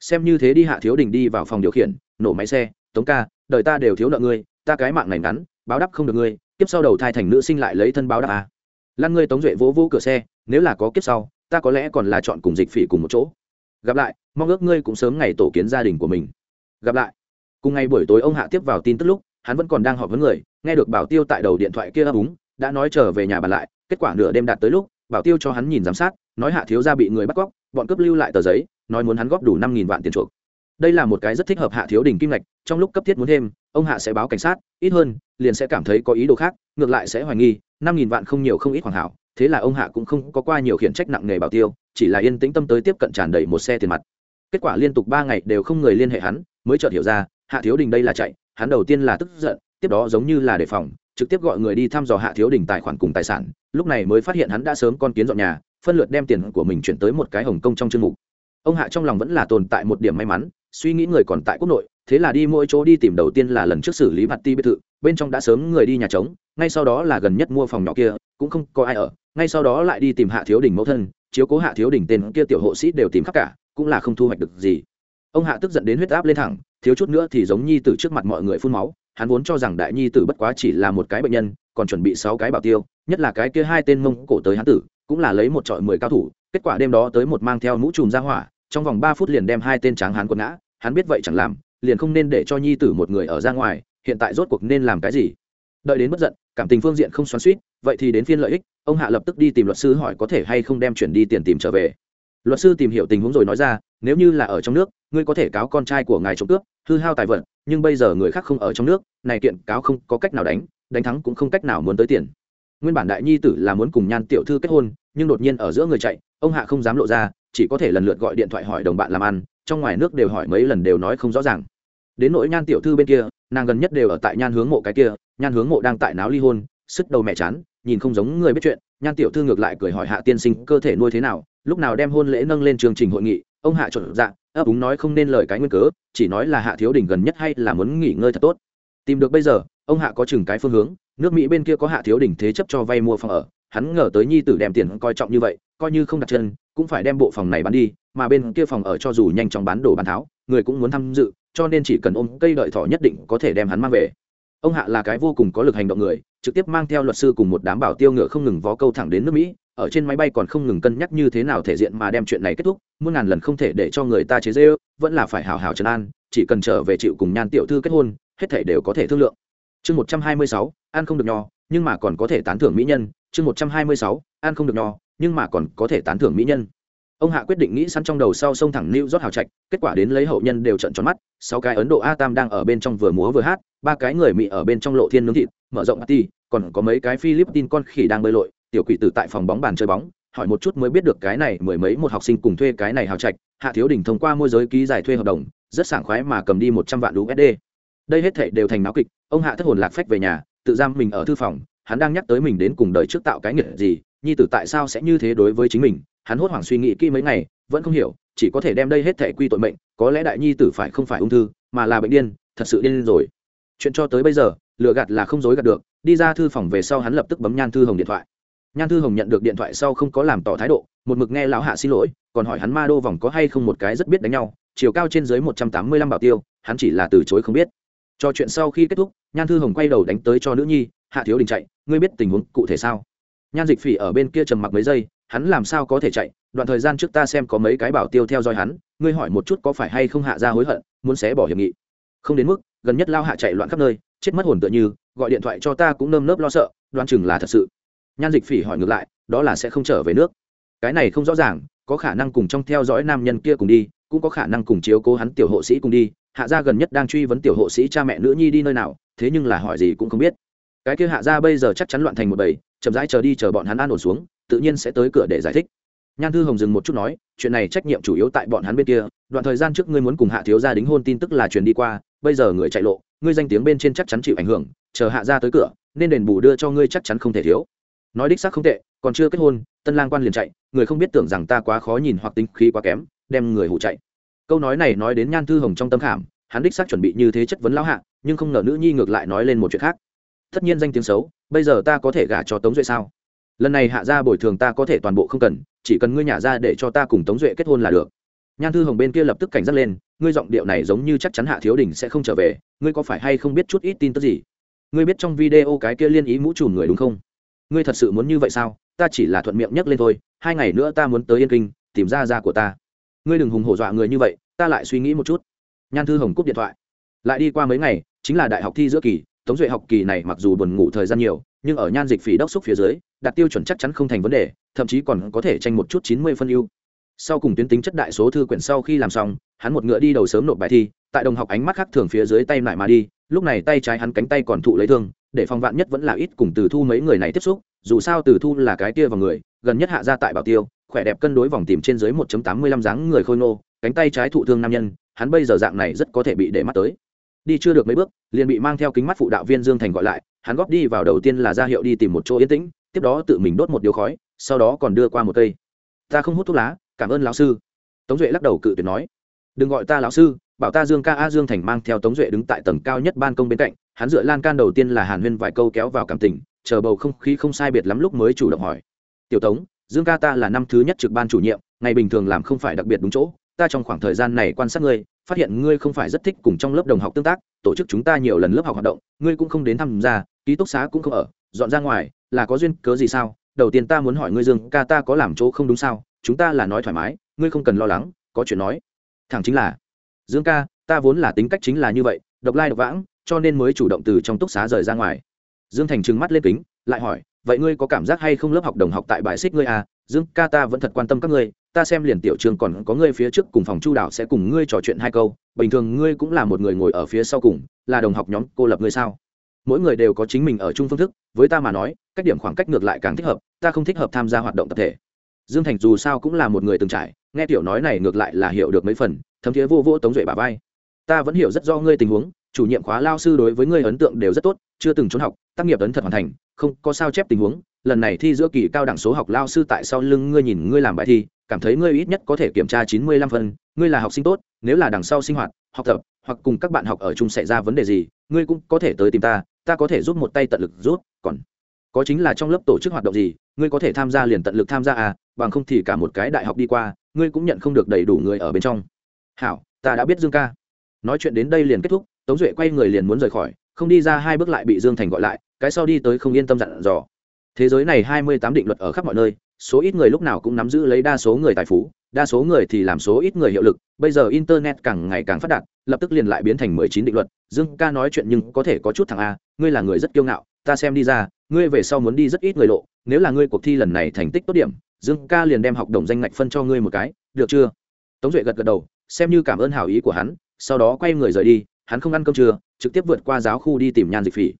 Xem như thế đi, hạ thiếu đình đi vào phòng điều khiển, nổ máy xe, tống ca, đời ta đều thiếu nợ ngươi, ta cái mạng này ngắn, báo đáp không được ngươi kiếp sau đầu thai thành nữ sinh lại lấy thân báo đáp à. lan ngươi tống duệ vỗ vỗ cửa xe, nếu là có kiếp sau, ta có lẽ còn là chọn cùng dịch phỉ cùng một chỗ. Gặp lại, mong ước ngươi cũng sớm ngày tổ kiến gia đình của mình. Gặp lại. Cùng ngày buổi tối ông hạ tiếp vào tin tức lúc, hắn vẫn còn đang họp với người, nghe được bảo tiêu tại đầu điện thoại kia ấp úng, đã nói trở về nhà bàn lại, kết quả nửa đêm đạt tới lúc, bảo tiêu cho hắn nhìn giám sát, nói hạ thiếu gia bị người bắt cóc, bọn cướp lưu lại tờ giấy, nói muốn hắn góp đủ năm nghìn vạn tiền chuộc đây là một cái rất thích hợp hạ thiếu đình kim ngạch, trong lúc cấp thiết muốn thêm, ông hạ sẽ báo cảnh sát, ít hơn, liền sẽ cảm thấy có ý đồ khác, ngược lại sẽ hoài nghi, năm nghìn vạn không nhiều không ít hoàn hảo, thế là ông hạ cũng không có qua nhiều khiển trách nặng nề bảo tiêu, chỉ là yên tĩnh tâm tới tiếp cận tràn đầy một xe tiền mặt. Kết quả liên tục ba ngày đều không người liên hệ hắn, mới chợt hiểu ra, hạ thiếu đình đây là chạy, hắn đầu tiên là tức giận, tiếp đó giống như là đề phòng, trực tiếp gọi người đi thăm dò hạ thiếu đình tài khoản cùng tài sản, lúc này mới phát hiện hắn đã sớm con kiến dọn nhà, phân lượt đem tiền của mình chuyển tới một cái hồng kông trong chương mục. Ông hạ trong lòng vẫn là tồn tại một điểm may mắn suy nghĩ người còn tại quốc nội, thế là đi mỗi chỗ đi tìm đầu tiên là lần trước xử lý mặt ti biệt thự, bên trong đã sớm người đi nhà trống, ngay sau đó là gần nhất mua phòng nhỏ kia, cũng không có ai ở, ngay sau đó lại đi tìm hạ thiếu đình mẫu thân, chiếu cố hạ thiếu đình tên kia tiểu hộ sĩ đều tìm khắp cả, cũng là không thu hoạch được gì. Ông hạ tức giận đến huyết áp lên thẳng, thiếu chút nữa thì giống nhi tử trước mặt mọi người phun máu, hắn vốn cho rằng đại nhi tử bất quá chỉ là một cái bệnh nhân, còn chuẩn bị sáu cái bảo tiêu, nhất là cái kia hai tên mông cổ tới hắn tử, cũng là lấy một trọi mười cao thủ, kết quả đêm đó tới một mang theo mũ chùm ra hỏa, trong vòng ba phút liền đem hai tên tráng hắn quật ngã hắn biết vậy chẳng làm, liền không nên để cho nhi tử một người ở ra ngoài, hiện tại rốt cuộc nên làm cái gì? Đợi đến bất giận, cảm tình phương diện không xoắn suýt vậy thì đến phiên lợi ích, ông hạ lập tức đi tìm luật sư hỏi có thể hay không đem chuyển đi tiền tìm trở về. Luật sư tìm hiểu tình huống rồi nói ra, nếu như là ở trong nước, ngươi có thể cáo con trai của ngài trộm cướp, hư hao tài vật, nhưng bây giờ người khác không ở trong nước, này kiện cáo không có cách nào đánh đánh thắng cũng không cách nào muốn tới tiền. Nguyên bản đại nhi tử là muốn cùng nhan tiểu thư kết hôn, nhưng đột nhiên ở giữa người chạy, ông hạ không dám lộ ra, chỉ có thể lần lượt gọi điện thoại hỏi đồng bạn làm ăn trong ngoài nước đều hỏi mấy lần đều nói không rõ ràng. Đến nỗi nhan tiểu thư bên kia, nàng gần nhất đều ở tại nhan hướng mộ cái kia, nhan hướng mộ đang tại náo ly hôn, sức đầu mẹ chán, nhìn không giống người biết chuyện, nhan tiểu thư ngược lại cười hỏi hạ tiên sinh cơ thể nuôi thế nào, lúc nào đem hôn lễ nâng lên chương trình hội nghị, ông hạ chuẩn dạ ấp úng nói không nên lời cái nguyên cớ, chỉ nói là hạ thiếu đình gần nhất hay là muốn nghỉ ngơi thật tốt. Tìm được bây giờ, ông hạ có chừng cái phương hướng, nước mỹ bên kia có hạ thiếu đình thế chấp cho vay mua phòng ở, hắn ngờ tới nhi tử đem tiền coi trọng như vậy, coi như không đặt chân, cũng phải đem bộ phòng này bán đi mà bên kia phòng ở cho dù nhanh chóng bán đồ bán tháo, người cũng muốn tham dự, cho nên chỉ cần ôm cây đợi thỏ nhất định có thể đem hắn mang về. Ông hạ là cái vô cùng có lực hành động người, trực tiếp mang theo luật sư cùng một đám bảo tiêu ngựa không ngừng vó câu thẳng đến nước mỹ, ở trên máy bay còn không ngừng cân nhắc như thế nào thể diện mà đem chuyện này kết thúc, muôn ngàn lần không thể để cho người ta chế dê vẫn là phải hào hào trấn an, chỉ cần trở về chịu cùng nhan tiểu thư kết hôn, hết thể đều có thể thương lượng. Chương một trăm hai mươi sáu, ăn không được nho, nhưng mà còn có thể tán thưởng mỹ nhân. Chương một trăm hai mươi sáu, ăn không được nho, nhưng mà còn có thể tán thưởng mỹ nhân ông hạ quyết định nghĩ sẵn trong đầu sau sông thẳng lưu rót hào trạch, kết quả đến lấy hậu nhân đều trận tròn mắt, sáu cái ấn độ a tam đang ở bên trong vừa múa vừa hát, ba cái người mỹ ở bên trong lộ thiên nướng thịt, mở rộng ti còn có mấy cái philippines con khỉ đang bơi lội, tiểu quỷ tử tại phòng bóng bàn chơi bóng, hỏi một chút mới biết được cái này mười mấy một học sinh cùng thuê cái này hào trạch, hạ thiếu đình thông qua môi giới ký giải thuê hợp đồng, rất sảng khoái mà cầm đi một trăm vạn usd đây hết thể đều thành náo kịch, ông hạ thất hồn lạc phách về nhà, tự giam mình ở thư phòng, hắn đang nhắc tới mình đến cùng đời trước tạo cái nghiệp gì, nhi tử tại sao sẽ như thế đối với chính mình hắn hốt hoảng suy nghĩ kỹ mấy ngày, vẫn không hiểu, chỉ có thể đem đây hết thể quy tội mệnh, có lẽ đại nhi tử phải không phải ung thư, mà là bệnh điên, thật sự điên rồi. Chuyện cho tới bây giờ, lừa gạt là không dối gạt được, đi ra thư phòng về sau hắn lập tức bấm nhan thư hồng điện thoại. Nhan thư hồng nhận được điện thoại sau không có làm tỏ thái độ, một mực nghe lão hạ xin lỗi, còn hỏi hắn ma đô vòng có hay không một cái rất biết đánh nhau, chiều cao trên dưới một trăm tám mươi lăm bảo tiêu, hắn chỉ là từ chối không biết. Cho chuyện sau khi kết thúc, nhan thư hồng quay đầu đánh tới cho nữ nhi, hạ thiếu đình chạy, ngươi biết tình huống cụ thể sao? Nhan dịch phỉ ở bên kia trầm mặc mấy giây hắn làm sao có thể chạy? Đoạn thời gian trước ta xem có mấy cái bảo tiêu theo dõi hắn, ngươi hỏi một chút có phải hay không hạ ra hối hận, muốn xé bỏ hiệp nghị. Không đến mức, gần nhất lao hạ chạy loạn khắp nơi, chết mất hồn tựa như, gọi điện thoại cho ta cũng nơm nớp lo sợ đoan chừng là thật sự. Nhan dịch phỉ hỏi ngược lại, đó là sẽ không trở về nước. Cái này không rõ ràng, có khả năng cùng trong theo dõi nam nhân kia cùng đi, cũng có khả năng cùng chiếu cố hắn tiểu hộ sĩ cùng đi. Hạ gia gần nhất đang truy vấn tiểu hộ sĩ cha mẹ nữ nhi đi nơi nào, thế nhưng là hỏi gì cũng không biết. Cái kia hạ gia bây giờ chắc chắn loạn thành một bầy, chậm rãi chờ đi chờ bọn hắn an ổn xuống tự nhiên sẽ tới cửa để giải thích. Nhan thư hồng dừng một chút nói, chuyện này trách nhiệm chủ yếu tại bọn hắn bên kia, đoạn thời gian trước ngươi muốn cùng hạ thiếu gia đính hôn tin tức là truyền đi qua, bây giờ người chạy lộ, ngươi danh tiếng bên trên chắc chắn chịu ảnh hưởng, chờ hạ gia tới cửa, nên đền bù đưa cho ngươi chắc chắn không thể thiếu. Nói đích xác không tệ, còn chưa kết hôn, tân lang quan liền chạy, người không biết tưởng rằng ta quá khó nhìn hoặc tính khí quá kém, đem người hụ chạy. Câu nói này nói đến nhan thư hồng trong tâm khảm, hắn đích xác chuẩn bị như thế chất vấn lão hạ, nhưng không ngờ nữ nhi ngược lại nói lên một chuyện khác. Tất nhiên danh tiếng xấu, bây giờ ta có thể gả cho tống duệ sao? Lần này hạ gia bồi thường ta có thể toàn bộ không cần, chỉ cần ngươi nhả ra để cho ta cùng tống duệ kết hôn là được. Nhan thư hồng bên kia lập tức cảnh giác lên, ngươi giọng điệu này giống như chắc chắn hạ thiếu đình sẽ không trở về, ngươi có phải hay không biết chút ít tin tức gì? Ngươi biết trong video cái kia liên ý mũ trùm người đúng không? Ngươi thật sự muốn như vậy sao? Ta chỉ là thuận miệng nhắc lên thôi, hai ngày nữa ta muốn tới yên kinh, tìm ra ra của ta. Ngươi đừng hùng hổ dọa người như vậy, ta lại suy nghĩ một chút. Nhan thư hồng cúp điện thoại. Lại đi qua mấy ngày, chính là đại học thi giữa kỳ, tống duệ học kỳ này mặc dù buồn ngủ thời gian nhiều, nhưng ở nhan dịch phỉ đốc xúc phía dưới đạt tiêu chuẩn chắc chắn không thành vấn đề, thậm chí còn có thể tranh một chút chín mươi phân ưu. Sau cùng tuyến tính chất đại số thư quyển sau khi làm xong, hắn một ngựa đi đầu sớm nộp bài thi, tại đồng học ánh mắt khác thường phía dưới tay lại mà đi, lúc này tay trái hắn cánh tay còn thụ lấy thương, để phòng vạn nhất vẫn là ít cùng từ thu mấy người này tiếp xúc, dù sao từ thu là cái kia vào người, gần nhất hạ ra tại bảo tiêu, khỏe đẹp cân đối vòng tìm trên dưới 1 tám mươi lăm dáng người khôi nô cánh tay trái thụ thương nam nhân, hắn bây giờ dạng này rất có thể bị để mắt tới. Đi chưa được mấy bước, liền bị mang theo kính mắt phụ đạo viên dương thành gọi lại, hắn góp đi vào đầu tiên là ra hiệu đi tìm một chỗ yên tĩnh tiếp đó tự mình đốt một điếu khói, sau đó còn đưa qua một cây. Ta không hút thuốc lá, cảm ơn lão sư. Tống duệ lắc đầu cự tuyệt nói. Đừng gọi ta lão sư, bảo ta dương ca a dương thành mang theo tống duệ đứng tại tầng cao nhất ban công bên cạnh, hắn dựa lan can đầu tiên là hàn huyên vài câu kéo vào cảm tình, chờ bầu không khí không sai biệt lắm lúc mới chủ động hỏi. Tiểu tống, dương ca ta là năm thứ nhất trực ban chủ nhiệm, ngày bình thường làm không phải đặc biệt đúng chỗ, ta trong khoảng thời gian này quan sát ngươi, phát hiện ngươi không phải rất thích cùng trong lớp đồng học tương tác, tổ chức chúng ta nhiều lần lớp học hoạt động, ngươi cũng không đến tham gia, ký túc xá cũng không ở, dọn ra ngoài là có duyên, cớ gì sao? Đầu tiên ta muốn hỏi ngươi dương ca ta có làm chỗ không đúng sao? Chúng ta là nói thoải mái, ngươi không cần lo lắng, có chuyện nói. Thẳng chính là, dương ca, ta vốn là tính cách chính là như vậy, độc lai độc vãng, cho nên mới chủ động từ trong túc xá rời ra ngoài. Dương thành trừng mắt lên kính, lại hỏi, vậy ngươi có cảm giác hay không lớp học đồng học tại bài xích ngươi à? Dương ca ta vẫn thật quan tâm các ngươi, ta xem liền tiểu trường còn có ngươi phía trước cùng phòng chu đạo sẽ cùng ngươi trò chuyện hai câu, bình thường ngươi cũng là một người ngồi ở phía sau cùng, là đồng học nhóm cô lập ngươi sao? Mỗi người đều có chính mình ở chung phương thức với ta mà nói, cách điểm khoảng cách ngược lại càng thích hợp, ta không thích hợp tham gia hoạt động tập thể. Dương thành dù sao cũng là một người từng trải, nghe tiểu nói này ngược lại là hiểu được mấy phần, thấm thiế vô vô tống duệ bà vai. Ta vẫn hiểu rất do ngươi tình huống, chủ nhiệm khóa lao sư đối với ngươi ấn tượng đều rất tốt, chưa từng trốn học, tác nghiệp ấn thật hoàn thành, không có sao chép tình huống, lần này thi giữa kỳ cao đẳng số học lao sư tại sau lưng ngươi nhìn ngươi làm bài thi, cảm thấy ngươi ít nhất có thể kiểm tra chín mươi lăm phân ngươi là học sinh tốt, nếu là đằng sau sinh hoạt, học tập, hoặc cùng các bạn học ở chung xảy ra vấn đề gì ngươi cũng có thể tới tìm ta ta có thể giúp một tay tận lực rút còn có chính là trong lớp tổ chức hoạt động gì, ngươi có thể tham gia liền tận lực tham gia à bằng không thì cả một cái đại học đi qua, ngươi cũng nhận không được đầy đủ người ở bên trong. Hảo, ta đã biết dương ca. Nói chuyện đến đây liền kết thúc, tống duệ quay người liền muốn rời khỏi, không đi ra hai bước lại bị dương thành gọi lại, cái sau đi tới không yên tâm dặn dò. Thế giới này hai mươi tám định luật ở khắp mọi nơi, số ít người lúc nào cũng nắm giữ lấy đa số người tài phú đa số người thì làm số ít người hiệu lực, bây giờ internet càng ngày càng phát đạt, lập tức liền lại biến thành mười chín định luật. Dương ca nói chuyện nhưng có thể có chút thằng a, ngươi là người rất kiêu ngạo, ta xem đi ra, ngươi về sau muốn đi rất ít người lộ, nếu là ngươi cuộc thi lần này thành tích tốt điểm, dương ca liền đem học đồng danh ngạch phân cho ngươi một cái, được chưa? Tống duệ gật gật đầu, xem như cảm ơn hảo ý của hắn, sau đó quay người rời đi, hắn không ăn cơm trưa, trực tiếp vượt qua giáo khu đi tìm nhan dịch phỉ.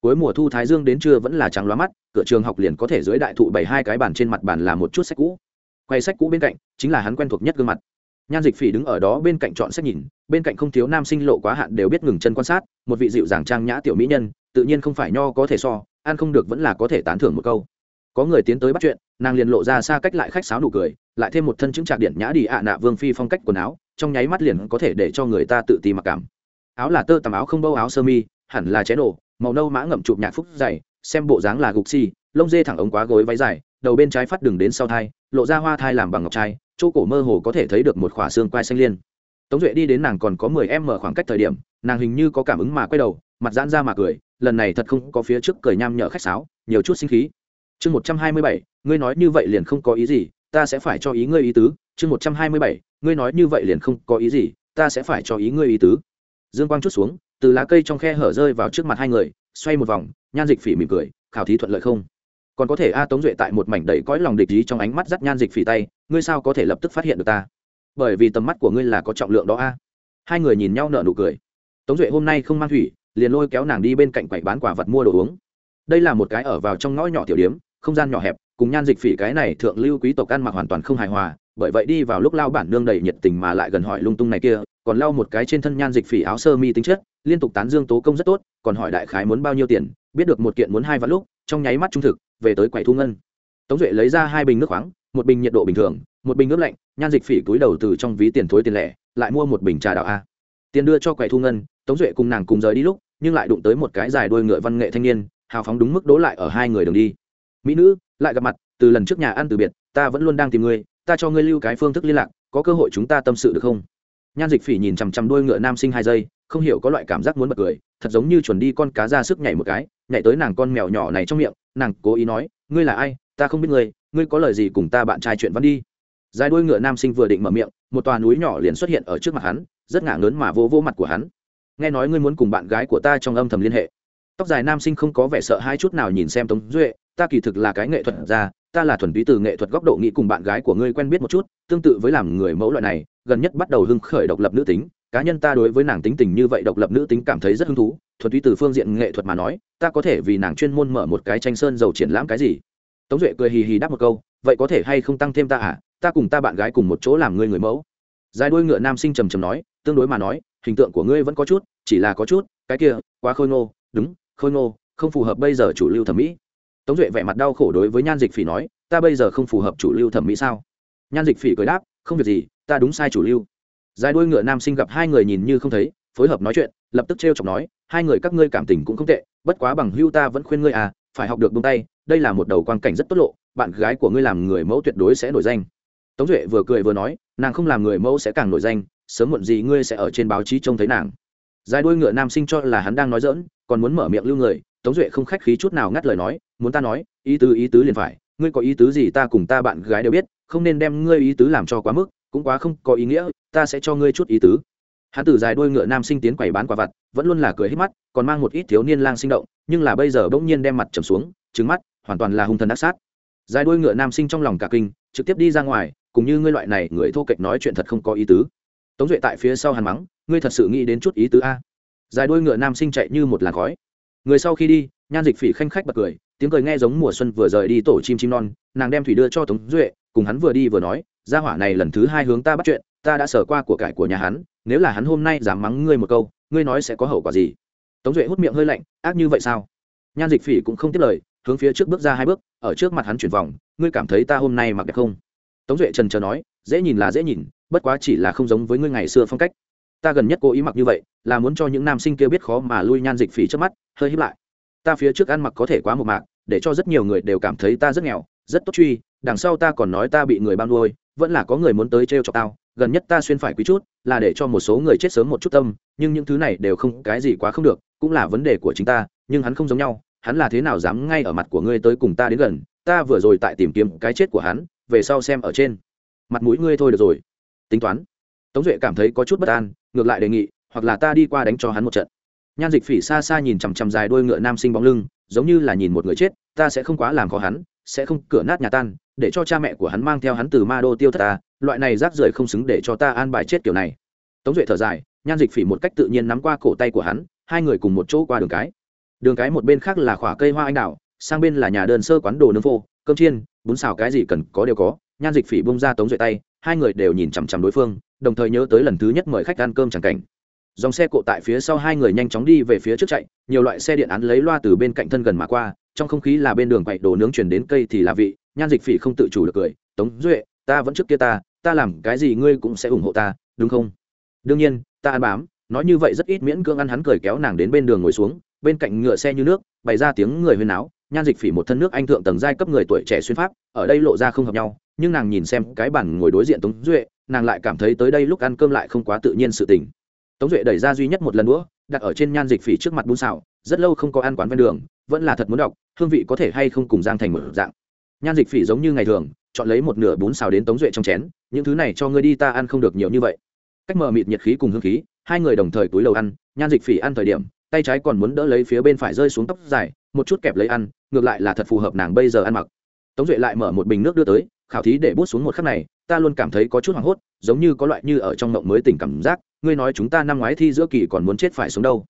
Cuối mùa thu thái dương đến trưa vẫn là trắng loa mắt, cửa trường học liền có thể dưới đại thụ bảy hai cái bàn trên mặt bàn là một chút sách cũ quay sách cũ bên cạnh, chính là hắn quen thuộc nhất gương mặt. Nhan dịch phỉ đứng ở đó bên cạnh chọn sách nhìn, bên cạnh không thiếu nam sinh lộ quá hạn đều biết ngừng chân quan sát, một vị dịu dàng trang nhã tiểu mỹ nhân, tự nhiên không phải nho có thể so, ăn không được vẫn là có thể tán thưởng một câu. Có người tiến tới bắt chuyện, nàng liền lộ ra xa cách lại khách sáo nụ cười, lại thêm một thân chứng trạc điện nhã đi ạ nạ vương phi phong cách quần áo, trong nháy mắt liền có thể để cho người ta tự ti mặc cảm. Áo là tơ tằm áo không bâu áo sơ mi, hẳn là ché nổ màu nâu mã ngậm chụp nhạc phúc dày, xem bộ dáng là gục xi lông dê thẳng ống quá gối váy dài đầu bên trái phát đường đến sau thai, lộ ra hoa thai làm bằng ngọc trai, chỗ cổ mơ hồ có thể thấy được một khỏa xương quai xanh liên. Tống duệ đi đến nàng còn có mười em mở khoảng cách thời điểm, nàng hình như có cảm ứng mà quay đầu, mặt giãn ra mà cười, lần này thật không có phía trước cười nham nhở khách sáo, nhiều chút sinh khí. Chương một trăm hai mươi bảy, ngươi nói như vậy liền không có ý gì, ta sẽ phải cho ý ngươi ý tứ. Chương một trăm hai mươi bảy, ngươi nói như vậy liền không có ý gì, ta sẽ phải cho ý ngươi ý tứ. Dương quang chút xuống, từ lá cây trong khe hở rơi vào trước mặt hai người, xoay một vòng, nhan dịch phỉ mỉm cười, khảo thí thuận lợi không? Còn có thể a tống duệ tại một mảnh đầy cõi lòng địch ý trong ánh mắt dắt nhan dịch phỉ tay, ngươi sao có thể lập tức phát hiện được ta? Bởi vì tầm mắt của ngươi là có trọng lượng đó a. Hai người nhìn nhau nở nụ cười. Tống duệ hôm nay không mang thủy, liền lôi kéo nàng đi bên cạnh quầy bán quả vật mua đồ uống. Đây là một cái ở vào trong ngõ nhỏ tiểu điếm, không gian nhỏ hẹp, cùng nhan dịch phỉ cái này thượng lưu quý tộc ăn mặc hoàn toàn không hài hòa, bởi vậy đi vào lúc lao bản nương đầy nhiệt tình mà lại gần hỏi lung tung này kia, còn lau một cái trên thân nhan dịch phỉ áo sơ mi tính chất, liên tục tán dương tố công rất tốt, còn hỏi đại khái muốn bao nhiêu tiền, biết được một kiện muốn hai vạn lúc, trong nháy mắt trung thực về tới quầy thu ngân. Tống duệ lấy ra hai bình nước khoáng, một bình nhiệt độ bình thường, một bình nước lạnh, nhan dịch phỉ túi đầu từ trong ví tiền thối tiền lẻ, lại mua một bình trà đạo a. Tiền đưa cho quầy thu ngân, tống duệ cùng nàng cùng rời đi lúc, nhưng lại đụng tới một cái dài đôi ngựa văn nghệ thanh niên, hào phóng đúng mức đố lại ở hai người đường đi. Mỹ nữ, lại gặp mặt, từ lần trước nhà ăn từ biệt, ta vẫn luôn đang tìm ngươi, ta cho ngươi lưu cái phương thức liên lạc, có cơ hội chúng ta tâm sự được không? Nhan dịch phỉ nhìn chằm chằm đuôi ngựa nam sinh hai giây, không hiểu có loại cảm giác muốn bật cười, thật giống như chuẩn đi con cá ra sức nhảy một cái, nhảy tới nàng con mèo nhỏ này trong miệng, nàng cố ý nói, ngươi là ai? Ta không biết ngươi ngươi có lời gì cùng ta bạn trai chuyện văn đi. Dài đuôi ngựa nam sinh vừa định mở miệng, một tòa núi nhỏ liền xuất hiện ở trước mặt hắn, rất ngả lớn mà vô vô mặt của hắn. Nghe nói ngươi muốn cùng bạn gái của ta trong âm thầm liên hệ. Tóc dài nam sinh không có vẻ sợ hai chút nào nhìn xem tống duệ, ta kỳ thực là cái nghệ thuật ra ta là thuần túy từ nghệ thuật góc độ nghĩ cùng bạn gái của ngươi quen biết một chút, tương tự với làm người mẫu loại này gần nhất bắt đầu hưng khởi độc lập nữ tính, cá nhân ta đối với nàng tính tình như vậy độc lập nữ tính cảm thấy rất hứng thú, thuần túy từ phương diện nghệ thuật mà nói, ta có thể vì nàng chuyên môn mở một cái tranh sơn dầu triển lãm cái gì? Tống duệ cười hì hì đáp một câu, vậy có thể hay không tăng thêm ta à? Ta cùng ta bạn gái cùng một chỗ làm ngươi người mẫu. Dài đuôi ngựa nam sinh trầm trầm nói, tương đối mà nói, hình tượng của ngươi vẫn có chút, chỉ là có chút, cái kia, quá khôi ngô, đúng, khôi ngô, không phù hợp bây giờ chủ lưu thẩm mỹ. Tống duệ vẻ mặt đau khổ đối với nhan dịch phỉ nói, ta bây giờ không phù hợp chủ lưu thẩm mỹ sao? Nhan dịch phỉ cười đáp, không việc gì ta đúng sai chủ lưu. Dài đuôi ngựa nam sinh gặp hai người nhìn như không thấy, phối hợp nói chuyện, lập tức t r chọc nói, hai người các ngươi cảm tình cũng không tệ, bất quá bằng hưu ta vẫn khuyên ngươi à phải học được bông tay, đây là một đầu quan cảnh rất tốt lộ, bạn gái của ngươi làm người mẫu tuyệt đối sẽ nổi danh. Tống duệ vừa cười vừa nói, nàng không làm người mẫu sẽ càng nổi danh, sớm muộn gì ngươi sẽ ở trên báo chí trông thấy nàng. Dài đuôi ngựa nam sinh cho là hắn đang nói dỡn còn muốn mở miệng lưu người, tống duệ không khách khí chút nào ngắt lời nói, muốn ta nói, ý tứ ý tứ liền phải, ngươi có ý tứ gì ta cùng ta bạn gái đều biết, không nên đem ngươi ý tứ làm cho quá mức cũng quá không có ý nghĩa, ta sẽ cho ngươi chút ý tứ. Hắn tử dài đuôi ngựa nam sinh tiến quầy bán quả vặt, vẫn luôn là cười hết mắt, còn mang một ít thiếu niên lang sinh động, nhưng là bây giờ bỗng nhiên đem mặt trầm xuống trứng mắt, hoàn toàn là hung thần ác sát. Dài đuôi ngựa nam sinh trong lòng cả kinh, trực tiếp đi ra ngoài, cùng như ngươi loại này người thô kệch nói chuyện thật không có ý tứ. Tống duệ tại phía sau hàn mắng, ngươi thật sự nghĩ đến chút ý tứ a. Dài đuôi ngựa nam sinh chạy như một làn khói. Người sau khi đi, nhan dịch phỉ khanh khách bật cười, tiếng cười nghe giống mùa xuân vừa rời đi tổ chim chim non, nàng đem thủy đưa cho tống duệ, cùng hắn vừa đi vừa nói gia hỏa này lần thứ hai hướng ta bắt chuyện, ta đã sở qua của cải của nhà hắn, nếu là hắn hôm nay dám mắng ngươi một câu, ngươi nói sẽ có hậu quả gì? Tống duệ hút miệng hơi lạnh, ác như vậy sao? Nhan dịch phỉ cũng không tiếp lời, hướng phía trước bước ra hai bước, ở trước mặt hắn chuyển vòng, ngươi cảm thấy ta hôm nay mặc đẹp không? Tống duệ trần trờ nói, dễ nhìn là dễ nhìn, bất quá chỉ là không giống với ngươi ngày xưa phong cách. Ta gần nhất cố ý mặc như vậy, là muốn cho những nam sinh kia biết khó mà lui nhan dịch phỉ trước mắt, hơi hiếp lại. Ta phía trước ăn mặc có thể quá một mạc, để cho rất nhiều người đều cảm thấy ta rất nghèo, rất tốt truy, đằng sau ta còn nói ta bị người bao nuôi vẫn là có người muốn tới t r e o chọc tao, gần nhất ta xuyên phải quý chút, là để cho một số người chết sớm một chút tâm, nhưng những thứ này đều không, cái gì quá không được, cũng là vấn đề của chính ta, nhưng hắn không giống nhau, hắn là thế nào dám ngay ở mặt của ngươi tới cùng ta đến gần, ta vừa rồi tại tìm kiếm cái chết của hắn, về sau xem ở trên. Mặt mũi ngươi thôi được rồi. Tính toán. Tống duệ cảm thấy có chút bất an, ngược lại đề nghị, hoặc là ta đi qua đánh cho hắn một trận. Nhan dịch phỉ xa xa nhìn chằm chằm dài đôi ngựa nam sinh bóng lưng, giống như là nhìn một người chết, ta sẽ không quá làm khó hắn sẽ không cửa nát nhà tan, để cho cha mẹ của hắn mang theo hắn từ ma đô tiêu thất ta, loại này rác rưởi không xứng để cho ta an bài chết kiểu này. Tống duệ thở dài, nhan dịch phỉ một cách tự nhiên nắm qua cổ tay của hắn, hai người cùng một chỗ qua đường cái. Đường cái một bên khác là khỏa cây hoa anh đào, sang bên là nhà đơn sơ quán đồ nướng phô, cơm chiên, bún xào cái gì cần có đều có, nhan dịch phỉ bông ra tống duệ tay, hai người đều nhìn chằm chằm đối phương, đồng thời nhớ tới lần thứ nhất mời khách ăn cơm chẳng cảnh dòng xe cộ tại phía sau hai người nhanh chóng đi về phía trước chạy, nhiều loại xe điện án lấy loa từ bên cạnh thân gần mà qua, trong không khí là bên đường quậy đồ nướng chuyển đến cây thì là vị, nhan dịch phỉ không tự chủ được cười, tống duệ, ta vẫn trước kia ta ta làm cái gì ngươi cũng sẽ ủng hộ ta, đúng không? Đương nhiên, ta ăn bám. Nói như vậy rất ít miễn cưỡng ăn hắn cười kéo nàng đến bên đường ngồi xuống, bên cạnh ngựa xe như nước, bày ra tiếng người huyên áo nhan dịch phỉ một thân nước anh thượng tầng giai cấp người tuổi trẻ xuyên pháp, ở đây lộ ra không hợp nhau, nhưng nàng nhìn xem cái bản ngồi đối diện tống duệ, nàng lại cảm thấy tới đây lúc ăn cơm lại không quá tự nhiên sự tình tống duệ đẩy ra duy nhất một lần nữa đặt ở trên nhan dịch phỉ trước mặt bún xào, rất lâu không có ăn quán ven đường, vẫn là thật muốn đọc, hương vị có thể hay không cùng giang thành một dạng. Nhan dịch phỉ giống như ngày thường, chọn lấy một nửa bún xào đến tống duệ trong chén, những thứ này cho ngươi đi ta ăn không được nhiều như vậy. Cách mờ mịt nhiệt khí cùng hương khí, hai người đồng thời túi lầu ăn, nhan dịch phỉ ăn thời điểm, tay trái còn muốn đỡ lấy phía bên phải rơi xuống tóc dài, một chút kẹp lấy ăn, ngược lại là thật phù hợp nàng bây giờ ăn mặc. Tống duệ lại mở một bình nước đưa tới, khảo thí để bút xuống một khắc này ta luôn cảm thấy có chút hoảng hốt, giống như có loại như ở trong mộng mới tỉnh cảm giác, ngươi nói chúng ta năm ngoái thi giữa kỳ còn muốn chết phải sống đâu.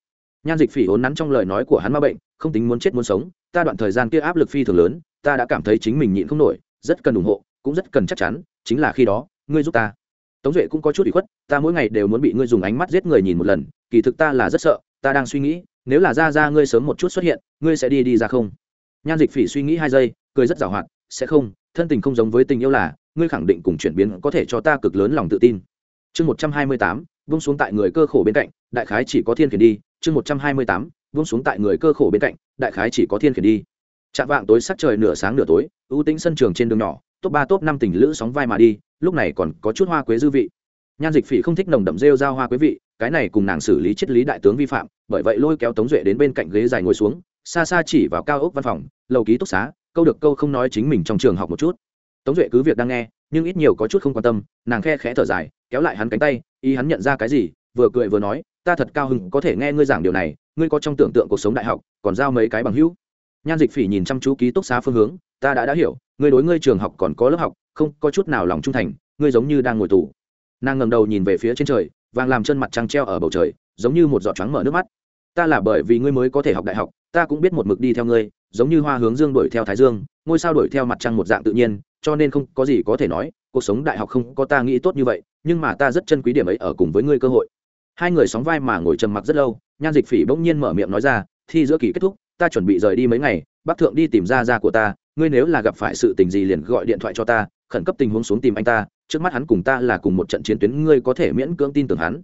Nhan dịch phỉ ốn nắn trong lời nói của hắn ma bệnh, không tính muốn chết muốn sống, ta đoạn thời gian kia áp lực phi thường lớn, ta đã cảm thấy chính mình nhịn không nổi, rất cần ủng hộ, cũng rất cần chắc chắn, chính là khi đó, ngươi giúp ta. Tống duệ cũng có chút bị khuất, ta mỗi ngày đều muốn bị ngươi dùng ánh mắt giết người nhìn một lần, kỳ thực ta là rất sợ, ta đang suy nghĩ, nếu là ra ra ngươi sớm một chút xuất hiện, ngươi sẽ đi đi ra không? Nhan dịch phỉ suy nghĩ hai giây, cười rất giàu hoạt, sẽ không, thân tình không giống với tình yêu là ngươi khẳng định cùng chuyển biến có thể cho ta cực lớn lòng tự tin. Chương một trăm hai mươi tám, vung xuống tại người cơ khổ bên cạnh, đại khái chỉ có thiên khiển đi. Chương một trăm hai mươi tám, vung xuống tại người cơ khổ bên cạnh, đại khái chỉ có thiên khiển đi. Chạm vạng tối sắc trời nửa sáng nửa tối, ưu tính sân trường trên đường nhỏ, top ba, top năm tình lữ sóng vai mà đi, lúc này còn có chút hoa quế dư vị. Nhan dịch phỉ không thích nồng đậm rêu giao hoa quế vị, cái này cùng nàng xử lý triết lý đại tướng vi phạm, bởi vậy lôi kéo tống duệ đến bên cạnh ghế dài ngồi xuống, xa xa chỉ vào cao ốc văn phòng, lầu ký túc xá, câu được câu không nói chính mình trong trường học một chút tống duệ cứ việc đang nghe, nhưng ít nhiều có chút không quan tâm, nàng khe khẽ thở dài, kéo lại hắn cánh tay, ý hắn nhận ra cái gì, vừa cười vừa nói, ta thật cao hứng có thể nghe ngươi giảng điều này, ngươi có trong tưởng tượng cuộc sống đại học, còn giao mấy cái bằng hữu? Nhan dịch phỉ nhìn chăm chú ký túc xá phương hướng, ta đã đã hiểu, ngươi đối ngươi trường học còn có lớp học, không có chút nào lòng trung thành, ngươi giống như đang ngồi tù. Nàng ngầm đầu nhìn về phía trên trời, vàng làm chân mặt trăng treo ở bầu trời, giống như một giọt trắng mở nước mắt. Ta là bởi vì ngươi mới có thể học đại học, ta cũng biết một mực đi theo ngươi, giống như hoa hướng dương đuổi theo thái dương, ngôi sao đuổi theo mặt trăng một dạng tự nhiên cho nên không có gì có thể nói, cuộc sống đại học không có ta nghĩ tốt như vậy, nhưng mà ta rất chân quý điểm ấy ở cùng với ngươi cơ hội. Hai người sóng vai mà ngồi trầm mặc rất lâu, nhan dịch phỉ bỗng nhiên mở miệng nói ra, thi giữa kỳ kết thúc, ta chuẩn bị rời đi mấy ngày, bác thượng đi tìm ra ra của ta, ngươi nếu là gặp phải sự tình gì liền gọi điện thoại cho ta, khẩn cấp tình huống xuống tìm anh ta, trước mắt hắn cùng ta là cùng một trận chiến tuyến, ngươi có thể miễn cưỡng tin tưởng hắn.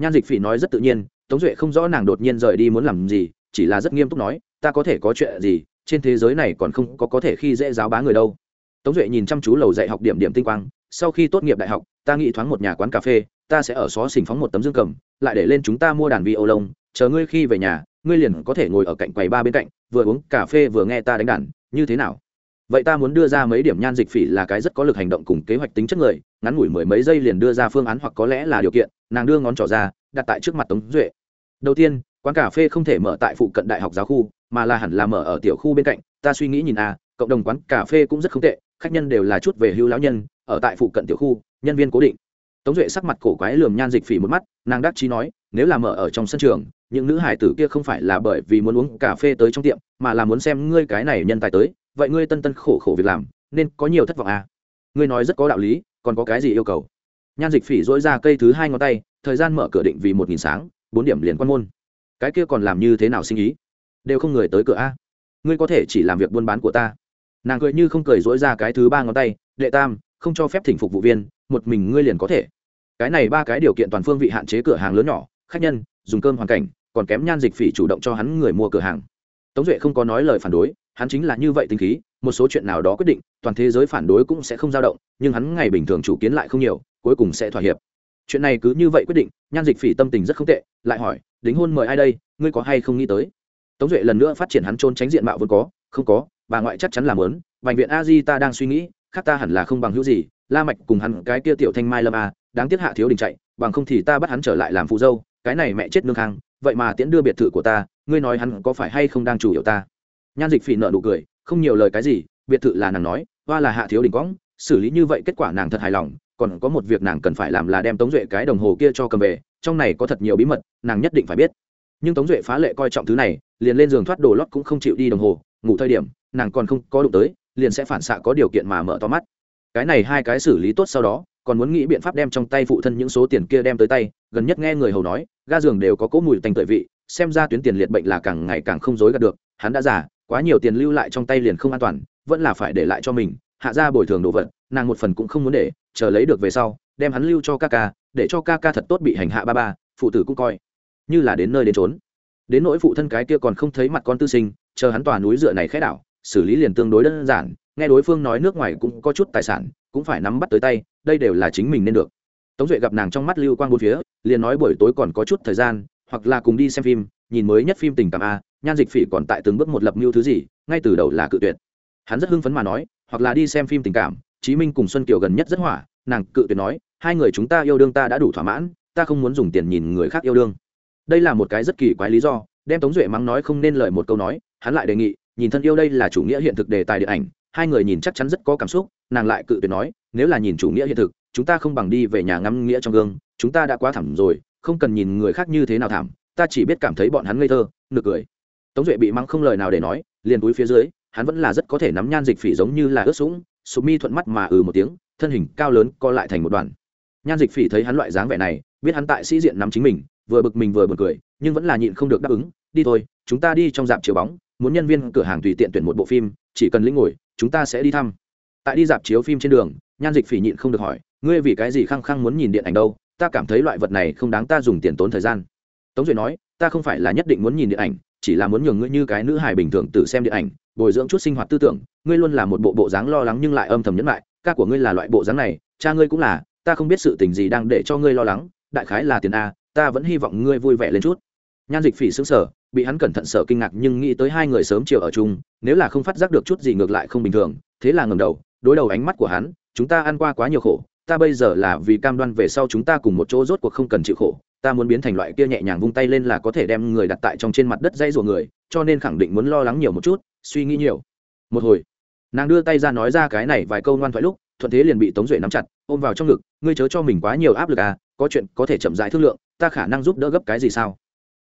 Nhan dịch phỉ nói rất tự nhiên, tống duệ không rõ nàng đột nhiên rời đi muốn làm gì, chỉ là rất nghiêm túc nói, ta có thể có chuyện gì, trên thế giới này còn không có có thể khi dễ giáo bá người đâu tống duệ nhìn chăm chú lầu dạy học điểm điểm tinh quang, sau khi tốt nghiệp đại học, ta nghĩ thoáng một nhà quán cà phê, ta sẽ ở xó xỉnh phóng một tấm dương cầm, lại để lên chúng ta mua đàn vi ô lông chờ ngươi khi về nhà, ngươi liền có thể ngồi ở cạnh quầy ba bên cạnh, vừa uống cà phê vừa nghe ta đánh đàn, như thế nào? Vậy ta muốn đưa ra mấy điểm nhan dịch phỉ là cái rất có lực hành động cùng kế hoạch tính chất người, ngắn ngủi mười mấy giây liền đưa ra phương án hoặc có lẽ là điều kiện, nàng đưa ngón trỏ ra, đặt tại trước mặt tống duệ. Đầu tiên, quán cà phê không thể mở tại phụ cận đại học giáo khu, mà là hẳn là mở ở tiểu khu bên cạnh, ta suy nghĩ nhìn à cộng đồng quán cà phê cũng rất không tệ khách nhân đều là chút về hưu lão nhân, ở tại phụ cận tiểu khu, nhân viên cố định. Tống duệ sắc mặt cổ quái lườm nhan dịch phỉ một mắt, nàng đắc chí nói, nếu là mở ở trong sân trường, những nữ hải tử kia không phải là bởi vì muốn uống cà phê tới trong tiệm, mà là muốn xem ngươi cái này nhân tài tới, vậy ngươi tân tân khổ khổ việc làm, nên có nhiều thất vọng à. Ngươi nói rất có đạo lý, còn có cái gì yêu cầu? Nhan dịch phỉ dỗi ra cây thứ hai ngón tay, thời gian mở cửa định vì một nghìn sáng, bốn điểm liền quan môn. Cái kia còn làm như thế nào sinh ý? Đều không người tới cửa a. Ngươi có thể chỉ làm việc buôn bán của ta nàng cười như không cười dỗi ra cái thứ ba ngón tay, đệ tam, không cho phép thỉnh phục vụ viên, một mình ngươi liền có thể. Cái này ba cái điều kiện toàn phương vị hạn chế cửa hàng lớn nhỏ, khách nhân, dùng cơm hoàn cảnh, còn kém nhan dịch phỉ chủ động cho hắn người mua cửa hàng. Tống duệ không có nói lời phản đối, hắn chính là như vậy tính khí, một số chuyện nào đó quyết định, toàn thế giới phản đối cũng sẽ không dao động, nhưng hắn ngày bình thường chủ kiến lại không nhiều, cuối cùng sẽ thỏa hiệp. Chuyện này cứ như vậy quyết định, nhan dịch phỉ tâm tình rất không tệ, lại hỏi, đính hôn mời ai đây, ngươi có hay không nghĩ tới? Tống duệ lần nữa phát triển hắn trôn tránh diện mạo vốn có, không có bà ngoại chắc chắn là muốn bệnh viện a di ta đang suy nghĩ, khác ta hẳn là không bằng hữu gì, la mạch cùng hắn, cái kia tiểu thanh mai lâm a, đáng tiếc hạ thiếu đình chạy, bằng không thì ta bắt hắn trở lại làm phụ dâu, cái này mẹ chết nương khang, vậy mà tiễn đưa biệt thự của ta, ngươi nói hắn có phải hay không đang chủ yếu ta? Nhan dịch phỉ nợ nụ cười, không nhiều lời cái gì, biệt thự là nàng nói, hoa là hạ thiếu đình quõng, xử lý như vậy kết quả nàng thật hài lòng, còn có một việc nàng cần phải làm là đem tống duệ cái đồng hồ kia cho cầm về, trong này có thật nhiều bí mật, nàng nhất định phải biết. Nhưng tống duệ phá lệ coi trọng thứ này, liền lên giường thoát đồ lót cũng không chịu đi đồng hồ ngủ thời điểm, nàng còn không có đụng tới, liền sẽ phản xạ có điều kiện mà mở to mắt. Cái này hai cái xử lý tốt sau đó, còn muốn nghĩ biện pháp đem trong tay phụ thân những số tiền kia đem tới tay, gần nhất nghe người hầu nói, ga giường đều có cỗ mùi tanh tội vị, xem ra tuyến tiền liệt bệnh là càng ngày càng không dối gạt được, hắn đã già, quá nhiều tiền lưu lại trong tay liền không an toàn, vẫn là phải để lại cho mình, hạ ra bồi thường đồ vật, nàng một phần cũng không muốn để, chờ lấy được về sau, đem hắn lưu cho ca ca, để cho ca ca thật tốt bị hành hạ ba ba, phụ tử cũng coi như là đến nơi đến trốn đến nỗi phụ thân cái kia còn không thấy mặt con tư sinh chờ hắn tòa núi dựa này khẽ đảo, xử lý liền tương đối đơn giản, nghe đối phương nói nước ngoài cũng có chút tài sản, cũng phải nắm bắt tới tay, đây đều là chính mình nên được. Tống duệ gặp nàng trong mắt lưu quang bốn phía, liền nói buổi tối còn có chút thời gian, hoặc là cùng đi xem phim, nhìn mới nhất phim tình cảm a, nhan dịch phỉ còn tại từng bước một lập mưu thứ gì, ngay từ đầu là cự tuyệt. Hắn rất hưng phấn mà nói, hoặc là đi xem phim tình cảm, chí minh cùng xuân kiều gần nhất rất hỏa, nàng cự tuyệt nói, hai người chúng ta yêu đương ta đã đủ thỏa mãn, ta không muốn dùng tiền nhìn người khác yêu đương. Đây là một cái rất kỳ quái lý do, đem tống duệ mắng nói không nên lời một câu nói hắn lại đề nghị, nhìn thân yêu đây là chủ nghĩa hiện thực đề tài điện ảnh, hai người nhìn chắc chắn rất có cảm xúc, nàng lại cự tuyệt nói, nếu là nhìn chủ nghĩa hiện thực, chúng ta không bằng đi về nhà ngắm nghĩa trong gương, chúng ta đã quá thảm rồi, không cần nhìn người khác như thế nào thảm, ta chỉ biết cảm thấy bọn hắn ngây thơ, nực cười. Tống duệ bị mắng không lời nào để nói, liền túi phía dưới, hắn vẫn là rất có thể nắm nhan dịch phỉ giống như là ướt sũng sụp mi thuận mắt mà ừ một tiếng, thân hình cao lớn co lại thành một đoàn. Nhan dịch phỉ thấy hắn loại dáng vẻ này, biết hắn tại sĩ diện nắm chính mình, vừa bực mình vừa b u ồ n cười, nhưng vẫn là nhịn không được đáp ứng, đi thôi, chúng ta đi trong dạp chiếu bóng muốn nhân viên cửa hàng tùy tiện tuyển một bộ phim, chỉ cần lĩnh ngồi, chúng ta sẽ đi thăm. Tại đi dạp chiếu phim trên đường, nhan dịch phỉ nhịn không được hỏi, ngươi vì cái gì khăng khăng muốn nhìn điện ảnh đâu? Ta cảm thấy loại vật này không đáng ta dùng tiền tốn thời gian. Tống duệ nói, ta không phải là nhất định muốn nhìn điện ảnh, chỉ là muốn nhường ngươi như cái nữ hài bình thường tự xem điện ảnh, bồi dưỡng chút sinh hoạt tư tưởng. Ngươi luôn là một bộ bộ dáng lo lắng nhưng lại âm thầm nhẫn lại. Ca của ngươi là loại bộ dáng này, cha ngươi cũng là, ta không biết sự tình gì đang để cho ngươi lo lắng. Đại khái là tiền a, ta vẫn hy vọng ngươi vui vẻ lên chút. Nhan dịch phỉ xứng sở bị hắn cẩn thận sở kinh ngạc nhưng nghĩ tới hai người sớm chiều ở chung, nếu là không phát giác được chút gì ngược lại không bình thường, thế là ngầm đầu, đối đầu ánh mắt của hắn, chúng ta ăn qua quá nhiều khổ, ta bây giờ là vì cam đoan về sau chúng ta cùng một chỗ rốt cuộc không cần chịu khổ, ta muốn biến thành loại kia nhẹ nhàng vung tay lên là có thể đem người đặt tại trong trên mặt đất dây rùa người, cho nên khẳng định muốn lo lắng nhiều một chút, suy nghĩ nhiều. Một hồi, nàng đưa tay ra nói ra cái này vài câu ngoan thoại lúc, thuận thế liền bị tống duệ nắm chặt, ôm vào trong ngực, ngươi chớ cho mình quá nhiều áp lực à có chuyện có thể chậm rãi thương lượng, ta khả năng giúp đỡ gấp cái gì sao?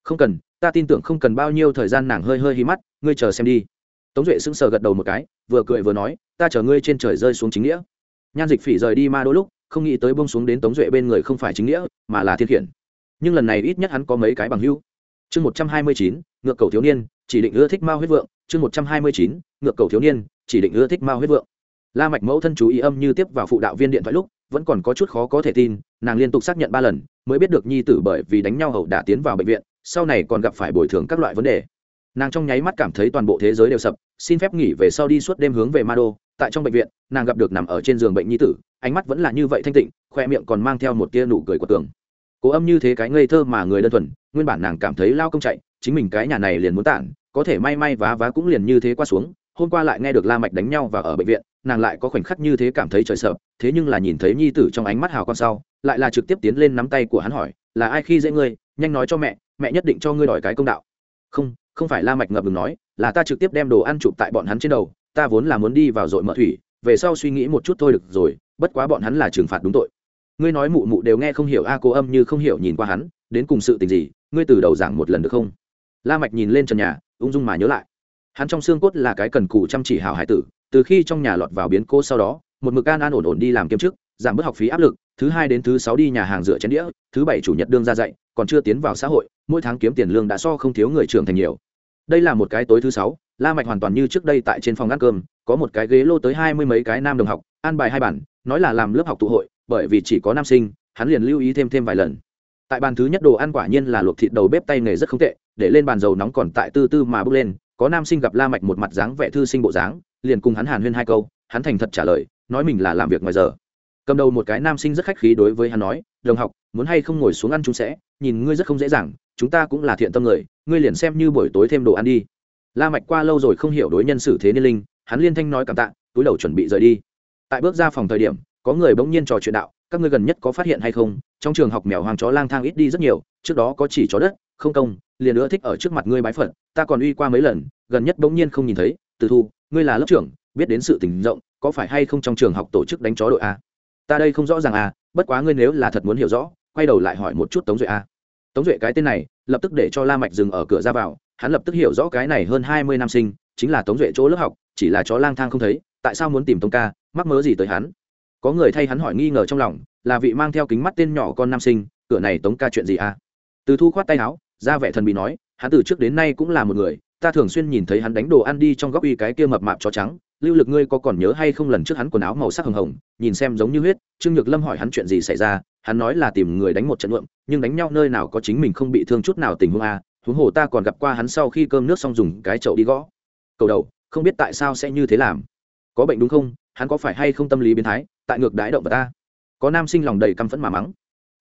Không cần, ta tin tưởng không cần bao nhiêu thời gian nàng hơi hơi hí mắt, ngươi chờ xem đi. Tống duệ sững sờ gật đầu một cái, vừa cười vừa nói, ta chờ ngươi trên trời rơi xuống chính nghĩa. Nhan dịch phỉ rời đi ma đôi lúc, không nghĩ tới bông xuống đến tống duệ bên người không phải chính nghĩa, mà là thiên khiển. Nhưng lần này ít nhất hắn có mấy cái bằng hưu chương một trăm hai mươi chín ngược cầu thiếu niên, chỉ định ưa thích ma huyết vượng. Chương một trăm hai mươi chín ngược cầu thiếu niên, chỉ định ưa thích ma huyết vượng. La mạch mẫu thân chú ý âm như tiếp vào phụ đạo viên điện thoại lúc, vẫn còn có chút khó có thể tin, nàng liên tục xác nhận ba lần, mới biết được nhi tử bởi vì đánh nhau hậu đã tiến vào bệnh viện sau này còn gặp phải bồi thường các loại vấn đề. Nàng trong nháy mắt cảm thấy toàn bộ thế giới đều sập, xin phép nghỉ về sau đi suốt đêm hướng về ma đô. Tại trong bệnh viện, nàng gặp được nằm ở trên giường bệnh nhi tử, ánh mắt vẫn là như vậy thanh tịnh, khoe miệng còn mang theo một tia nụ cười của tường cố âm như thế cái ngây thơ mà người đơn thuần, nguyên bản nàng cảm thấy lao công chạy, chính mình cái nhà này liền muốn tản, có thể may may vá vá cũng liền như thế qua xuống, hôm qua lại nghe được la mạch đánh nhau và ở bệnh viện, nàng lại có khoảnh khắc như thế cảm thấy trời sợ, thế nhưng là nhìn thấy nhi tử trong ánh mắt hào con sau, lại là trực tiếp tiến lên nắm tay của hắn hỏi, là ai khi dễ ngươi? Nhanh nói cho mẹ mẹ nhất định cho ngươi đòi cái công đạo. Không không phải la mạch ngập ngừng nói, là ta trực tiếp đem đồ ăn chụp tại bọn hắn trên đầu, ta vốn là muốn đi vào dội mở thủy, về sau suy nghĩ một chút thôi được rồi, bất quá bọn hắn là trừng phạt đúng tội. Ngươi nói mụ mụ đều nghe không hiểu a cô âm như không hiểu nhìn qua hắn, đến cùng sự tình gì, ngươi từ đầu giảng một lần được không? La mạch nhìn lên trần nhà, ung dung mà nhớ lại. Hắn trong xương cốt là cái cần cù chăm chỉ hào hải tử, từ khi trong nhà lọt vào biến cô sau đó, một mực an an ổn ổn đi làm kiêm chức, giảm bớt học phí áp lực, thứ hai đến thứ sáu đi nhà hàng rửa chén đĩa, thứ bảy chủ nhật đương ra dạy còn chưa tiến vào xã hội, mỗi tháng kiếm tiền lương đã so không thiếu người trưởng thành nhiều. Đây là một cái tối thứ sáu, la mạch hoàn toàn như trước đây tại trên phòng ăn cơm, có một cái ghế lô tới hai mươi mấy cái nam đồng học, an bài hai bản, nói là làm lớp học tụ hội, bởi vì chỉ có nam sinh, hắn liền lưu ý thêm thêm vài lần. Tại bàn thứ nhất đồ ăn quả nhiên là luộc thịt đầu bếp tay nghề rất không tệ, để lên bàn dầu nóng còn tại tư tư mà bước lên, có nam sinh gặp la mạch một mặt dáng vẻ thư sinh bộ dáng, liền cùng hắn hàn huyên hai câu, hắn thành thật trả lời, nói mình là làm việc ngoài giờ cầm đầu một cái nam sinh rất khách khí đối với hắn nói, đồng học, muốn hay không ngồi xuống ăn chúng sẽ, nhìn ngươi rất không dễ dàng, chúng ta cũng là thiện tâm người, ngươi liền xem như buổi tối thêm đồ ăn đi. La mạch qua lâu rồi không hiểu đối nhân xử thế niên linh, hắn liên thanh nói cảm tạ, túi đầu chuẩn bị rời đi. Tại bước ra phòng thời điểm, có người bỗng nhiên trò chuyện đạo, các ngươi gần nhất có phát hiện hay không? Trong trường học mèo hoàng chó lang thang ít đi rất nhiều, trước đó có chỉ chó đất, không công, liền nữa thích ở trước mặt ngươi bái phận ta còn uy qua mấy lần, gần nhất bỗng nhiên không nhìn thấy, từ thu, ngươi là lớp trưởng, biết đến sự tình rộng, có phải hay không trong trường học tổ chức đánh chó đội a? Ta đây không rõ ràng à bất quá ngươi nếu là thật muốn hiểu rõ, quay đầu lại hỏi một chút tống duệ a tống duệ cái tên này, lập tức để cho la mạch dừng ở cửa ra vào, hắn lập tức hiểu rõ cái này hơn hai mươi năm sinh, chính là tống duệ chỗ lớp học, chỉ là chó lang thang không thấy, tại sao muốn tìm tống ca, mắc mớ gì tới hắn? Có người thay hắn hỏi nghi ngờ trong lòng, là vị mang theo kính mắt tên nhỏ con nam sinh, cửa này tống ca chuyện gì à? Từ thu khoát tay áo, ra vẻ thần bị nói, hắn từ trước đến nay cũng là một người, ta thường xuyên nhìn thấy hắn đánh đồ ăn đi trong góc uy cái kia mập mạp chó trắng lưu lực ngươi có còn nhớ hay không lần trước hắn quần áo màu sắc hồng hồng, nhìn xem giống như huyết, trương nhược lâm hỏi hắn chuyện gì xảy ra, hắn nói là tìm người đánh một trận luộm, nhưng đánh nhau nơi nào có chính mình không bị thương chút nào tình huống a, huống hồ ta còn gặp qua hắn sau khi cơm nước xong dùng cái chậu đi gõ. Cầu đầu, không biết tại sao sẽ như thế làm. Có bệnh đúng không, hắn có phải hay không tâm lý biến thái, tại ngược đái động vật ta? Có nam sinh lòng đầy căm phẫn mà mắng.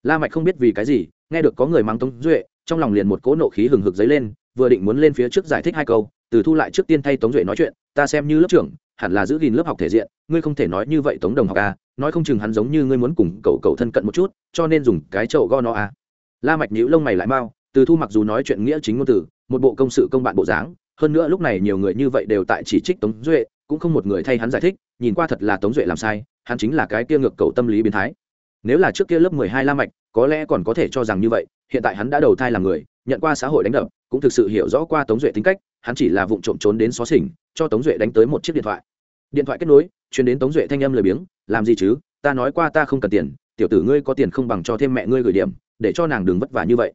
La mạch không biết vì cái gì, nghe được có người mắng tống duệ, trong lòng liền một cỗ nộ khí hừng hực dấy lên, vừa định muốn lên phía trước giải thích hai câu từ thu lại trước tiên thay tống duệ nói chuyện, ta xem như lớp trưởng, hẳn là giữ gìn lớp học thể diện, ngươi không thể nói như vậy tống đồng học à nói không chừng hắn giống như ngươi muốn cùng cậu cậu thân cận một chút, cho nên dùng cái chậu go nó à. La mạch nhíu lông mày lại mau, từ thu mặc dù nói chuyện nghĩa chính ngôn từ, một bộ công sự công bạn bộ dáng, hơn nữa lúc này nhiều người như vậy đều tại chỉ trích tống duệ, cũng không một người thay hắn giải thích, nhìn qua thật là tống duệ làm sai, hắn chính là cái kia ngược cầu tâm lý biến thái. Nếu là trước kia lớp mười hai la mạch, có lẽ còn có thể cho rằng như vậy, hiện tại hắn đã đầu thai làm người nhận qua xã hội đánh đập, cũng thực sự hiểu rõ qua tống duệ tính cách, hắn chỉ là vụng trộm trốn đến xó xỉnh, cho tống duệ đánh tới một chiếc điện thoại. Điện thoại kết nối chuyển đến tống duệ thanh âm lười biếng, làm gì chứ? Ta nói qua ta không cần tiền, tiểu tử ngươi có tiền không bằng cho thêm mẹ ngươi gửi điểm, để cho nàng đừng vất vả như vậy.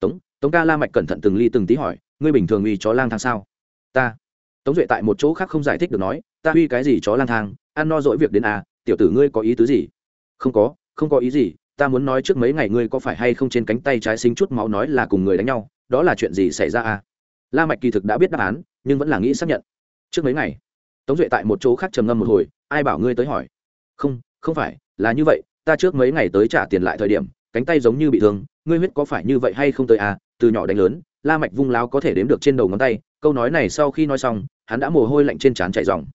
Tống tống ca la mạch cẩn thận từng ly từng tí hỏi, ngươi bình thường uy chó lang thang sao? Ta. Tống duệ tại một chỗ khác không giải thích được nói, ta uy cái gì chó lang thang? Ăn no dỗi việc đến à tiểu tử ngươi có ý tứ gì? Không có không có ý gì ta muốn nói trước mấy ngày ngươi có phải hay không trên cánh tay trái sinh chút máu nói là cùng người đánh nhau, đó là chuyện gì xảy ra à? La mạch kỳ thực đã biết đáp án, nhưng vẫn là nghĩ xác nhận. Trước mấy ngày, tống duệ tại một chỗ khác trầm ngâm một hồi, ai bảo ngươi tới hỏi? Không không phải, là như vậy, ta trước mấy ngày tới trả tiền lại thời điểm, cánh tay giống như bị thương, ngươi huyết có phải như vậy hay không tới à? Từ nhỏ đánh lớn, la mạch vung láo có thể đếm được trên đầu ngón tay, câu nói này sau khi nói xong, hắn đã mồ hôi lạnh trên trán chảy ròng.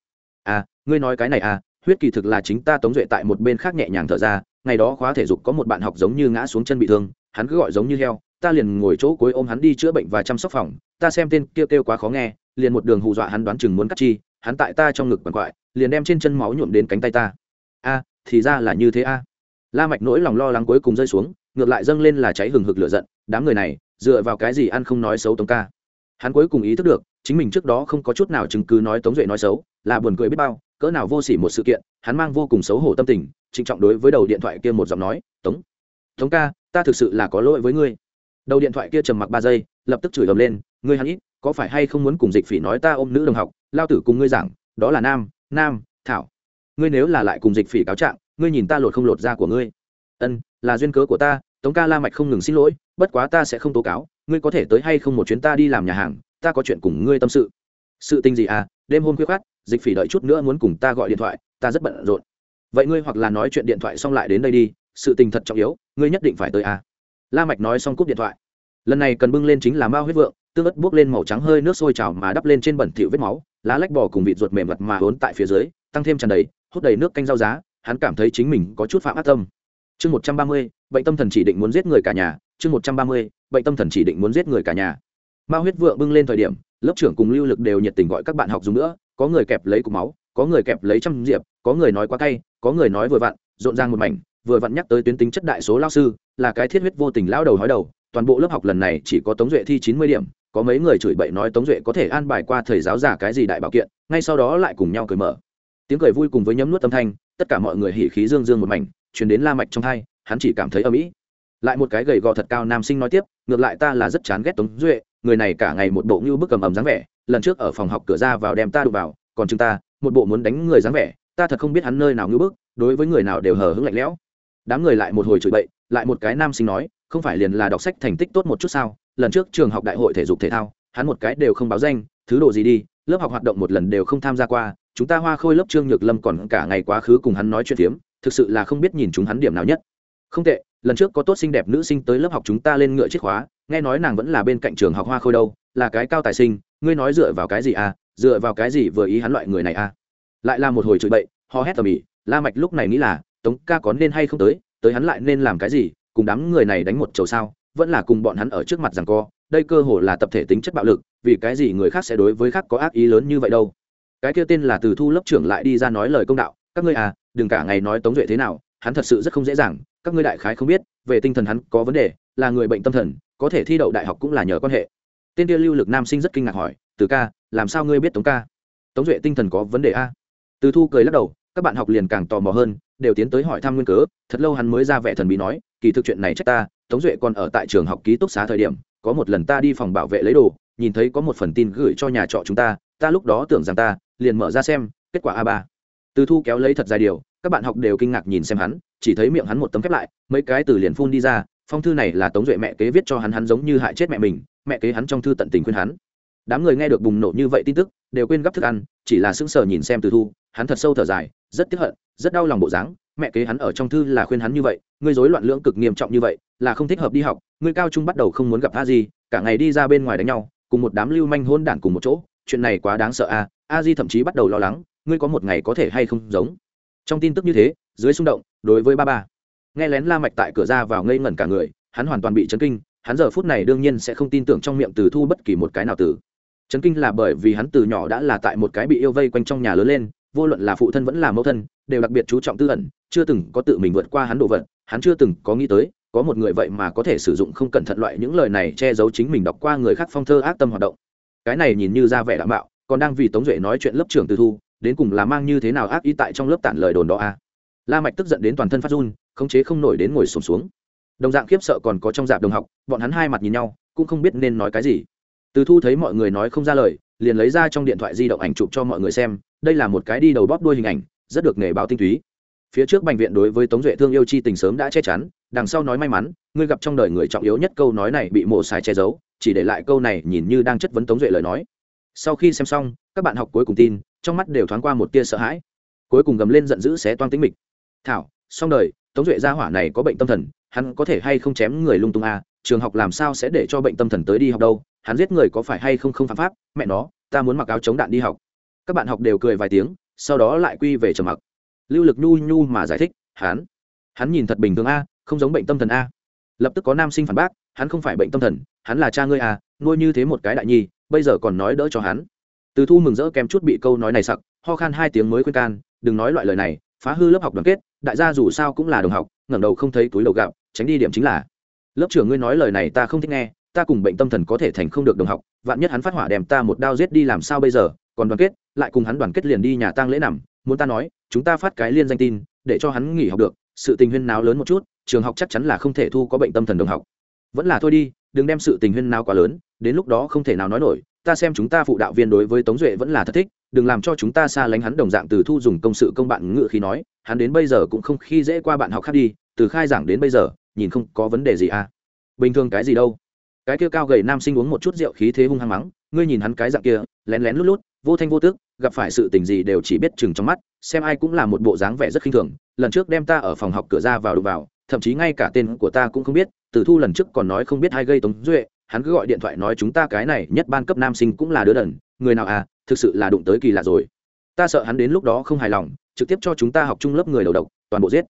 À ngươi nói cái này à huyết kỳ thực là chính ta tống duệ tại một bên khác nhẹ nhàng thở ra ngày đó khóa thể dục có một bạn học giống như ngã xuống chân bị thương hắn cứ gọi giống như heo ta liền ngồi chỗ cuối ôm hắn đi chữa bệnh và chăm sóc phòng ta xem tên kia kêu, kêu quá khó nghe liền một đường hù dọa hắn đoán chừng muốn cắt chi hắn tại ta trong ngực quằn quại liền đem trên chân máu nhuộm đến cánh tay ta. A thì ra là như thế a. La mạch nỗi lòng lo lắng cuối cùng rơi xuống ngược lại dâng lên là cháy hừng hực lửa giận đám người này dựa vào cái gì ăn không nói xấu tống ca? Hắn cuối cùng ý thức được chính mình trước đó không có chút nào chứng cứ nói tống duệ nói xấu, là buồn cười biết bao, cỡ nào vô sỉ một sự kiện, hắn mang vô cùng xấu hổ tâm tình, trịnh trọng đối với đầu điện thoại kia một giọng nói, tống tống ca, ta thực sự là có lỗi với ngươi. Đầu điện thoại kia trầm mặc ba giây, lập tức chửi ầm lên, ngươi hắn ít, có phải hay không muốn cùng dịch phỉ nói ta ôm nữ đồng học, lao tử cùng ngươi giảng, đó là nam nam, thảo. Ngươi nếu là lại cùng dịch phỉ cáo trạng, ngươi nhìn ta lột không lột da của ngươi. Ân, là duyên cớ của ta, tống ca la mạch không ngừng xin lỗi, bất quá ta sẽ không tố cáo, ngươi có thể tới hay không một chuyến ta đi làm nhà hàng ta có chuyện cùng ngươi tâm sự. Sự tình gì à đêm hôm khuya khát dịch phỉ đợi chút nữa muốn cùng ta gọi điện thoại, ta rất bận rộn. Vậy ngươi hoặc là nói chuyện điện thoại xong lại đến đây đi, sự tình thật trọng yếu, ngươi nhất định phải tới à. La mạch nói xong cúp điện thoại. Lần này cần bưng lên chính là mao huyết vượng, tương ớt buốc lên màu trắng hơi nước sôi trào mà đắp lên trên bẩn thỉu vết máu, lá lách bò cùng vịt ruột mềm mặt mà hốn tại phía dưới, tăng thêm tràn đầy, hút đầy nước canh rau giá, hắn cảm thấy chính mình có chút phạm ác tâm. Chương một trăm ba mươi, bệnh tâm thần chỉ định muốn giết người cả nhà, chương một trăm ba mươi, bệnh tâm thần chỉ định muốn giết người cả nhà ma huyết vượng bưng lên thời điểm, lớp trưởng cùng lưu lực đều nhiệt tình gọi các bạn học dùng nữa, có người kẹp lấy cục máu, có người kẹp lấy trăm diệp, có người nói quá cay, có người nói vừa vặn, rộn ràng một mảnh, vừa vặn nhắc tới tuyến tính chất đại số lao sư, là cái thiết huyết vô tình lao đầu hói đầu, toàn bộ lớp học lần này chỉ có tống duệ thi chín mươi điểm, có mấy người chửi bậy nói tống duệ có thể an bài qua thầy giáo giả cái gì đại bảo kiện, ngay sau đó lại cùng nhau cười mở. Tiếng cười vui cùng với nhấm nuốt âm thanh, tất cả mọi người hỉ khí dương dương một mảnh chuyển đến la mạch trong hai, hắn chỉ cảm thấy âm ỉ lại một cái gầy gò thật cao nam sinh nói tiếp, ngược lại ta là rất chán ghét tống duệ người này cả ngày một bộ như bức cầm ầm dáng vẻ, lần trước ở phòng học cửa ra vào đem ta đụng vào, còn chúng ta, một bộ muốn đánh người dáng vẻ, ta thật không biết hắn nơi nào ngưỡng bức, đối với người nào đều hờ hững lạnh lẽo. Đám người lại một hồi chửi bậy, lại một cái nam sinh nói, không phải liền là đọc sách thành tích tốt một chút sao, lần trước trường học đại hội thể dục thể thao, hắn một cái đều không báo danh, thứ độ gì đi, lớp học hoạt động một lần đều không tham gia qua, chúng ta hoa khôi lớp trương nhược lâm còn cả ngày quá khứ cùng hắn nói chuyện phiếm, thực sự là không biết nhìn chúng hắn điểm nào nhất. Không tệ, lần trước có tốt xinh đẹp nữ sinh tới lớp học chúng ta lên ngựa chiếc khóa nghe nói nàng vẫn là bên cạnh trường học hoa khôi đâu, là cái cao tài sinh, ngươi nói dựa vào cái gì à dựa vào cái gì vừa ý hắn loại người này à? Lại là một hồi chửi bậy ho hét tầm ĩ, la mạch lúc này nghĩ là, tống ca có nên hay không tới tới hắn lại nên làm cái gì, cùng đám người này đánh một chầu sao, vẫn là cùng bọn hắn ở trước mặt rằng co, đây cơ hồ là tập thể tính chất bạo lực, vì cái gì người khác sẽ đối với khác có ác ý lớn như vậy đâu? Cái kia tên là từ thu lớp trưởng lại đi ra nói lời công đạo, các ngươi à đừng cả ngày nói tống duệ thế nào, hắn thật sự rất không dễ dàng, các ngươi đại khái không biết, về tinh thần hắn có vấn đề, là người bệnh tâm thần có thể thi đậu đại học cũng là nhờ quan hệ. Tên kia lưu lực nam sinh rất kinh ngạc hỏi, từ ca, làm sao ngươi biết tống ca? Tống duệ tinh thần có vấn đề a. Từ thu cười lắc đầu, các bạn học liền càng tò mò hơn, đều tiến tới hỏi thăm nguyên cớ, thật lâu hắn mới ra vẻ thần bí nói, kỳ thực chuyện này trách ta, tống duệ còn ở tại trường học ký túc xá thời điểm, có một lần ta đi phòng bảo vệ lấy đồ, nhìn thấy có một phần tin gửi cho nhà trọ chúng ta ta lúc đó tưởng rằng ta liền mở ra xem, kết quả a ba. Từ thu kéo lấy thật dài điều, các bạn học đều kinh ngạc nhìn xem hắn, chỉ thấy miệng hắn một tấm khép lại, mấy cái từ liền phun đi ra phong thư này là tống duệ mẹ kế viết cho hắn hắn giống như hại chết mẹ mình mẹ kế hắn trong thư tận tình khuyên hắn. Đám người nghe được bùng nổ như vậy tin tức đều quên gấp thức ăn chỉ là sững sờ nhìn xem từ thu hắn thật sâu thở dài rất tiếc hận rất đau lòng bộ dáng mẹ kế hắn ở trong thư là khuyên hắn như vậy ngươi rối loạn lưỡng cực nghiêm trọng như vậy là không thích hợp đi học ngươi cao trung bắt đầu không muốn gặp A Di, cả ngày đi ra bên ngoài đánh nhau cùng một đám lưu manh hôn đản cùng một chỗ chuyện này quá đáng sợ a a di thậm chí bắt đầu lo lắng ngươi có một ngày có thể hay không giống. Trong tin tức như thế dưới xung động đối với ba ba nghe lén la mạch tại cửa ra vào ngây ngẩn cả người, hắn hoàn toàn bị chấn kinh, hắn giờ phút này đương nhiên sẽ không tin tưởng trong miệng từ thu bất kỳ một cái nào từ chấn kinh là bởi vì hắn từ nhỏ đã là tại một cái bị yêu vây quanh trong nhà lớn lên, vô luận là phụ thân vẫn là mẫu thân, đều đặc biệt chú trọng tư ẩn, chưa từng có tự mình vượt qua hắn đồ vật, hắn chưa từng có nghĩ tới, có một người vậy mà có thể sử dụng không cẩn thận loại những lời này che giấu chính mình đọc qua người khác phong thơ ác tâm hoạt động cái này nhìn như ra vẻ đảm bảo còn đang vì tống duệ nói chuyện lớp trưởng từ thu, đến cùng là mang như thế nào ác ý tại trong lớp tản lời đồn đó a à? la mạch tức giận đến toàn thân phát run khống chế không nổi đến ngồi sụp xuống, xuống đồng dạng khiếp sợ còn có trong dạp đồng học bọn hắn hai mặt nhìn nhau cũng không biết nên nói cái gì. Từ thu thấy mọi người nói không ra lời liền lấy ra trong điện thoại di động ảnh chụp cho mọi người xem đây là một cái đi đầu bóp đuôi hình ảnh rất được nghề báo tinh túy. Phía trước bệnh viện đối với tống duệ thương yêu chi tình sớm đã che chắn đằng sau nói may mắn ngươi gặp trong đời người trọng yếu nhất câu nói này bị mổ xài che giấu chỉ để lại câu này nhìn như đang chất vấn tống duệ lời nói. Sau khi xem xong các bạn học cuối cùng tin trong mắt đều thoáng qua một tia sợ hãi. Cuối cùng gầm lên giận dữ xé toang tính mịch. Thảo xong đời tống duệ gia hỏa này có bệnh tâm thần hắn có thể hay không chém người lung tung à, trường học làm sao sẽ để cho bệnh tâm thần tới đi học đâu? Hắn giết người có phải hay không không phạm pháp? Mẹ nó ta muốn mặc áo chống đạn đi học. Các bạn học đều cười vài tiếng sau đó lại quy về trầm mặc. Lưu lực nhu nhu mà giải thích hắn hắn nhìn thật bình thường a không giống bệnh tâm thần a lập tức có nam sinh phản bác hắn không phải bệnh tâm thần hắn là cha ngươi à? nuôi như thế một cái đại nhi bây giờ còn nói đỡ cho hắn. Từ thu mừng rỡ kém chút bị câu nói này sặc ho khan hai tiếng mới khuyên can đừng nói loại lời này phá hư lớp học đoàn kết đại gia dù sao cũng là đồng học, ngẩng đầu không thấy túi đầu gạo tránh đi điểm chính là, lớp trưởng ngươi nói lời này ta không thích nghe, ta cùng bệnh tâm thần có thể thành không được đồng học, vạn nhất hắn phát hỏa đem ta một đao giết đi làm sao bây giờ, còn đoàn kết, lại cùng hắn đoàn kết liền đi nhà tang lễ nằm, muốn ta nói, chúng ta phát cái liên danh tin, để cho hắn nghỉ học được, sự tình huyên náo lớn một chút, trường học chắc chắn là không thể thu có bệnh tâm thần đồng học. Vẫn là thôi đi, đừng đem sự tình huyên náo quá lớn, đến lúc đó không thể nào nói nổi ta xem chúng ta phụ đạo viên đối với tống duệ vẫn là thật thích, đừng làm cho chúng ta xa lánh hắn đồng dạng từ thu dùng công sự công bạn ngự khi nói, hắn đến bây giờ cũng không khi dễ qua bạn học khác đi, từ khai giảng đến bây giờ, nhìn không có vấn đề gì à. Bình thường cái gì đâu. Cái kia cao gầy nam sinh uống một chút rượu khí thế hung hăng mắng, ngươi nhìn hắn cái dạng kia, lén lén lút lút, vô thanh vô tước gặp phải sự tình gì đều chỉ biết chừng trong mắt, xem ai cũng là một bộ dáng vẻ rất khinh thường, lần trước đem ta ở phòng học cửa ra vào đụng vào, thậm chí ngay cả tên của ta cũng không biết, từ thu lần trước còn nói không biết ai gây tống duệ hắn cứ gọi điện thoại nói chúng ta cái này nhất ban cấp nam sinh cũng là đứa đần, người nào à thực sự là đụng tới kỳ lạ rồi. Ta sợ hắn đến lúc đó không hài lòng, trực tiếp cho chúng ta học chung lớp người đầu độc, toàn bộ giết.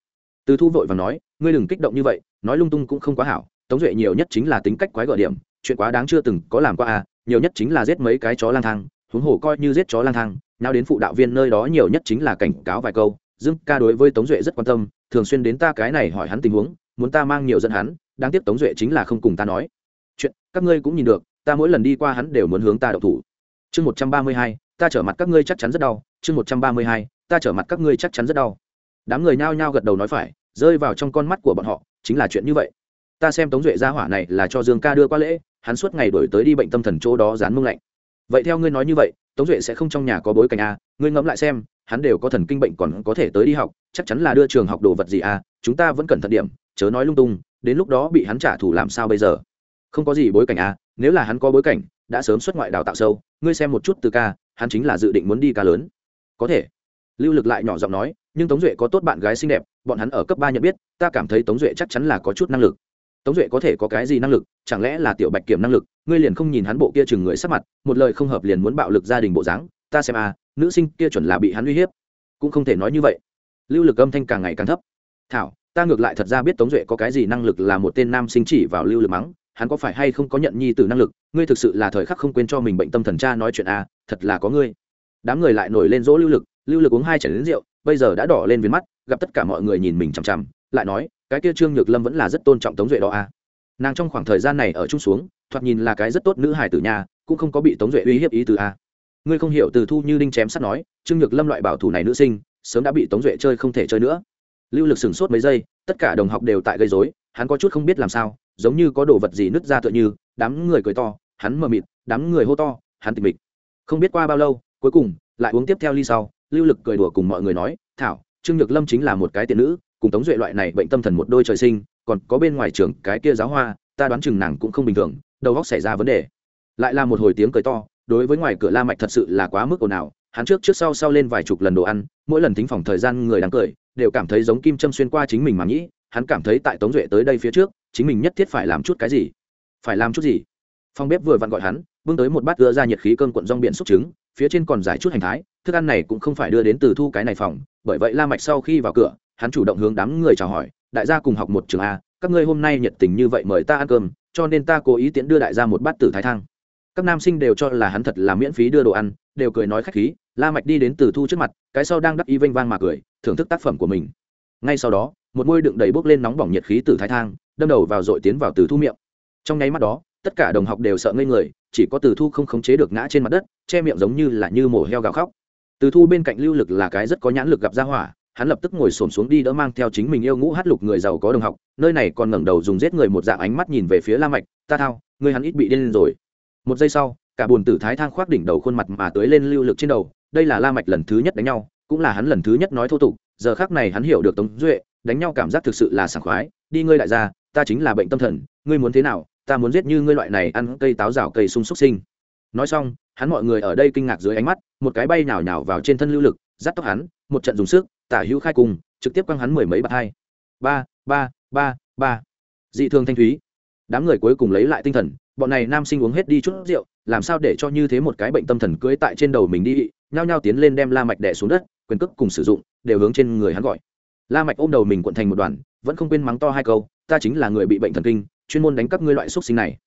Từ thu vội và nói, ngươi đừng kích động như vậy, nói lung tung cũng không quá hảo, tống duệ nhiều nhất chính là tính cách quái gọi điểm, chuyện quá đáng chưa từng có làm qua à nhiều nhất chính là giết mấy cái chó lang thang, huống hồ coi như giết chó lang thang nào đến phụ đạo viên nơi đó nhiều nhất chính là cảnh cáo vài câu. Dương ca đối với tống duệ rất quan tâm, thường xuyên đến ta cái này hỏi hắn tình huống, muốn ta mang nhiều dẫn hắn, đáng tiếc tống duệ chính là không cùng ta nói chuyện, các ngươi cũng nhìn được, ta mỗi lần đi qua hắn đều muốn hướng ta đậu thủ. Chương một trăm ba mươi hai, ta trở mặt các ngươi chắc chắn rất đau. Chương một trăm ba mươi hai, ta trở mặt các ngươi chắc chắn rất đau. Đám người nhao nhao gật đầu nói phải, rơi vào trong con mắt của bọn họ, chính là chuyện như vậy. Ta xem tống duệ gia hỏa này là cho dương ca đưa qua lễ, hắn suốt ngày đổi tới đi bệnh tâm thần chỗ đó dán mông lạnh. Vậy theo ngươi nói như vậy, tống duệ sẽ không trong nhà có bối cảnh à? ngươi ngẫm lại xem, hắn đều có thần kinh bệnh còn có thể tới đi học, chắc chắn là đưa trường học đồ vật gì à? Chúng ta vẫn cần thận điểm, chớ nói lung tung, đến lúc đó bị hắn trả thù làm sao bây giờ? Không có gì bối cảnh à nếu là hắn có bối cảnh đã sớm xuất ngoại đào tạo sâu ngươi xem một chút từ ca hắn chính là dự định muốn đi ca lớn. Có thể. Lưu lực lại nhỏ giọng nói nhưng tống duệ có tốt bạn gái xinh đẹp bọn hắn ở cấp ba nhận biết ta cảm thấy tống duệ chắc chắn là có chút năng lực. Tống duệ có thể có cái gì năng lực chẳng lẽ là tiểu bạch kiểm năng lực ngươi liền không nhìn hắn bộ kia chừng người sắc mặt một lời không hợp liền muốn bạo lực gia đình bộ dáng ta xem à, nữ sinh kia chuẩn là bị hắn uy hiếp. Cũng không thể nói như vậy. Lưu lực âm thanh càng ngày càng thấp. Thảo ta ngược lại thật ra biết tống duệ có cái gì năng lực là một tên nam sinh chỉ vào lưu lực mắng hắn có phải hay không có nhận nhi tử năng lực? Ngươi thực sự là thời khắc không quên cho mình bệnh tâm thần cha nói chuyện à thật là có ngươi. Đám người lại nổi lên dỗ lưu lực lưu lực uống hai chảy đến rượu, bây giờ đã đỏ lên viên mắt, gặp tất cả mọi người nhìn mình chằm chằm, lại nói, cái kia trương nhược lâm vẫn là rất tôn trọng tống duệ đó à. Nàng trong khoảng thời gian này ở chung xuống, thoạt nhìn là cái rất tốt nữ hải tử nhà cũng không có bị tống duệ uy hiếp ý từ a ngươi không hiểu từ thu như đinh chém sắt nói, trương nhược lâm loại bảo thủ này nữ sinh, sớm đã bị tống duệ chơi không thể chơi nữa lưu lực sửng sốt mấy giây, tất cả đồng học đều tại gây dối hắn có chút không biết làm sao, giống như có đồ vật gì nứt ra tựa như, đám người cười to, hắn mờ mịt, đám người hô to, hắn tịch mịch. Không biết qua bao lâu, cuối cùng, lại uống tiếp theo ly sau, lưu lực cười đùa cùng mọi người nói, thảo, trương nhược lâm chính là một cái tiền nữ, cùng tống duệ loại này bệnh tâm thần một đôi trời sinh, còn có bên ngoài trường cái kia giáo hoa, ta đoán chừng nàng cũng không bình thường, đầu góc xảy ra vấn đề. Lại là một hồi tiếng cười to, đối với ngoài cửa la mạch thật sự là quá mức ồn ào, hắn trước trước sau sau lên vài chục lần đồ ăn, mỗi lần tính phòng thời gian người đang cười đều cảm thấy giống kim châm xuyên qua chính mình mà nghĩ, hắn cảm thấy tại tống duệ tới đây phía trước, chính mình nhất thiết phải làm chút cái gì? Phải làm chút gì? Phong bếp vừa vặn gọi hắn, bưng tới một bát đưa ra nhiệt khí cơm cuộn rong biển xúc trứng, phía trên còn giải chút hành thái, thức ăn này cũng không phải đưa đến từ thu cái này phòng, bởi vậy la mạch sau khi vào cửa, hắn chủ động hướng đám người chào hỏi, đại gia cùng học một trường a, các ngươi hôm nay nhiệt tình như vậy mời ta ăn cơm, cho nên ta cố ý tiễn đưa đại gia một bát tử thái thang. Các nam sinh đều cho là hắn thật là miễn phí đưa đồ ăn, đều cười nói khách khí la mạch đi đến từ thu trước mặt, cái sau đang đắc y vênh vang mà cười, thưởng thức tác phẩm của mình. Ngay sau đó, một môi đựng đầy bốc lên nóng bỏng nhiệt khí từ thái thang, đâm đầu vào dội tiến vào từ thu miệng. Trong nháy mắt đó, tất cả đồng học đều sợ ngây người, chỉ có từ thu không khống chế được ngã trên mặt đất, che miệng giống như là như mổ heo gào khóc. Từ thu bên cạnh lưu lực là cái rất có nhãn lực gặp ra hỏa, hắn lập tức ngồi xổm xuống đi đỡ mang theo chính mình yêu ngũ hát lục người giàu có đồng học, nơi này còn ngẩng đầu dùng giết người một dạng ánh mắt nhìn về phía la mạch, ta thao người hắn ít bị điên lên rồi. Một giây sau, cả buồn tử thái thang khoác đỉnh đầu khuôn mặt mà tới lên lưu lực trên đầu đây là la mạch lần thứ nhất đánh nhau, cũng là hắn lần thứ nhất nói thô tục, giờ khắc này hắn hiểu được tống duệ, đánh nhau cảm giác thực sự là sảng khoái, đi ngươi đại gia, ta chính là bệnh tâm thần, ngươi muốn thế nào, ta muốn giết như ngươi loại này ăn cây táo rào cây sung súc sinh. Nói xong, hắn mọi người ở đây kinh ngạc dưới ánh mắt, một cái bay nhào nhào vào trên thân lưu lực dắt tóc hắn, một trận dùng sức, tả hữu khai cùng, trực tiếp quăng hắn mười mấy bạt hai. Ba ba ba ba. Dị thường thanh thúy. Đám người cuối cùng lấy lại tinh thần, bọn này nam sinh uống hết đi chút rượu, làm sao để cho như thế một cái bệnh tâm thần cưới tại trên đầu mình đi? Nhao nhao tiến lên đem la mạch đè xuống đất, quyền cước cùng sử dụng đều hướng trên người hắn gọi. La mạch ôm đầu mình cuộn thành một đoàn, vẫn không quên mắng to hai câu, ta chính là người bị bệnh thần kinh, chuyên môn đánh các ngươi loại xuất sinh này.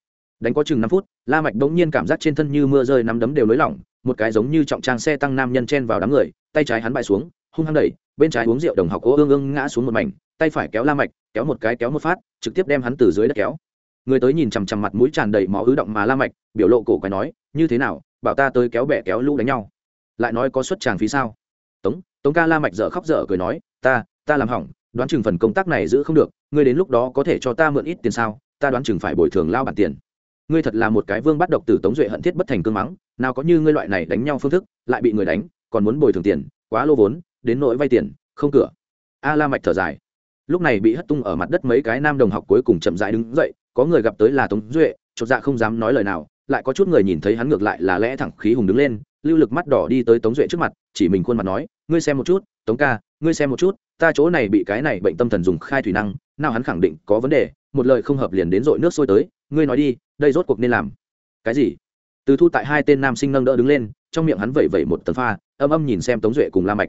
Đánh có chừng năm phút, la mạch đống nhiên cảm giác trên thân như mưa rơi nắm đấm đều lối lỏng, một cái giống như trọng trang xe tăng nam nhân chen vào đám người, tay trái hắn bại xuống, hung hăng đẩy, bên trái uống rượu đồng học cố ương ương ngã xuống một mảnh, tay phải kéo la mạch, kéo một cái kéo một phát, trực tiếp đem hắn từ dưới đất kéo. Người tới nhìn chằm chằm mặt mũi tràn đầy máu ứ động mà la mạch, biểu lộ cổ quái nói, như thế nào, bảo ta tới kéo bè kéo lũ đánh nhau lại nói có xuất tràng phí sao? Tống tống ca la mạch dở khóc dở cười nói, ta ta làm hỏng, đoán chừng phần công tác này giữ không được, ngươi đến lúc đó có thể cho ta mượn ít tiền sao? Ta đoán chừng phải bồi thường lao bản tiền. Ngươi thật là một cái vương bắt độc từ tống duệ hận thiết bất thành cương mắng, nào có như ngươi loại này đánh nhau phương thức, lại bị người đánh, còn muốn bồi thường tiền, quá lô vốn, đến nỗi vay tiền, không cửa. A la mạch thở dài. Lúc này bị hất tung ở mặt đất mấy cái nam đồng học cuối cùng chậm rãi đứng dậy, có người gặp tới là tống duệ, chột dạ không dám nói lời nào lại có chút người nhìn thấy hắn ngược lại là lẽ thẳng khí hùng đứng lên, lưu lực mắt đỏ đi tới tống duệ trước mặt, chỉ mình khuôn mặt nói, ngươi xem một chút, tống ca, ngươi xem một chút, ta chỗ này bị cái này bệnh tâm thần dùng khai thủy năng, nào hắn khẳng định có vấn đề, một lời không hợp liền đến dội nước sôi tới, ngươi nói đi, đây rốt cuộc nên làm. Cái gì? Từ thu tại hai tên nam sinh nâng đỡ đứng lên, trong miệng hắn vẩy vẩy một tấn pha, âm âm nhìn xem tống duệ cùng la mạch.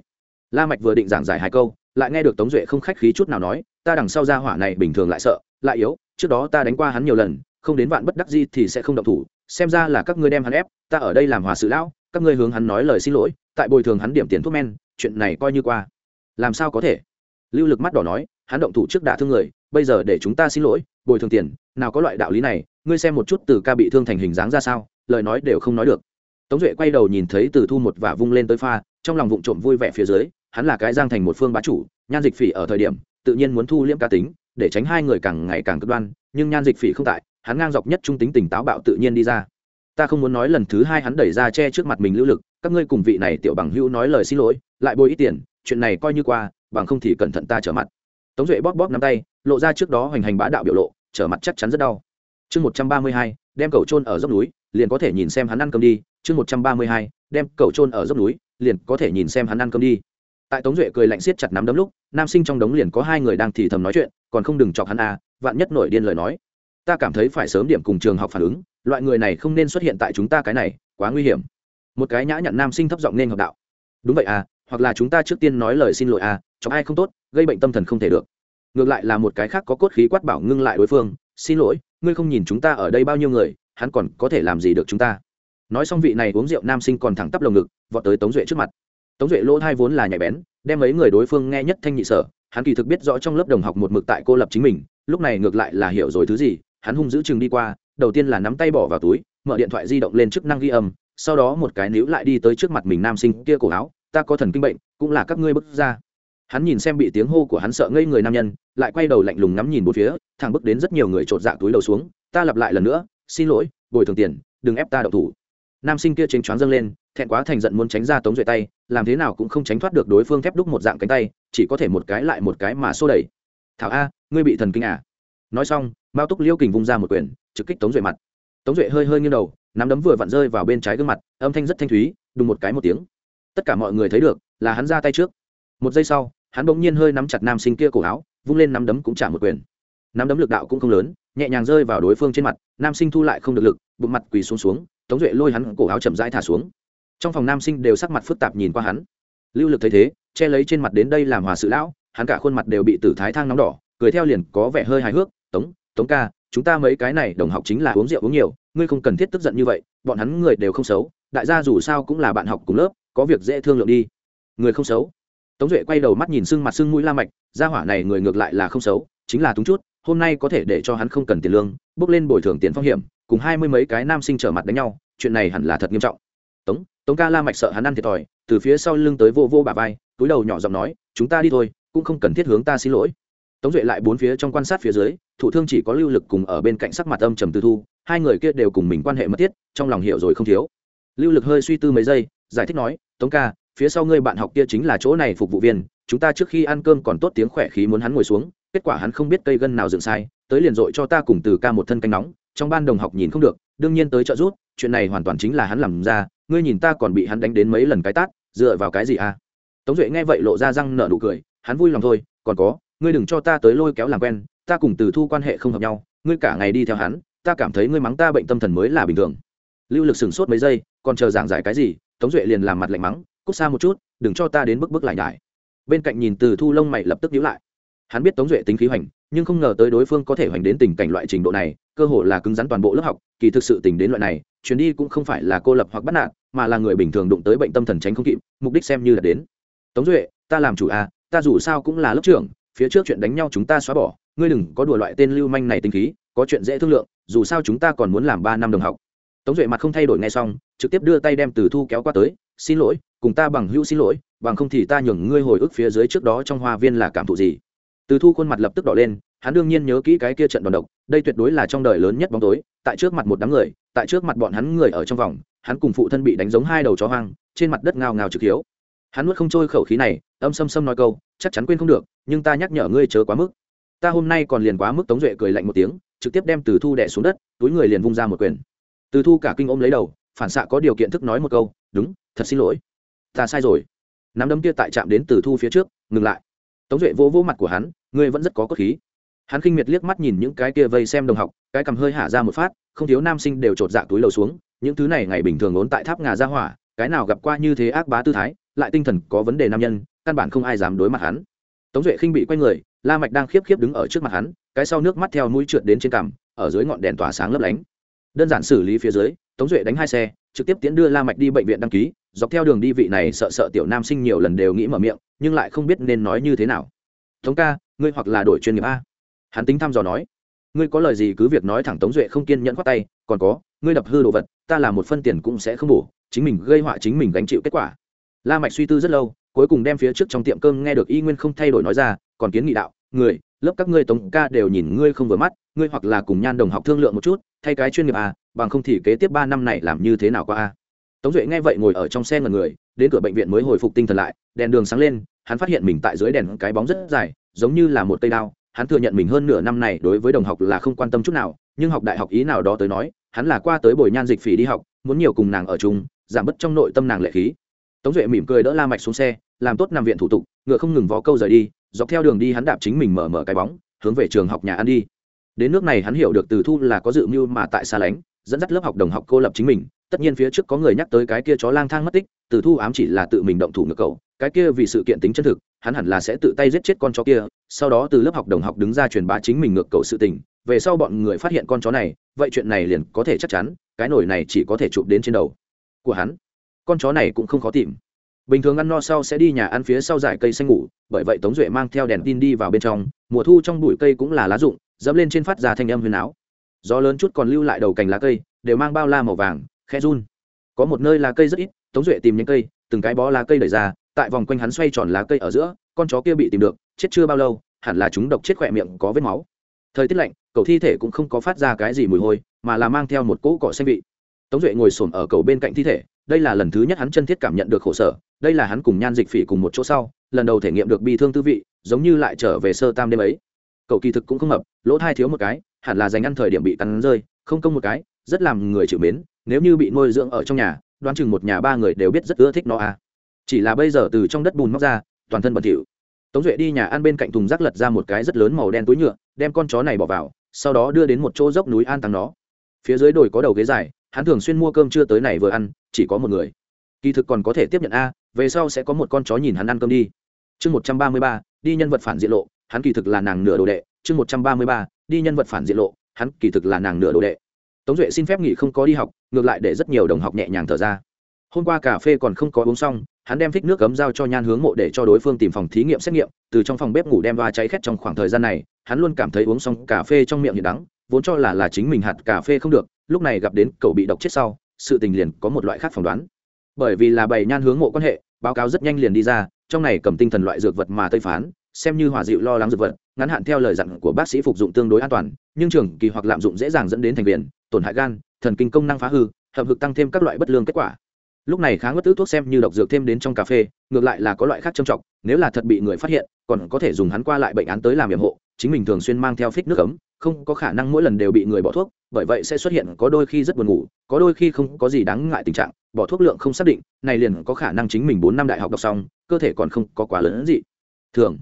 La mạch vừa định giảng giải hai câu, lại nghe được tống duệ không khách khí chút nào nói, ta đằng sau ra hỏa này bình thường lại sợ, lại yếu, trước đó ta đánh qua hắn nhiều lần, không đến vạn bất đắc di thì sẽ không động thủ xem ra là các ngươi đem hắn ép, ta ở đây làm hòa sự lão, các ngươi hướng hắn nói lời xin lỗi, tại bồi thường hắn điểm tiền thuốc men, chuyện này coi như qua. Làm sao có thể? Lưu lực mắt đỏ nói, hắn động thủ trước đả thương người, bây giờ để chúng ta xin lỗi, bồi thường tiền, nào có loại đạo lý này, ngươi xem một chút từ ca bị thương thành hình dáng ra sao, lời nói đều không nói được. Tống duệ quay đầu nhìn thấy từ thu một và vung lên tới pha, trong lòng vụng trộm vui vẻ phía dưới, hắn là cái giang thành một phương bá chủ, nhan dịch phỉ ở thời điểm, tự nhiên muốn thu liễm cá tính, để tránh hai người càng ngày càng cực đoan, nhưng nhan dịch phỉ không tại hắn ngang dọc nhất trung tính tỉnh táo bạo tự nhiên đi ra. Ta không muốn nói lần thứ hai hắn đẩy ra che trước mặt mình lưu lực, các ngươi cùng vị này tiểu bằng hữu nói lời xin lỗi, lại bồi ít tiền, chuyện này coi như qua, bằng không thì cẩn thận ta trở mặt. Tống duệ bóp bóp nắm tay, lộ ra trước đó hoành hành bá đạo biểu lộ, trở mặt chắc chắn rất đau. Chương một trăm ba mươi hai, đem cầu trôn ở dốc núi, liền có thể nhìn xem hắn ăn cơm đi. Chương một trăm ba mươi hai, đem cầu trôn ở dốc núi, liền có thể nhìn xem hắn ăn cơm đi. Tại tống duệ cười lạnh siết chặt nắm đấm lúc, nam sinh trong đống liền có hai người đang thì thầm nói chuyện, còn không đừng chọc hắn à vạn nhất nổi điên lời nói ta cảm thấy phải sớm điểm cùng trường học phản ứng, loại người này không nên xuất hiện tại chúng ta cái này, quá nguy hiểm. Một cái nhã nhặn nam sinh thấp giọng nên học đạo. Đúng vậy à hoặc là chúng ta trước tiên nói lời xin lỗi à cho ai không tốt, gây bệnh tâm thần không thể được. Ngược lại là một cái khác có cốt khí quát bảo ngưng lại đối phương, xin lỗi, ngươi không nhìn chúng ta ở đây bao nhiêu người, hắn còn có thể làm gì được chúng ta? Nói xong vị này uống rượu nam sinh còn thẳng tắp lồng ngực, vọt tới tống duệ trước mặt. Tống duệ lỗ thai vốn là nhạy bén, đem mấy người đối phương nghe nhất thanh nhị sở, hắn kỳ thực biết rõ trong lớp đồng học một mực tại cô lập chính mình, lúc này ngược lại là hiểu rồi thứ gì hắn hung giữ chừng đi qua, đầu tiên là nắm tay bỏ vào túi, mở điện thoại di động lên chức năng ghi âm, sau đó một cái níu lại đi tới trước mặt mình nam sinh kia cổ áo, ta có thần kinh bệnh, cũng là các ngươi bước ra. Hắn nhìn xem bị tiếng hô của hắn sợ ngây người nam nhân, lại quay đầu lạnh lùng ngắm nhìn một phía, thẳng bước đến rất nhiều người chột dạ túi đầu xuống, ta lặp lại lần nữa, xin lỗi, bồi thường tiền, đừng ép ta đậu thủ. Nam sinh kia chính choáng dâng lên, thẹn quá thành giận muốn tránh ra tống duệ tay, làm thế nào cũng không tránh thoát được đối phương thép đúc một dạng cánh tay, chỉ có thể một cái lại một cái mà xô đẩy. Thảo a, ngươi bị thần kinh à? Nói xong mao túc liêu kình vung ra một quyền, trực kích tống duệ mặt. Tống duệ hơi hơi nghiêng đầu, nắm đấm vừa vặn rơi vào bên trái gương mặt, âm thanh rất thanh thúy, đùng một cái một tiếng. Tất cả mọi người thấy được, là hắn ra tay trước. Một giây sau, hắn bỗng nhiên hơi nắm chặt nam sinh kia cổ áo, vung lên nắm đấm cũng trả một quyền. Nắm đấm lực đạo cũng không lớn, nhẹ nhàng rơi vào đối phương trên mặt, nam sinh thu lại không được lực, bụng mặt quỳ xuống xuống, tống duệ lôi hắn cổ áo chậm rãi thả xuống. Trong phòng nam sinh đều sắc mặt phức tạp nhìn qua hắn. Lưu lực thấy thế, che lấy trên mặt đến đây làm hòa sự lão, hắn cả khuôn mặt đều bị tử thái thang nóng đỏ, cười theo liền có vẻ hơi hài hước, tống tống ca, chúng ta mấy cái này đồng học chính là uống rượu uống nhiều, ngươi không cần thiết tức giận như vậy, bọn hắn người đều không xấu, đại gia dù sao cũng là bạn học cùng lớp, có việc dễ thương lượng đi. Người không xấu. Tống duệ quay đầu mắt nhìn sưng mặt sưng mũi la mạch, gia hỏa này người ngược lại là không xấu, chính là túng chút, hôm nay có thể để cho hắn không cần tiền lương, bước lên bồi thường tiền phong hiểm, cùng hai mươi mấy cái nam sinh trở mặt đánh nhau, chuyện này hẳn là thật nghiêm trọng. Tống tống ca la mạch sợ hắn ăn thiệt thòi, từ phía sau lưng tới vô vô bà vai, túi đầu nhỏ giọng nói, chúng ta đi thôi, cũng không cần thiết hướng ta xin lỗi tống duệ lại bốn phía trong quan sát phía dưới, Thủ thương chỉ có lưu lực cùng ở bên cạnh sắc mặt âm trầm tư thu, hai người kia đều cùng mình quan hệ mất thiết, trong lòng hiểu rồi không thiếu. Lưu lực hơi suy tư mấy giây, giải thích nói, tống ca, phía sau ngươi bạn học kia chính là chỗ này phục vụ viên, chúng ta trước khi ăn cơm còn tốt tiếng khỏe khí muốn hắn ngồi xuống, kết quả hắn không biết cây gân nào dựng sai, tới liền dội cho ta cùng từ ca một thân canh nóng, trong ban đồng học nhìn không được, đương nhiên tới trợ giúp, chuyện này hoàn toàn chính là hắn làm ra, ngươi nhìn ta còn bị hắn đánh đến mấy lần cái tát, dựa vào cái gì à? Tống duệ nghe vậy lộ ra răng nở nụ cười, hắn vui lòng thôi, còn có ngươi đừng cho ta tới lôi kéo làm quen, ta cùng từ thu quan hệ không hợp nhau, ngươi cả ngày đi theo hắn, ta cảm thấy ngươi mắng ta bệnh tâm thần mới là bình thường. Lưu lực sửng sốt mấy giây, còn chờ giảng giải cái gì, tống duệ liền làm mặt lạnh mắng, cút xa một chút, đừng cho ta đến bức bức lại nhải. Bên cạnh nhìn từ thu lông mày lập tức nhíu lại. Hắn biết tống duệ tính khí hoành, nhưng không ngờ tới đối phương có thể hoành đến tình cảnh loại trình độ này, cơ hồ là cứng rắn toàn bộ lớp học, kỳ thực sự tình đến loại này, chuyến đi cũng không phải là cô lập hoặc bắt nạt, mà là người bình thường đụng tới bệnh tâm thần tránh không kịp, mục đích xem như là đến. Tống duệ, ta làm chủ à ta dù sao cũng là lớp trưởng phía trước chuyện đánh nhau chúng ta xóa bỏ, ngươi đừng có đùa loại tên lưu manh này tinh khí, có chuyện dễ thương lượng, dù sao chúng ta còn muốn làm ba năm đồng học. Tống duệ mặt không thay đổi ngay xong, trực tiếp đưa tay đem từ thu kéo qua tới, xin lỗi, cùng ta bằng hữu xin lỗi, bằng không thì ta nhường ngươi hồi ức phía dưới trước đó trong hoa viên là cảm thụ gì. Từ thu khuôn mặt lập tức đỏ lên, hắn đương nhiên nhớ kỹ cái kia trận đòn độc, đây tuyệt đối là trong đời lớn nhất bóng tối, tại trước mặt một đám người, tại trước mặt bọn hắn người ở trong vòng, hắn cùng phụ thân bị đánh giống hai đầu chó hoang, trên mặt đất ngào ngào trực hiếu hắn nuốt không trôi khẩu khí này, âm xâm xâm nói câu, chắc chắn quên không được, nhưng ta nhắc nhở ngươi chớ quá mức. Ta hôm nay còn liền quá mức tống duệ cười lạnh một tiếng, trực tiếp đem từ thu đẻ xuống đất, túi người liền vung ra một quyền. Từ thu cả kinh ôm lấy đầu, phản xạ có điều kiện thức nói một câu, đúng, thật xin lỗi. Ta sai rồi. Nắm đấm kia tại chạm đến từ thu phía trước, ngừng lại. Tống duệ vỗ vỗ mặt của hắn, ngươi vẫn rất có cốt khí. Hắn khinh miệt liếc mắt nhìn những cái kia vây xem đồng học, cái cầm hơi hả ra một phát, không thiếu nam sinh đều chột dạ túi lầu xuống, những thứ này ngày bình thường ốn tại tháp ngà ra hỏa cái nào gặp qua như thế ác bá tư thái, lại tinh thần có vấn đề nam nhân, căn bản không ai dám đối mặt hắn. Tống duệ khinh bị quay người, la mạch đang khiếp khiếp đứng ở trước mặt hắn, cái sau nước mắt theo mũi trượt đến trên cằm, ở dưới ngọn đèn tỏa sáng lấp lánh. Đơn giản xử lý phía dưới, tống duệ đánh hai xe, trực tiếp tiến đưa la mạch đi bệnh viện đăng ký, dọc theo đường đi vị này sợ sợ tiểu nam sinh nhiều lần đều nghĩ mở miệng, nhưng lại không biết nên nói như thế nào. Tống ca, ngươi hoặc là đổi chuyên nghiệp a. Hắn tính thăm dò nói. Ngươi có lời gì cứ việc nói thẳng tống duệ không kiên nhẫn khoát tay còn có, ngươi đập hư đồ vật, ta là một phân tiền cũng sẽ không bổ, chính mình gây họa chính mình gánh chịu kết quả. La mạch suy tư rất lâu, cuối cùng đem phía trước trong tiệm cơm nghe được y nguyên không thay đổi nói ra, còn kiến nghị đạo, người, lớp các ngươi tống ca đều nhìn ngươi không vừa mắt, ngươi hoặc là cùng nhan đồng học thương lượng một chút, thay cái chuyên nghiệp à bằng không thì kế tiếp ba năm này làm như thế nào qua a tống duệ nghe vậy ngồi ở trong xe ngần người, đến cửa bệnh viện mới hồi phục tinh thần lại, đèn đường sáng lên, hắn phát hiện mình tại dưới đèn cái bóng rất dài, giống như là một cây đao, hắn thừa nhận mình hơn nửa năm này đối với đồng học là không quan tâm chút nào, nhưng học đại học ý nào đó tới nói hắn là qua tới bồi nhan dịch phỉ đi học, muốn nhiều cùng nàng ở chung, giảm bớt trong nội tâm nàng lệ khí. Tống duệ mỉm cười đỡ la mạch xuống xe, làm tốt nằm viện thủ tục, ngựa không ngừng vó câu rời đi, dọc theo đường đi hắn đạp chính mình mở mở cái bóng, hướng về trường học nhà ăn đi. Đến nước này hắn hiểu được từ thu là có dự mưu mà tại xa lánh, dẫn dắt lớp học đồng học cô lập chính mình, tất nhiên phía trước có người nhắc tới cái kia chó lang thang mất tích, từ thu ám chỉ là tự mình động thủ ngược cầu cái kia vì sự kiện tính chân thực, hắn hẳn là sẽ tự tay giết chết con chó kia, sau đó từ lớp học đồng học đứng ra truyền bá chính mình ngược cầu sự tình. Về sau bọn người phát hiện con chó này, vậy chuyện này liền có thể chắc chắn, cái nổi này chỉ có thể chụp đến trên đầu của hắn. Con chó này cũng không khó tìm. Bình thường ăn no sau sẽ đi nhà ăn phía sau dải cây xanh ngủ, bởi vậy tống duệ mang theo đèn tin đi vào bên trong. Mùa thu trong bụi cây cũng là lá rụng, dẫm lên trên phát ra thanh âm huyền áo gió lớn chút còn lưu lại đầu cành lá cây, đều mang bao la màu vàng khe run. Có một nơi lá cây rất ít, tống duệ tìm những cây, từng cái bó lá cây đẩy ra tại vòng quanh hắn xoay tròn lá cây ở giữa, con chó kia bị tìm được, chết chưa bao lâu, hẳn là chúng độc chết khỏe miệng có vết máu. Thời tiết lạnh, cầu thi thể cũng không có phát ra cái gì mùi hôi, mà là mang theo một cỗ cỏ xanh vị. Tống duệ ngồi s ổ m ở cầu bên cạnh thi thể, đây là lần thứ nhất hắn chân thiết cảm nhận được khổ sở, đây là hắn cùng nhan dịch phỉ cùng một chỗ sau, lần đầu thể nghiệm được bi thương tư vị, giống như lại trở về sơ tam đêm ấy. Cậu kỳ thực cũng không hợp lỗ thai thiếu một cái, hẳn là dành ăn thời điểm bị cắn rơi, không công một cái, rất làm người chịu mến, nếu như bị nuôi dưỡng ở trong nhà, đoán chừng một nhà ba người đều biết rất ưa thích nó à chỉ là bây giờ từ trong đất bùn móc ra, toàn thân bẩn thỉu. Tống duệ đi nhà ăn bên cạnh thùng rác lật ra một cái rất lớn màu đen túi nhựa, đem con chó này bỏ vào, sau đó đưa đến một chỗ dốc núi an táng nó. Phía dưới đồi có đầu ghế dài, hắn thường xuyên mua cơm chưa tới này vừa ăn, chỉ có một người. Kỳ thực còn có thể tiếp nhận a, về sau sẽ có một con chó nhìn hắn ăn cơm đi. Chương một trăm ba mươi ba, đi nhân vật phản diện lộ, hắn kỳ thực là nàng nửa đồ đệ. Chương một trăm ba mươi ba, đi nhân vật phản diện lộ, hắn kỳ thực là nàng nửa đồ đệ. Tống duệ xin phép nghỉ không có đi học, ngược lại để rất nhiều đồng học nhẹ nhàng thở ra hôm qua cà phê còn không có uống xong, hắn đem thích nước cấm giao cho nhan hướng mộ để cho đối phương tìm phòng thí nghiệm xét nghiệm, từ trong phòng bếp ngủ đem va cháy khét trong khoảng thời gian này, hắn luôn cảm thấy uống xong cà phê trong miệng hiện đắng, vốn cho là là chính mình hạt cà phê không được, lúc này gặp đến cậu bị độc chết sau, sự tình liền có một loại khác phỏng đoán. Bởi vì là bày nhan hướng mộ quan hệ, báo cáo rất nhanh liền đi ra, trong này cầm tinh thần loại dược vật mà tây phán, xem như hòa dịu lo lắng dược vật, ngắn hạn theo lời dặn của bác sĩ phục dụng tương đối an toàn, nhưng trường kỳ hoặc lạm dụng dễ dàng dẫn đến thành viện tổn hại gan, thần kinh công năng phá hư, hợp hực tăng thêm các loại bất lương kết quả lúc này kháng ngất tứ thuốc xem như độc dược thêm đến trong cà phê, ngược lại là có loại khác trầm trọng, nếu là thật bị người phát hiện, còn có thể dùng hắn qua lại bệnh án tới làm nhiệm hộ, chính mình thường xuyên mang theo phích nước ấm, không có khả năng mỗi lần đều bị người bỏ thuốc, bởi vậy sẽ xuất hiện có đôi khi rất buồn ngủ, có đôi khi không có gì đáng ngại tình trạng, bỏ thuốc lượng không xác định, này liền có khả năng chính mình bốn năm đại học đọc xong, cơ thể còn không có quá lớn gì. Thường,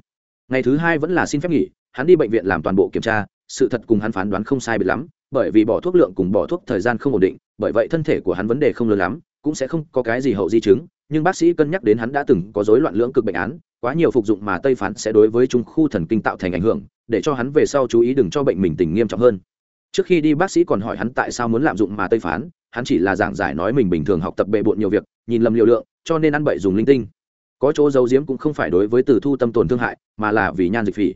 ngày thứ hai vẫn là xin phép nghỉ, hắn đi bệnh viện làm toàn bộ kiểm tra, sự thật cùng hắn phán đoán không sai biệt lắm, bởi vì bỏ thuốc lượng cùng bỏ thuốc thời gian không ổn định, bởi vậy thân thể của hắn vấn đề không lớn lắm cũng sẽ không có cái gì hậu di chứng, nhưng bác sĩ cân nhắc đến hắn đã từng có rối loạn lưỡng cực bệnh án, quá nhiều phục dụng mà tây phán sẽ đối với trung khu thần kinh tạo thành ảnh hưởng, để cho hắn về sau chú ý đừng cho bệnh mình tình nghiêm trọng hơn. Trước khi đi bác sĩ còn hỏi hắn tại sao muốn lạm dụng mà tây phán, hắn chỉ là giảng giải nói mình bình thường học tập bệ bộn nhiều việc, nhìn lầm liều lượng, cho nên ăn bậy dùng linh tinh. Có chỗ giấu giếm cũng không phải đối với từ thu tâm tổn thương hại, mà là vì nhan dịch phỉ.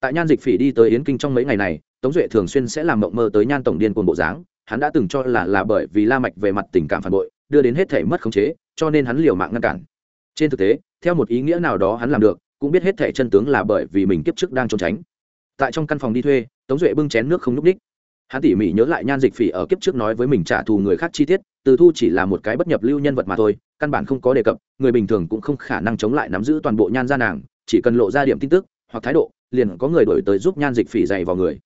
Tại nhan dịch phỉ đi tới yến kinh trong mấy ngày này, tống duệ thường xuyên sẽ làm mộng mơ tới nhan tổng điên cuồng bộ dáng, hắn đã từng cho là là bởi vì la mạch về mặt tình cảm phản bội đưa đến hết thể mất khống chế, cho nên hắn liều mạng ngăn cản. Trên thực tế, theo một ý nghĩa nào đó hắn làm được, cũng biết hết thể chân tướng là bởi vì mình kiếp trước đang trốn tránh. Tại trong căn phòng đi thuê, tống duệ bưng chén nước không núp h hắn tỉ mỉ nhớ lại nhan dịch phỉ ở kiếp trước nói với mình trả thù người khác chi tiết, từ thu chỉ là một cái bất nhập lưu nhân vật mà thôi, căn bản không có đề cập, người bình thường cũng không khả năng chống lại nắm giữ toàn bộ nhan gia nàng, chỉ cần lộ ra điểm tin tức, hoặc thái độ, liền có người đổi tới giúp nhan dịch phỉ dày vào người.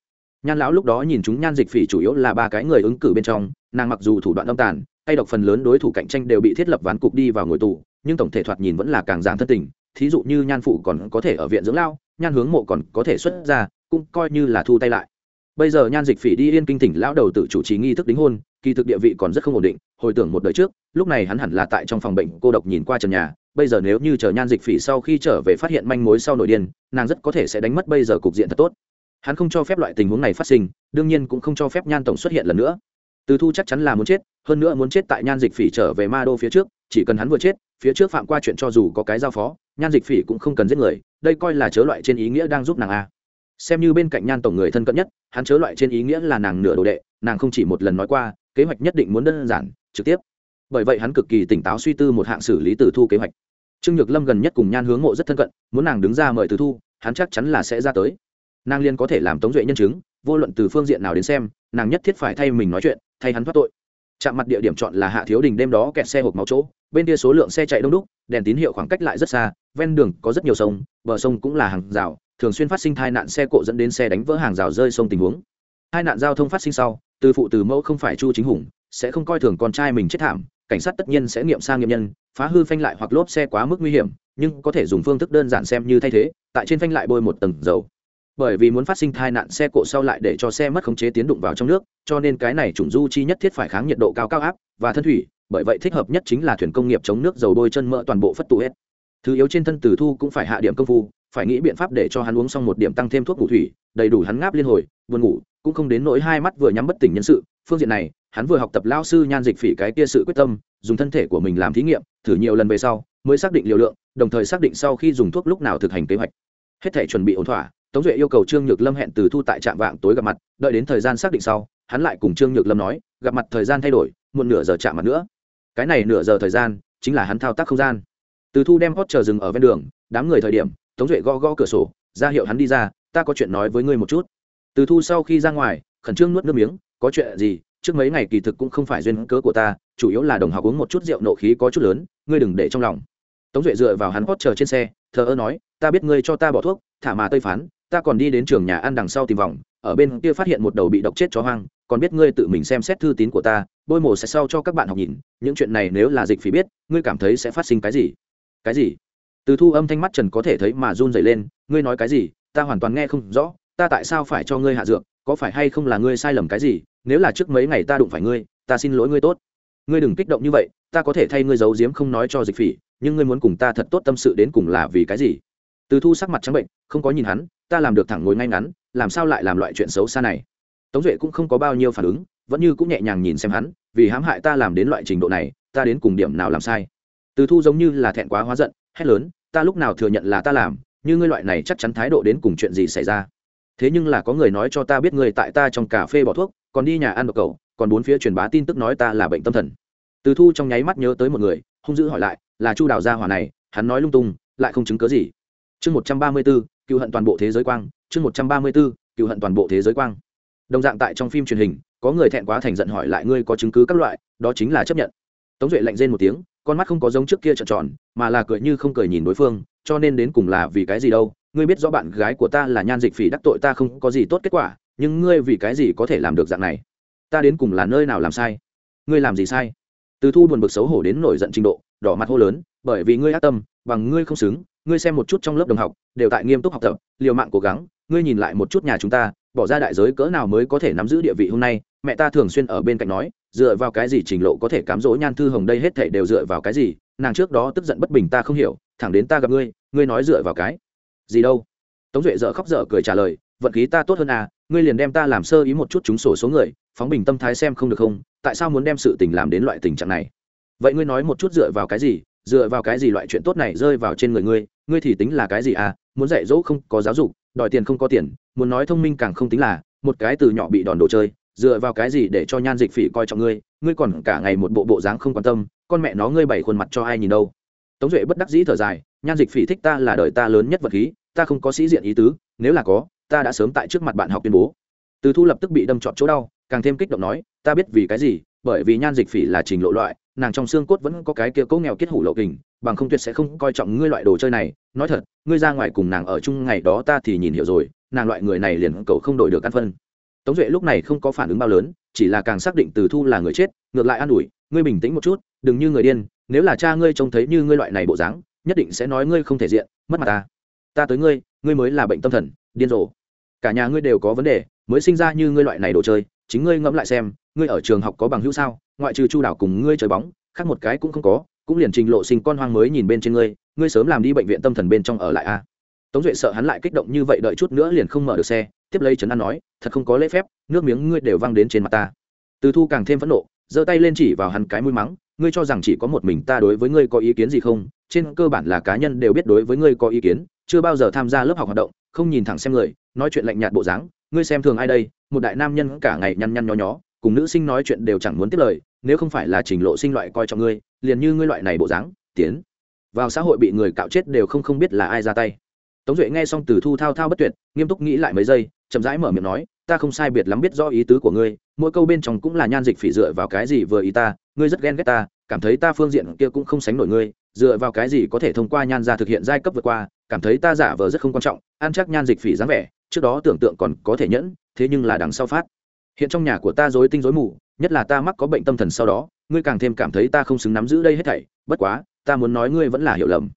Nhan lão lúc đó nhìn chúng nhan dịch phỉ chủ yếu là ba cái người ứng cử bên trong, nàng mặc dù thủ đoạn âm tàn hay độc phần lớn đối thủ cạnh tranh đều bị thiết lập ván cục đi vào ngồi tù, nhưng tổng thể thoạt nhìn vẫn là càng giảm thân tình. Thí dụ như nhan phụ còn có thể ở viện dưỡng lao, nhan hướng mộ còn có thể xuất ra cũng coi như là thu tay lại. Bây giờ nhan dịch phỉ đi yên kinh tỉnh lão đầu tự chủ trì nghi thức đính hôn, kỳ thực địa vị còn rất không ổn định. Hồi tưởng một đời trước, lúc này hắn hẳn là tại trong phòng bệnh cô độc nhìn qua trần nhà. Bây giờ nếu như chờ nhan dịch phỉ sau khi trở về phát hiện manh mối sau nội điên, nàng rất có thể sẽ đánh mất bây giờ cục diện thật tốt. Hắn không cho phép loại tình huống này phát sinh, đương nhiên cũng không cho phép nhan tổng xuất hiện lần nữa từ thu chắc chắn là muốn chết, hơn nữa muốn chết tại nhan dịch phỉ trở về ma đô phía trước, chỉ cần hắn vừa chết, phía trước phạm qua chuyện cho dù có cái giao phó, nhan dịch phỉ cũng không cần giết người, đây coi là chớ loại trên ý nghĩa đang giúp nàng a. Xem như bên cạnh nhan tổng người thân cận nhất, hắn chớ loại trên ý nghĩa là nàng nửa đồ đệ, nàng không chỉ một lần nói qua, kế hoạch nhất định muốn đơn giản, trực tiếp. Bởi vậy hắn cực kỳ tỉnh táo suy tư một hạng xử lý từ thu kế hoạch. Trương nhược lâm gần nhất cùng nhan hướng mộ rất thân cận, muốn nàng đứng ra mời từ thu, hắn chắc chắn là sẽ ra tới. Nàng liên có thể làm tống duệ nhân chứng, vô luận từ phương diện nào đến xem, nàng nhất thiết phải thay mình nói chuyện thay hắn thoát tội. Chạm mặt địa điểm chọn là hạ thiếu đình đêm đó kẹt xe hộp máu chỗ, bên kia số lượng xe chạy đông đúc, đèn tín hiệu khoảng cách lại rất xa, ven đường có rất nhiều sông, bờ sông cũng là hàng rào, thường xuyên phát sinh tai nạn xe cộ dẫn đến xe đánh vỡ hàng rào rơi sông tình huống. Hai nạn giao thông phát sinh sau, từ phụ từ mẫu không phải chu chính hùng, sẽ không coi thường con trai mình chết thảm, cảnh sát tất nhiên sẽ nghiệm sang nghiệm nhân, phá hư phanh lại hoặc lốp xe quá mức nguy hiểm, nhưng có thể dùng phương thức đơn giản xem như thay thế, tại trên phanh lại bôi một tầng dầu bởi vì muốn phát sinh tai nạn xe cộ sau lại để cho xe mất khống chế tiến đụng vào trong nước, cho nên cái này chủng du chi nhất thiết phải kháng nhiệt độ cao cao áp và thân thủy, bởi vậy thích hợp nhất chính là thuyền công nghiệp chống nước dầu đôi chân mỡ toàn bộ phất tụ hết. Thứ yếu trên thân tử thu cũng phải hạ điểm công phu, phải nghĩ biện pháp để cho hắn uống xong một điểm tăng thêm thuốc ngủ thủy, đầy đủ hắn ngáp liên hồi, buồn ngủ, cũng không đến nỗi hai mắt vừa nhắm bất tỉnh nhân sự. Phương diện này, hắn vừa học tập lao sư nhan dịch phỉ cái kia sự quyết tâm, dùng thân thể của mình làm thí nghiệm, thử nhiều lần về sau, mới xác định liều lượng, đồng thời xác định sau khi dùng thuốc lúc nào thực hành kế hoạch. Hết thể chuẩn bị ổn thỏa tống duệ yêu cầu trương nhược lâm hẹn từ thu tại trạm vạng tối gặp mặt, đợi đến thời gian xác định sau, hắn lại cùng trương nhược lâm nói, gặp mặt thời gian thay đổi một nửa giờ chạm mặt nữa. Cái này nửa giờ thời gian, chính là hắn thao tác không gian. Từ thu đem hot chờ dừng ở ven đường, đám người thời điểm, tống duệ gõ gõ cửa sổ, ra hiệu hắn đi ra, ta có chuyện nói với ngươi một chút. Từ thu sau khi ra ngoài, khẩn trương nuốt nước miếng, có chuyện gì? Trước mấy ngày kỳ thực cũng không phải duyên cớ của ta, chủ yếu là đồng học uống một chút rượu nộ khí có chút lớn, ngươi đừng để trong lòng. Tống duệ dựa vào hắn hot chờ trên xe, thờ ơ nói, ta biết ngươi cho ta bỏ thuốc, thả mà tây phán ta còn đi đến trường nhà ăn đằng sau tìm vòng, ở bên kia phát hiện một đầu bị độc chết chó hoang, còn biết ngươi tự mình xem xét thư tín của ta, bôi mổ sẽ sau cho các bạn học nhìn, những chuyện này nếu là dịch phỉ biết, ngươi cảm thấy sẽ phát sinh cái gì? Cái gì? Từ thu âm thanh mắt trần có thể thấy mà run dày lên, ngươi nói cái gì? Ta hoàn toàn nghe không rõ, ta tại sao phải cho ngươi hạ dược, có phải hay không là ngươi sai lầm cái gì? Nếu là trước mấy ngày ta đụng phải ngươi, ta xin lỗi ngươi tốt. Ngươi đừng kích động như vậy, ta có thể thay ngươi giấu giếm không nói cho dịch phỉ, nhưng ngươi muốn cùng ta thật tốt tâm sự đến cùng là vì cái gì? Từ thu sắc mặt trắng bệnh, không có nhìn hắn ta làm được thẳng ngồi ngay ngắn, làm sao lại làm loại chuyện xấu xa này? Tống duệ cũng không có bao nhiêu phản ứng, vẫn như cũng nhẹ nhàng nhìn xem hắn, vì hãm hại ta làm đến loại trình độ này, ta đến cùng điểm nào làm sai? Từ thu giống như là thẹn quá hóa giận, hét lớn, ta lúc nào thừa nhận là ta làm, như ngươi loại này chắc chắn thái độ đến cùng chuyện gì xảy ra? Thế nhưng là có người nói cho ta biết người tại ta trong cà phê bỏ thuốc, còn đi nhà ăn độc cầu, còn bốn phía truyền bá tin tức nói ta là bệnh tâm thần. Từ thu trong nháy mắt nhớ tới một người, hung dữ hỏi lại, là chu đào gia hỏa này, hắn nói lung tung, lại không chứng cớ gì chương một trăm ba mươi b ố cựu hận toàn bộ thế giới quang, chương một trăm ba mươi b ố cựu hận toàn bộ thế giới quang. Đồng dạng tại trong phim truyền hình, có người thẹn quá thành giận hỏi lại ngươi có chứng cứ các loại, đó chính là chấp nhận. Tống duệ lạnh rên một tiếng, con mắt không có giống trước kia trợn tròn, mà là cười như không cười nhìn đối phương, cho nên đến cùng là vì cái gì đâu, ngươi biết rõ bạn gái của ta là nhan dịch phỉ đắc tội ta không có gì tốt kết quả, nhưng ngươi vì cái gì có thể làm được dạng này? Ta đến cùng là nơi nào làm sai? Ngươi làm gì sai? Từ thu buồn bực xấu hổ đến nổi giận trình độ, đỏ mặt hô lớn, bởi vì ngươi ác tâm, bằng ngươi không xứng ngươi xem một chút trong lớp đồng học, đều tại nghiêm túc học tập, liều mạng cố gắng, ngươi nhìn lại một chút nhà chúng ta, bỏ ra đại giới cỡ nào mới có thể nắm giữ địa vị hôm nay, mẹ ta thường xuyên ở bên cạnh nói, dựa vào cái gì trình lộ có thể cám dỗ nhan thư hồng đây hết thể đều dựa vào cái gì, nàng trước đó tức giận bất bình ta không hiểu, thẳng đến ta gặp ngươi ngươi nói dựa vào cái gì đâu. Tống duệ dợ khóc dở cười trả lời, vận khí ta tốt hơn à ngươi liền đem ta làm sơ ý một chút chúng sổ số người, phóng bình tâm thái xem không được không, tại sao muốn đem sự tình làm đến loại tình trạng này? Vậy ngươi nói một chút dựa vào cái gì, dựa vào cái gì loại chuyện tốt này rơi vào trên người ngươi ngươi thì tính là cái gì à muốn dạy dỗ không có giáo dục, đòi tiền không có tiền, muốn nói thông minh càng không tính là, một cái từ nhỏ bị đòn đồ chơi, dựa vào cái gì để cho nhan dịch phỉ coi trọng ngươi ngươi còn cả ngày một bộ bộ dáng không quan tâm, con mẹ nó ngươi bày khuôn mặt cho ai nhìn đâu. Tống duệ bất đắc dĩ thở dài, nhan dịch phỉ thích ta là đời ta lớn nhất vật khí, ta không có sĩ diện ý tứ, nếu là có, ta đã sớm tại trước mặt bạn học tuyên bố. Từ thu lập tức bị đâm trọt chỗ đau, càng thêm kích động nói, ta biết vì cái gì, bởi vì nhan dịch phỉ là trình lộ loại nàng trong xương cốt vẫn có cái kia cố nghèo kết hủ lộ kình, bằng không tuyệt sẽ không coi trọng ngươi loại đồ chơi này. Nói thật, ngươi ra ngoài cùng nàng ở chung ngày đó ta thì nhìn hiểu rồi, nàng loại người này liền cậu không đổi được ăn phân. Tống duệ lúc này không có phản ứng bao lớn, chỉ là càng xác định từ thu là người chết, ngược lại an ủi, ngươi bình tĩnh một chút, đừng như người điên, nếu là cha ngươi trông thấy như ngươi loại này bộ dáng, nhất định sẽ nói ngươi không thể diện, mất mặt ta. Ta tới ngươi ngươi mới là bệnh tâm thần, điên rồ. Cả nhà ngươi đều có vấn đề, mới sinh ra như ngươi loại này đồ chơi, chính ngươi ngẫm lại xem, ngươi ở trường học có bằng hữu sao? Ngoại trừ chu đảo cùng ngươi chơi bóng, khác một cái cũng không có, cũng liền trình lộ sinh con hoang mới nhìn bên trên ngươi ngươi sớm làm đi bệnh viện tâm thần bên trong ở lại a. Tống duệ sợ hắn lại kích động như vậy đợi chút nữa liền không mở được xe, tiếp lấy trấn an nói, thật không có lễ phép, nước miếng ngươi đều văng đến trên mặt ta. Từ thu càng thêm phẫn nộ, giơ tay lên chỉ vào hắn cái mũi mắng, ngươi cho rằng chỉ có một mình ta đối với ngươi có ý kiến gì không? Trên cơ bản là cá nhân đều biết đối với ngươi có ý kiến, chưa bao giờ tham gia lớp học hoạt động, không nhìn thẳng xem người, nói chuyện lạnh nhạt bộ dáng, ngươi xem thường ai đây? Một đại nam nhân cả ngày nhăn nhăn nhó nhó, cùng nữ sinh nói chuyện đều chẳng muốn tiếp lời nếu không phải là trình lộ sinh loại coi trọng ngươi, liền như ngươi loại này bộ dáng, tiến vào xã hội bị người cạo chết đều không không biết là ai ra tay. Tống duệ nghe xong từ thu thao thao bất tuyệt, nghiêm túc nghĩ lại mấy giây, chậm rãi mở miệng nói, ta không sai biệt lắm biết rõ ý tứ của ngươi, mỗi câu bên trong cũng là nhan dịch phỉ dựa vào cái gì vừa ý ta, ngươi rất ghen ghét ta, cảm thấy ta phương diện kia cũng không sánh nổi ngươi, dựa vào cái gì có thể thông qua nhan ra thực hiện giai cấp vượt qua, cảm thấy ta giả vờ rất không quan trọng, ăn chắc nhan dịch phỉ dáng vẻ, trước đó tưởng tượng còn có thể nhẫn, thế nhưng là đằng sau phát. Hiện trong nhà của ta dối tinh dối mù nhất là ta mắc có bệnh tâm thần sau đó, ngươi càng thêm cảm thấy ta không xứng nắm giữ đây hết thảy, bất quá, ta muốn nói ngươi vẫn là hiểu lầm.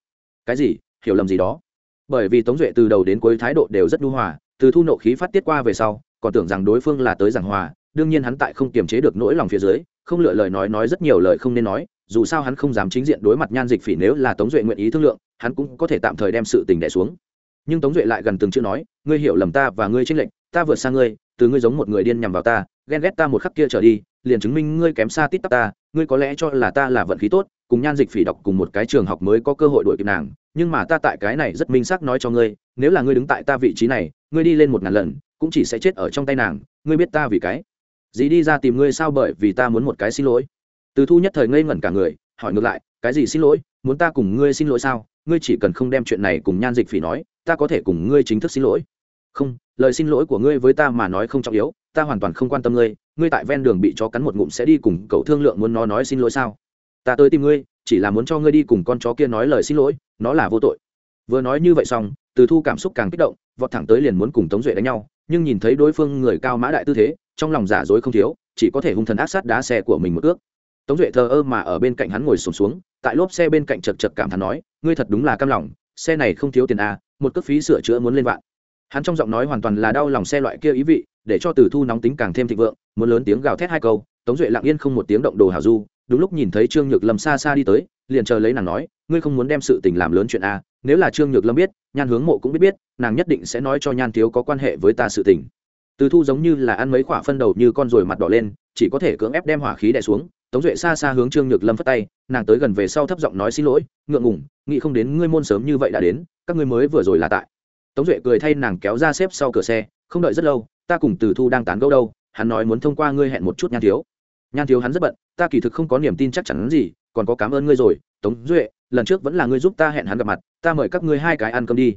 Cái gì? Hiểu lầm gì đó? Bởi vì tống duệ từ đầu đến cuối thái độ đều rất nhu hòa, từ thu nộ khí phát tiết qua về sau, còn tưởng rằng đối phương là tới giảng hòa, đương nhiên hắn tại không kiềm chế được nỗi lòng phía dưới, không lựa lời nói nói rất nhiều lời không nên nói, dù sao hắn không dám chính diện đối mặt nhan dịch phỉ nếu là tống duệ nguyện ý thương lượng, hắn cũng có thể tạm thời đem sự tình đẻ xuống. Nhưng tống duệ lại gần từng chữ nói, ngươi hiểu lầm ta và ngươi tranh lệnh ta vượt xa ngươi, từ ngươi giống một người điên nhằm vào ta ghen ghét ta một khắc kia trở đi, liền chứng minh ngươi kém xa tít tắp ta, ngươi có lẽ cho là ta là vận khí tốt, cùng nhan dịch phỉ đọc cùng một cái trường học mới có cơ hội đuổi kịp nàng, nhưng mà ta tại cái này rất minh xác nói cho ngươi, nếu là ngươi đứng tại ta vị trí này, ngươi đi lên một ngàn lần, cũng chỉ sẽ chết ở trong tay nàng, ngươi biết ta vì cái gì đi ra tìm ngươi sao bởi vì ta muốn một cái xin lỗi. Từ thu nhất thời ngây ngẩn cả người, hỏi ngược lại, cái gì xin lỗi, muốn ta cùng ngươi xin lỗi sao? Ngươi chỉ cần không đem chuyện này cùng nhan dịch phỉ nói, ta có thể cùng ngươi chính thức xin lỗi. Không, lời xin lỗi của ngươi với ta mà nói không trọng yếu ta hoàn toàn không quan tâm ngươi ngươi tại ven đường bị chó cắn một ngụm sẽ đi cùng cậu thương lượng muốn nó nói xin lỗi sao? Ta tới tìm ngươi chỉ là muốn cho ngươi đi cùng con chó kia nói lời xin lỗi nó là vô tội. Vừa nói như vậy xong từ thu cảm xúc càng kích động vọt thẳng tới liền muốn cùng tống duệ đánh nhau nhưng nhìn thấy đối phương người cao mã đại tư thế trong lòng giả dối không thiếu chỉ có thể hung thần ác sát đá xe của mình một ước. Tống duệ thờ ơ mà ở bên cạnh hắn ngồi sùng xuống, xuống tại lốp xe bên cạnh chật chật cảm thán nói ngươi thật đúng là cam lòng xe này không thiếu tiền à, một cước phí sửa chữa muốn lên vạn. Hắn trong giọng nói hoàn toàn là đau lòng xe loại kia ý vị để cho từ thu nóng tính càng thêm thịnh vượng, muốn lớn tiếng gào thét hai câu, tống duệ lặng yên không một tiếng động đồ hào du, đúng lúc nhìn thấy trương nhược lâm xa xa đi tới, liền chờ lấy nàng nói, ngươi không muốn đem sự tình làm lớn chuyện a nếu là trương nhược lâm biết, nhan hướng mộ cũng biết biết, nàng nhất định sẽ nói cho nhan thiếu có quan hệ với ta sự tình. Từ thu giống như là ăn mấy quả phân đầu như con ruồi mặt đỏ lên, chỉ có thể cưỡng ép đem hỏa khí đè xuống. Tống duệ xa xa hướng trương nhược lâm phất tay, nàng tới gần về sau thấp giọng nói xin lỗi, ngượng ngủng nghĩ không đến ngươi môn sớm như vậy đã đến, các ngươi mới vừa rồi là tại. Tống duệ cười thay nàng kéo ra xếp sau cửa xe, không đợi rất lâu ta cùng từ thu đang tán gẫu đâu, hắn nói muốn thông qua ngươi hẹn một chút nhan thiếu. Nhan thiếu hắn rất bận, ta kỳ thực không có niềm tin chắc chắn gì, còn có cảm ơn ngươi rồi. Tống duệ, lần trước vẫn là ngươi giúp ta hẹn hắn gặp mặt, ta mời các ngươi hai cái ăn cơm đi.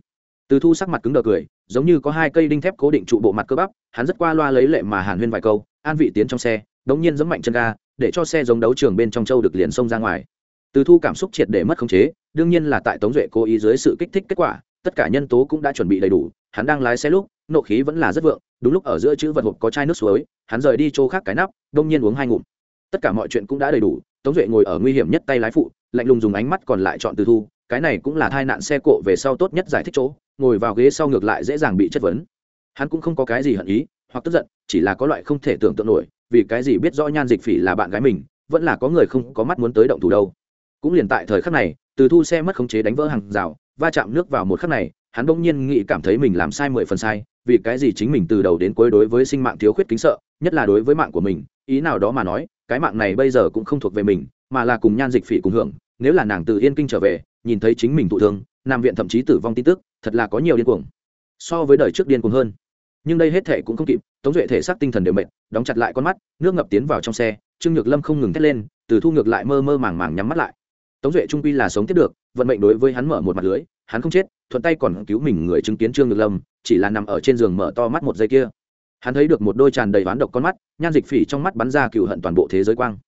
Từ thu sắc mặt cứng đờ cười, giống như có hai cây đinh thép cố định trụ bộ mặt cơ bắp, hắn rất qua loa lấy lệ mà hàn huyên vài câu, an vị tiến trong xe, đống nhiên giẫm mạnh chân ga, để cho xe giống đấu trường bên trong châu được liền xông ra ngoài. Từ thu cảm xúc triệt để mất khống chế, đương nhiên là tại tống duệ cố ý dưới sự kích thích kết quả, tất cả nhân tố cũng đã chuẩn bị đầy đủ, hắn đang lái xe lúc nộ khí vẫn là rất vượng, đúng lúc ở giữa chữ vật hộp có chai nước suối, hắn rời đi chỗ khác cái nắp, đông nhiên uống hai ngụm. Tất cả mọi chuyện cũng đã đầy đủ, tống duệ ngồi ở nguy hiểm nhất tay lái phụ, lạnh lùng dùng ánh mắt còn lại chọn từ thu, cái này cũng là tai nạn xe cộ về sau tốt nhất giải thích chỗ, ngồi vào ghế sau ngược lại dễ dàng bị chất vấn. Hắn cũng không có cái gì hận ý, hoặc tức giận, chỉ là có loại không thể tưởng tượng nổi, vì cái gì biết rõ nhan dịch phỉ là bạn gái mình, vẫn là có người không có mắt muốn tới động thủ đâu. Cũng liền tại thời khắc này, từ thu xe mất khống chế đánh vỡ hàng rào, va chạm nước vào một khắc này, hắn bỗng nhiên nghĩ cảm thấy mình làm sai mười phần sai vì cái gì chính mình từ đầu đến cuối đối với sinh mạng thiếu khuyết kính sợ, nhất là đối với mạng của mình, ý nào đó mà nói, cái mạng này bây giờ cũng không thuộc về mình, mà là cùng nhan dịch phỉ cùng hưởng, nếu là nàng từ yên kinh trở về, nhìn thấy chính mình thụ thương nằm viện thậm chí tử vong tin tức, thật là có nhiều điên cuồng. So với đời trước điên cuồng hơn. Nhưng đây hết thể cũng không kịp, tống duệ thể xác tinh thần đều mệt, đóng chặt lại con mắt, nước ngập tiến vào trong xe, trương nhược lâm không ngừng thét lên, từ thu ngược lại mơ mơ màng màng nhắm mắt lại. Tống duệ trung quy là sống tiếp được, vận mệnh đối với hắn mở một mặt lưới, hắn không chết, thuận tay còn cứu mình người chứng kiến trương nhược lâm chỉ là nằm ở trên giường mở to mắt một giây kia. Hắn thấy được một đôi tràn đầy oán độc con mắt, nhan dịch phỉ trong mắt bắn ra cựu hận toàn bộ thế giới quang.